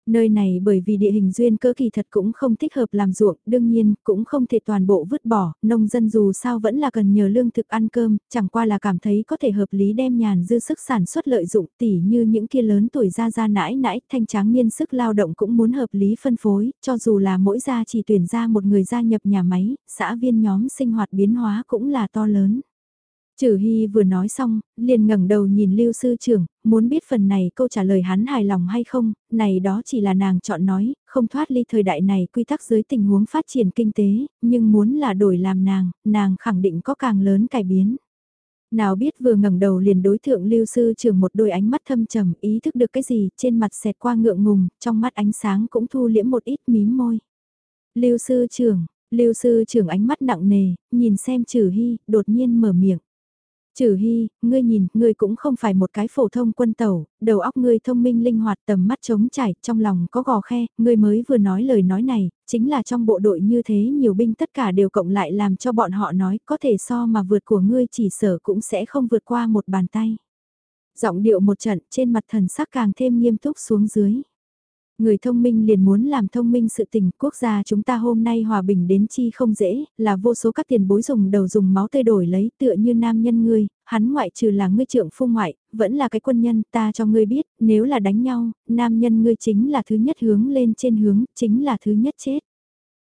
Nơi này bởi vì địa hình duyên cơ kỳ thật cũng không thích hợp làm ruộng, đương nhiên cũng không thể toàn bộ vứt bỏ, nông dân dù sao vẫn là cần nhờ lương thực ăn cơm, chẳng qua là cảm thấy có thể hợp lý đem nhàn dư sức sản xuất lợi dụng tỉ như những kia lớn tuổi ra ra nãi nãi, thanh tráng niên sức lao động cũng muốn hợp lý phân phối, cho dù là mỗi gia chỉ tuyển ra một người gia nhập nhà máy, xã viên nhóm sinh hoạt biến hóa cũng là to lớn. Trừ Hy vừa nói xong, liền ngẩng đầu nhìn Lưu sư trưởng, muốn biết phần này câu trả lời hắn hài lòng hay không, này đó chỉ là nàng chọn nói, không thoát ly thời đại này quy tắc dưới tình huống phát triển kinh tế, nhưng muốn là đổi làm nàng, nàng khẳng định có càng lớn cải biến. Nào biết vừa ngẩng đầu liền đối thượng Lưu sư trưởng một đôi ánh mắt thâm trầm, ý thức được cái gì, trên mặt xẹt qua ngượng ngùng, trong mắt ánh sáng cũng thu liễm một ít mím môi. Lưu sư trưởng, Lưu sư trưởng ánh mắt nặng nề, nhìn xem Trừ Hy, đột nhiên mở miệng. Trừ Hy, ngươi nhìn, ngươi cũng không phải một cái phổ thông quân tẩu đầu óc ngươi thông minh linh hoạt tầm mắt trống trải, trong lòng có gò khe, ngươi mới vừa nói lời nói này, chính là trong bộ đội như thế nhiều binh tất cả đều cộng lại làm cho bọn họ nói có thể so mà vượt của ngươi chỉ sở cũng sẽ không vượt qua một bàn tay. Giọng điệu một trận trên mặt thần sắc càng thêm nghiêm túc xuống dưới. Người thông minh liền muốn làm thông minh sự tình, quốc gia chúng ta hôm nay hòa bình đến chi không dễ, là vô số các tiền bối dùng đầu dùng máu tê đổi lấy tựa như nam nhân ngươi, hắn ngoại trừ là ngươi trưởng phu ngoại, vẫn là cái quân nhân, ta cho ngươi biết, nếu là đánh nhau, nam nhân ngươi chính là thứ nhất hướng lên trên hướng, chính là thứ nhất chết.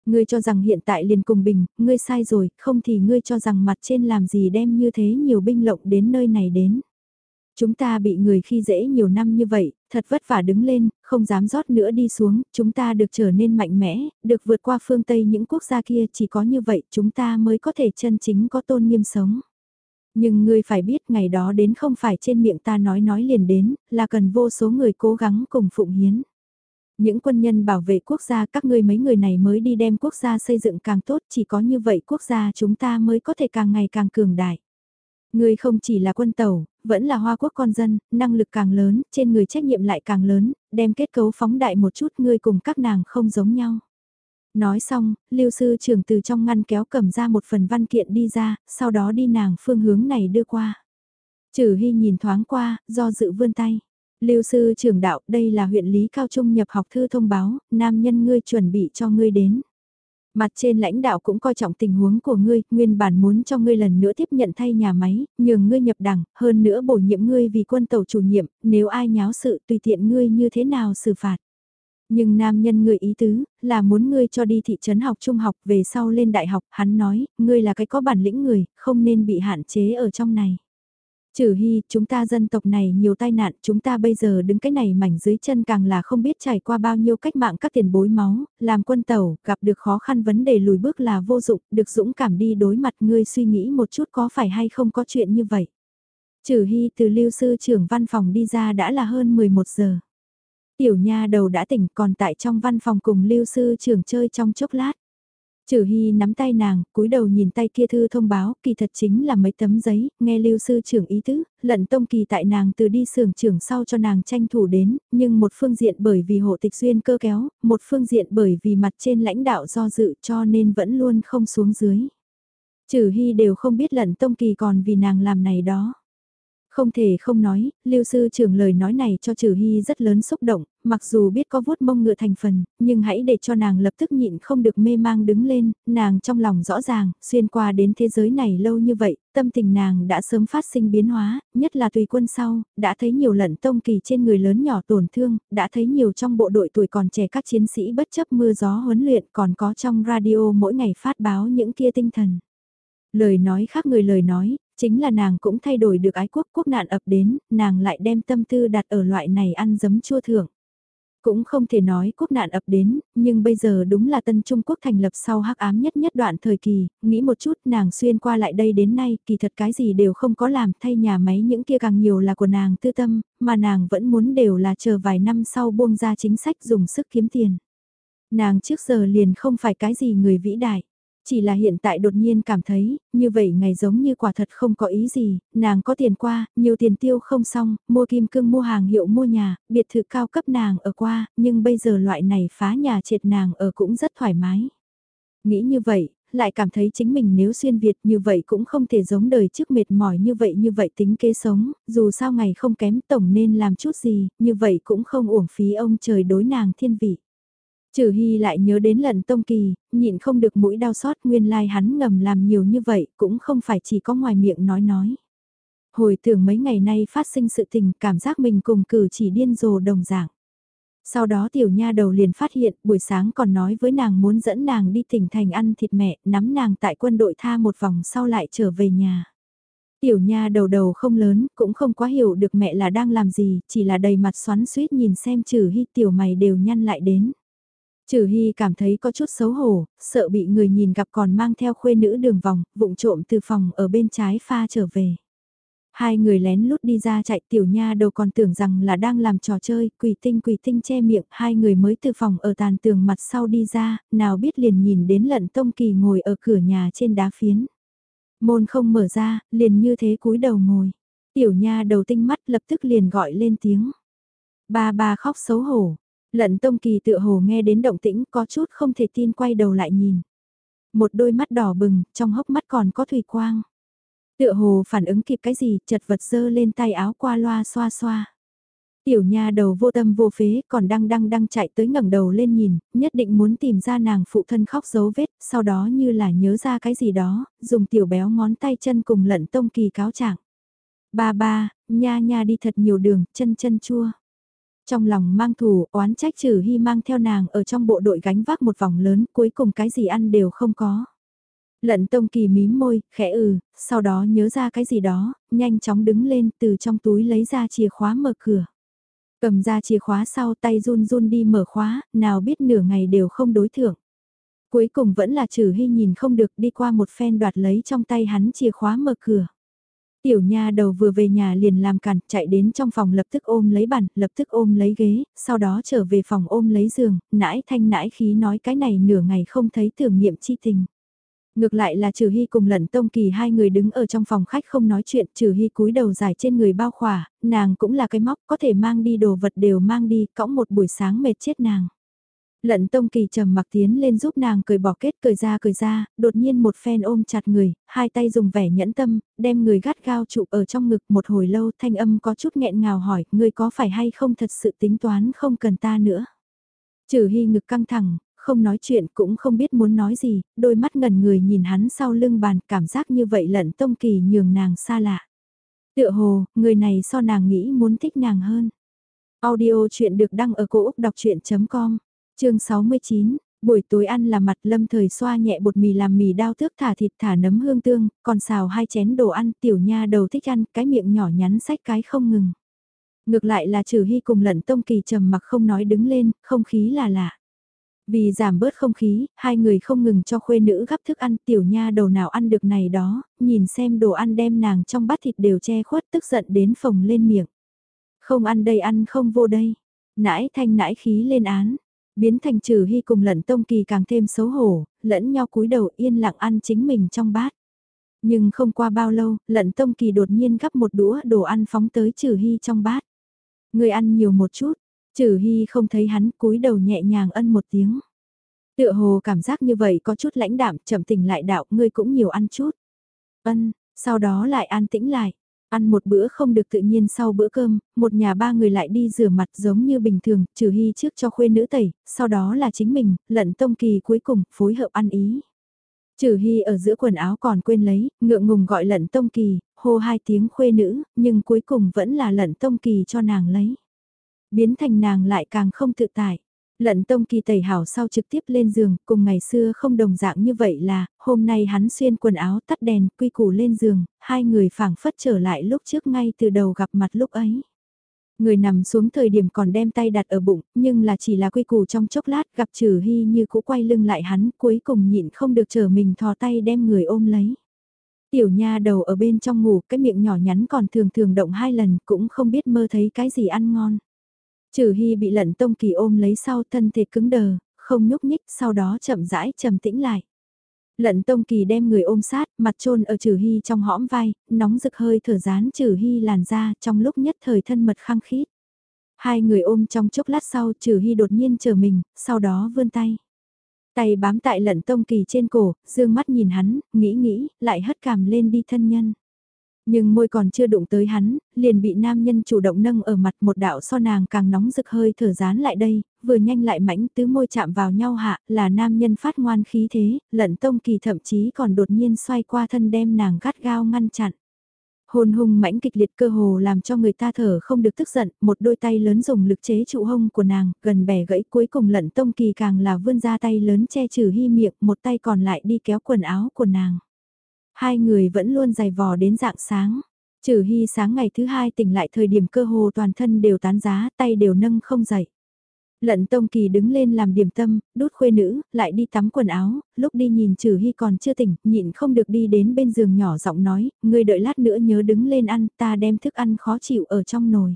Ngươi cho rằng hiện tại liền cùng bình, ngươi sai rồi, không thì ngươi cho rằng mặt trên làm gì đem như thế nhiều binh lộng đến nơi này đến. Chúng ta bị người khi dễ nhiều năm như vậy, thật vất vả đứng lên, không dám rót nữa đi xuống, chúng ta được trở nên mạnh mẽ, được vượt qua phương Tây những quốc gia kia chỉ có như vậy chúng ta mới có thể chân chính có tôn nghiêm sống. Nhưng ngươi phải biết ngày đó đến không phải trên miệng ta nói nói liền đến, là cần vô số người cố gắng cùng phụng hiến. Những quân nhân bảo vệ quốc gia các ngươi mấy người này mới đi đem quốc gia xây dựng càng tốt, chỉ có như vậy quốc gia chúng ta mới có thể càng ngày càng cường đại. Ngươi không chỉ là quân tàu, vẫn là hoa quốc con dân, năng lực càng lớn, trên người trách nhiệm lại càng lớn, đem kết cấu phóng đại một chút ngươi cùng các nàng không giống nhau. Nói xong, lưu sư trưởng từ trong ngăn kéo cầm ra một phần văn kiện đi ra, sau đó đi nàng phương hướng này đưa qua. Trừ Hy nhìn thoáng qua, do dự vươn tay. Lưu sư trưởng đạo, đây là huyện Lý Cao Trung nhập học thư thông báo, nam nhân ngươi chuẩn bị cho ngươi đến. Mặt trên lãnh đạo cũng coi trọng tình huống của ngươi, nguyên bản muốn cho ngươi lần nữa tiếp nhận thay nhà máy, nhường ngươi nhập đảng, hơn nữa bổ nhiệm ngươi vì quân tàu chủ nhiệm, nếu ai nháo sự tùy tiện ngươi như thế nào xử phạt. Nhưng nam nhân ngươi ý tứ, là muốn ngươi cho đi thị trấn học trung học về sau lên đại học, hắn nói, ngươi là cái có bản lĩnh người, không nên bị hạn chế ở trong này. Trừ hy, chúng ta dân tộc này nhiều tai nạn, chúng ta bây giờ đứng cái này mảnh dưới chân càng là không biết trải qua bao nhiêu cách mạng các tiền bối máu, làm quân tàu, gặp được khó khăn vấn đề lùi bước là vô dụng, được dũng cảm đi đối mặt ngươi suy nghĩ một chút có phải hay không có chuyện như vậy. Trừ hy từ lưu sư trưởng văn phòng đi ra đã là hơn 11 giờ. Tiểu nha đầu đã tỉnh còn tại trong văn phòng cùng lưu sư trưởng chơi trong chốc lát. Trừ Hy nắm tay nàng, cúi đầu nhìn tay kia thư thông báo, kỳ thật chính là mấy tấm giấy, nghe lưu sư trưởng ý tứ, lận tông kỳ tại nàng từ đi sưởng trưởng sau cho nàng tranh thủ đến, nhưng một phương diện bởi vì hộ tịch duyên cơ kéo, một phương diện bởi vì mặt trên lãnh đạo do dự cho nên vẫn luôn không xuống dưới. Trừ Hy đều không biết lận tông kỳ còn vì nàng làm này đó. Không thể không nói, lưu sư trưởng lời nói này cho trừ hy rất lớn xúc động, mặc dù biết có vuốt mông ngựa thành phần, nhưng hãy để cho nàng lập tức nhịn không được mê mang đứng lên, nàng trong lòng rõ ràng, xuyên qua đến thế giới này lâu như vậy, tâm tình nàng đã sớm phát sinh biến hóa, nhất là tùy quân sau, đã thấy nhiều lận tông kỳ trên người lớn nhỏ tổn thương, đã thấy nhiều trong bộ đội tuổi còn trẻ các chiến sĩ bất chấp mưa gió huấn luyện còn có trong radio mỗi ngày phát báo những kia tinh thần. Lời nói khác người lời nói, Chính là nàng cũng thay đổi được ái quốc quốc nạn ập đến, nàng lại đem tâm tư đặt ở loại này ăn dấm chua thưởng. Cũng không thể nói quốc nạn ập đến, nhưng bây giờ đúng là tân Trung Quốc thành lập sau hắc ám nhất nhất đoạn thời kỳ, nghĩ một chút nàng xuyên qua lại đây đến nay, kỳ thật cái gì đều không có làm thay nhà máy những kia càng nhiều là của nàng tư tâm, mà nàng vẫn muốn đều là chờ vài năm sau buông ra chính sách dùng sức kiếm tiền. Nàng trước giờ liền không phải cái gì người vĩ đại. Chỉ là hiện tại đột nhiên cảm thấy, như vậy ngày giống như quả thật không có ý gì, nàng có tiền qua, nhiều tiền tiêu không xong, mua kim cương mua hàng hiệu mua nhà, biệt thự cao cấp nàng ở qua, nhưng bây giờ loại này phá nhà triệt nàng ở cũng rất thoải mái. Nghĩ như vậy, lại cảm thấy chính mình nếu xuyên Việt như vậy cũng không thể giống đời trước mệt mỏi như vậy như vậy tính kế sống, dù sao ngày không kém tổng nên làm chút gì, như vậy cũng không uổng phí ông trời đối nàng thiên vị. Trừ Hy lại nhớ đến lần tông kỳ, nhịn không được mũi đau xót nguyên lai like hắn ngầm làm nhiều như vậy cũng không phải chỉ có ngoài miệng nói nói. Hồi tưởng mấy ngày nay phát sinh sự tình cảm giác mình cùng cử chỉ điên rồ đồng dạng. Sau đó tiểu nha đầu liền phát hiện buổi sáng còn nói với nàng muốn dẫn nàng đi tỉnh thành ăn thịt mẹ, nắm nàng tại quân đội tha một vòng sau lại trở về nhà. Tiểu nha đầu đầu không lớn, cũng không quá hiểu được mẹ là đang làm gì, chỉ là đầy mặt xoắn suýt nhìn xem trừ hy tiểu mày đều nhăn lại đến. Trừ Hy cảm thấy có chút xấu hổ, sợ bị người nhìn gặp còn mang theo khuê nữ đường vòng, vụng trộm từ phòng ở bên trái pha trở về. Hai người lén lút đi ra chạy tiểu nha đầu còn tưởng rằng là đang làm trò chơi, quỷ tinh quỷ tinh che miệng, hai người mới từ phòng ở tàn tường mặt sau đi ra, nào biết liền nhìn đến lận tông kỳ ngồi ở cửa nhà trên đá phiến. Môn không mở ra, liền như thế cúi đầu ngồi. Tiểu nha đầu tinh mắt lập tức liền gọi lên tiếng. Ba ba khóc xấu hổ, Lận Tông Kỳ tựa hồ nghe đến động tĩnh có chút không thể tin quay đầu lại nhìn. Một đôi mắt đỏ bừng, trong hốc mắt còn có thủy quang. Tựa hồ phản ứng kịp cái gì, chật vật dơ lên tay áo qua loa xoa xoa. Tiểu nha đầu vô tâm vô phế còn đang đang đang chạy tới ngẩng đầu lên nhìn, nhất định muốn tìm ra nàng phụ thân khóc dấu vết, sau đó như là nhớ ra cái gì đó, dùng tiểu béo ngón tay chân cùng lận tông kỳ cáo trạng. Ba ba, nha nha đi thật nhiều đường, chân chân chua. Trong lòng mang thù, oán trách trừ hy mang theo nàng ở trong bộ đội gánh vác một vòng lớn, cuối cùng cái gì ăn đều không có. Lận tông kỳ mím môi, khẽ ừ, sau đó nhớ ra cái gì đó, nhanh chóng đứng lên từ trong túi lấy ra chìa khóa mở cửa. Cầm ra chìa khóa sau tay run run đi mở khóa, nào biết nửa ngày đều không đối thưởng. Cuối cùng vẫn là trừ hy nhìn không được đi qua một phen đoạt lấy trong tay hắn chìa khóa mở cửa. Tiểu nha đầu vừa về nhà liền làm cản, chạy đến trong phòng lập tức ôm lấy bàn, lập tức ôm lấy ghế, sau đó trở về phòng ôm lấy giường, nãi thanh nãi khí nói cái này nửa ngày không thấy tưởng niệm chi tình. Ngược lại là Trừ Hy cùng Lận Tông Kỳ hai người đứng ở trong phòng khách không nói chuyện, Trừ Hy cúi đầu dài trên người bao khỏa, nàng cũng là cái móc, có thể mang đi đồ vật đều mang đi, cõng một buổi sáng mệt chết nàng. Lận Tông Kỳ trầm mặc tiến lên giúp nàng cười bỏ kết cười ra cười ra, đột nhiên một phen ôm chặt người, hai tay dùng vẻ nhẫn tâm, đem người gắt gao trụ ở trong ngực một hồi lâu thanh âm có chút nghẹn ngào hỏi, người có phải hay không thật sự tính toán không cần ta nữa. Trừ hy ngực căng thẳng, không nói chuyện cũng không biết muốn nói gì, đôi mắt ngẩn người nhìn hắn sau lưng bàn cảm giác như vậy lận Tông Kỳ nhường nàng xa lạ. Tựa hồ, người này so nàng nghĩ muốn thích nàng hơn. Audio chuyện được đăng ở cổ Úc đọc chuyện.com chương 69, buổi tối ăn là mặt lâm thời xoa nhẹ bột mì làm mì đao thước thả thịt thả nấm hương tương, còn xào hai chén đồ ăn tiểu nha đầu thích ăn, cái miệng nhỏ nhắn sách cái không ngừng. Ngược lại là trừ hy cùng lận tông kỳ trầm mặc không nói đứng lên, không khí là lạ. Vì giảm bớt không khí, hai người không ngừng cho khuê nữ gắp thức ăn tiểu nha đầu nào ăn được này đó, nhìn xem đồ ăn đem nàng trong bát thịt đều che khuất tức giận đến phồng lên miệng. Không ăn đây ăn không vô đây. Nãi thanh nãi khí lên án, biến thành trừ hy cùng lận tông kỳ càng thêm xấu hổ, lẫn nhau cúi đầu yên lặng ăn chính mình trong bát. Nhưng không qua bao lâu, lận tông kỳ đột nhiên gắp một đũa đồ ăn phóng tới trừ hy trong bát. Người ăn nhiều một chút, trừ hy không thấy hắn cúi đầu nhẹ nhàng ân một tiếng. Tựa hồ cảm giác như vậy có chút lãnh đạm chậm tình lại đạo ngươi cũng nhiều ăn chút. Ân, sau đó lại an tĩnh lại. Ăn một bữa không được tự nhiên sau bữa cơm, một nhà ba người lại đi rửa mặt giống như bình thường, trừ hy trước cho khuê nữ tẩy, sau đó là chính mình, lận tông kỳ cuối cùng, phối hợp ăn ý. Trừ hy ở giữa quần áo còn quên lấy, ngượng ngùng gọi lận tông kỳ, hô hai tiếng khuê nữ, nhưng cuối cùng vẫn là lận tông kỳ cho nàng lấy. Biến thành nàng lại càng không tự tại. Lận tông kỳ tẩy hảo sau trực tiếp lên giường, cùng ngày xưa không đồng dạng như vậy là, hôm nay hắn xuyên quần áo tắt đèn, quy củ lên giường, hai người phảng phất trở lại lúc trước ngay từ đầu gặp mặt lúc ấy. Người nằm xuống thời điểm còn đem tay đặt ở bụng, nhưng là chỉ là quy củ trong chốc lát gặp trừ hy như cũ quay lưng lại hắn cuối cùng nhịn không được chờ mình thò tay đem người ôm lấy. Tiểu nha đầu ở bên trong ngủ cái miệng nhỏ nhắn còn thường thường động hai lần cũng không biết mơ thấy cái gì ăn ngon. Trừ hy bị lận tông kỳ ôm lấy sau thân thể cứng đờ, không nhúc nhích sau đó chậm rãi trầm tĩnh lại. Lận tông kỳ đem người ôm sát, mặt trôn ở trừ hy trong hõm vai, nóng rực hơi thở dán trừ hy làn ra trong lúc nhất thời thân mật khăng khít. Hai người ôm trong chốc lát sau trừ hy đột nhiên chờ mình, sau đó vươn tay. Tay bám tại lận tông kỳ trên cổ, dương mắt nhìn hắn, nghĩ nghĩ, lại hất cảm lên đi thân nhân. Nhưng môi còn chưa đụng tới hắn, liền bị nam nhân chủ động nâng ở mặt một đạo so nàng càng nóng rực hơi thở dán lại đây, vừa nhanh lại mãnh tứ môi chạm vào nhau hạ, là nam nhân phát ngoan khí thế, lận tông kỳ thậm chí còn đột nhiên xoay qua thân đem nàng gắt gao ngăn chặn. Hồn hùng mãnh kịch liệt cơ hồ làm cho người ta thở không được tức giận, một đôi tay lớn dùng lực chế trụ hông của nàng, gần bẻ gãy cuối cùng lận tông kỳ càng là vươn ra tay lớn che trừ hy miệng, một tay còn lại đi kéo quần áo của nàng. Hai người vẫn luôn dài vò đến dạng sáng. Trừ hy sáng ngày thứ hai tỉnh lại thời điểm cơ hồ toàn thân đều tán giá, tay đều nâng không dậy. Lận Tông Kỳ đứng lên làm điểm tâm, đút khuê nữ, lại đi tắm quần áo, lúc đi nhìn Trừ Hy còn chưa tỉnh, nhịn không được đi đến bên giường nhỏ giọng nói, ngươi đợi lát nữa nhớ đứng lên ăn, ta đem thức ăn khó chịu ở trong nồi.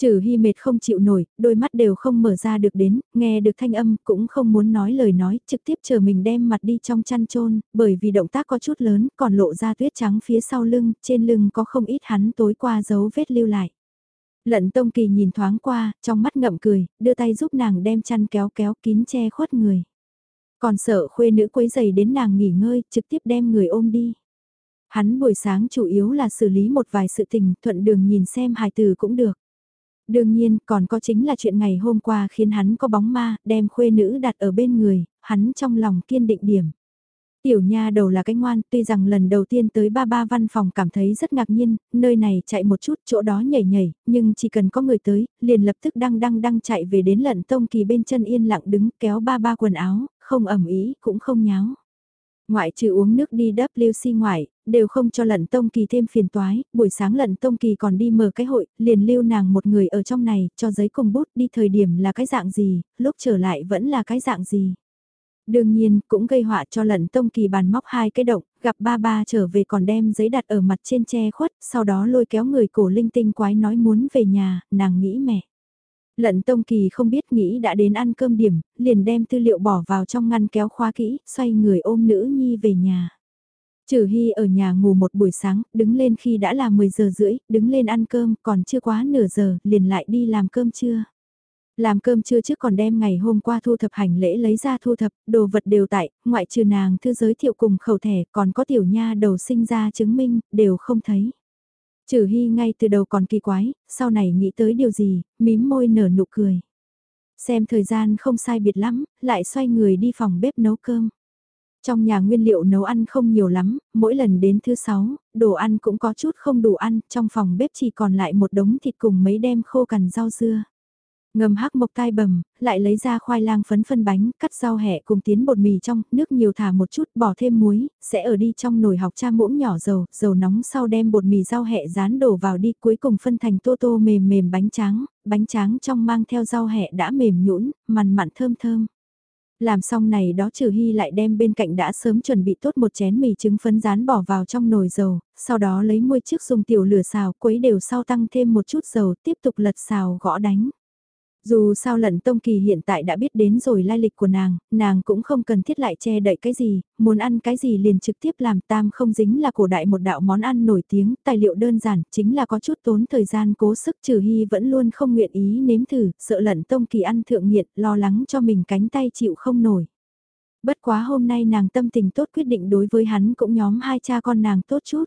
Trừ Hy mệt không chịu nổi, đôi mắt đều không mở ra được đến, nghe được thanh âm, cũng không muốn nói lời nói, trực tiếp chờ mình đem mặt đi trong chăn trôn, bởi vì động tác có chút lớn, còn lộ ra tuyết trắng phía sau lưng, trên lưng có không ít hắn tối qua dấu vết lưu lại. Lận Tông Kỳ nhìn thoáng qua, trong mắt ngậm cười, đưa tay giúp nàng đem chăn kéo kéo kín che khuất người. Còn sợ khuê nữ quấy giày đến nàng nghỉ ngơi, trực tiếp đem người ôm đi. Hắn buổi sáng chủ yếu là xử lý một vài sự tình, thuận đường nhìn xem hài từ cũng được. Đương nhiên, còn có chính là chuyện ngày hôm qua khiến hắn có bóng ma, đem khuê nữ đặt ở bên người, hắn trong lòng kiên định điểm. Tiểu nha đầu là cái ngoan, tuy rằng lần đầu tiên tới ba ba văn phòng cảm thấy rất ngạc nhiên, nơi này chạy một chút, chỗ đó nhảy nhảy, nhưng chỉ cần có người tới, liền lập tức đăng đăng đăng chạy về đến lận tông kỳ bên chân yên lặng đứng kéo ba ba quần áo, không ẩm ý, cũng không nháo. Ngoại trừ uống nước đi WC ngoại, đều không cho lận tông kỳ thêm phiền toái, buổi sáng lận tông kỳ còn đi mở cái hội, liền lưu nàng một người ở trong này, cho giấy cùng bút đi thời điểm là cái dạng gì, lúc trở lại vẫn là cái dạng gì. Đương nhiên, cũng gây họa cho lận tông kỳ bàn móc hai cái động, gặp ba ba trở về còn đem giấy đặt ở mặt trên che khuất, sau đó lôi kéo người cổ linh tinh quái nói muốn về nhà, nàng nghĩ mẹ. Lận Tông Kỳ không biết nghĩ đã đến ăn cơm điểm, liền đem tư liệu bỏ vào trong ngăn kéo khóa kỹ, xoay người ôm nữ nhi về nhà. Trừ Hy ở nhà ngủ một buổi sáng, đứng lên khi đã là 10 giờ rưỡi, đứng lên ăn cơm, còn chưa quá nửa giờ, liền lại đi làm cơm trưa. Làm cơm trưa trước còn đem ngày hôm qua thu thập hành lễ lấy ra thu thập, đồ vật đều tại, ngoại trừ nàng thư giới thiệu cùng khẩu thẻ, còn có tiểu nha đầu sinh ra chứng minh, đều không thấy. Trừ Hy ngay từ đầu còn kỳ quái, sau này nghĩ tới điều gì, mím môi nở nụ cười. Xem thời gian không sai biệt lắm, lại xoay người đi phòng bếp nấu cơm. Trong nhà nguyên liệu nấu ăn không nhiều lắm, mỗi lần đến thứ sáu, đồ ăn cũng có chút không đủ ăn, trong phòng bếp chỉ còn lại một đống thịt cùng mấy đem khô cằn rau dưa. Ngâm hắc mộc tai bầm, lại lấy ra khoai lang phấn phân bánh, cắt rau hẹ cùng tiến bột mì trong, nước nhiều thả một chút, bỏ thêm muối, sẽ ở đi trong nồi học cha muỗng nhỏ dầu, dầu nóng sau đem bột mì rau hẹ rán đổ vào đi, cuối cùng phân thành tô tô mềm mềm bánh tráng, bánh tráng trong mang theo rau hẹ đã mềm nhũn, mặn mặn thơm thơm. Làm xong này đó trừ hy lại đem bên cạnh đã sớm chuẩn bị tốt một chén mì trứng phấn rán bỏ vào trong nồi dầu, sau đó lấy muôi chiếc dùng tiểu lửa xào quấy đều sau tăng thêm một chút dầu tiếp tục lật xào gõ đánh. Dù sao lận Tông Kỳ hiện tại đã biết đến rồi lai lịch của nàng, nàng cũng không cần thiết lại che đậy cái gì, muốn ăn cái gì liền trực tiếp làm tam không dính là cổ đại một đạo món ăn nổi tiếng, tài liệu đơn giản, chính là có chút tốn thời gian cố sức trừ hy vẫn luôn không nguyện ý nếm thử, sợ lận Tông Kỳ ăn thượng nghiện, lo lắng cho mình cánh tay chịu không nổi. Bất quá hôm nay nàng tâm tình tốt quyết định đối với hắn cũng nhóm hai cha con nàng tốt chút.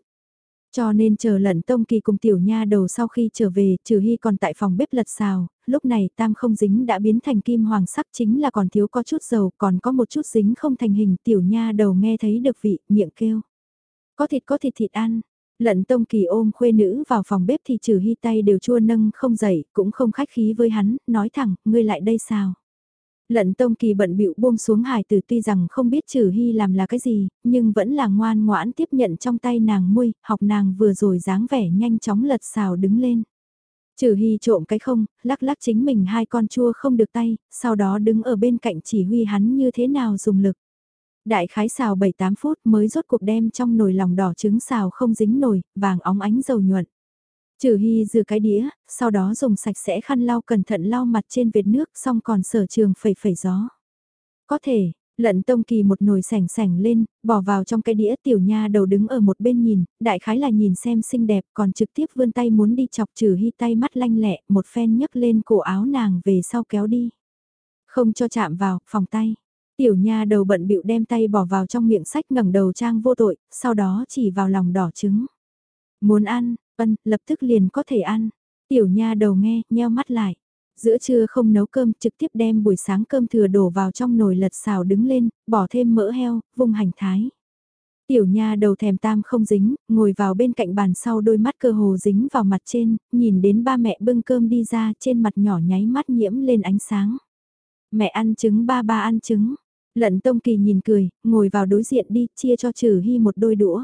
Cho nên chờ lận tông kỳ cùng tiểu nha đầu sau khi trở về, trừ hy còn tại phòng bếp lật xào, lúc này tam không dính đã biến thành kim hoàng sắc chính là còn thiếu có chút dầu, còn có một chút dính không thành hình tiểu nha đầu nghe thấy được vị, miệng kêu. Có thịt có thịt thịt ăn, lận tông kỳ ôm khuê nữ vào phòng bếp thì trừ hy tay đều chua nâng không dậy, cũng không khách khí với hắn, nói thẳng, ngươi lại đây sao? Lận Tông Kỳ bận bịu buông xuống hài tử tuy rằng không biết Trừ Hy làm là cái gì, nhưng vẫn là ngoan ngoãn tiếp nhận trong tay nàng muôi, học nàng vừa rồi dáng vẻ nhanh chóng lật xào đứng lên. Trừ Hy trộm cái không, lắc lắc chính mình hai con chua không được tay, sau đó đứng ở bên cạnh chỉ huy hắn như thế nào dùng lực. Đại khái xào 7-8 phút mới rốt cuộc đem trong nồi lòng đỏ trứng xào không dính nồi, vàng óng ánh dầu nhuận. Trừ Hy dừa cái đĩa, sau đó dùng sạch sẽ khăn lau cẩn thận lau mặt trên vệt nước xong còn sở trường phẩy phẩy gió. Có thể, lận tông kỳ một nồi sảnh sảnh lên, bỏ vào trong cái đĩa tiểu nha đầu đứng ở một bên nhìn, đại khái là nhìn xem xinh đẹp còn trực tiếp vươn tay muốn đi chọc trừ hy tay mắt lanh lẹ, một phen nhấc lên cổ áo nàng về sau kéo đi. Không cho chạm vào, phòng tay. Tiểu nha đầu bận bịu đem tay bỏ vào trong miệng sách ngẩng đầu trang vô tội, sau đó chỉ vào lòng đỏ trứng. Muốn ăn, ân, lập tức liền có thể ăn. Tiểu nha đầu nghe, nheo mắt lại. Giữa trưa không nấu cơm, trực tiếp đem buổi sáng cơm thừa đổ vào trong nồi lật xào đứng lên, bỏ thêm mỡ heo, vùng hành thái. Tiểu nha đầu thèm tam không dính, ngồi vào bên cạnh bàn sau đôi mắt cơ hồ dính vào mặt trên, nhìn đến ba mẹ bưng cơm đi ra trên mặt nhỏ nháy mắt nhiễm lên ánh sáng. Mẹ ăn trứng ba ba ăn trứng. Lận Tông Kỳ nhìn cười, ngồi vào đối diện đi, chia cho Trừ Hy một đôi đũa.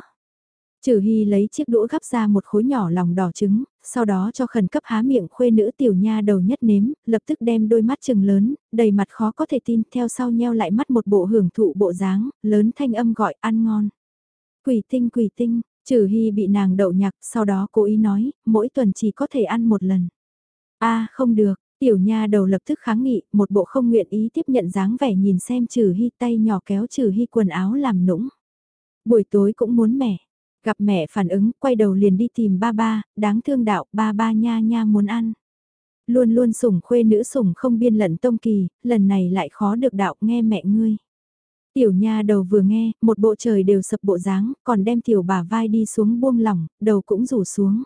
Trừ Hy lấy chiếc đũa gắp ra một khối nhỏ lòng đỏ trứng, sau đó cho khẩn cấp há miệng khuê nữ tiểu nha đầu nhất nếm, lập tức đem đôi mắt trừng lớn, đầy mặt khó có thể tin, theo sau nheo lại mắt một bộ hưởng thụ bộ dáng, lớn thanh âm gọi ăn ngon. Quỷ tinh quỷ tinh, Trừ Hy bị nàng đậu nhạc, sau đó cố ý nói, mỗi tuần chỉ có thể ăn một lần. a không được, tiểu nha đầu lập tức kháng nghị, một bộ không nguyện ý tiếp nhận dáng vẻ nhìn xem Trừ Hy tay nhỏ kéo Trừ Hy quần áo làm nũng. Buổi tối cũng muốn mẻ, Gặp mẹ phản ứng, quay đầu liền đi tìm ba ba, đáng thương đạo, ba ba nha nha muốn ăn. Luôn luôn sủng khuê nữ sủng không biên lận tông kỳ, lần này lại khó được đạo nghe mẹ ngươi. Tiểu nha đầu vừa nghe, một bộ trời đều sập bộ dáng, còn đem tiểu bà vai đi xuống buông lỏng, đầu cũng rủ xuống.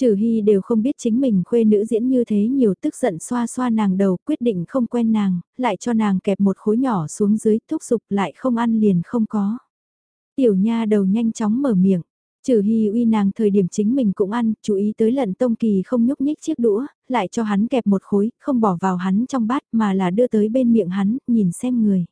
Trừ Hy đều không biết chính mình khuê nữ diễn như thế nhiều tức giận xoa xoa nàng đầu quyết định không quen nàng, lại cho nàng kẹp một khối nhỏ xuống dưới thúc giục lại không ăn liền không có. Tiểu nha đầu nhanh chóng mở miệng. Trừ hy uy nàng thời điểm chính mình cũng ăn, chú ý tới lận tông kỳ không nhúc nhích chiếc đũa, lại cho hắn kẹp một khối, không bỏ vào hắn trong bát mà là đưa tới bên miệng hắn, nhìn xem người.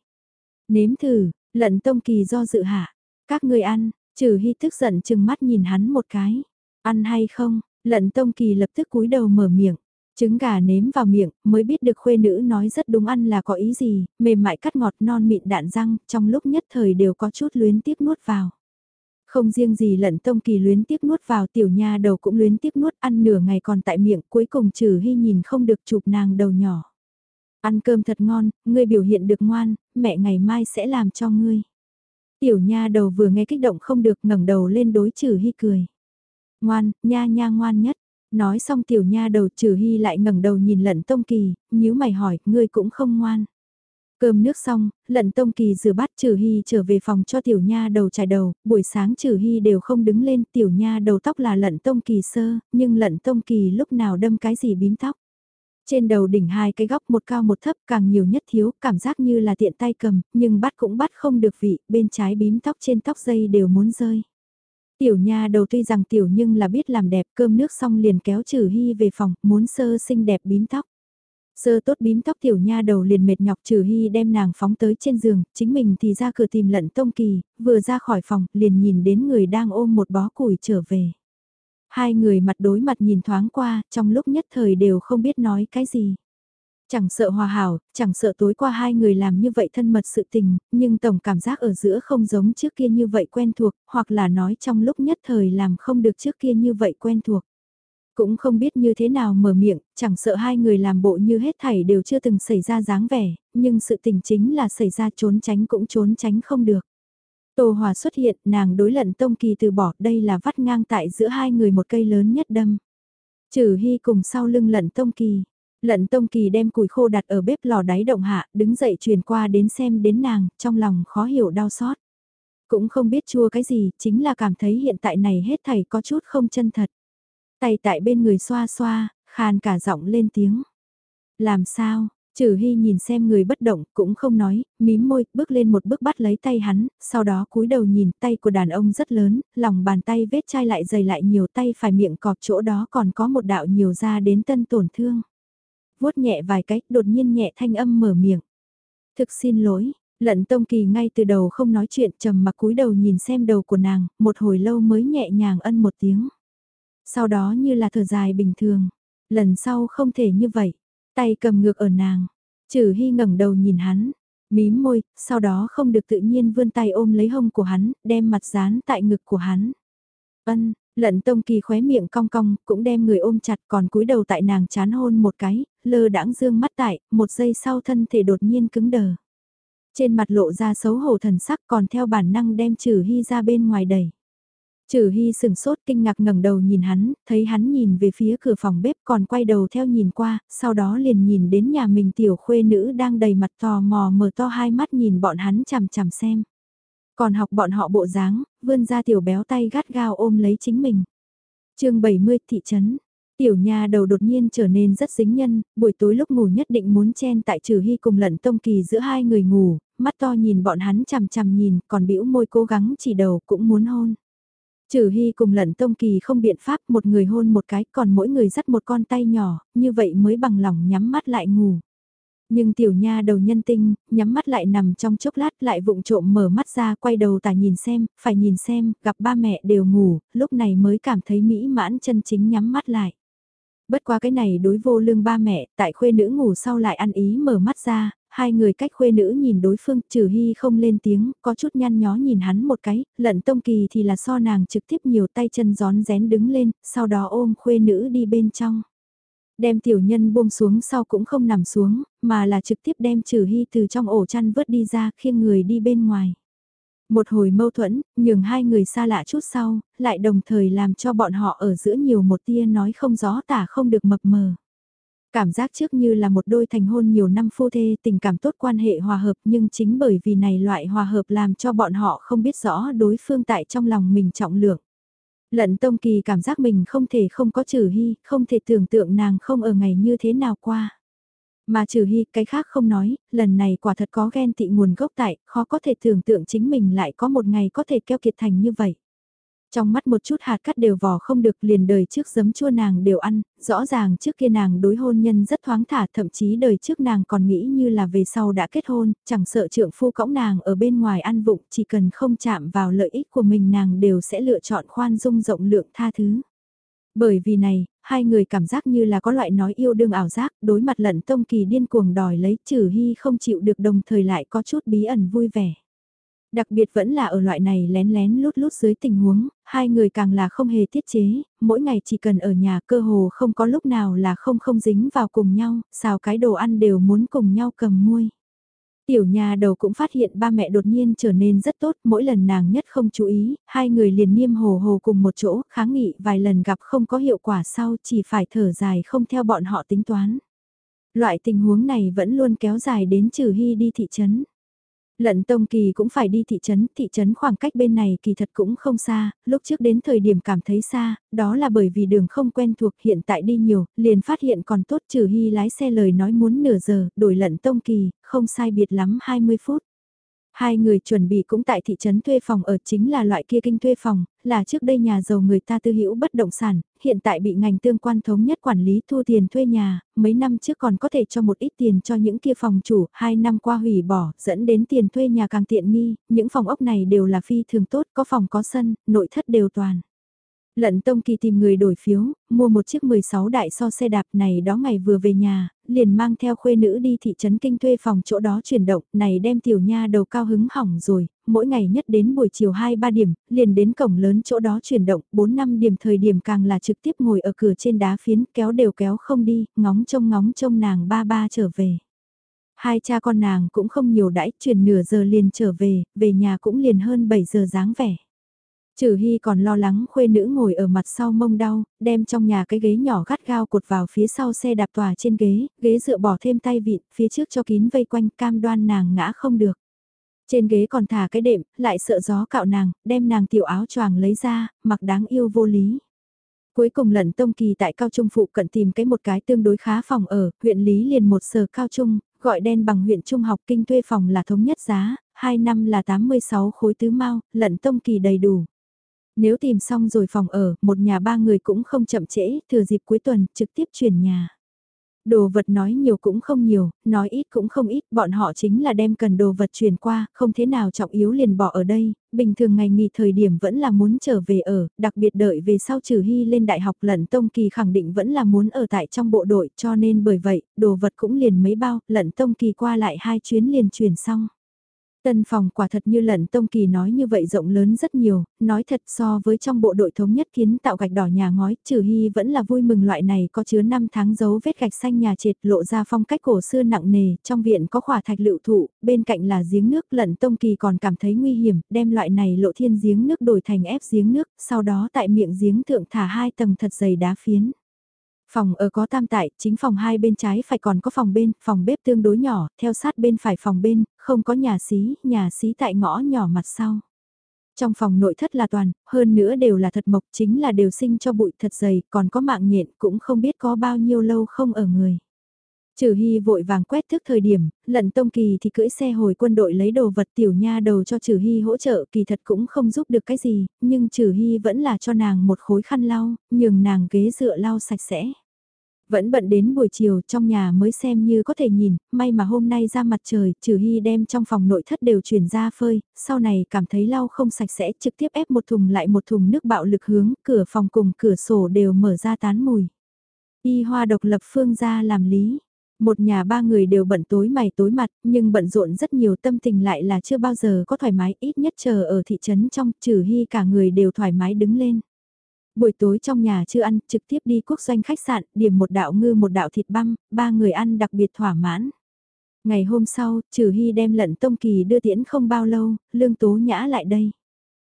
Nếm thử, lận tông kỳ do dự hạ, các người ăn, trừ hy tức giận chừng mắt nhìn hắn một cái, ăn hay không, lận tông kỳ lập tức cúi đầu mở miệng. Trứng gà nếm vào miệng, mới biết được khuê nữ nói rất đúng ăn là có ý gì, mềm mại cắt ngọt non mịn đạn răng, trong lúc nhất thời đều có chút luyến tiếc nuốt vào. Không riêng gì lận tông kỳ luyến tiếc nuốt vào tiểu nha đầu cũng luyến tiếc nuốt ăn nửa ngày còn tại miệng cuối cùng trừ hy nhìn không được chụp nàng đầu nhỏ. Ăn cơm thật ngon, ngươi biểu hiện được ngoan, mẹ ngày mai sẽ làm cho ngươi. Tiểu nha đầu vừa nghe kích động không được ngẩng đầu lên đối trừ hy cười. Ngoan, nha nha ngoan nhất, Nói xong tiểu nha đầu trừ hy lại ngẩng đầu nhìn lận tông kỳ, nhíu mày hỏi, ngươi cũng không ngoan. Cơm nước xong, lận tông kỳ rửa bát trừ hy trở về phòng cho tiểu nha đầu trải đầu, buổi sáng trừ hy đều không đứng lên, tiểu nha đầu tóc là lận tông kỳ sơ, nhưng lận tông kỳ lúc nào đâm cái gì bím tóc. Trên đầu đỉnh hai cái góc một cao một thấp càng nhiều nhất thiếu, cảm giác như là tiện tay cầm, nhưng bắt cũng bắt không được vị, bên trái bím tóc trên tóc dây đều muốn rơi. Tiểu nha đầu tuy rằng tiểu nhưng là biết làm đẹp cơm nước xong liền kéo trừ hy về phòng, muốn sơ xinh đẹp bím tóc. Sơ tốt bím tóc tiểu nha đầu liền mệt nhọc trừ hy đem nàng phóng tới trên giường, chính mình thì ra cửa tìm lận tông kỳ, vừa ra khỏi phòng, liền nhìn đến người đang ôm một bó củi trở về. Hai người mặt đối mặt nhìn thoáng qua, trong lúc nhất thời đều không biết nói cái gì. Chẳng sợ hòa hảo, chẳng sợ tối qua hai người làm như vậy thân mật sự tình, nhưng tổng cảm giác ở giữa không giống trước kia như vậy quen thuộc, hoặc là nói trong lúc nhất thời làm không được trước kia như vậy quen thuộc. Cũng không biết như thế nào mở miệng, chẳng sợ hai người làm bộ như hết thảy đều chưa từng xảy ra dáng vẻ, nhưng sự tình chính là xảy ra trốn tránh cũng trốn tránh không được. Tô Hòa xuất hiện, nàng đối lận Tông Kỳ từ bỏ, đây là vắt ngang tại giữa hai người một cây lớn nhất đâm. Trừ Hy cùng sau lưng lận Tông Kỳ, Lận Tông Kỳ đem củi khô đặt ở bếp lò đáy động hạ, đứng dậy truyền qua đến xem đến nàng, trong lòng khó hiểu đau xót. Cũng không biết chua cái gì, chính là cảm thấy hiện tại này hết thảy có chút không chân thật. Tay tại bên người xoa xoa, khan cả giọng lên tiếng. Làm sao, Trừ Hy nhìn xem người bất động, cũng không nói, mím môi, bước lên một bước bắt lấy tay hắn, sau đó cúi đầu nhìn tay của đàn ông rất lớn, lòng bàn tay vết chai lại dày lại nhiều tay phải miệng cọp chỗ đó còn có một đạo nhiều ra đến tân tổn thương vuốt nhẹ vài cách, đột nhiên nhẹ thanh âm mở miệng. Thực xin lỗi, lận tông kỳ ngay từ đầu không nói chuyện trầm mặc cúi đầu nhìn xem đầu của nàng, một hồi lâu mới nhẹ nhàng ân một tiếng. Sau đó như là thở dài bình thường, lần sau không thể như vậy, tay cầm ngược ở nàng, trừ hy ngẩng đầu nhìn hắn, mím môi, sau đó không được tự nhiên vươn tay ôm lấy hông của hắn, đem mặt dán tại ngực của hắn. Ân, lận tông kỳ khóe miệng cong cong, cũng đem người ôm chặt còn cúi đầu tại nàng chán hôn một cái, lơ đãng dương mắt tại, một giây sau thân thể đột nhiên cứng đờ. Trên mặt lộ ra xấu hổ thần sắc còn theo bản năng đem trừ hy ra bên ngoài đẩy. Trừ Hy sừng sốt kinh ngạc ngẩng đầu nhìn hắn, thấy hắn nhìn về phía cửa phòng bếp còn quay đầu theo nhìn qua, sau đó liền nhìn đến nhà mình tiểu khuê nữ đang đầy mặt tò mò mở to hai mắt nhìn bọn hắn chằm chằm xem. Còn học bọn họ bộ dáng, vươn ra tiểu béo tay gắt gao ôm lấy chính mình. chương 70 thị trấn. Tiểu nha đầu đột nhiên trở nên rất dính nhân, buổi tối lúc ngủ nhất định muốn chen tại trừ hy cùng lận tông kỳ giữa hai người ngủ, mắt to nhìn bọn hắn chằm chằm nhìn, còn bĩu môi cố gắng chỉ đầu cũng muốn hôn. Trừ Hy cùng lận tông kỳ không biện pháp một người hôn một cái còn mỗi người dắt một con tay nhỏ, như vậy mới bằng lòng nhắm mắt lại ngủ. Nhưng tiểu nha đầu nhân tinh, nhắm mắt lại nằm trong chốc lát lại vụng trộm mở mắt ra quay đầu tả nhìn xem, phải nhìn xem, gặp ba mẹ đều ngủ, lúc này mới cảm thấy mỹ mãn chân chính nhắm mắt lại. Bất qua cái này đối vô lương ba mẹ, tại khuê nữ ngủ sau lại ăn ý mở mắt ra, hai người cách khuê nữ nhìn đối phương, trừ hy không lên tiếng, có chút nhăn nhó nhìn hắn một cái, lận tông kỳ thì là so nàng trực tiếp nhiều tay chân gión rén đứng lên, sau đó ôm khuê nữ đi bên trong. Đem tiểu nhân buông xuống sau cũng không nằm xuống, mà là trực tiếp đem trừ hy từ trong ổ chăn vớt đi ra khiêng người đi bên ngoài. Một hồi mâu thuẫn, nhường hai người xa lạ chút sau, lại đồng thời làm cho bọn họ ở giữa nhiều một tia nói không gió tả không được mập mờ. Cảm giác trước như là một đôi thành hôn nhiều năm phu thê tình cảm tốt quan hệ hòa hợp nhưng chính bởi vì này loại hòa hợp làm cho bọn họ không biết rõ đối phương tại trong lòng mình trọng lượng. Lận Tông Kỳ cảm giác mình không thể không có trừ hy, không thể tưởng tượng nàng không ở ngày như thế nào qua. Mà trừ hy cái khác không nói, lần này quả thật có ghen tị nguồn gốc tại, khó có thể tưởng tượng chính mình lại có một ngày có thể keo kiệt thành như vậy. Trong mắt một chút hạt cắt đều vò không được liền đời trước giấm chua nàng đều ăn, rõ ràng trước kia nàng đối hôn nhân rất thoáng thả thậm chí đời trước nàng còn nghĩ như là về sau đã kết hôn, chẳng sợ trượng phu cõng nàng ở bên ngoài ăn vụng chỉ cần không chạm vào lợi ích của mình nàng đều sẽ lựa chọn khoan dung rộng lượng tha thứ. Bởi vì này, hai người cảm giác như là có loại nói yêu đương ảo giác, đối mặt lận tông kỳ điên cuồng đòi lấy trừ hy không chịu được đồng thời lại có chút bí ẩn vui vẻ. Đặc biệt vẫn là ở loại này lén lén lút lút dưới tình huống, hai người càng là không hề tiết chế, mỗi ngày chỉ cần ở nhà cơ hồ không có lúc nào là không không dính vào cùng nhau, xào cái đồ ăn đều muốn cùng nhau cầm muôi. Tiểu nhà đầu cũng phát hiện ba mẹ đột nhiên trở nên rất tốt, mỗi lần nàng nhất không chú ý, hai người liền niêm hồ hồ cùng một chỗ, kháng nghị vài lần gặp không có hiệu quả sau chỉ phải thở dài không theo bọn họ tính toán. Loại tình huống này vẫn luôn kéo dài đến trừ hy đi thị trấn. Lận Tông Kỳ cũng phải đi thị trấn, thị trấn khoảng cách bên này kỳ thật cũng không xa, lúc trước đến thời điểm cảm thấy xa, đó là bởi vì đường không quen thuộc hiện tại đi nhiều, liền phát hiện còn tốt trừ hy lái xe lời nói muốn nửa giờ, đổi lận Tông Kỳ, không sai biệt lắm 20 phút. Hai người chuẩn bị cũng tại thị trấn thuê phòng ở chính là loại kia kinh thuê phòng, là trước đây nhà giàu người ta tư hữu bất động sản, hiện tại bị ngành tương quan thống nhất quản lý thu tiền thuê nhà, mấy năm trước còn có thể cho một ít tiền cho những kia phòng chủ, hai năm qua hủy bỏ, dẫn đến tiền thuê nhà càng tiện nghi, những phòng ốc này đều là phi thường tốt, có phòng có sân, nội thất đều toàn. Lận Tông Kỳ tìm người đổi phiếu, mua một chiếc 16 đại so xe đạp này đó ngày vừa về nhà, liền mang theo khuê nữ đi thị trấn kinh thuê phòng chỗ đó chuyển động, này đem tiểu nha đầu cao hứng hỏng rồi, mỗi ngày nhất đến buổi chiều 2-3 điểm, liền đến cổng lớn chỗ đó chuyển động, 4-5 điểm thời điểm càng là trực tiếp ngồi ở cửa trên đá phiến, kéo đều kéo không đi, ngóng trông ngóng trông nàng ba ba trở về. Hai cha con nàng cũng không nhiều đãi, chuyển nửa giờ liền trở về, về nhà cũng liền hơn 7 giờ dáng vẻ. Trừ Hy còn lo lắng khuê nữ ngồi ở mặt sau mông đau, đem trong nhà cái ghế nhỏ gắt gao cột vào phía sau xe đạp tòa trên ghế, ghế dựa bỏ thêm tay vịt phía trước cho kín vây quanh cam đoan nàng ngã không được. Trên ghế còn thả cái đệm, lại sợ gió cạo nàng, đem nàng tiểu áo choàng lấy ra, mặc đáng yêu vô lý. Cuối cùng lận tông kỳ tại cao trung phụ cận tìm cái một cái tương đối khá phòng ở, huyện Lý liền một sở cao trung, gọi đen bằng huyện trung học kinh thuê phòng là thống nhất giá, 2 năm là 86 khối tứ mau, lận tông kỳ đầy đủ. Nếu tìm xong rồi phòng ở, một nhà ba người cũng không chậm trễ, thừa dịp cuối tuần, trực tiếp chuyển nhà. Đồ vật nói nhiều cũng không nhiều, nói ít cũng không ít, bọn họ chính là đem cần đồ vật chuyển qua, không thế nào trọng yếu liền bỏ ở đây, bình thường ngày nghỉ thời điểm vẫn là muốn trở về ở, đặc biệt đợi về sau trừ hy lên đại học lận tông kỳ khẳng định vẫn là muốn ở tại trong bộ đội cho nên bởi vậy, đồ vật cũng liền mấy bao, lận tông kỳ qua lại hai chuyến liền chuyển xong. Tân phòng quả thật như lận Tông Kỳ nói như vậy rộng lớn rất nhiều, nói thật so với trong bộ đội thống nhất kiến tạo gạch đỏ nhà ngói, trừ hy vẫn là vui mừng loại này có chứa 5 tháng dấu vết gạch xanh nhà trệt lộ ra phong cách cổ xưa nặng nề, trong viện có khỏa thạch lựu thụ, bên cạnh là giếng nước lận Tông Kỳ còn cảm thấy nguy hiểm, đem loại này lộ thiên giếng nước đổi thành ép giếng nước, sau đó tại miệng giếng thượng thả hai tầng thật dày đá phiến. Phòng ở có tam tại, chính phòng hai bên trái phải còn có phòng bên, phòng bếp tương đối nhỏ, theo sát bên phải phòng bên, không có nhà xí, nhà xí tại ngõ nhỏ mặt sau. Trong phòng nội thất là toàn, hơn nữa đều là thật mộc chính là đều sinh cho bụi thật dày, còn có mạng nhện cũng không biết có bao nhiêu lâu không ở người. Trừ Hy vội vàng quét thức thời điểm, lận tông kỳ thì cưỡi xe hồi quân đội lấy đồ vật tiểu nha đầu cho Trừ Hy hỗ trợ kỳ thật cũng không giúp được cái gì, nhưng Trừ Hy vẫn là cho nàng một khối khăn lau, nhường nàng ghế dựa lau sạch sẽ. Vẫn bận đến buổi chiều trong nhà mới xem như có thể nhìn, may mà hôm nay ra mặt trời, Trừ Hy đem trong phòng nội thất đều chuyển ra phơi, sau này cảm thấy lau không sạch sẽ trực tiếp ép một thùng lại một thùng nước bạo lực hướng, cửa phòng cùng cửa sổ đều mở ra tán mùi. Y hoa độc lập phương ra làm lý một nhà ba người đều bận tối mày tối mặt, nhưng bận rộn rất nhiều tâm tình lại là chưa bao giờ có thoải mái, ít nhất chờ ở thị trấn trong, trừ hy cả người đều thoải mái đứng lên. Buổi tối trong nhà chưa ăn, trực tiếp đi quốc doanh khách sạn, điểm một đạo ngư một đạo thịt băm, ba người ăn đặc biệt thỏa mãn. Ngày hôm sau, trừ hy đem lận tông kỳ đưa tiễn không bao lâu, lương tố nhã lại đây.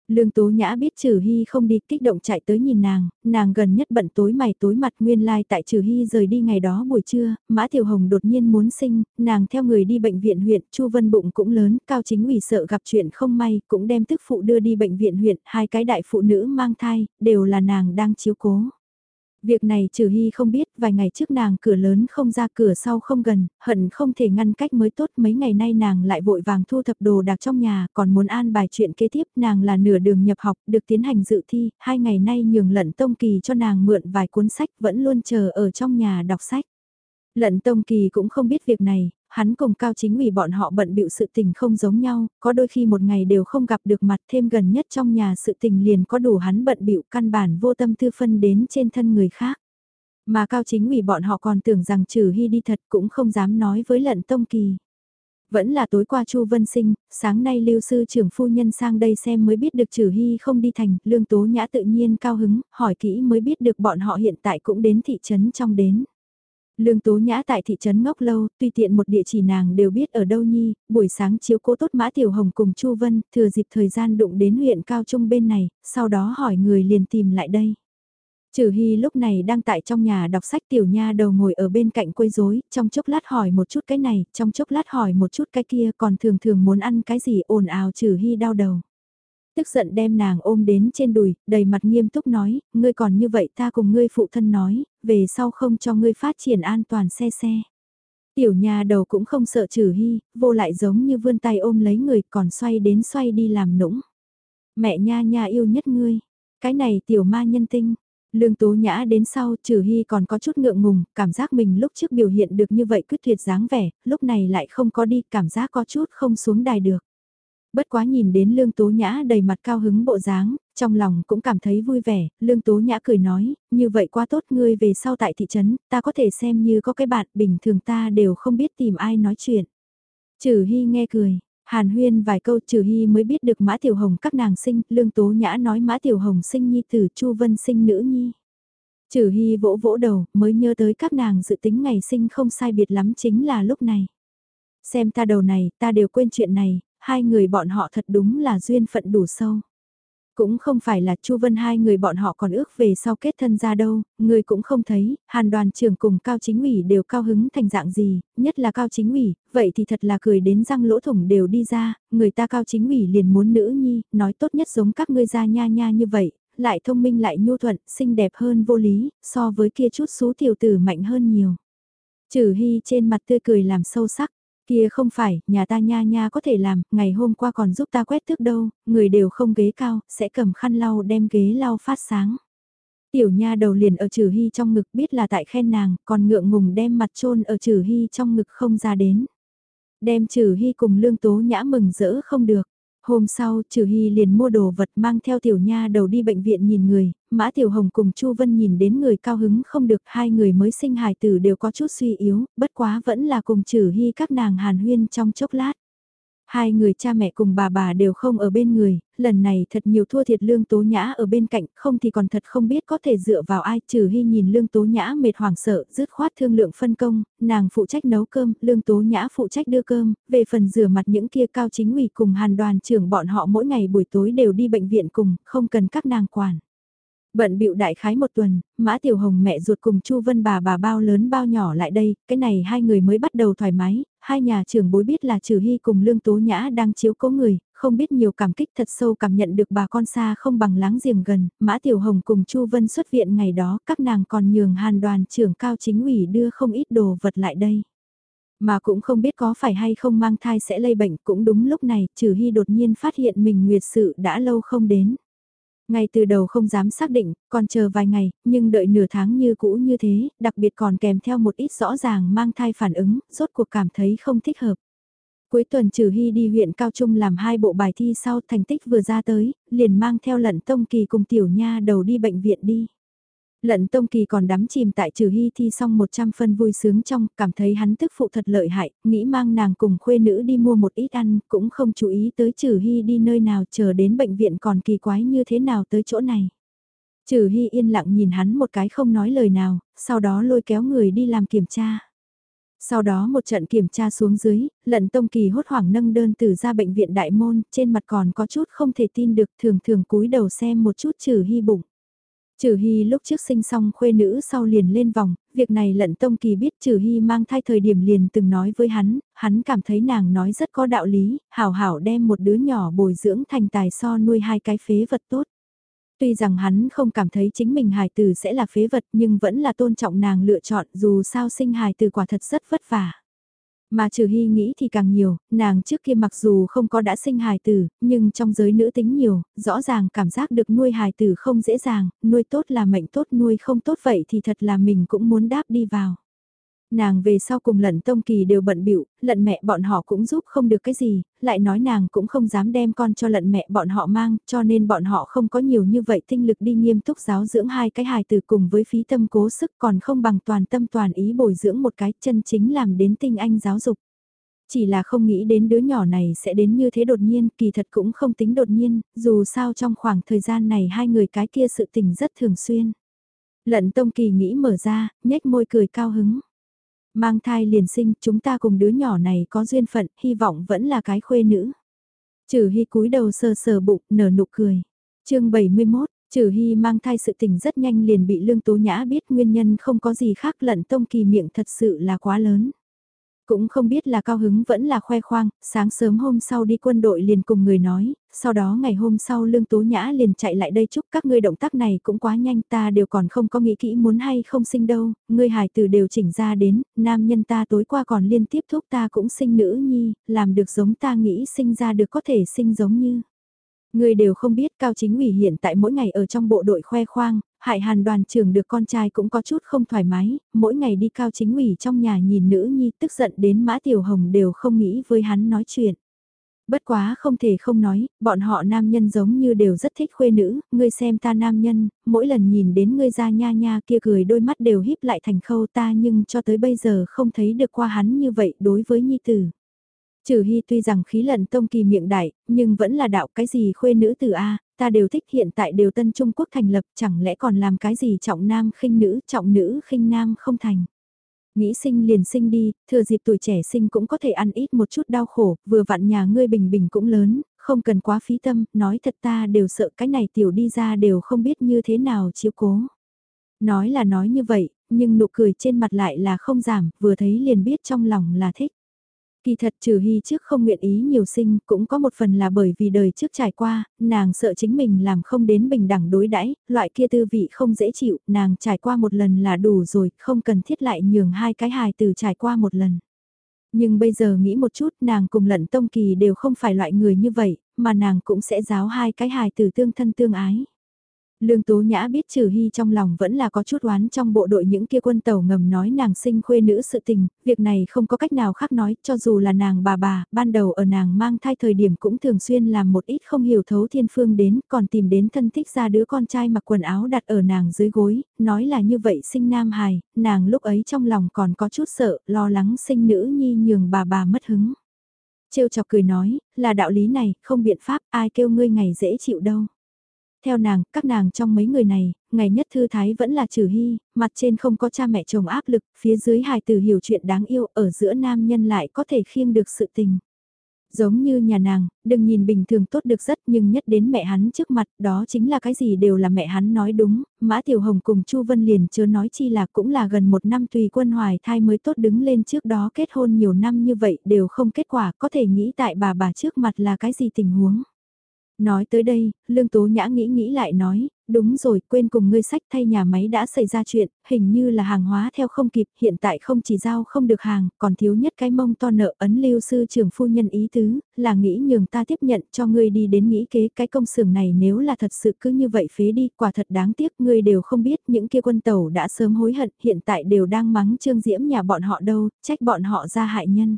Lương Tố Nhã biết Trừ Hy không đi kích động chạy tới nhìn nàng, nàng gần nhất bận tối mày tối mặt nguyên lai like tại Trừ Hy rời đi ngày đó buổi trưa, Mã Tiểu Hồng đột nhiên muốn sinh, nàng theo người đi bệnh viện huyện, Chu Vân bụng cũng lớn, Cao Chính ủy sợ gặp chuyện không may, cũng đem tức phụ đưa đi bệnh viện huyện, hai cái đại phụ nữ mang thai, đều là nàng đang chiếu cố. Việc này trừ hy không biết, vài ngày trước nàng cửa lớn không ra cửa sau không gần, hận không thể ngăn cách mới tốt mấy ngày nay nàng lại vội vàng thu thập đồ đạc trong nhà, còn muốn an bài chuyện kế tiếp, nàng là nửa đường nhập học, được tiến hành dự thi, hai ngày nay nhường lận tông kỳ cho nàng mượn vài cuốn sách vẫn luôn chờ ở trong nhà đọc sách. Lận Tông Kỳ cũng không biết việc này, hắn cùng Cao Chính ủy bọn họ bận bịu sự tình không giống nhau, có đôi khi một ngày đều không gặp được mặt thêm gần nhất trong nhà sự tình liền có đủ hắn bận bịu căn bản vô tâm tư phân đến trên thân người khác. Mà Cao Chính ủy bọn họ còn tưởng rằng trừ hy đi thật cũng không dám nói với Lận Tông Kỳ. Vẫn là tối qua Chu Vân Sinh, sáng nay lưu sư trưởng phu nhân sang đây xem mới biết được trừ hy không đi thành, lương tố nhã tự nhiên cao hứng, hỏi kỹ mới biết được bọn họ hiện tại cũng đến thị trấn trong đến. Lương Tố Nhã tại thị trấn ngốc lâu, tuy tiện một địa chỉ nàng đều biết ở đâu nhi, buổi sáng chiếu cố tốt Mã Tiểu Hồng cùng Chu Vân, thừa dịp thời gian đụng đến huyện Cao Trung bên này, sau đó hỏi người liền tìm lại đây. Trừ Hy lúc này đang tại trong nhà đọc sách tiểu nha đầu ngồi ở bên cạnh quấy rối, trong chốc lát hỏi một chút cái này, trong chốc lát hỏi một chút cái kia, còn thường thường muốn ăn cái gì ồn ào Trừ Hy đau đầu tức giận đem nàng ôm đến trên đùi, đầy mặt nghiêm túc nói, ngươi còn như vậy ta cùng ngươi phụ thân nói, về sau không cho ngươi phát triển an toàn xe xe. Tiểu nhà đầu cũng không sợ trừ hy, vô lại giống như vươn tay ôm lấy người còn xoay đến xoay đi làm nũng. Mẹ nha nha yêu nhất ngươi, cái này tiểu ma nhân tinh. Lương Tố Nhã đến sau, Trừ Hy còn có chút ngượng ngùng, cảm giác mình lúc trước biểu hiện được như vậy quyết tuyệt dáng vẻ, lúc này lại không có đi, cảm giác có chút không xuống đài được. Bất quá nhìn đến Lương Tố Nhã đầy mặt cao hứng bộ dáng, trong lòng cũng cảm thấy vui vẻ, Lương Tố Nhã cười nói, như vậy quá tốt ngươi về sau tại thị trấn, ta có thể xem như có cái bạn bình thường ta đều không biết tìm ai nói chuyện. Trừ Hy nghe cười, Hàn huyên vài câu Trừ Hy mới biết được Mã Tiểu Hồng các nàng sinh, Lương Tố Nhã nói Mã Tiểu Hồng sinh nhi tử Chu Vân sinh nữ nhi. Trừ Hy vỗ vỗ đầu, mới nhớ tới các nàng dự tính ngày sinh không sai biệt lắm chính là lúc này. Xem ta đầu này, ta đều quên chuyện này, hai người bọn họ thật đúng là duyên phận đủ sâu. Cũng không phải là Chu Vân hai người bọn họ còn ước về sau kết thân ra đâu, người cũng không thấy, hàn đoàn trưởng cùng Cao Chính ủy đều cao hứng thành dạng gì, nhất là Cao Chính ủy, vậy thì thật là cười đến răng lỗ thủng đều đi ra, người ta Cao Chính ủy liền muốn nữ nhi, nói tốt nhất giống các ngươi ra nha nha như vậy, lại thông minh lại nhu thuận, xinh đẹp hơn vô lý, so với kia chút số tiểu tử mạnh hơn nhiều. Trừ Hy trên mặt tươi cười làm sâu sắc, Kia không phải, nhà ta nha nha có thể làm, ngày hôm qua còn giúp ta quét thước đâu, người đều không ghế cao, sẽ cầm khăn lau đem ghế lau phát sáng. Tiểu nha đầu liền ở trừ hy trong ngực biết là tại khen nàng, còn ngượng ngùng đem mặt trôn ở trừ hy trong ngực không ra đến. Đem trừ hy cùng lương tố nhã mừng rỡ không được. Hôm sau, Trừ Hy liền mua đồ vật mang theo tiểu nha đầu đi bệnh viện nhìn người, Mã Tiểu Hồng cùng Chu Vân nhìn đến người cao hứng không được, hai người mới sinh hài tử đều có chút suy yếu, bất quá vẫn là cùng Trừ Hy các nàng hàn huyên trong chốc lát. Hai người cha mẹ cùng bà bà đều không ở bên người, lần này thật nhiều thua thiệt lương tố nhã ở bên cạnh, không thì còn thật không biết có thể dựa vào ai, trừ hy nhìn lương tố nhã mệt hoảng sợ, dứt khoát thương lượng phân công, nàng phụ trách nấu cơm, lương tố nhã phụ trách đưa cơm, về phần rửa mặt những kia cao chính ủy cùng hàn đoàn trưởng bọn họ mỗi ngày buổi tối đều đi bệnh viện cùng, không cần các nàng quản. Bận bịu đại khái một tuần, Mã Tiểu Hồng mẹ ruột cùng Chu Vân bà bà bao lớn bao nhỏ lại đây, cái này hai người mới bắt đầu thoải mái, hai nhà trưởng bối biết là Trừ Hy cùng Lương Tố Nhã đang chiếu cố người, không biết nhiều cảm kích thật sâu cảm nhận được bà con xa không bằng láng giềng gần, Mã Tiểu Hồng cùng Chu Vân xuất viện ngày đó, các nàng còn nhường hàn đoàn trưởng cao chính ủy đưa không ít đồ vật lại đây. Mà cũng không biết có phải hay không mang thai sẽ lây bệnh cũng đúng lúc này, Trừ Hy đột nhiên phát hiện mình nguyệt sự đã lâu không đến. Ngay từ đầu không dám xác định, còn chờ vài ngày, nhưng đợi nửa tháng như cũ như thế, đặc biệt còn kèm theo một ít rõ ràng mang thai phản ứng, rốt cuộc cảm thấy không thích hợp. Cuối tuần trừ hy đi huyện Cao Trung làm hai bộ bài thi sau thành tích vừa ra tới, liền mang theo lận tông kỳ cùng tiểu nha đầu đi bệnh viện đi. Lận Tông Kỳ còn đắm chìm tại trừ hy thi xong 100 phân vui sướng trong, cảm thấy hắn tức phụ thật lợi hại, nghĩ mang nàng cùng khuê nữ đi mua một ít ăn, cũng không chú ý tới trừ hy đi nơi nào chờ đến bệnh viện còn kỳ quái như thế nào tới chỗ này. Trừ hy yên lặng nhìn hắn một cái không nói lời nào, sau đó lôi kéo người đi làm kiểm tra. Sau đó một trận kiểm tra xuống dưới, lận tông kỳ hốt hoảng nâng đơn từ ra bệnh viện đại môn, trên mặt còn có chút không thể tin được thường thường cúi đầu xem một chút trừ hy bụng. Trừ Hy lúc trước sinh xong khuê nữ sau liền lên vòng, việc này lận tông kỳ biết Trừ Hy mang thai thời điểm liền từng nói với hắn, hắn cảm thấy nàng nói rất có đạo lý, hảo hảo đem một đứa nhỏ bồi dưỡng thành tài so nuôi hai cái phế vật tốt. Tuy rằng hắn không cảm thấy chính mình hài tử sẽ là phế vật nhưng vẫn là tôn trọng nàng lựa chọn dù sao sinh hài tử quả thật rất vất vả. Mà trừ hy nghĩ thì càng nhiều, nàng trước kia mặc dù không có đã sinh hài tử, nhưng trong giới nữ tính nhiều, rõ ràng cảm giác được nuôi hài tử không dễ dàng, nuôi tốt là mệnh tốt nuôi không tốt vậy thì thật là mình cũng muốn đáp đi vào. Nàng về sau cùng lận tông kỳ đều bận bịu lận mẹ bọn họ cũng giúp không được cái gì, lại nói nàng cũng không dám đem con cho lận mẹ bọn họ mang, cho nên bọn họ không có nhiều như vậy tinh lực đi nghiêm túc giáo dưỡng hai cái hài từ cùng với phí tâm cố sức còn không bằng toàn tâm toàn ý bồi dưỡng một cái chân chính làm đến tinh anh giáo dục. Chỉ là không nghĩ đến đứa nhỏ này sẽ đến như thế đột nhiên, kỳ thật cũng không tính đột nhiên, dù sao trong khoảng thời gian này hai người cái kia sự tình rất thường xuyên. Lận Tông Kỳ nghĩ mở ra, nhếch môi cười cao hứng. Mang thai liền sinh, chúng ta cùng đứa nhỏ này có duyên phận, hy vọng vẫn là cái khuê nữ. Trừ Hy cúi đầu sờ sờ bụng, nở nụ cười. chương 71, Trừ Hy mang thai sự tình rất nhanh liền bị Lương Tố Nhã biết nguyên nhân không có gì khác lận tông kỳ miệng thật sự là quá lớn. Cũng không biết là cao hứng vẫn là khoe khoang, sáng sớm hôm sau đi quân đội liền cùng người nói, sau đó ngày hôm sau lương tố nhã liền chạy lại đây chúc các ngươi động tác này cũng quá nhanh ta đều còn không có nghĩ kỹ muốn hay không sinh đâu, ngươi hài tử đều chỉnh ra đến, nam nhân ta tối qua còn liên tiếp thúc ta cũng sinh nữ nhi, làm được giống ta nghĩ sinh ra được có thể sinh giống như. Người đều không biết Cao Chính ủy hiện tại mỗi ngày ở trong bộ đội khoe khoang, hại hàn đoàn trưởng được con trai cũng có chút không thoải mái, mỗi ngày đi Cao Chính ủy trong nhà nhìn nữ nhi tức giận đến Mã Tiểu Hồng đều không nghĩ với hắn nói chuyện. Bất quá không thể không nói, bọn họ nam nhân giống như đều rất thích khuê nữ, ngươi xem ta nam nhân, mỗi lần nhìn đến ngươi ra nha nha kia cười đôi mắt đều híp lại thành khâu ta nhưng cho tới bây giờ không thấy được qua hắn như vậy đối với nhi tử. Trừ Hy tuy rằng khí lận tông kỳ miệng đại, nhưng vẫn là đạo cái gì khuê nữ từ A, ta đều thích hiện tại đều tân Trung Quốc thành lập, chẳng lẽ còn làm cái gì trọng nam khinh nữ, trọng nữ khinh nam không thành. Nghĩ sinh liền sinh đi, thừa dịp tuổi trẻ sinh cũng có thể ăn ít một chút đau khổ, vừa vặn nhà ngươi bình bình cũng lớn, không cần quá phí tâm, nói thật ta đều sợ cái này tiểu đi ra đều không biết như thế nào chiếu cố. Nói là nói như vậy, nhưng nụ cười trên mặt lại là không giảm, vừa thấy liền biết trong lòng là thích. Kỳ thật trừ hy trước không nguyện ý nhiều sinh cũng có một phần là bởi vì đời trước trải qua, nàng sợ chính mình làm không đến bình đẳng đối đãi loại kia tư vị không dễ chịu, nàng trải qua một lần là đủ rồi, không cần thiết lại nhường hai cái hài từ trải qua một lần. Nhưng bây giờ nghĩ một chút nàng cùng lận tông kỳ đều không phải loại người như vậy, mà nàng cũng sẽ giáo hai cái hài từ tương thân tương ái. Lương Tố Nhã biết Trừ Hy trong lòng vẫn là có chút oán trong bộ đội những kia quân tàu ngầm nói nàng sinh khuê nữ sự tình, việc này không có cách nào khác nói, cho dù là nàng bà bà, ban đầu ở nàng mang thai thời điểm cũng thường xuyên làm một ít không hiểu thấu thiên phương đến, còn tìm đến thân thích ra đứa con trai mặc quần áo đặt ở nàng dưới gối, nói là như vậy sinh nam hài, nàng lúc ấy trong lòng còn có chút sợ, lo lắng sinh nữ nhi nhường bà bà mất hứng. Trêu chọc cười nói, là đạo lý này, không biện pháp, ai kêu ngươi ngày dễ chịu đâu. Theo nàng, các nàng trong mấy người này, ngày nhất thư thái vẫn là trừ hy, mặt trên không có cha mẹ chồng áp lực, phía dưới hài tử hiểu chuyện đáng yêu, ở giữa nam nhân lại có thể khiêng được sự tình. Giống như nhà nàng, đừng nhìn bình thường tốt được rất nhưng nhất đến mẹ hắn trước mặt, đó chính là cái gì đều là mẹ hắn nói đúng, Mã Tiểu Hồng cùng Chu Vân liền chưa nói chi là cũng là gần một năm tùy quân hoài thai mới tốt đứng lên trước đó kết hôn nhiều năm như vậy đều không kết quả, có thể nghĩ tại bà bà trước mặt là cái gì tình huống. Nói tới đây, Lương Tố Nhã nghĩ nghĩ lại nói, đúng rồi, quên cùng ngươi sách thay nhà máy đã xảy ra chuyện, hình như là hàng hóa theo không kịp, hiện tại không chỉ giao không được hàng, còn thiếu nhất cái mông to nợ ấn lưu sư trưởng phu nhân ý tứ, là nghĩ nhường ta tiếp nhận cho ngươi đi đến nghĩ kế cái công xưởng này nếu là thật sự cứ như vậy phế đi, quả thật đáng tiếc, ngươi đều không biết những kia quân tàu đã sớm hối hận, hiện tại đều đang mắng trương diễm nhà bọn họ đâu, trách bọn họ ra hại nhân.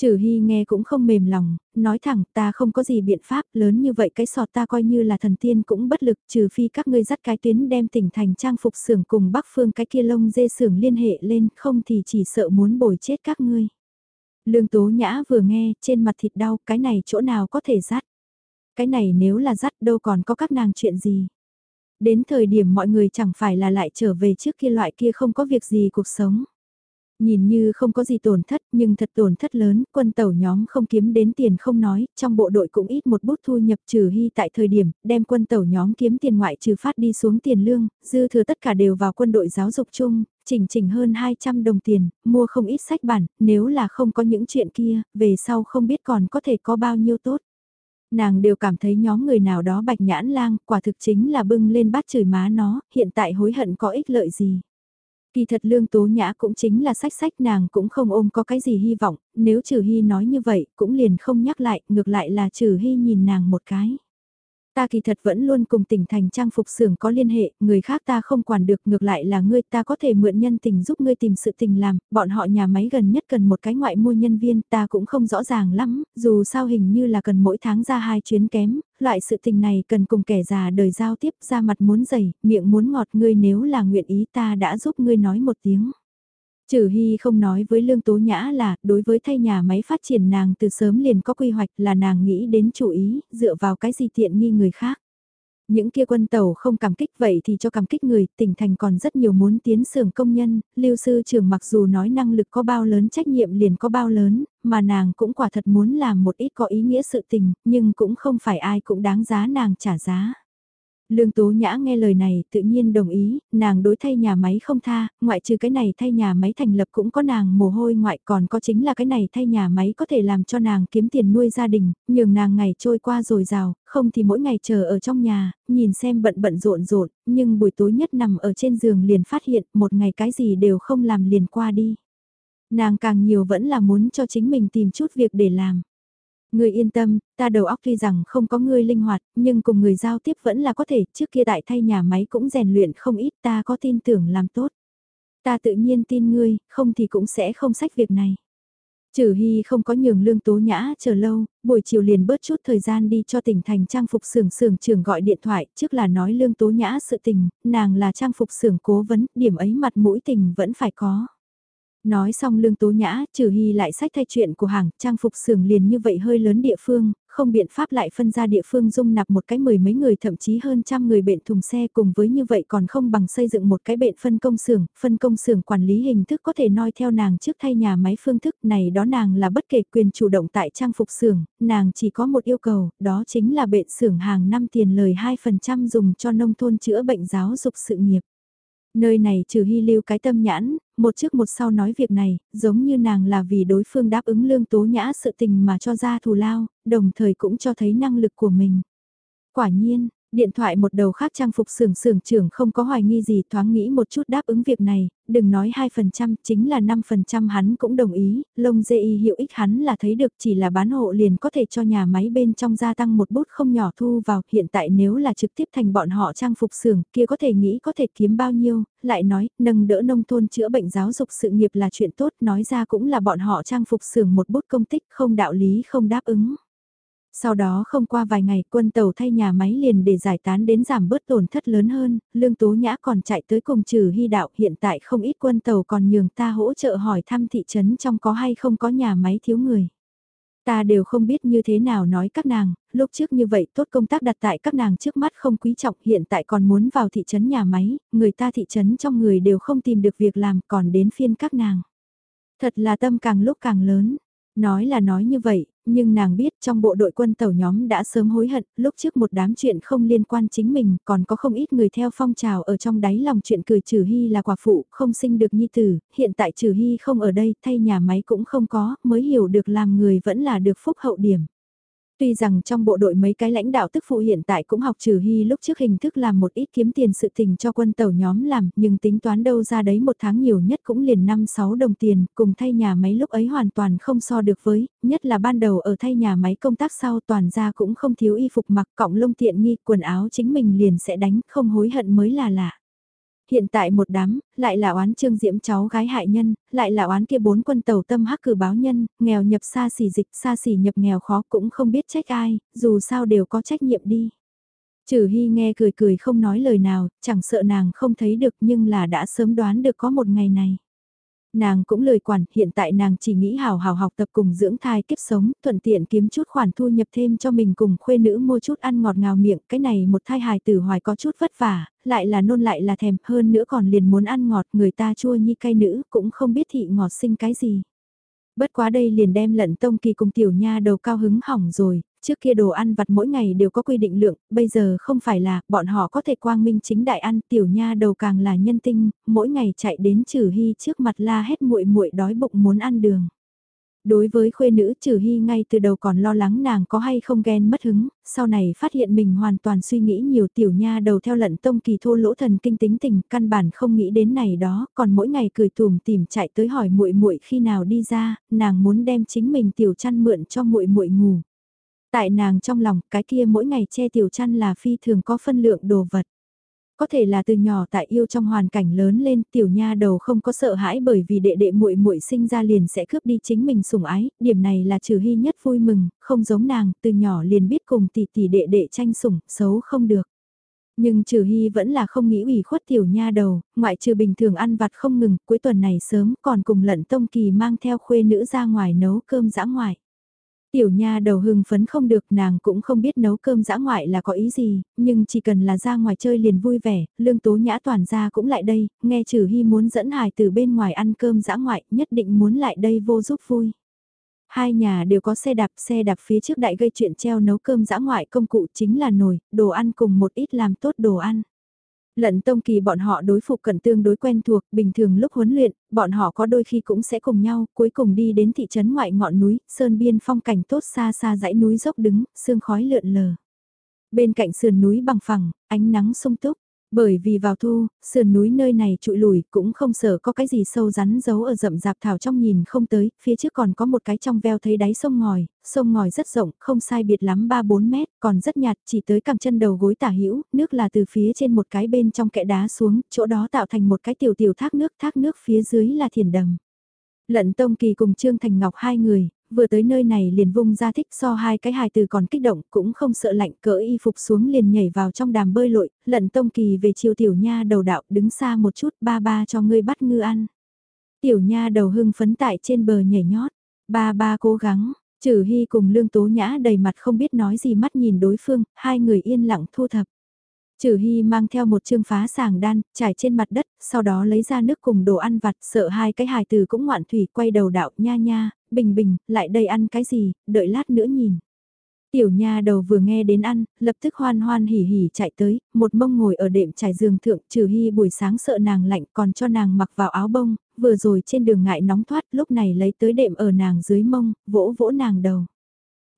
Trừ Hy nghe cũng không mềm lòng, nói thẳng ta không có gì biện pháp lớn như vậy cái sọt ta coi như là thần tiên cũng bất lực trừ phi các ngươi dắt cái tuyến đem tỉnh thành trang phục xưởng cùng bắc phương cái kia lông dê xưởng liên hệ lên không thì chỉ sợ muốn bồi chết các ngươi. Lương Tố Nhã vừa nghe trên mặt thịt đau cái này chỗ nào có thể dắt. Cái này nếu là dắt đâu còn có các nàng chuyện gì. Đến thời điểm mọi người chẳng phải là lại trở về trước kia loại kia không có việc gì cuộc sống. Nhìn như không có gì tổn thất nhưng thật tổn thất lớn, quân tàu nhóm không kiếm đến tiền không nói, trong bộ đội cũng ít một bút thu nhập trừ hy tại thời điểm, đem quân tàu nhóm kiếm tiền ngoại trừ phát đi xuống tiền lương, dư thừa tất cả đều vào quân đội giáo dục chung, chỉnh chỉnh hơn 200 đồng tiền, mua không ít sách bản, nếu là không có những chuyện kia, về sau không biết còn có thể có bao nhiêu tốt nàng đều cảm thấy nhóm người nào đó bạch nhãn lang, quả thực chính là bưng lên bát chửi má nó, hiện tại hối hận có ích lợi gì. Kỳ thật lương tố nhã cũng chính là sách sách nàng cũng không ôm có cái gì hy vọng, nếu trừ hy nói như vậy cũng liền không nhắc lại, ngược lại là trừ hy nhìn nàng một cái. Ta kỳ thật vẫn luôn cùng tỉnh thành trang phục xưởng có liên hệ, người khác ta không quản được ngược lại là ngươi ta có thể mượn nhân tình giúp ngươi tìm sự tình làm, bọn họ nhà máy gần nhất cần một cái ngoại mua nhân viên ta cũng không rõ ràng lắm, dù sao hình như là cần mỗi tháng ra hai chuyến kém, loại sự tình này cần cùng kẻ già đời giao tiếp ra mặt muốn dày, miệng muốn ngọt ngươi nếu là nguyện ý ta đã giúp ngươi nói một tiếng. Trừ Hy không nói với Lương Tố Nhã là, đối với thay nhà máy phát triển nàng từ sớm liền có quy hoạch là nàng nghĩ đến chủ ý, dựa vào cái gì tiện nghi người khác. Những kia quân tàu không cảm kích vậy thì cho cảm kích người, tỉnh thành còn rất nhiều muốn tiến xưởng công nhân, lưu sư trường mặc dù nói năng lực có bao lớn trách nhiệm liền có bao lớn, mà nàng cũng quả thật muốn làm một ít có ý nghĩa sự tình, nhưng cũng không phải ai cũng đáng giá nàng trả giá. Lương Tố Nhã nghe lời này tự nhiên đồng ý, nàng đối thay nhà máy không tha, ngoại trừ cái này thay nhà máy thành lập cũng có nàng mồ hôi ngoại còn có chính là cái này thay nhà máy có thể làm cho nàng kiếm tiền nuôi gia đình, nhường nàng ngày trôi qua rồi rào, không thì mỗi ngày chờ ở trong nhà, nhìn xem bận bận rộn rộn, nhưng buổi tối nhất nằm ở trên giường liền phát hiện một ngày cái gì đều không làm liền qua đi. Nàng càng nhiều vẫn là muốn cho chính mình tìm chút việc để làm. Ngươi yên tâm, ta đầu óc tuy rằng không có ngươi linh hoạt, nhưng cùng người giao tiếp vẫn là có thể, trước kia đại thay nhà máy cũng rèn luyện không ít ta có tin tưởng làm tốt. Ta tự nhiên tin ngươi, không thì cũng sẽ không sách việc này. Trừ Hy không có nhường lương tố nhã chờ lâu, buổi chiều liền bớt chút thời gian đi cho tỉnh thành trang phục xưởng xưởng trưởng gọi điện thoại, trước là nói lương tố nhã sự tình, nàng là trang phục xưởng cố vấn, điểm ấy mặt mũi tình vẫn phải có. Nói xong lương tố nhã, trừ hy lại sách thay chuyện của hàng, trang phục xưởng liền như vậy hơi lớn địa phương, không biện pháp lại phân ra địa phương dung nạp một cái mười mấy người thậm chí hơn trăm người bệnh thùng xe cùng với như vậy còn không bằng xây dựng một cái bệnh phân công xưởng, phân công xưởng quản lý hình thức có thể noi theo nàng trước thay nhà máy phương thức này đó nàng là bất kể quyền chủ động tại trang phục xưởng, nàng chỉ có một yêu cầu, đó chính là bệnh xưởng hàng năm tiền lời 2% dùng cho nông thôn chữa bệnh giáo dục sự nghiệp. Nơi này trừ hy lưu cái tâm nhãn, một trước một sau nói việc này, giống như nàng là vì đối phương đáp ứng lương tố nhã sự tình mà cho ra thù lao, đồng thời cũng cho thấy năng lực của mình. Quả nhiên, Điện thoại một đầu khác trang phục sưởng sưởng trưởng không có hoài nghi gì thoáng nghĩ một chút đáp ứng việc này, đừng nói 2% chính là 5% hắn cũng đồng ý, lông dê y hiệu ích hắn là thấy được chỉ là bán hộ liền có thể cho nhà máy bên trong gia tăng một bút không nhỏ thu vào, hiện tại nếu là trực tiếp thành bọn họ trang phục sưởng kia có thể nghĩ có thể kiếm bao nhiêu, lại nói nâng đỡ nông thôn chữa bệnh giáo dục sự nghiệp là chuyện tốt, nói ra cũng là bọn họ trang phục sưởng một bút công tích không đạo lý không đáp ứng. Sau đó không qua vài ngày quân tàu thay nhà máy liền để giải tán đến giảm bớt tổn thất lớn hơn, lương tố nhã còn chạy tới cùng trừ hy đạo hiện tại không ít quân tàu còn nhường ta hỗ trợ hỏi thăm thị trấn trong có hay không có nhà máy thiếu người. Ta đều không biết như thế nào nói các nàng, lúc trước như vậy tốt công tác đặt tại các nàng trước mắt không quý trọng hiện tại còn muốn vào thị trấn nhà máy, người ta thị trấn trong người đều không tìm được việc làm còn đến phiên các nàng. Thật là tâm càng lúc càng lớn, Nói là nói như vậy, nhưng nàng biết trong bộ đội quân tàu nhóm đã sớm hối hận, lúc trước một đám chuyện không liên quan chính mình, còn có không ít người theo phong trào ở trong đáy lòng chuyện cười trừ hy là quả phụ, không sinh được nhi tử, hiện tại trừ hy không ở đây, thay nhà máy cũng không có, mới hiểu được làm người vẫn là được phúc hậu điểm. Tuy rằng trong bộ đội mấy cái lãnh đạo tức phụ hiện tại cũng học trừ hy lúc trước hình thức làm một ít kiếm tiền sự tình cho quân tàu nhóm làm, nhưng tính toán đâu ra đấy một tháng nhiều nhất cũng liền 5-6 đồng tiền, cùng thay nhà máy lúc ấy hoàn toàn không so được với, nhất là ban đầu ở thay nhà máy công tác sau toàn ra cũng không thiếu y phục mặc cọng lông tiện nghi, quần áo chính mình liền sẽ đánh, không hối hận mới là lạ hiện tại một đám, lại là oán trương diễm cháu gái hại nhân, lại là oán kia bốn quân tàu tâm hắc cử báo nhân, nghèo nhập xa xỉ dịch, xa xỉ nhập nghèo khó cũng không biết trách ai, dù sao đều có trách nhiệm đi. Trừ Hy nghe cười cười không nói lời nào, chẳng sợ nàng không thấy được nhưng là đã sớm đoán được có một ngày này nàng cũng lời quản, hiện tại nàng chỉ nghĩ hào hào học tập cùng dưỡng thai kiếp sống, thuận tiện kiếm chút khoản thu nhập thêm cho mình cùng khuê nữ mua chút ăn ngọt ngào miệng, cái này một thai hài tử hoài có chút vất vả, lại là nôn lại là thèm, hơn nữa còn liền muốn ăn ngọt, người ta chua nhi cay nữ, cũng không biết thị ngọt sinh cái gì. Bất quá đây liền đem lận tông kỳ cùng tiểu nha đầu cao hứng hỏng rồi, trước kia đồ ăn vặt mỗi ngày đều có quy định lượng, bây giờ không phải là, bọn họ có thể quang minh chính đại ăn, tiểu nha đầu càng là nhân tinh, mỗi ngày chạy đến trừ hy trước mặt la hết muội muội đói bụng muốn ăn đường. Đối với khuê nữ trừ hy ngay từ đầu còn lo lắng nàng có hay không ghen mất hứng, sau này phát hiện mình hoàn toàn suy nghĩ nhiều tiểu nha đầu theo lận tông kỳ thô lỗ thần kinh tính tình, căn bản không nghĩ đến này đó, còn mỗi ngày cười tùm tìm chạy tới hỏi muội muội khi nào đi ra, nàng muốn đem chính mình tiểu chăn mượn cho muội muội ngủ. Tại nàng trong lòng, cái kia mỗi ngày che tiểu chăn là phi thường có phân lượng đồ vật. Có thể là từ nhỏ tại yêu trong hoàn cảnh lớn lên, tiểu nha đầu không có sợ hãi bởi vì đệ đệ muội muội sinh ra liền sẽ cướp đi chính mình sủng ái, điểm này là trừ hy nhất vui mừng, không giống nàng, từ nhỏ liền biết cùng tỷ tỷ đệ đệ tranh sủng, xấu không được. Nhưng trừ hy vẫn là không nghĩ ủy khuất tiểu nha đầu, ngoại trừ bình thường ăn vặt không ngừng, cuối tuần này sớm còn cùng lận tông kỳ mang theo khuê nữ ra ngoài nấu cơm dã ngoại. Tiểu nha đầu hưng phấn không được nàng cũng không biết nấu cơm dã ngoại là có ý gì, nhưng chỉ cần là ra ngoài chơi liền vui vẻ, lương tố nhã toàn ra cũng lại đây, nghe trừ hy muốn dẫn hài từ bên ngoài ăn cơm dã ngoại, nhất định muốn lại đây vô giúp vui. Hai nhà đều có xe đạp, xe đạp phía trước đại gây chuyện treo nấu cơm dã ngoại công cụ chính là nồi, đồ ăn cùng một ít làm tốt đồ ăn. Lận tông kỳ bọn họ đối phục cận tương đối quen thuộc, bình thường lúc huấn luyện, bọn họ có đôi khi cũng sẽ cùng nhau, cuối cùng đi đến thị trấn ngoại ngọn núi, sơn biên phong cảnh tốt xa xa dãy núi dốc đứng, sương khói lượn lờ. Bên cạnh sườn núi bằng phẳng, ánh nắng sung túc, bởi vì vào thu, sườn núi nơi này trụi lùi cũng không sợ có cái gì sâu rắn giấu ở rậm rạp thảo trong nhìn không tới, phía trước còn có một cái trong veo thấy đáy sông ngòi, sông ngòi rất rộng, không sai biệt lắm 3-4 mét, còn rất nhạt, chỉ tới cẳng chân đầu gối tả hữu nước là từ phía trên một cái bên trong kẽ đá xuống, chỗ đó tạo thành một cái tiểu tiểu thác nước, thác nước phía dưới là thiền đầm. Lận Tông Kỳ cùng Trương Thành Ngọc hai người, vừa tới nơi này liền vung ra thích so hai cái hài từ còn kích động cũng không sợ lạnh cỡ y phục xuống liền nhảy vào trong đàm bơi lội, lận tông kỳ về chiều tiểu nha đầu đạo đứng xa một chút ba ba cho ngươi bắt ngư ăn. Tiểu nha đầu hưng phấn tại trên bờ nhảy nhót, ba ba cố gắng, trừ hy cùng lương tố nhã đầy mặt không biết nói gì mắt nhìn đối phương, hai người yên lặng thu thập. Trừ Hy mang theo một chương phá sàng đan, trải trên mặt đất, sau đó lấy ra nước cùng đồ ăn vặt, sợ hai cái hài từ cũng ngoạn thủy, quay đầu đạo nha nha, bình bình, lại đây ăn cái gì, đợi lát nữa nhìn. Tiểu nha đầu vừa nghe đến ăn, lập tức hoan hoan hỉ hỉ chạy tới, một mông ngồi ở đệm trải giường thượng, trừ hy buổi sáng sợ nàng lạnh còn cho nàng mặc vào áo bông, vừa rồi trên đường ngại nóng thoát, lúc này lấy tới đệm ở nàng dưới mông, vỗ vỗ nàng đầu.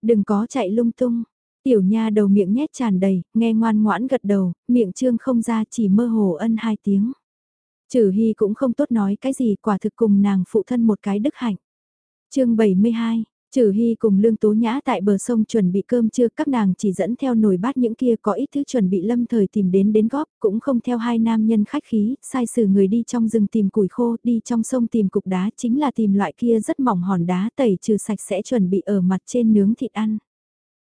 Đừng có chạy lung tung, Tiểu nha đầu miệng nhét tràn đầy, nghe ngoan ngoãn gật đầu, miệng trương không ra chỉ mơ hồ ân hai tiếng. Trừ Hy cũng không tốt nói cái gì quả thực cùng nàng phụ thân một cái đức hạnh. chương 72, Trừ Hy cùng Lương Tố Nhã tại bờ sông chuẩn bị cơm trưa các nàng chỉ dẫn theo nồi bát những kia có ít thứ chuẩn bị lâm thời tìm đến đến góp, cũng không theo hai nam nhân khách khí, sai sử người đi trong rừng tìm củi khô, đi trong sông tìm cục đá chính là tìm loại kia rất mỏng hòn đá tẩy trừ sạch sẽ chuẩn bị ở mặt trên nướng thịt ăn.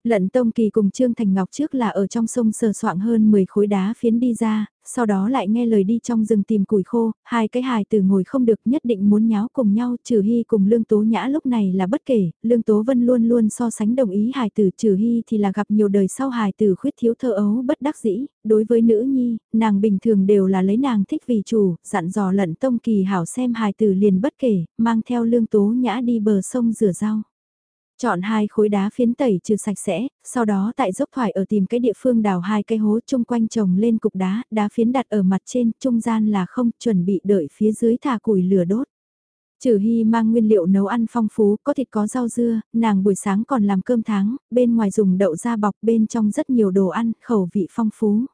Lận Tông Kỳ cùng Trương Thành Ngọc trước là ở trong sông sờ soạng hơn 10 khối đá phiến đi ra, sau đó lại nghe lời đi trong rừng tìm củi khô, hai cái hài tử ngồi không được nhất định muốn nháo cùng nhau, trừ hy cùng Lương Tố Nhã lúc này là bất kể, Lương Tố Vân luôn luôn so sánh đồng ý hài tử trừ hy thì là gặp nhiều đời sau hài tử khuyết thiếu thơ ấu bất đắc dĩ, đối với nữ nhi, nàng bình thường đều là lấy nàng thích vì chủ, dặn dò lận Tông Kỳ hảo xem hài tử liền bất kể, mang theo Lương Tố Nhã đi bờ sông rửa rau. Chọn hai khối đá phiến tẩy trừ sạch sẽ, sau đó tại dốc thoải ở tìm cái địa phương đào hai cái hố chung quanh trồng lên cục đá, đá phiến đặt ở mặt trên, trung gian là không, chuẩn bị đợi phía dưới thả củi lửa đốt. Trừ Hy mang nguyên liệu nấu ăn phong phú, có thịt có rau dưa, nàng buổi sáng còn làm cơm tháng, bên ngoài dùng đậu da bọc bên trong rất nhiều đồ ăn, khẩu vị phong phú.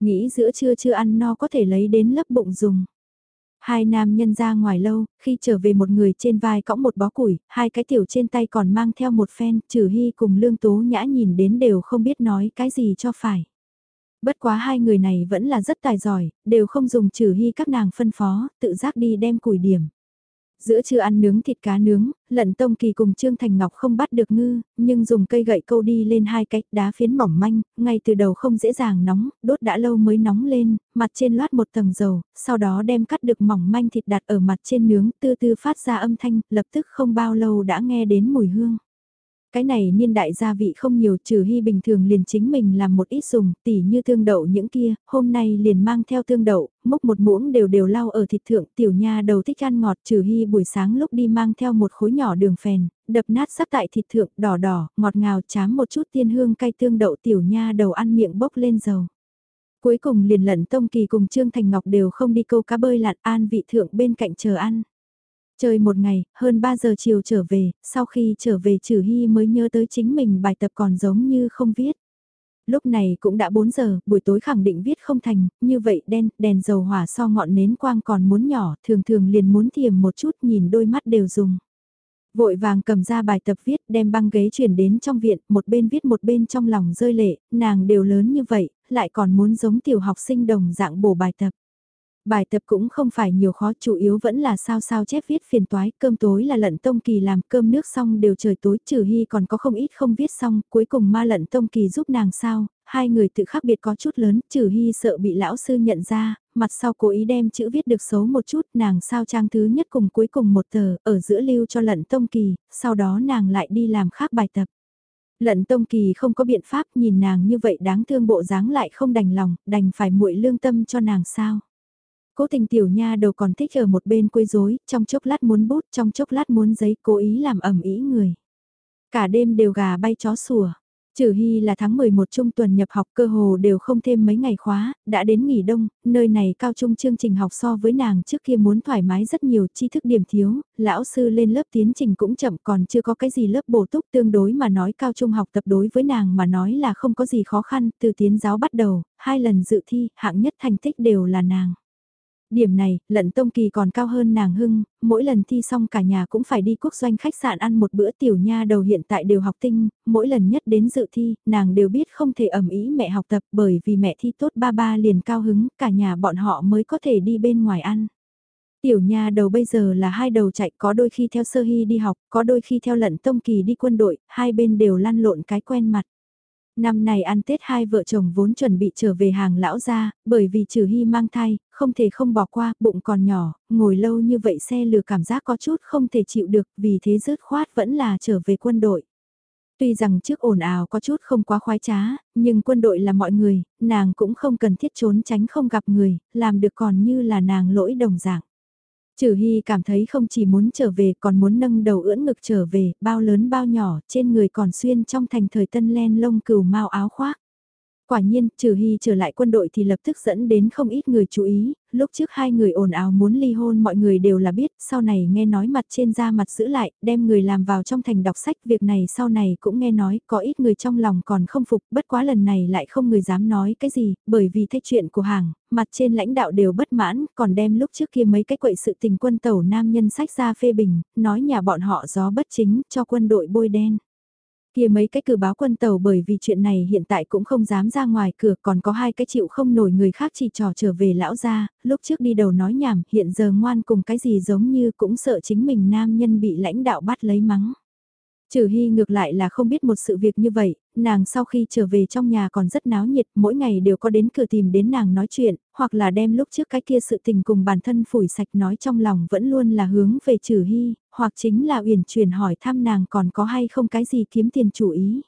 Nghĩ giữa trưa chưa ăn no có thể lấy đến lấp bụng dùng. Hai nam nhân ra ngoài lâu, khi trở về một người trên vai cõng một bó củi, hai cái tiểu trên tay còn mang theo một phen, trừ hy cùng lương tố nhã nhìn đến đều không biết nói cái gì cho phải. Bất quá hai người này vẫn là rất tài giỏi, đều không dùng trừ hy các nàng phân phó, tự giác đi đem củi điểm. Giữa trưa ăn nướng thịt cá nướng, lận tông kỳ cùng Trương Thành Ngọc không bắt được ngư, nhưng dùng cây gậy câu đi lên hai cách đá phiến mỏng manh, ngay từ đầu không dễ dàng nóng, đốt đã lâu mới nóng lên, mặt trên loát một tầng dầu, sau đó đem cắt được mỏng manh thịt đặt ở mặt trên nướng, tư tư phát ra âm thanh, lập tức không bao lâu đã nghe đến mùi hương. Cái này niên đại gia vị không nhiều trừ hy bình thường liền chính mình làm một ít dùng, tỉ như thương đậu những kia, hôm nay liền mang theo thương đậu, múc một muỗng đều đều lau ở thịt thượng tiểu nha đầu thích ăn ngọt trừ hy buổi sáng lúc đi mang theo một khối nhỏ đường phèn, đập nát sắc tại thịt thượng đỏ đỏ, ngọt ngào chám một chút tiên hương cay tương đậu tiểu nha đầu ăn miệng bốc lên dầu. Cuối cùng liền lận Tông Kỳ cùng Trương Thành Ngọc đều không đi câu cá bơi lặn an vị thượng bên cạnh chờ ăn. Chơi một ngày, hơn 3 giờ chiều trở về, sau khi trở về Trừ Hy mới nhớ tới chính mình bài tập còn giống như không viết. Lúc này cũng đã 4 giờ, buổi tối khẳng định viết không thành, như vậy đen, đèn dầu hỏa so ngọn nến quang còn muốn nhỏ, thường thường liền muốn thiềm một chút nhìn đôi mắt đều dùng. Vội vàng cầm ra bài tập viết đem băng ghế chuyển đến trong viện, một bên viết một bên trong lòng rơi lệ, nàng đều lớn như vậy, lại còn muốn giống tiểu học sinh đồng dạng bổ bài tập. Bài tập cũng không phải nhiều khó, chủ yếu vẫn là sao sao chép viết phiền toái, cơm tối là lận tông kỳ làm, cơm nước xong đều trời tối, trừ hy còn có không ít không viết xong, cuối cùng ma lận tông kỳ giúp nàng sao, hai người tự khác biệt có chút lớn, trừ hy sợ bị lão sư nhận ra, mặt sau cố ý đem chữ viết được xấu một chút, nàng sao trang thứ nhất cùng cuối cùng một tờ, ở giữa lưu cho lận tông kỳ, sau đó nàng lại đi làm khác bài tập. Lận Tông Kỳ không có biện pháp nhìn nàng như vậy đáng thương bộ dáng lại không đành lòng, đành phải muội lương tâm cho nàng sao. Cố tình tiểu nha đầu còn thích ở một bên quấy rối, trong chốc lát muốn bút, trong chốc lát muốn giấy, cố ý làm ẩm ý người. Cả đêm đều gà bay chó sủa. Trừ Hy là tháng 11 trung tuần nhập học cơ hồ đều không thêm mấy ngày khóa, đã đến nghỉ đông, nơi này cao trung chương trình học so với nàng trước kia muốn thoải mái rất nhiều tri thức điểm thiếu, lão sư lên lớp tiến trình cũng chậm còn chưa có cái gì lớp bổ túc tương đối mà nói cao trung học tập đối với nàng mà nói là không có gì khó khăn, từ tiến giáo bắt đầu, hai lần dự thi, hạng nhất thành tích đều là nàng. Điểm này, lận tông kỳ còn cao hơn nàng hưng, mỗi lần thi xong cả nhà cũng phải đi quốc doanh khách sạn ăn một bữa tiểu nha đầu hiện tại đều học tinh, mỗi lần nhất đến dự thi, nàng đều biết không thể ẩm ý mẹ học tập bởi vì mẹ thi tốt ba ba liền cao hứng, cả nhà bọn họ mới có thể đi bên ngoài ăn. Tiểu nha đầu bây giờ là hai đầu chạy có đôi khi theo sơ hy đi học, có đôi khi theo lận tông kỳ đi quân đội, hai bên đều lăn lộn cái quen mặt. Năm này ăn Tết hai vợ chồng vốn chuẩn bị trở về hàng lão gia, bởi vì trừ hy mang thai, không thể không bỏ qua, bụng còn nhỏ, ngồi lâu như vậy xe lừa cảm giác có chút không thể chịu được, vì thế rớt khoát vẫn là trở về quân đội. Tuy rằng trước ồn ào có chút không quá khoái trá, nhưng quân đội là mọi người, nàng cũng không cần thiết trốn tránh không gặp người, làm được còn như là nàng lỗi đồng dạng. Trừ Hy cảm thấy không chỉ muốn trở về còn muốn nâng đầu ưỡn ngực trở về, bao lớn bao nhỏ, trên người còn xuyên trong thành thời tân len lông cừu mau áo khoác. Quả nhiên, trừ hy trở lại quân đội thì lập tức dẫn đến không ít người chú ý, lúc trước hai người ồn ào muốn ly hôn mọi người đều là biết, sau này nghe nói mặt trên da mặt giữ lại, đem người làm vào trong thành đọc sách, việc này sau này cũng nghe nói, có ít người trong lòng còn không phục, bất quá lần này lại không người dám nói cái gì, bởi vì thay chuyện của hàng, mặt trên lãnh đạo đều bất mãn, còn đem lúc trước kia mấy cái quậy sự tình quân tẩu nam nhân sách ra phê bình, nói nhà bọn họ gió bất chính, cho quân đội bôi đen. Kia mấy cái cử báo quân tàu bởi vì chuyện này hiện tại cũng không dám ra ngoài cửa còn có hai cái chịu không nổi người khác chỉ trò trở về lão gia, lúc trước đi đầu nói nhảm hiện giờ ngoan cùng cái gì giống như cũng sợ chính mình nam nhân bị lãnh đạo bắt lấy mắng. Trừ Hy ngược lại là không biết một sự việc như vậy, nàng sau khi trở về trong nhà còn rất náo nhiệt, mỗi ngày đều có đến cửa tìm đến nàng nói chuyện, hoặc là đem lúc trước cái kia sự tình cùng bản thân phủi sạch nói trong lòng vẫn luôn là hướng về Trừ Hy, hoặc chính là uyển chuyển hỏi thăm nàng còn có hay không cái gì kiếm tiền chủ ý.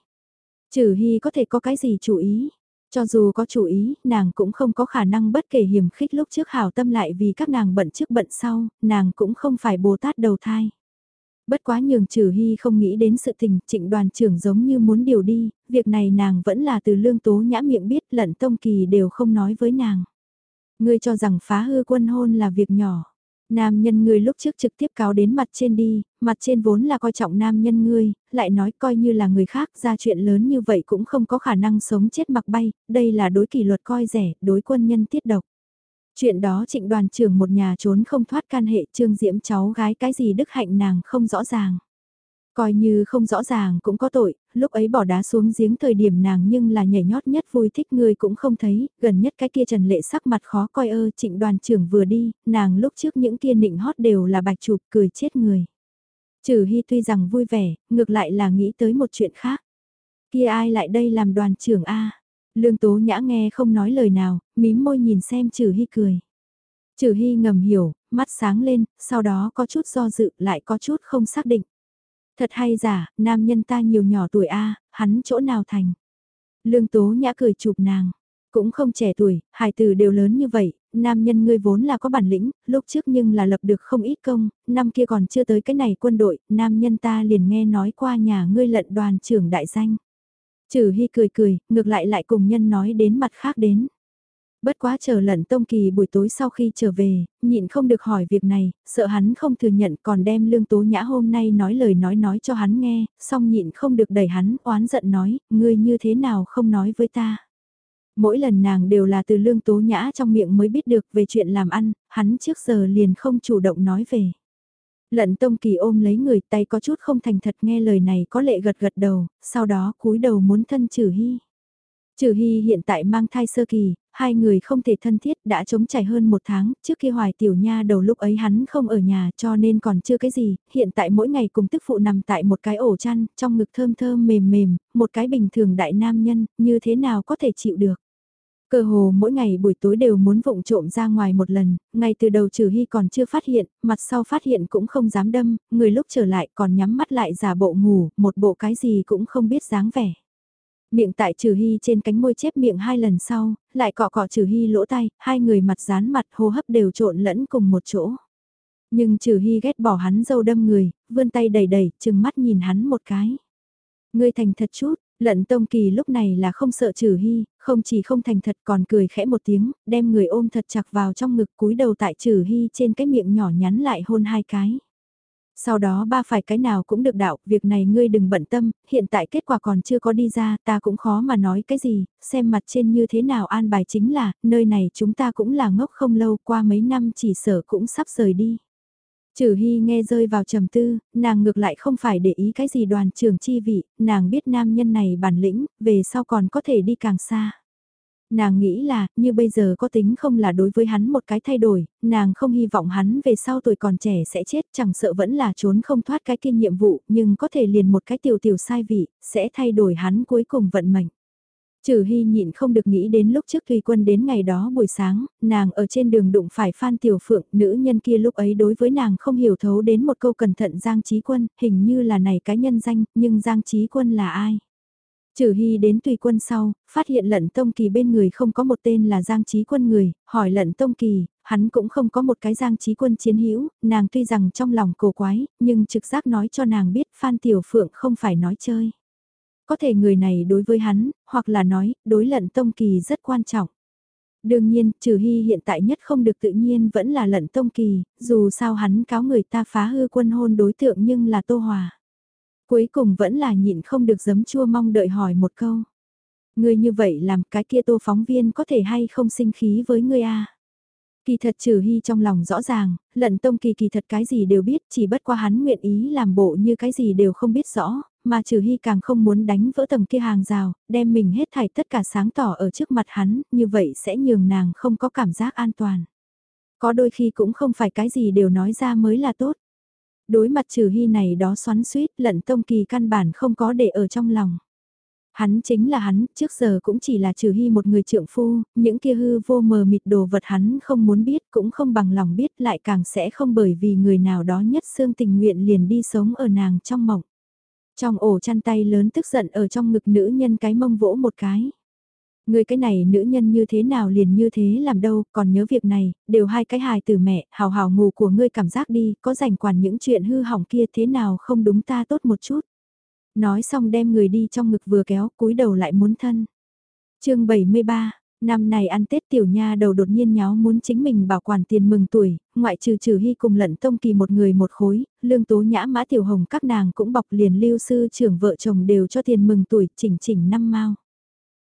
Trừ Hy có thể có cái gì chủ ý, cho dù có chủ ý, nàng cũng không có khả năng bất kể hiểm khích lúc trước hảo tâm lại vì các nàng bận trước bận sau, nàng cũng không phải Bồ Tát đầu thai. Bất quá nhường trừ hy không nghĩ đến sự tình, trịnh đoàn trưởng giống như muốn điều đi, việc này nàng vẫn là từ lương tố nhã miệng biết lận tông kỳ đều không nói với nàng. Ngươi cho rằng phá hư quân hôn là việc nhỏ. Nam nhân ngươi lúc trước trực tiếp cáo đến mặt trên đi, mặt trên vốn là coi trọng nam nhân ngươi, lại nói coi như là người khác ra chuyện lớn như vậy cũng không có khả năng sống chết mặc bay, đây là đối kỷ luật coi rẻ, đối quân nhân tiết độc. Chuyện đó trịnh đoàn trưởng một nhà trốn không thoát can hệ trương diễm cháu gái cái gì đức hạnh nàng không rõ ràng. Coi như không rõ ràng cũng có tội, lúc ấy bỏ đá xuống giếng thời điểm nàng nhưng là nhảy nhót nhất vui thích người cũng không thấy, gần nhất cái kia trần lệ sắc mặt khó coi ơ trịnh đoàn trưởng vừa đi, nàng lúc trước những kia nịnh hót đều là bạch chụp cười chết người. Trừ hy tuy rằng vui vẻ, ngược lại là nghĩ tới một chuyện khác. Kia ai lại đây làm đoàn trưởng A? Lương Tố Nhã nghe không nói lời nào, mím môi nhìn xem Trừ Hy cười. Trừ Hy ngầm hiểu, mắt sáng lên, sau đó có chút do dự, lại có chút không xác định. Thật hay giả, nam nhân ta nhiều nhỏ tuổi A, hắn chỗ nào thành. Lương Tố Nhã cười chụp nàng. Cũng không trẻ tuổi, hài tử đều lớn như vậy, nam nhân ngươi vốn là có bản lĩnh, lúc trước nhưng là lập được không ít công, năm kia còn chưa tới cái này quân đội, nam nhân ta liền nghe nói qua nhà ngươi lận đoàn trưởng đại danh. Trừ Hy cười cười, ngược lại lại cùng nhân nói đến mặt khác đến. Bất quá chờ lận tông kỳ buổi tối sau khi trở về, nhịn không được hỏi việc này, sợ hắn không thừa nhận còn đem lương tố nhã hôm nay nói lời nói nói cho hắn nghe, xong nhịn không được đẩy hắn oán giận nói, ngươi như thế nào không nói với ta. Mỗi lần nàng đều là từ lương tố nhã trong miệng mới biết được về chuyện làm ăn, hắn trước giờ liền không chủ động nói về. Lận Tông Kỳ ôm lấy người tay có chút không thành thật nghe lời này có lệ gật gật đầu, sau đó cúi đầu muốn thân Trừ Hy. Trừ Hy hiện tại mang thai sơ kỳ, hai người không thể thân thiết đã chống chảy hơn một tháng, trước khi hoài tiểu nha đầu lúc ấy hắn không ở nhà cho nên còn chưa cái gì, hiện tại mỗi ngày cùng tức phụ nằm tại một cái ổ chăn, trong ngực thơm thơm mềm mềm, một cái bình thường đại nam nhân, như thế nào có thể chịu được. Cơ hồ mỗi ngày buổi tối đều muốn vụng trộm ra ngoài một lần, ngay từ đầu trừ hy còn chưa phát hiện, mặt sau phát hiện cũng không dám đâm, người lúc trở lại còn nhắm mắt lại giả bộ ngủ, một bộ cái gì cũng không biết dáng vẻ. Miệng tại trừ hy trên cánh môi chép miệng hai lần sau, lại cọ cọ trừ hy lỗ tay, hai người mặt dán mặt hô hấp đều trộn lẫn cùng một chỗ. Nhưng trừ hy ghét bỏ hắn dâu đâm người, vươn tay đầy đầy, chừng mắt nhìn hắn một cái. Ngươi thành thật chút, Lận Tông Kỳ lúc này là không sợ trừ hy, không chỉ không thành thật còn cười khẽ một tiếng, đem người ôm thật chặt vào trong ngực cúi đầu tại trừ hy trên cái miệng nhỏ nhắn lại hôn hai cái. Sau đó ba phải cái nào cũng được đạo, việc này ngươi đừng bận tâm, hiện tại kết quả còn chưa có đi ra, ta cũng khó mà nói cái gì, xem mặt trên như thế nào an bài chính là, nơi này chúng ta cũng là ngốc không lâu, qua mấy năm chỉ sở cũng sắp rời đi. Trừ Hy nghe rơi vào trầm tư, nàng ngược lại không phải để ý cái gì đoàn trường chi vị, nàng biết nam nhân này bản lĩnh, về sau còn có thể đi càng xa. Nàng nghĩ là, như bây giờ có tính không là đối với hắn một cái thay đổi, nàng không hy vọng hắn về sau tuổi còn trẻ sẽ chết, chẳng sợ vẫn là trốn không thoát cái kia nhiệm vụ, nhưng có thể liền một cái tiểu tiểu sai vị, sẽ thay đổi hắn cuối cùng vận mệnh. Trừ Hy nhịn không được nghĩ đến lúc trước Thùy Quân đến ngày đó buổi sáng, nàng ở trên đường đụng phải Phan Tiểu Phượng, nữ nhân kia lúc ấy đối với nàng không hiểu thấu đến một câu cẩn thận Giang Trí Quân, hình như là này cái nhân danh, nhưng Giang Trí Quân là ai? Trừ Hy đến Tùy Quân sau, phát hiện lận Tông Kỳ bên người không có một tên là Giang Trí Quân người, hỏi lận Tông Kỳ, hắn cũng không có một cái Giang Trí Quân chiến hữu, nàng tuy rằng trong lòng cổ quái, nhưng trực giác nói cho nàng biết Phan Tiểu Phượng không phải nói chơi có thể người này đối với hắn, hoặc là nói, đối lận tông kỳ rất quan trọng. Đương nhiên, trừ hy hiện tại nhất không được tự nhiên vẫn là lận tông kỳ, dù sao hắn cáo người ta phá hư quân hôn đối tượng nhưng là tô hòa. Cuối cùng vẫn là nhịn không được giấm chua mong đợi hỏi một câu. Ngươi như vậy làm cái kia tô phóng viên có thể hay không sinh khí với ngươi a Kỳ thật trừ hy trong lòng rõ ràng, lận tông kỳ kỳ thật cái gì đều biết, chỉ bất qua hắn nguyện ý làm bộ như cái gì đều không biết rõ, mà trừ hy càng không muốn đánh vỡ tầng kia hàng rào, đem mình hết thảy tất cả sáng tỏ ở trước mặt hắn, như vậy sẽ nhường nàng không có cảm giác an toàn. Có đôi khi cũng không phải cái gì đều nói ra mới là tốt. Đối mặt trừ hy này đó xoắn suýt, lận tông kỳ căn bản không có để ở trong lòng. Hắn chính là hắn, trước giờ cũng chỉ là trừ hy một người trượng phu, những kia hư vô mờ mịt đồ vật hắn không muốn biết cũng không bằng lòng biết lại càng sẽ không bởi vì người nào đó nhất xương tình nguyện liền đi sống ở nàng trong mộng. Trong ổ chăn tay lớn tức giận ở trong ngực nữ nhân cái mông vỗ một cái. Người cái này nữ nhân như thế nào liền như thế làm đâu, còn nhớ việc này, đều hai cái hài từ mẹ, hào hào ngủ của ngươi cảm giác đi, có rảnh quản những chuyện hư hỏng kia thế nào không đúng ta tốt một chút. Nói xong đem người đi trong ngực vừa kéo, cúi đầu lại muốn thân. chương 73 Năm này ăn Tết tiểu nha đầu đột nhiên nháo muốn chính mình bảo quản tiền mừng tuổi, ngoại trừ trừ hy cùng lận tông kỳ một người một khối, lương tố nhã mã tiểu hồng các nàng cũng bọc liền lưu sư trưởng vợ chồng đều cho tiền mừng tuổi chỉnh chỉnh năm mao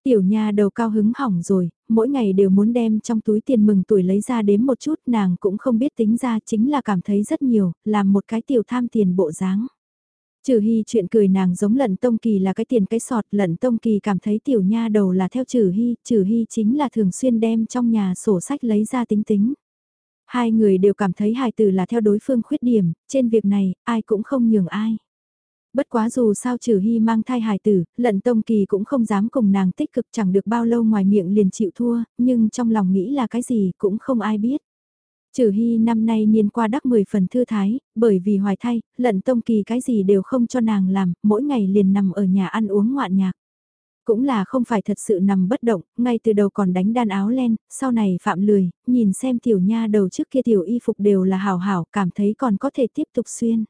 Tiểu nha đầu cao hứng hỏng rồi, mỗi ngày đều muốn đem trong túi tiền mừng tuổi lấy ra đếm một chút nàng cũng không biết tính ra chính là cảm thấy rất nhiều, làm một cái tiểu tham tiền bộ dáng. Trừ Hy chuyện cười nàng giống lận tông kỳ là cái tiền cái sọt, lận tông kỳ cảm thấy tiểu nha đầu là theo trừ Hy, trừ Hy chính là thường xuyên đem trong nhà sổ sách lấy ra tính tính. Hai người đều cảm thấy hài tử là theo đối phương khuyết điểm, trên việc này, ai cũng không nhường ai. Bất quá dù sao trừ hy mang thai hài tử, lận tông kỳ cũng không dám cùng nàng tích cực chẳng được bao lâu ngoài miệng liền chịu thua, nhưng trong lòng nghĩ là cái gì cũng không ai biết. Trừ Hy năm nay niên qua đắc 10 phần thư thái, bởi vì hoài thai, lận tông kỳ cái gì đều không cho nàng làm, mỗi ngày liền nằm ở nhà ăn uống ngoạn nhạc. Cũng là không phải thật sự nằm bất động, ngay từ đầu còn đánh đan áo len, sau này phạm lười, nhìn xem tiểu nha đầu trước kia tiểu y phục đều là hào hảo, cảm thấy còn có thể tiếp tục xuyên.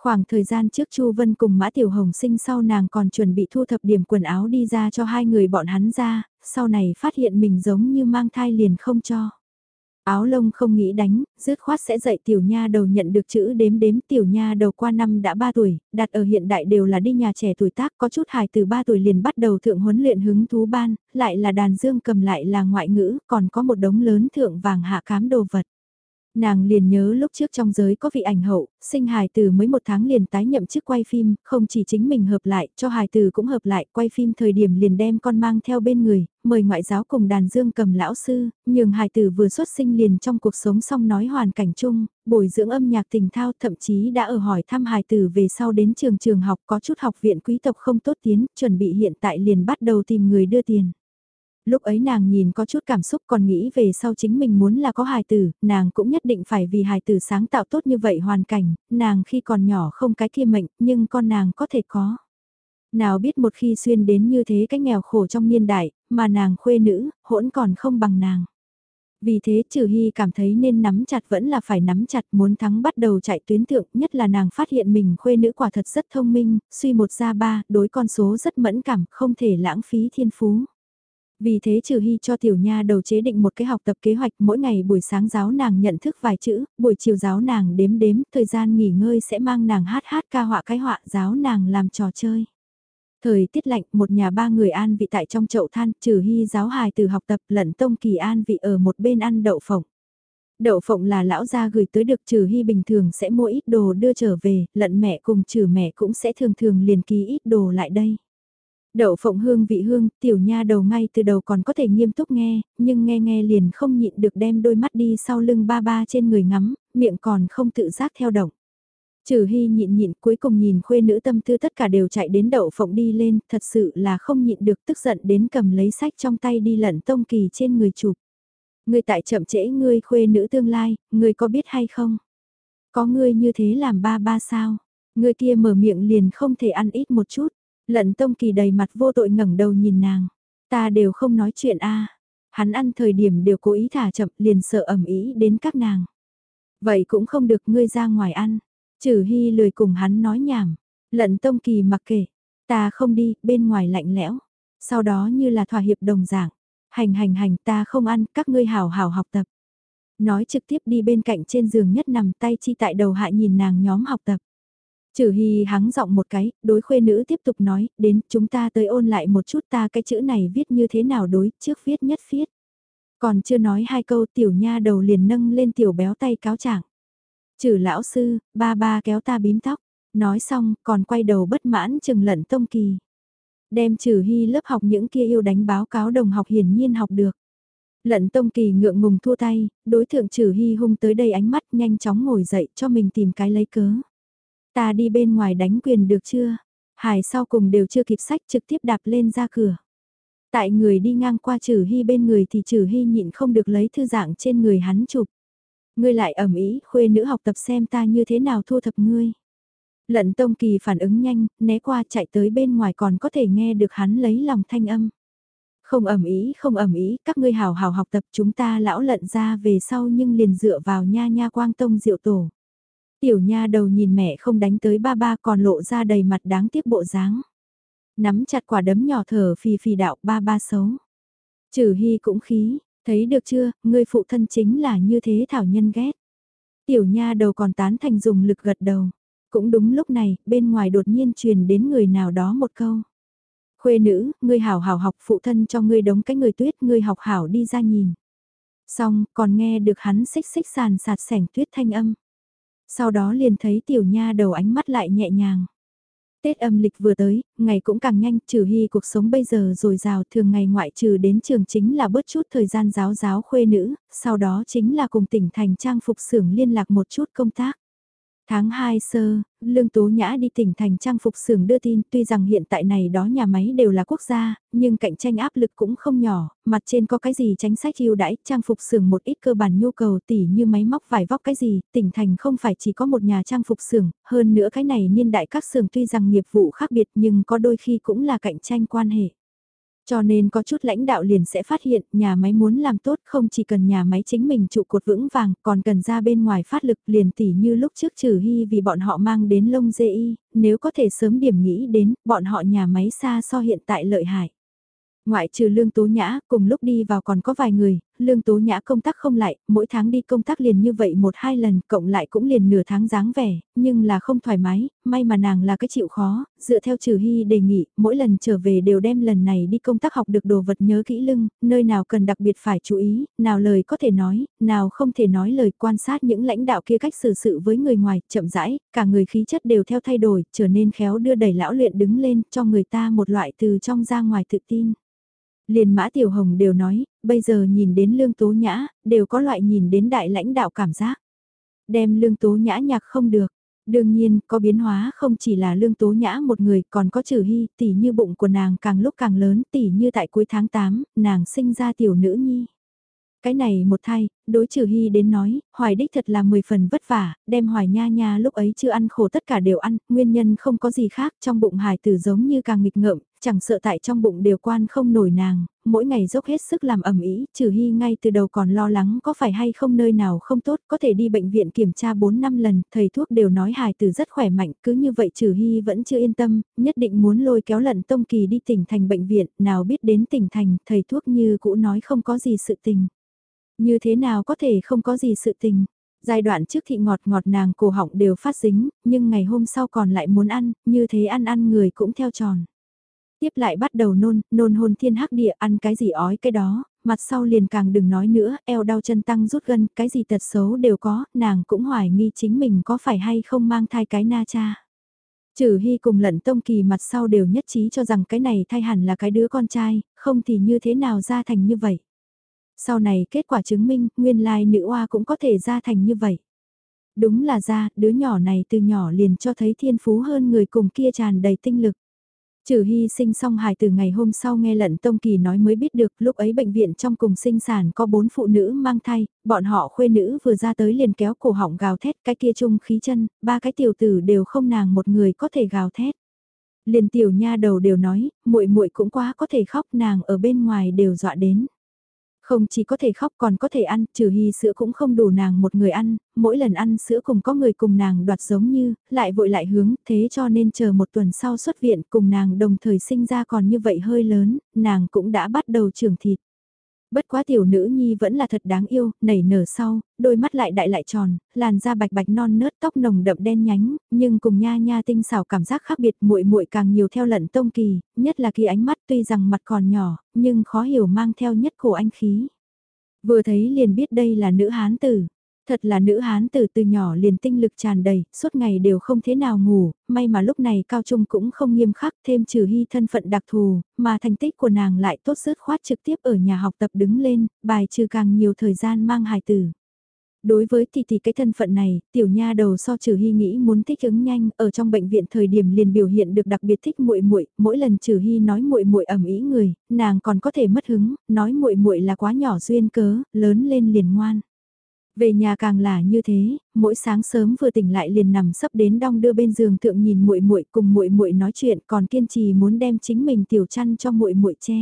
Khoảng thời gian trước Chu Vân cùng Mã Tiểu Hồng sinh sau nàng còn chuẩn bị thu thập điểm quần áo đi ra cho hai người bọn hắn ra, sau này phát hiện mình giống như mang thai liền không cho. Áo lông không nghĩ đánh, dứt khoát sẽ dạy tiểu nha đầu nhận được chữ đếm đếm tiểu nha đầu qua năm đã 3 tuổi, đặt ở hiện đại đều là đi nhà trẻ tuổi tác có chút hài từ 3 tuổi liền bắt đầu thượng huấn luyện hứng thú ban, lại là đàn dương cầm lại là ngoại ngữ, còn có một đống lớn thượng vàng hạ cám đồ vật. Nàng liền nhớ lúc trước trong giới có vị ảnh hậu, sinh hài từ mới một tháng liền tái nhậm chức quay phim, không chỉ chính mình hợp lại, cho hài từ cũng hợp lại, quay phim thời điểm liền đem con mang theo bên người, mời ngoại giáo cùng đàn dương cầm lão sư, nhường hài từ vừa xuất sinh liền trong cuộc sống xong nói hoàn cảnh chung, bồi dưỡng âm nhạc tình thao thậm chí đã ở hỏi thăm hài từ về sau đến trường trường học có chút học viện quý tộc không tốt tiến, chuẩn bị hiện tại liền bắt đầu tìm người đưa tiền lúc ấy nàng nhìn có chút cảm xúc còn nghĩ về sau chính mình muốn là có hài tử, nàng cũng nhất định phải vì hài tử sáng tạo tốt như vậy hoàn cảnh, nàng khi còn nhỏ không cái kia mệnh, nhưng con nàng có thể có. Nào biết một khi xuyên đến như thế cái nghèo khổ trong niên đại, mà nàng khuê nữ, hỗn còn không bằng nàng. Vì thế trừ hy cảm thấy nên nắm chặt vẫn là phải nắm chặt muốn thắng bắt đầu chạy tuyến thượng nhất là nàng phát hiện mình khuê nữ quả thật rất thông minh, suy một ra ba, đối con số rất mẫn cảm, không thể lãng phí thiên phú. Vì thế trừ hy cho tiểu nha đầu chế định một cái học tập kế hoạch mỗi ngày buổi sáng giáo nàng nhận thức vài chữ, buổi chiều giáo nàng đếm đếm, thời gian nghỉ ngơi sẽ mang nàng hát hát ca họa cái họa giáo nàng làm trò chơi. Thời tiết lạnh, một nhà ba người an vị tại trong chậu than, trừ hy giáo hài từ học tập lẫn tông kỳ an vị ở một bên ăn đậu phộng. Đậu phộng là lão gia gửi tới được trừ hy bình thường sẽ mua ít đồ đưa trở về, lận mẹ cùng trừ mẹ cũng sẽ thường thường liền ký ít đồ lại đây. Đậu phộng hương vị hương, tiểu nha đầu ngay từ đầu còn có thể nghiêm túc nghe, nhưng nghe nghe liền không nhịn được đem đôi mắt đi sau lưng ba ba trên người ngắm, miệng còn không tự giác theo động. Trừ hy nhịn nhịn cuối cùng nhìn khuê nữ tâm tư tất cả đều chạy đến đậu phộng đi lên, thật sự là không nhịn được tức giận đến cầm lấy sách trong tay đi lận tông kỳ trên người chụp. Người tại chậm trễ ngươi khuê nữ tương lai, ngươi có biết hay không? Có ngươi như thế làm ba ba sao? Ngươi kia mở miệng liền không thể ăn ít một chút. Lận tông kỳ đầy mặt vô tội ngẩng đầu nhìn nàng. Ta đều không nói chuyện a Hắn ăn thời điểm đều cố ý thả chậm liền sợ ẩm ý đến các nàng. Vậy cũng không được ngươi ra ngoài ăn. Trừ hy lười cùng hắn nói nhảm. Lận tông kỳ mặc kệ. Ta không đi, bên ngoài lạnh lẽo. Sau đó như là thỏa hiệp đồng dạng. Hành hành hành ta không ăn, các ngươi hào hào học tập. Nói trực tiếp đi bên cạnh trên giường nhất nằm tay chi tại đầu hạ nhìn nàng nhóm học tập. Trừ Hy hắng giọng một cái, đối khuê nữ tiếp tục nói, đến chúng ta tới ôn lại một chút ta cái chữ này viết như thế nào đối, trước viết nhất viết. Còn chưa nói hai câu tiểu nha đầu liền nâng lên tiểu béo tay cáo trạng. Trừ lão sư, ba ba kéo ta bím tóc, nói xong còn quay đầu bất mãn chừng lận tông kỳ. Đem trừ hy lớp học những kia yêu đánh báo cáo đồng học hiển nhiên học được. Lận tông kỳ ngượng ngùng thua tay, đối thượng trừ hy hung tới đây ánh mắt nhanh chóng ngồi dậy cho mình tìm cái lấy cớ. Ta đi bên ngoài đánh quyền được chưa? Hải sau cùng đều chưa kịp sách trực tiếp đạp lên ra cửa. Tại người đi ngang qua trừ hy bên người thì trừ hy nhịn không được lấy thư dạng trên người hắn chụp. Ngươi lại ẩm ý, khuê nữ học tập xem ta như thế nào thu thập ngươi. Lận tông kỳ phản ứng nhanh, né qua chạy tới bên ngoài còn có thể nghe được hắn lấy lòng thanh âm. Không ẩm ý, không ẩm ý, các ngươi hào hào học tập chúng ta lão lận ra về sau nhưng liền dựa vào nha nha quang tông diệu tổ. Tiểu nha đầu nhìn mẹ không đánh tới ba ba còn lộ ra đầy mặt đáng tiếc bộ dáng. Nắm chặt quả đấm nhỏ thở phì phì đạo ba ba xấu. Trừ hy cũng khí, thấy được chưa, người phụ thân chính là như thế thảo nhân ghét. Tiểu nha đầu còn tán thành dùng lực gật đầu. Cũng đúng lúc này, bên ngoài đột nhiên truyền đến người nào đó một câu. Khuê nữ, ngươi hảo hảo học phụ thân cho ngươi đống cái người tuyết, ngươi học hảo đi ra nhìn. Xong, còn nghe được hắn xích xích sàn sạt sẻng tuyết thanh âm. Sau đó liền thấy tiểu nha đầu ánh mắt lại nhẹ nhàng. Tết âm lịch vừa tới, ngày cũng càng nhanh, trừ hy cuộc sống bây giờ rồi rào thường ngày ngoại trừ đến trường chính là bớt chút thời gian giáo giáo khuê nữ, sau đó chính là cùng tỉnh thành trang phục xưởng liên lạc một chút công tác. Tháng 2 sơ, Lương Tố Nhã đi tỉnh thành trang phục xưởng đưa tin tuy rằng hiện tại này đó nhà máy đều là quốc gia, nhưng cạnh tranh áp lực cũng không nhỏ, mặt trên có cái gì tránh sách ưu đãi, trang phục xưởng một ít cơ bản nhu cầu tỉ như máy móc vải vóc cái gì, tỉnh thành không phải chỉ có một nhà trang phục xưởng, hơn nữa cái này niên đại các xưởng tuy rằng nghiệp vụ khác biệt nhưng có đôi khi cũng là cạnh tranh quan hệ. Cho nên có chút lãnh đạo liền sẽ phát hiện nhà máy muốn làm tốt không chỉ cần nhà máy chính mình trụ cột vững vàng còn cần ra bên ngoài phát lực liền tỉ như lúc trước trừ hy vì bọn họ mang đến lông dê y, nếu có thể sớm điểm nghĩ đến bọn họ nhà máy xa so hiện tại lợi hại. Ngoại trừ lương tố nhã, cùng lúc đi vào còn có vài người, lương tố nhã công tác không lại, mỗi tháng đi công tác liền như vậy một hai lần, cộng lại cũng liền nửa tháng dáng vẻ, nhưng là không thoải mái, may mà nàng là cái chịu khó, dựa theo trừ hy đề nghị, mỗi lần trở về đều đem lần này đi công tác học được đồ vật nhớ kỹ lưng, nơi nào cần đặc biệt phải chú ý, nào lời có thể nói, nào không thể nói lời quan sát những lãnh đạo kia cách xử sự với người ngoài, chậm rãi, cả người khí chất đều theo thay đổi, trở nên khéo đưa đẩy lão luyện đứng lên cho người ta một loại từ trong ra ngoài tự tin. Liền Mã Tiểu Hồng đều nói, bây giờ nhìn đến Lương Tố Nhã, đều có loại nhìn đến đại lãnh đạo cảm giác. Đem Lương Tố Nhã nhạc không được. Đương nhiên, có biến hóa không chỉ là lương tố nhã một người, còn có trừ hy, tỷ như bụng của nàng càng lúc càng lớn, tỷ như tại cuối tháng 8, nàng sinh ra tiểu nữ nhi. Cái này một thay, đối trừ hy đến nói, hoài đích thật là 10 phần vất vả, đem hoài nha nha lúc ấy chưa ăn khổ tất cả đều ăn, nguyên nhân không có gì khác, trong bụng hài tử giống như càng nghịch ngợm, chẳng sợ tại trong bụng đều quan không nổi nàng, mỗi ngày dốc hết sức làm ẩm ý, trừ hy ngay từ đầu còn lo lắng có phải hay không nơi nào không tốt, có thể đi bệnh viện kiểm tra 4 năm lần, thầy thuốc đều nói hài tử rất khỏe mạnh, cứ như vậy trừ hy vẫn chưa yên tâm, nhất định muốn lôi kéo lận tông kỳ đi tỉnh thành bệnh viện, nào biết đến tỉnh thành, thầy thuốc như cũ nói không có gì sự tình. Như thế nào có thể không có gì sự tình. Giai đoạn trước thị ngọt ngọt nàng cổ họng đều phát dính, nhưng ngày hôm sau còn lại muốn ăn, như thế ăn ăn người cũng theo tròn. Tiếp lại bắt đầu nôn, nôn hôn thiên hắc địa ăn cái gì ói cái đó, mặt sau liền càng đừng nói nữa, eo đau chân tăng rút gân, cái gì tật xấu đều có, nàng cũng hoài nghi chính mình có phải hay không mang thai cái na cha. Trừ Hy cùng lận tông kỳ mặt sau đều nhất trí cho rằng cái này thay hẳn là cái đứa con trai, không thì như thế nào ra thành như vậy. Sau này kết quả chứng minh, nguyên lai nữ oa cũng có thể ra thành như vậy. Đúng là ra, đứa nhỏ này từ nhỏ liền cho thấy thiên phú hơn người cùng kia tràn đầy tinh lực. Trừ hy sinh xong hài từ ngày hôm sau nghe lận Tông Kỳ nói mới biết được lúc ấy bệnh viện trong cùng sinh sản có bốn phụ nữ mang thai, bọn họ khuê nữ vừa ra tới liền kéo cổ họng gào thét cái kia chung khí chân, ba cái tiểu tử đều không nàng một người có thể gào thét. Liền tiểu nha đầu đều nói, muội muội cũng quá có thể khóc nàng ở bên ngoài đều dọa đến. Không chỉ có thể khóc còn có thể ăn, trừ hy sữa cũng không đủ nàng một người ăn, mỗi lần ăn sữa cùng có người cùng nàng đoạt giống như, lại vội lại hướng, thế cho nên chờ một tuần sau xuất viện cùng nàng đồng thời sinh ra còn như vậy hơi lớn, nàng cũng đã bắt đầu trưởng thịt. Bất quá tiểu nữ nhi vẫn là thật đáng yêu, nảy nở sau, đôi mắt lại đại lại tròn, làn da bạch bạch non nớt tóc nồng đậm đen nhánh, nhưng cùng nha nha tinh xảo cảm giác khác biệt muội muội càng nhiều theo lận tông kỳ, nhất là kỳ ánh mắt tuy rằng mặt còn nhỏ, nhưng khó hiểu mang theo nhất cổ anh khí. Vừa thấy liền biết đây là nữ hán tử, Thật là nữ hán từ từ nhỏ liền tinh lực tràn đầy, suốt ngày đều không thế nào ngủ, may mà lúc này cao trung cũng không nghiêm khắc thêm trừ hy thân phận đặc thù, mà thành tích của nàng lại tốt rớt khoát trực tiếp ở nhà học tập đứng lên, bài trừ càng nhiều thời gian mang hài tử. Đối với tỷ tỷ cái thân phận này, tiểu nha đầu so trừ hy nghĩ muốn thích ứng nhanh, ở trong bệnh viện thời điểm liền biểu hiện được đặc biệt thích muội muội, mỗi lần trừ hy nói muội muội ẩm ý người, nàng còn có thể mất hứng, nói muội muội là quá nhỏ duyên cớ, lớn lên liền ngoan. Về nhà càng là như thế, mỗi sáng sớm vừa tỉnh lại liền nằm sấp đến đong đưa bên giường thượng nhìn muội muội cùng muội muội nói chuyện, còn kiên trì muốn đem chính mình tiểu chăn cho muội muội che.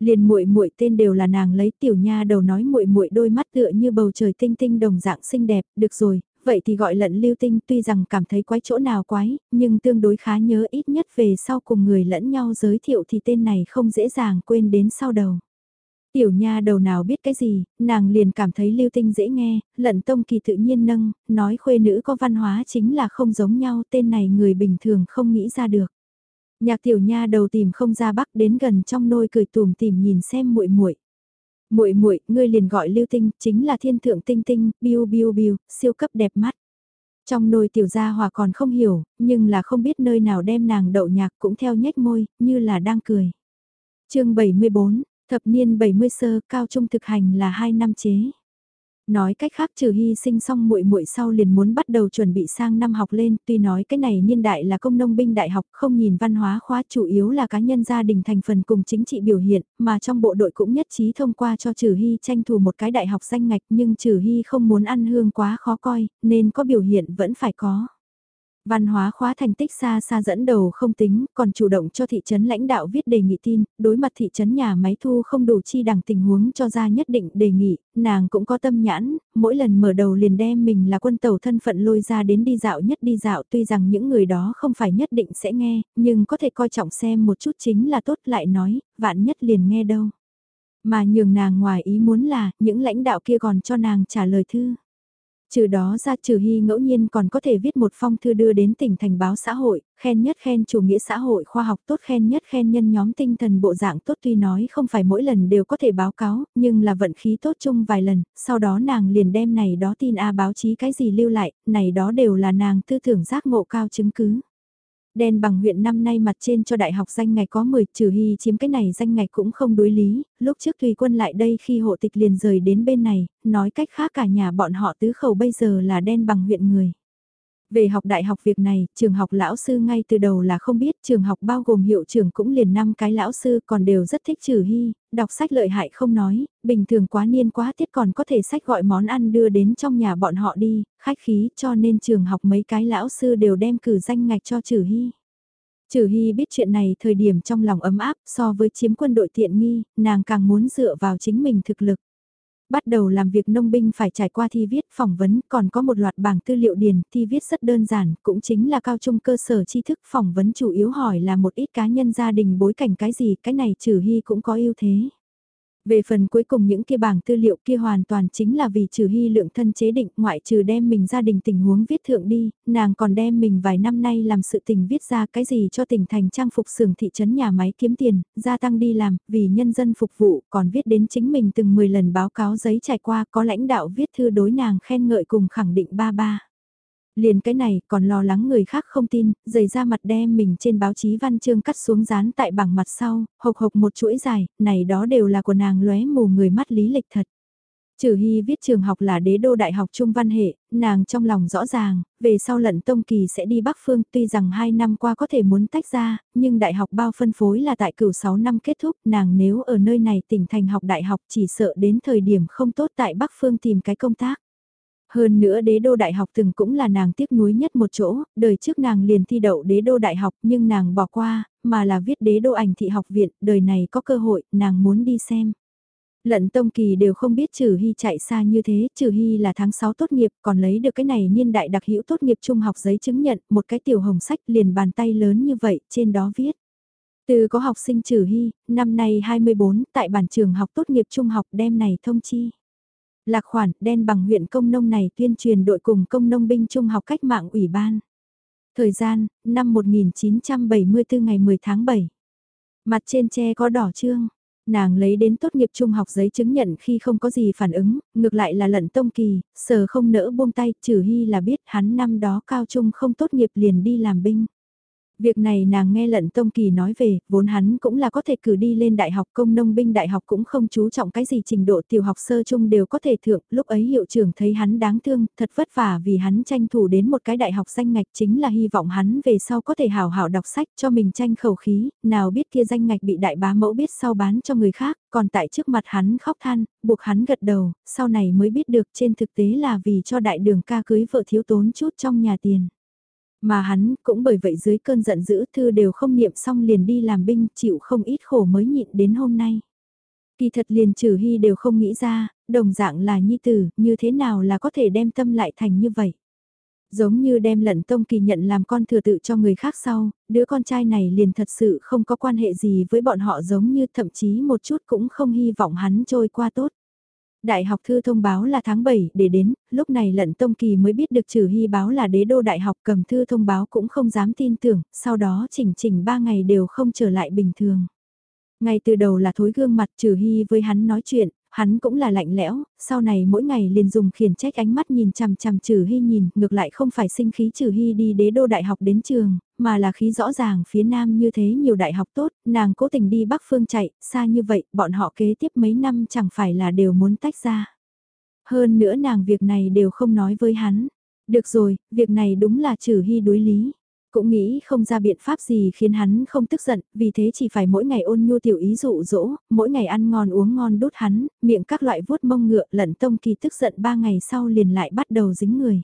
Liền muội muội tên đều là nàng lấy tiểu nha đầu nói muội muội đôi mắt tựa như bầu trời tinh tinh đồng dạng xinh đẹp, được rồi, vậy thì gọi lẫn lưu tinh tuy rằng cảm thấy quái chỗ nào quái, nhưng tương đối khá nhớ ít nhất về sau cùng người lẫn nhau giới thiệu thì tên này không dễ dàng quên đến sau đầu. Tiểu nha đầu nào biết cái gì, nàng liền cảm thấy lưu tinh dễ nghe, lận tông kỳ tự nhiên nâng, nói khuê nữ có văn hóa chính là không giống nhau, tên này người bình thường không nghĩ ra được. Nhạc tiểu nha đầu tìm không ra bắc đến gần trong nôi cười tùm tìm nhìn xem muội muội. Muội muội, ngươi liền gọi lưu tinh, chính là thiên thượng tinh tinh, biu biu biu, siêu cấp đẹp mắt. Trong nồi tiểu gia hòa còn không hiểu, nhưng là không biết nơi nào đem nàng đậu nhạc cũng theo nhếch môi, như là đang cười. chương 74, Thập niên 70 sơ, cao trung thực hành là 2 năm chế. Nói cách khác trừ hy sinh xong muội muội sau liền muốn bắt đầu chuẩn bị sang năm học lên, tuy nói cái này niên đại là công nông binh đại học không nhìn văn hóa khóa chủ yếu là cá nhân gia đình thành phần cùng chính trị biểu hiện, mà trong bộ đội cũng nhất trí thông qua cho trừ hy tranh thủ một cái đại học danh ngạch nhưng trừ hy không muốn ăn hương quá khó coi, nên có biểu hiện vẫn phải có. Văn hóa khóa thành tích xa xa dẫn đầu không tính, còn chủ động cho thị trấn lãnh đạo viết đề nghị tin, đối mặt thị trấn nhà máy thu không đủ chi đẳng tình huống cho ra nhất định đề nghị, nàng cũng có tâm nhãn, mỗi lần mở đầu liền đem mình là quân tàu thân phận lôi ra đến đi dạo nhất đi dạo tuy rằng những người đó không phải nhất định sẽ nghe, nhưng có thể coi trọng xem một chút chính là tốt lại nói, vạn nhất liền nghe đâu. Mà nhường nàng ngoài ý muốn là, những lãnh đạo kia còn cho nàng trả lời thư. Trừ đó ra trừ hy ngẫu nhiên còn có thể viết một phong thư đưa đến tỉnh thành báo xã hội, khen nhất khen chủ nghĩa xã hội khoa học tốt khen nhất khen nhân nhóm tinh thần bộ dạng tốt tuy nói không phải mỗi lần đều có thể báo cáo, nhưng là vận khí tốt chung vài lần, sau đó nàng liền đem này đó tin A báo chí cái gì lưu lại, này đó đều là nàng tư tưởng giác ngộ cao chứng cứ. Đen bằng huyện năm nay mặt trên cho đại học danh ngạch có 10, trừ hy chiếm cái này danh ngạch cũng không đối lý, lúc trước tùy quân lại đây khi hộ tịch liền rời đến bên này, nói cách khác cả nhà bọn họ tứ khẩu bây giờ là đen bằng huyện người. Về học đại học việc này, trường học lão sư ngay từ đầu là không biết, trường học bao gồm hiệu trưởng cũng liền năm cái lão sư còn đều rất thích trừ hy, đọc sách lợi hại không nói, bình thường quá niên quá tiết còn có thể sách gọi món ăn đưa đến trong nhà bọn họ đi, khách khí cho nên trường học mấy cái lão sư đều đem cử danh ngạch cho trừ hy. Trừ Hy biết chuyện này thời điểm trong lòng ấm áp so với chiếm quân đội tiện nghi, nàng càng muốn dựa vào chính mình thực lực. Bắt đầu làm việc nông binh phải trải qua thi viết phỏng vấn, còn có một loạt bảng tư liệu điền, thi viết rất đơn giản, cũng chính là cao trung cơ sở tri thức phỏng vấn chủ yếu hỏi là một ít cá nhân gia đình bối cảnh cái gì, cái này trừ hy cũng có ưu thế. Về phần cuối cùng những kia bảng tư liệu kia hoàn toàn chính là vì trừ hy lượng thân chế định ngoại trừ đem mình gia đình tình huống viết thượng đi, nàng còn đem mình vài năm nay làm sự tình viết ra cái gì cho tỉnh thành trang phục xưởng thị trấn nhà máy kiếm tiền, gia tăng đi làm, vì nhân dân phục vụ, còn viết đến chính mình từng 10 lần báo cáo giấy trải qua có lãnh đạo viết thư đối nàng khen ngợi cùng khẳng định ba ba. Liền cái này còn lo lắng người khác không tin, giày ra mặt đem mình trên báo chí văn chương cắt xuống dán tại bảng mặt sau, hộc hộc một chuỗi dài, này đó đều là của nàng lóe mù người mắt lý lịch thật. Trừ Hy viết trường học là đế đô đại học trung văn hệ, nàng trong lòng rõ ràng, về sau lận tông kỳ sẽ đi Bắc Phương tuy rằng 2 năm qua có thể muốn tách ra, nhưng đại học bao phân phối là tại cửu 6 năm kết thúc, nàng nếu ở nơi này tỉnh thành học đại học chỉ sợ đến thời điểm không tốt tại Bắc Phương tìm cái công tác. Hơn nữa đế đô đại học từng cũng là nàng tiếc nuối nhất một chỗ, đời trước nàng liền thi đậu đế đô đại học nhưng nàng bỏ qua, mà là viết đế đô ảnh thị học viện, đời này có cơ hội, nàng muốn đi xem. Lận Tông Kỳ đều không biết Trừ Hy chạy xa như thế, Trừ Hy là tháng 6 tốt nghiệp, còn lấy được cái này niên đại đặc hữu tốt nghiệp trung học giấy chứng nhận, một cái tiểu hồng sách liền bàn tay lớn như vậy, trên đó viết. Từ có học sinh Trừ Hy, năm nay 24, tại bản trường học tốt nghiệp trung học đem này thông chi. Lạc khoản, đen bằng huyện công nông này tuyên truyền đội cùng công nông binh trung học cách mạng ủy ban. Thời gian, năm 1974 ngày 10 tháng 7. Mặt trên tre có đỏ trương nàng lấy đến tốt nghiệp trung học giấy chứng nhận khi không có gì phản ứng, ngược lại là lận tông kỳ, sờ không nỡ buông tay, trừ hy là biết hắn năm đó cao trung không tốt nghiệp liền đi làm binh. Việc này nàng nghe lận Tông Kỳ nói về, vốn hắn cũng là có thể cử đi lên đại học công nông binh đại học cũng không chú trọng cái gì trình độ tiểu học sơ trung đều có thể thượng, lúc ấy hiệu trưởng thấy hắn đáng thương, thật vất vả vì hắn tranh thủ đến một cái đại học danh ngạch chính là hy vọng hắn về sau có thể hào hảo đọc sách cho mình tranh khẩu khí, nào biết kia danh ngạch bị đại bá mẫu biết sau bán cho người khác, còn tại trước mặt hắn khóc than, buộc hắn gật đầu, sau này mới biết được trên thực tế là vì cho đại đường ca cưới vợ thiếu tốn chút trong nhà tiền. Mà hắn cũng bởi vậy dưới cơn giận dữ thư đều không niệm xong liền đi làm binh chịu không ít khổ mới nhịn đến hôm nay. Kỳ thật liền trừ hy đều không nghĩ ra, đồng dạng là nhi tử, như thế nào là có thể đem tâm lại thành như vậy. Giống như đem lận tông kỳ nhận làm con thừa tự cho người khác sau, đứa con trai này liền thật sự không có quan hệ gì với bọn họ giống như thậm chí một chút cũng không hy vọng hắn trôi qua tốt. Đại học thư thông báo là tháng 7 để đến, lúc này lận tông kỳ mới biết được trừ hy báo là đế đô đại học cầm thư thông báo cũng không dám tin tưởng, sau đó chỉnh chỉnh 3 ngày đều không trở lại bình thường. Ngay từ đầu là thối gương mặt trừ hy với hắn nói chuyện, hắn cũng là lạnh lẽo, sau này mỗi ngày liền dùng khiển trách ánh mắt nhìn chằm chằm trừ hy nhìn, ngược lại không phải sinh khí trừ hy đi đế đô đại học đến trường, mà là khí rõ ràng phía nam như thế nhiều đại học tốt, nàng cố tình đi bắc phương chạy, xa như vậy, bọn họ kế tiếp mấy năm chẳng phải là đều muốn tách ra. Hơn nữa nàng việc này đều không nói với hắn. Được rồi, việc này đúng là trừ hy đối lý. Cũng nghĩ không ra biện pháp gì khiến hắn không tức giận, vì thế chỉ phải mỗi ngày ôn nhu tiểu ý dụ dỗ, mỗi ngày ăn ngon uống ngon đút hắn, miệng các loại vuốt mông ngựa lận tông kỳ tức giận ba ngày sau liền lại bắt đầu dính người.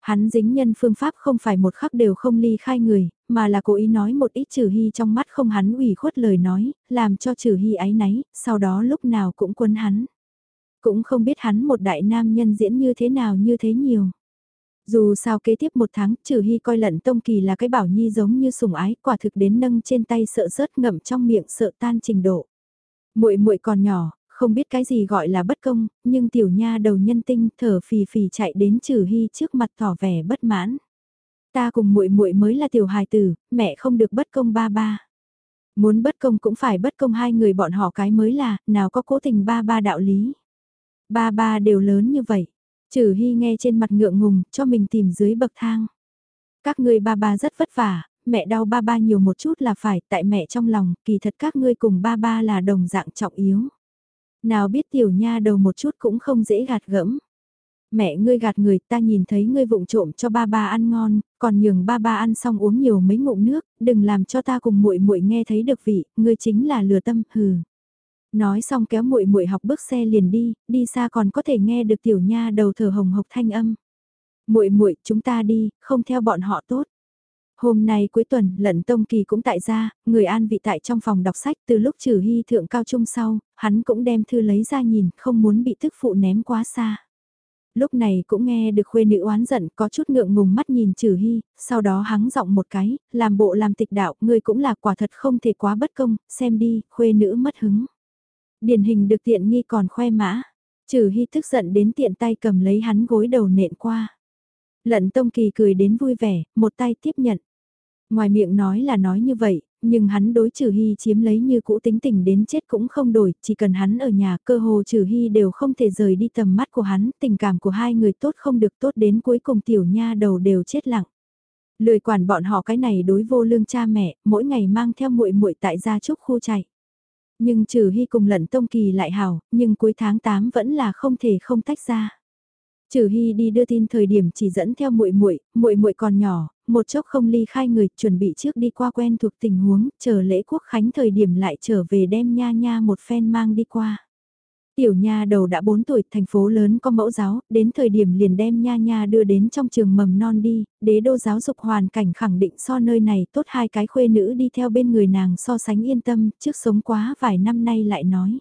Hắn dính nhân phương pháp không phải một khắc đều không ly khai người, mà là cố ý nói một ít trừ hy trong mắt không hắn ủy khuất lời nói, làm cho trừ hy ái náy, sau đó lúc nào cũng quân hắn. Cũng không biết hắn một đại nam nhân diễn như thế nào như thế nhiều. Dù sao kế tiếp một tháng, trừ hy coi lận tông kỳ là cái bảo nhi giống như sủng ái, quả thực đến nâng trên tay sợ rớt ngậm trong miệng sợ tan trình độ. muội muội còn nhỏ, không biết cái gì gọi là bất công, nhưng tiểu nha đầu nhân tinh thở phì phì chạy đến trừ hy trước mặt tỏ vẻ bất mãn. Ta cùng muội muội mới là tiểu hài tử, mẹ không được bất công ba ba. Muốn bất công cũng phải bất công hai người bọn họ cái mới là, nào có cố tình ba ba đạo lý. Ba ba đều lớn như vậy, Trừ Hy nghe trên mặt ngượng ngùng, cho mình tìm dưới bậc thang. Các ngươi ba ba rất vất vả, mẹ đau ba ba nhiều một chút là phải, tại mẹ trong lòng, kỳ thật các ngươi cùng ba ba là đồng dạng trọng yếu. Nào biết tiểu nha đầu một chút cũng không dễ gạt gẫm. Mẹ ngươi gạt người ta nhìn thấy ngươi vụng trộm cho ba ba ăn ngon, còn nhường ba ba ăn xong uống nhiều mấy ngụm nước, đừng làm cho ta cùng muội muội nghe thấy được vị, ngươi chính là lừa tâm, hừ. Nói xong kéo muội muội học bước xe liền đi, đi xa còn có thể nghe được tiểu nha đầu thở hồng hộc thanh âm. Muội muội, chúng ta đi, không theo bọn họ tốt. Hôm nay cuối tuần, lận Tông Kỳ cũng tại gia, người an vị tại trong phòng đọc sách từ lúc trừ hy thượng cao trung sau, hắn cũng đem thư lấy ra nhìn, không muốn bị thức phụ ném quá xa. Lúc này cũng nghe được khuê nữ oán giận có chút ngượng ngùng mắt nhìn trừ hy, sau đó hắng giọng một cái, làm bộ làm tịch đạo, người cũng là quả thật không thể quá bất công, xem đi, khuê nữ mất hứng. Điển hình được tiện nghi còn khoe mã. Trừ hy tức giận đến tiện tay cầm lấy hắn gối đầu nện qua. Lận Tông Kỳ cười đến vui vẻ, một tay tiếp nhận. Ngoài miệng nói là nói như vậy, nhưng hắn đối trừ hy chiếm lấy như cũ tính tình đến chết cũng không đổi, chỉ cần hắn ở nhà cơ hồ trừ hy đều không thể rời đi tầm mắt của hắn, tình cảm của hai người tốt không được tốt đến cuối cùng tiểu nha đầu đều chết lặng. Lười quản bọn họ cái này đối vô lương cha mẹ, mỗi ngày mang theo muội muội tại gia trúc khu chạy. Nhưng trừ hy cùng lận tông kỳ lại hảo, nhưng cuối tháng 8 vẫn là không thể không tách ra. Trừ Hy đi đưa tin thời điểm chỉ dẫn theo muội muội, muội muội còn nhỏ, một chốc không ly khai người, chuẩn bị trước đi qua quen thuộc tình huống, chờ lễ quốc khánh thời điểm lại trở về đem nha nha một phen mang đi qua. Tiểu nha đầu đã 4 tuổi, thành phố lớn có mẫu giáo, đến thời điểm liền đem nha nha đưa đến trong trường mầm non đi, đế đô giáo dục hoàn cảnh khẳng định so nơi này tốt hai cái khuê nữ đi theo bên người nàng so sánh yên tâm, trước sống quá vài năm nay lại nói.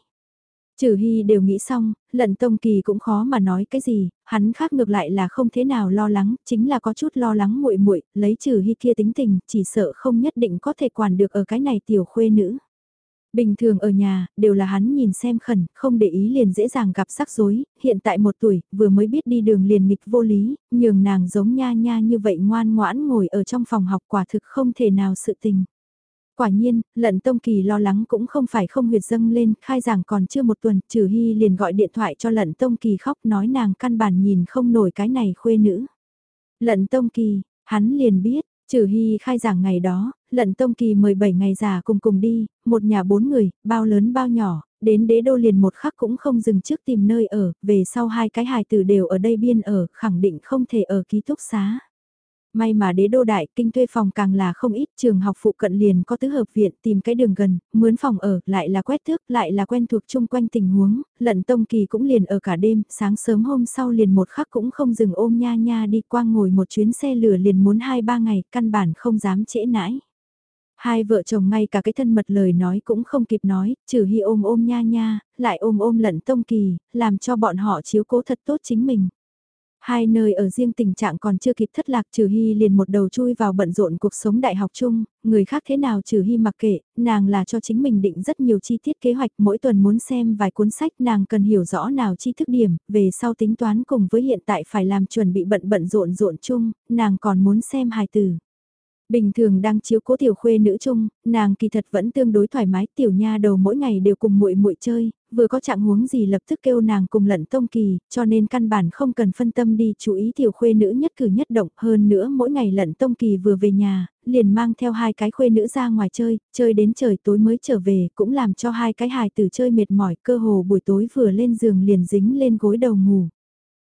Trừ Hy đều nghĩ xong, lận Tông Kỳ cũng khó mà nói cái gì, hắn khác ngược lại là không thế nào lo lắng, chính là có chút lo lắng muội muội, lấy Trừ Hy kia tính tình, chỉ sợ không nhất định có thể quản được ở cái này tiểu khuê nữ. Bình thường ở nhà, đều là hắn nhìn xem khẩn, không để ý liền dễ dàng gặp rắc rối, hiện tại một tuổi, vừa mới biết đi đường liền nghịch vô lý, nhường nàng giống nha nha như vậy ngoan ngoãn ngồi ở trong phòng học quả thực không thể nào sự tình. Quả nhiên, lận Tông Kỳ lo lắng cũng không phải không huyệt dâng lên, khai giảng còn chưa một tuần, trừ hy liền gọi điện thoại cho lận Tông Kỳ khóc nói nàng căn bản nhìn không nổi cái này khuê nữ. Lận Tông Kỳ, hắn liền biết, trừ hy khai giảng ngày đó, lận Tông Kỳ mời 17 ngày già cùng cùng đi, một nhà bốn người, bao lớn bao nhỏ, đến đế đô liền một khắc cũng không dừng trước tìm nơi ở, về sau hai cái hài tử đều ở đây biên ở, khẳng định không thể ở ký túc xá. May mà đế đô đại, kinh thuê phòng càng là không ít, trường học phụ cận liền có tứ hợp viện, tìm cái đường gần, mướn phòng ở, lại là quét thước, lại là quen thuộc chung quanh tình huống, lận tông kỳ cũng liền ở cả đêm, sáng sớm hôm sau liền một khắc cũng không dừng ôm nha nha đi qua ngồi một chuyến xe lửa liền muốn hai ba ngày, căn bản không dám trễ nãi. Hai vợ chồng ngay cả cái thân mật lời nói cũng không kịp nói, trừ hy ôm ôm nha nha, lại ôm ôm lận tông kỳ, làm cho bọn họ chiếu cố thật tốt chính mình. Hai nơi ở riêng tình trạng còn chưa kịp thất lạc trừ hy liền một đầu chui vào bận rộn cuộc sống đại học chung, người khác thế nào trừ hy mặc kệ, nàng là cho chính mình định rất nhiều chi tiết kế hoạch mỗi tuần muốn xem vài cuốn sách nàng cần hiểu rõ nào chi thức điểm, về sau tính toán cùng với hiện tại phải làm chuẩn bị bận bận rộn rộn chung, nàng còn muốn xem hài từ. Bình thường đang chiếu cố tiểu khuê nữ chung, nàng kỳ thật vẫn tương đối thoải mái, tiểu nha đầu mỗi ngày đều cùng muội muội chơi, vừa có trạng huống gì lập tức kêu nàng cùng lận tông kỳ, cho nên căn bản không cần phân tâm đi chú ý tiểu khuê nữ nhất cử nhất động, hơn nữa mỗi ngày lận tông kỳ vừa về nhà, liền mang theo hai cái khuê nữ ra ngoài chơi, chơi đến trời tối mới trở về, cũng làm cho hai cái hài tử chơi mệt mỏi, cơ hồ buổi tối vừa lên giường liền dính lên gối đầu ngủ.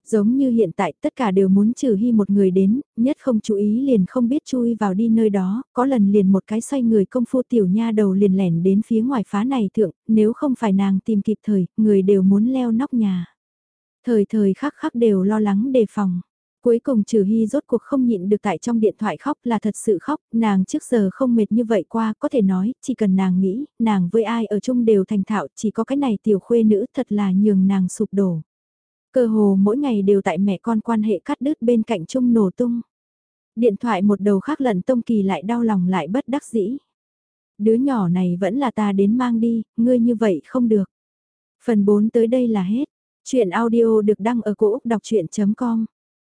Giống như hiện tại tất cả đều muốn trừ hy một người đến, nhất không chú ý liền không biết chui vào đi nơi đó, có lần liền một cái xoay người công phu tiểu nha đầu liền lẻn đến phía ngoài phá này thượng, nếu không phải nàng tìm kịp thời, người đều muốn leo nóc nhà. Thời thời khắc khắc đều lo lắng đề phòng. Cuối cùng trừ hy rốt cuộc không nhịn được tại trong điện thoại khóc là thật sự khóc, nàng trước giờ không mệt như vậy qua, có thể nói, chỉ cần nàng nghĩ, nàng với ai ở chung đều thành thạo, chỉ có cái này tiểu khuê nữ thật là nhường nàng sụp đổ. Cơ hồ mỗi ngày đều tại mẹ con quan hệ cắt đứt bên cạnh chung nổ tung. Điện thoại một đầu khác lần Tông Kỳ lại đau lòng lại bất đắc dĩ. Đứa nhỏ này vẫn là ta đến mang đi, ngươi như vậy không được. Phần 4 tới đây là hết. Chuyện audio được đăng ở cổ Úc đọc chuyện.com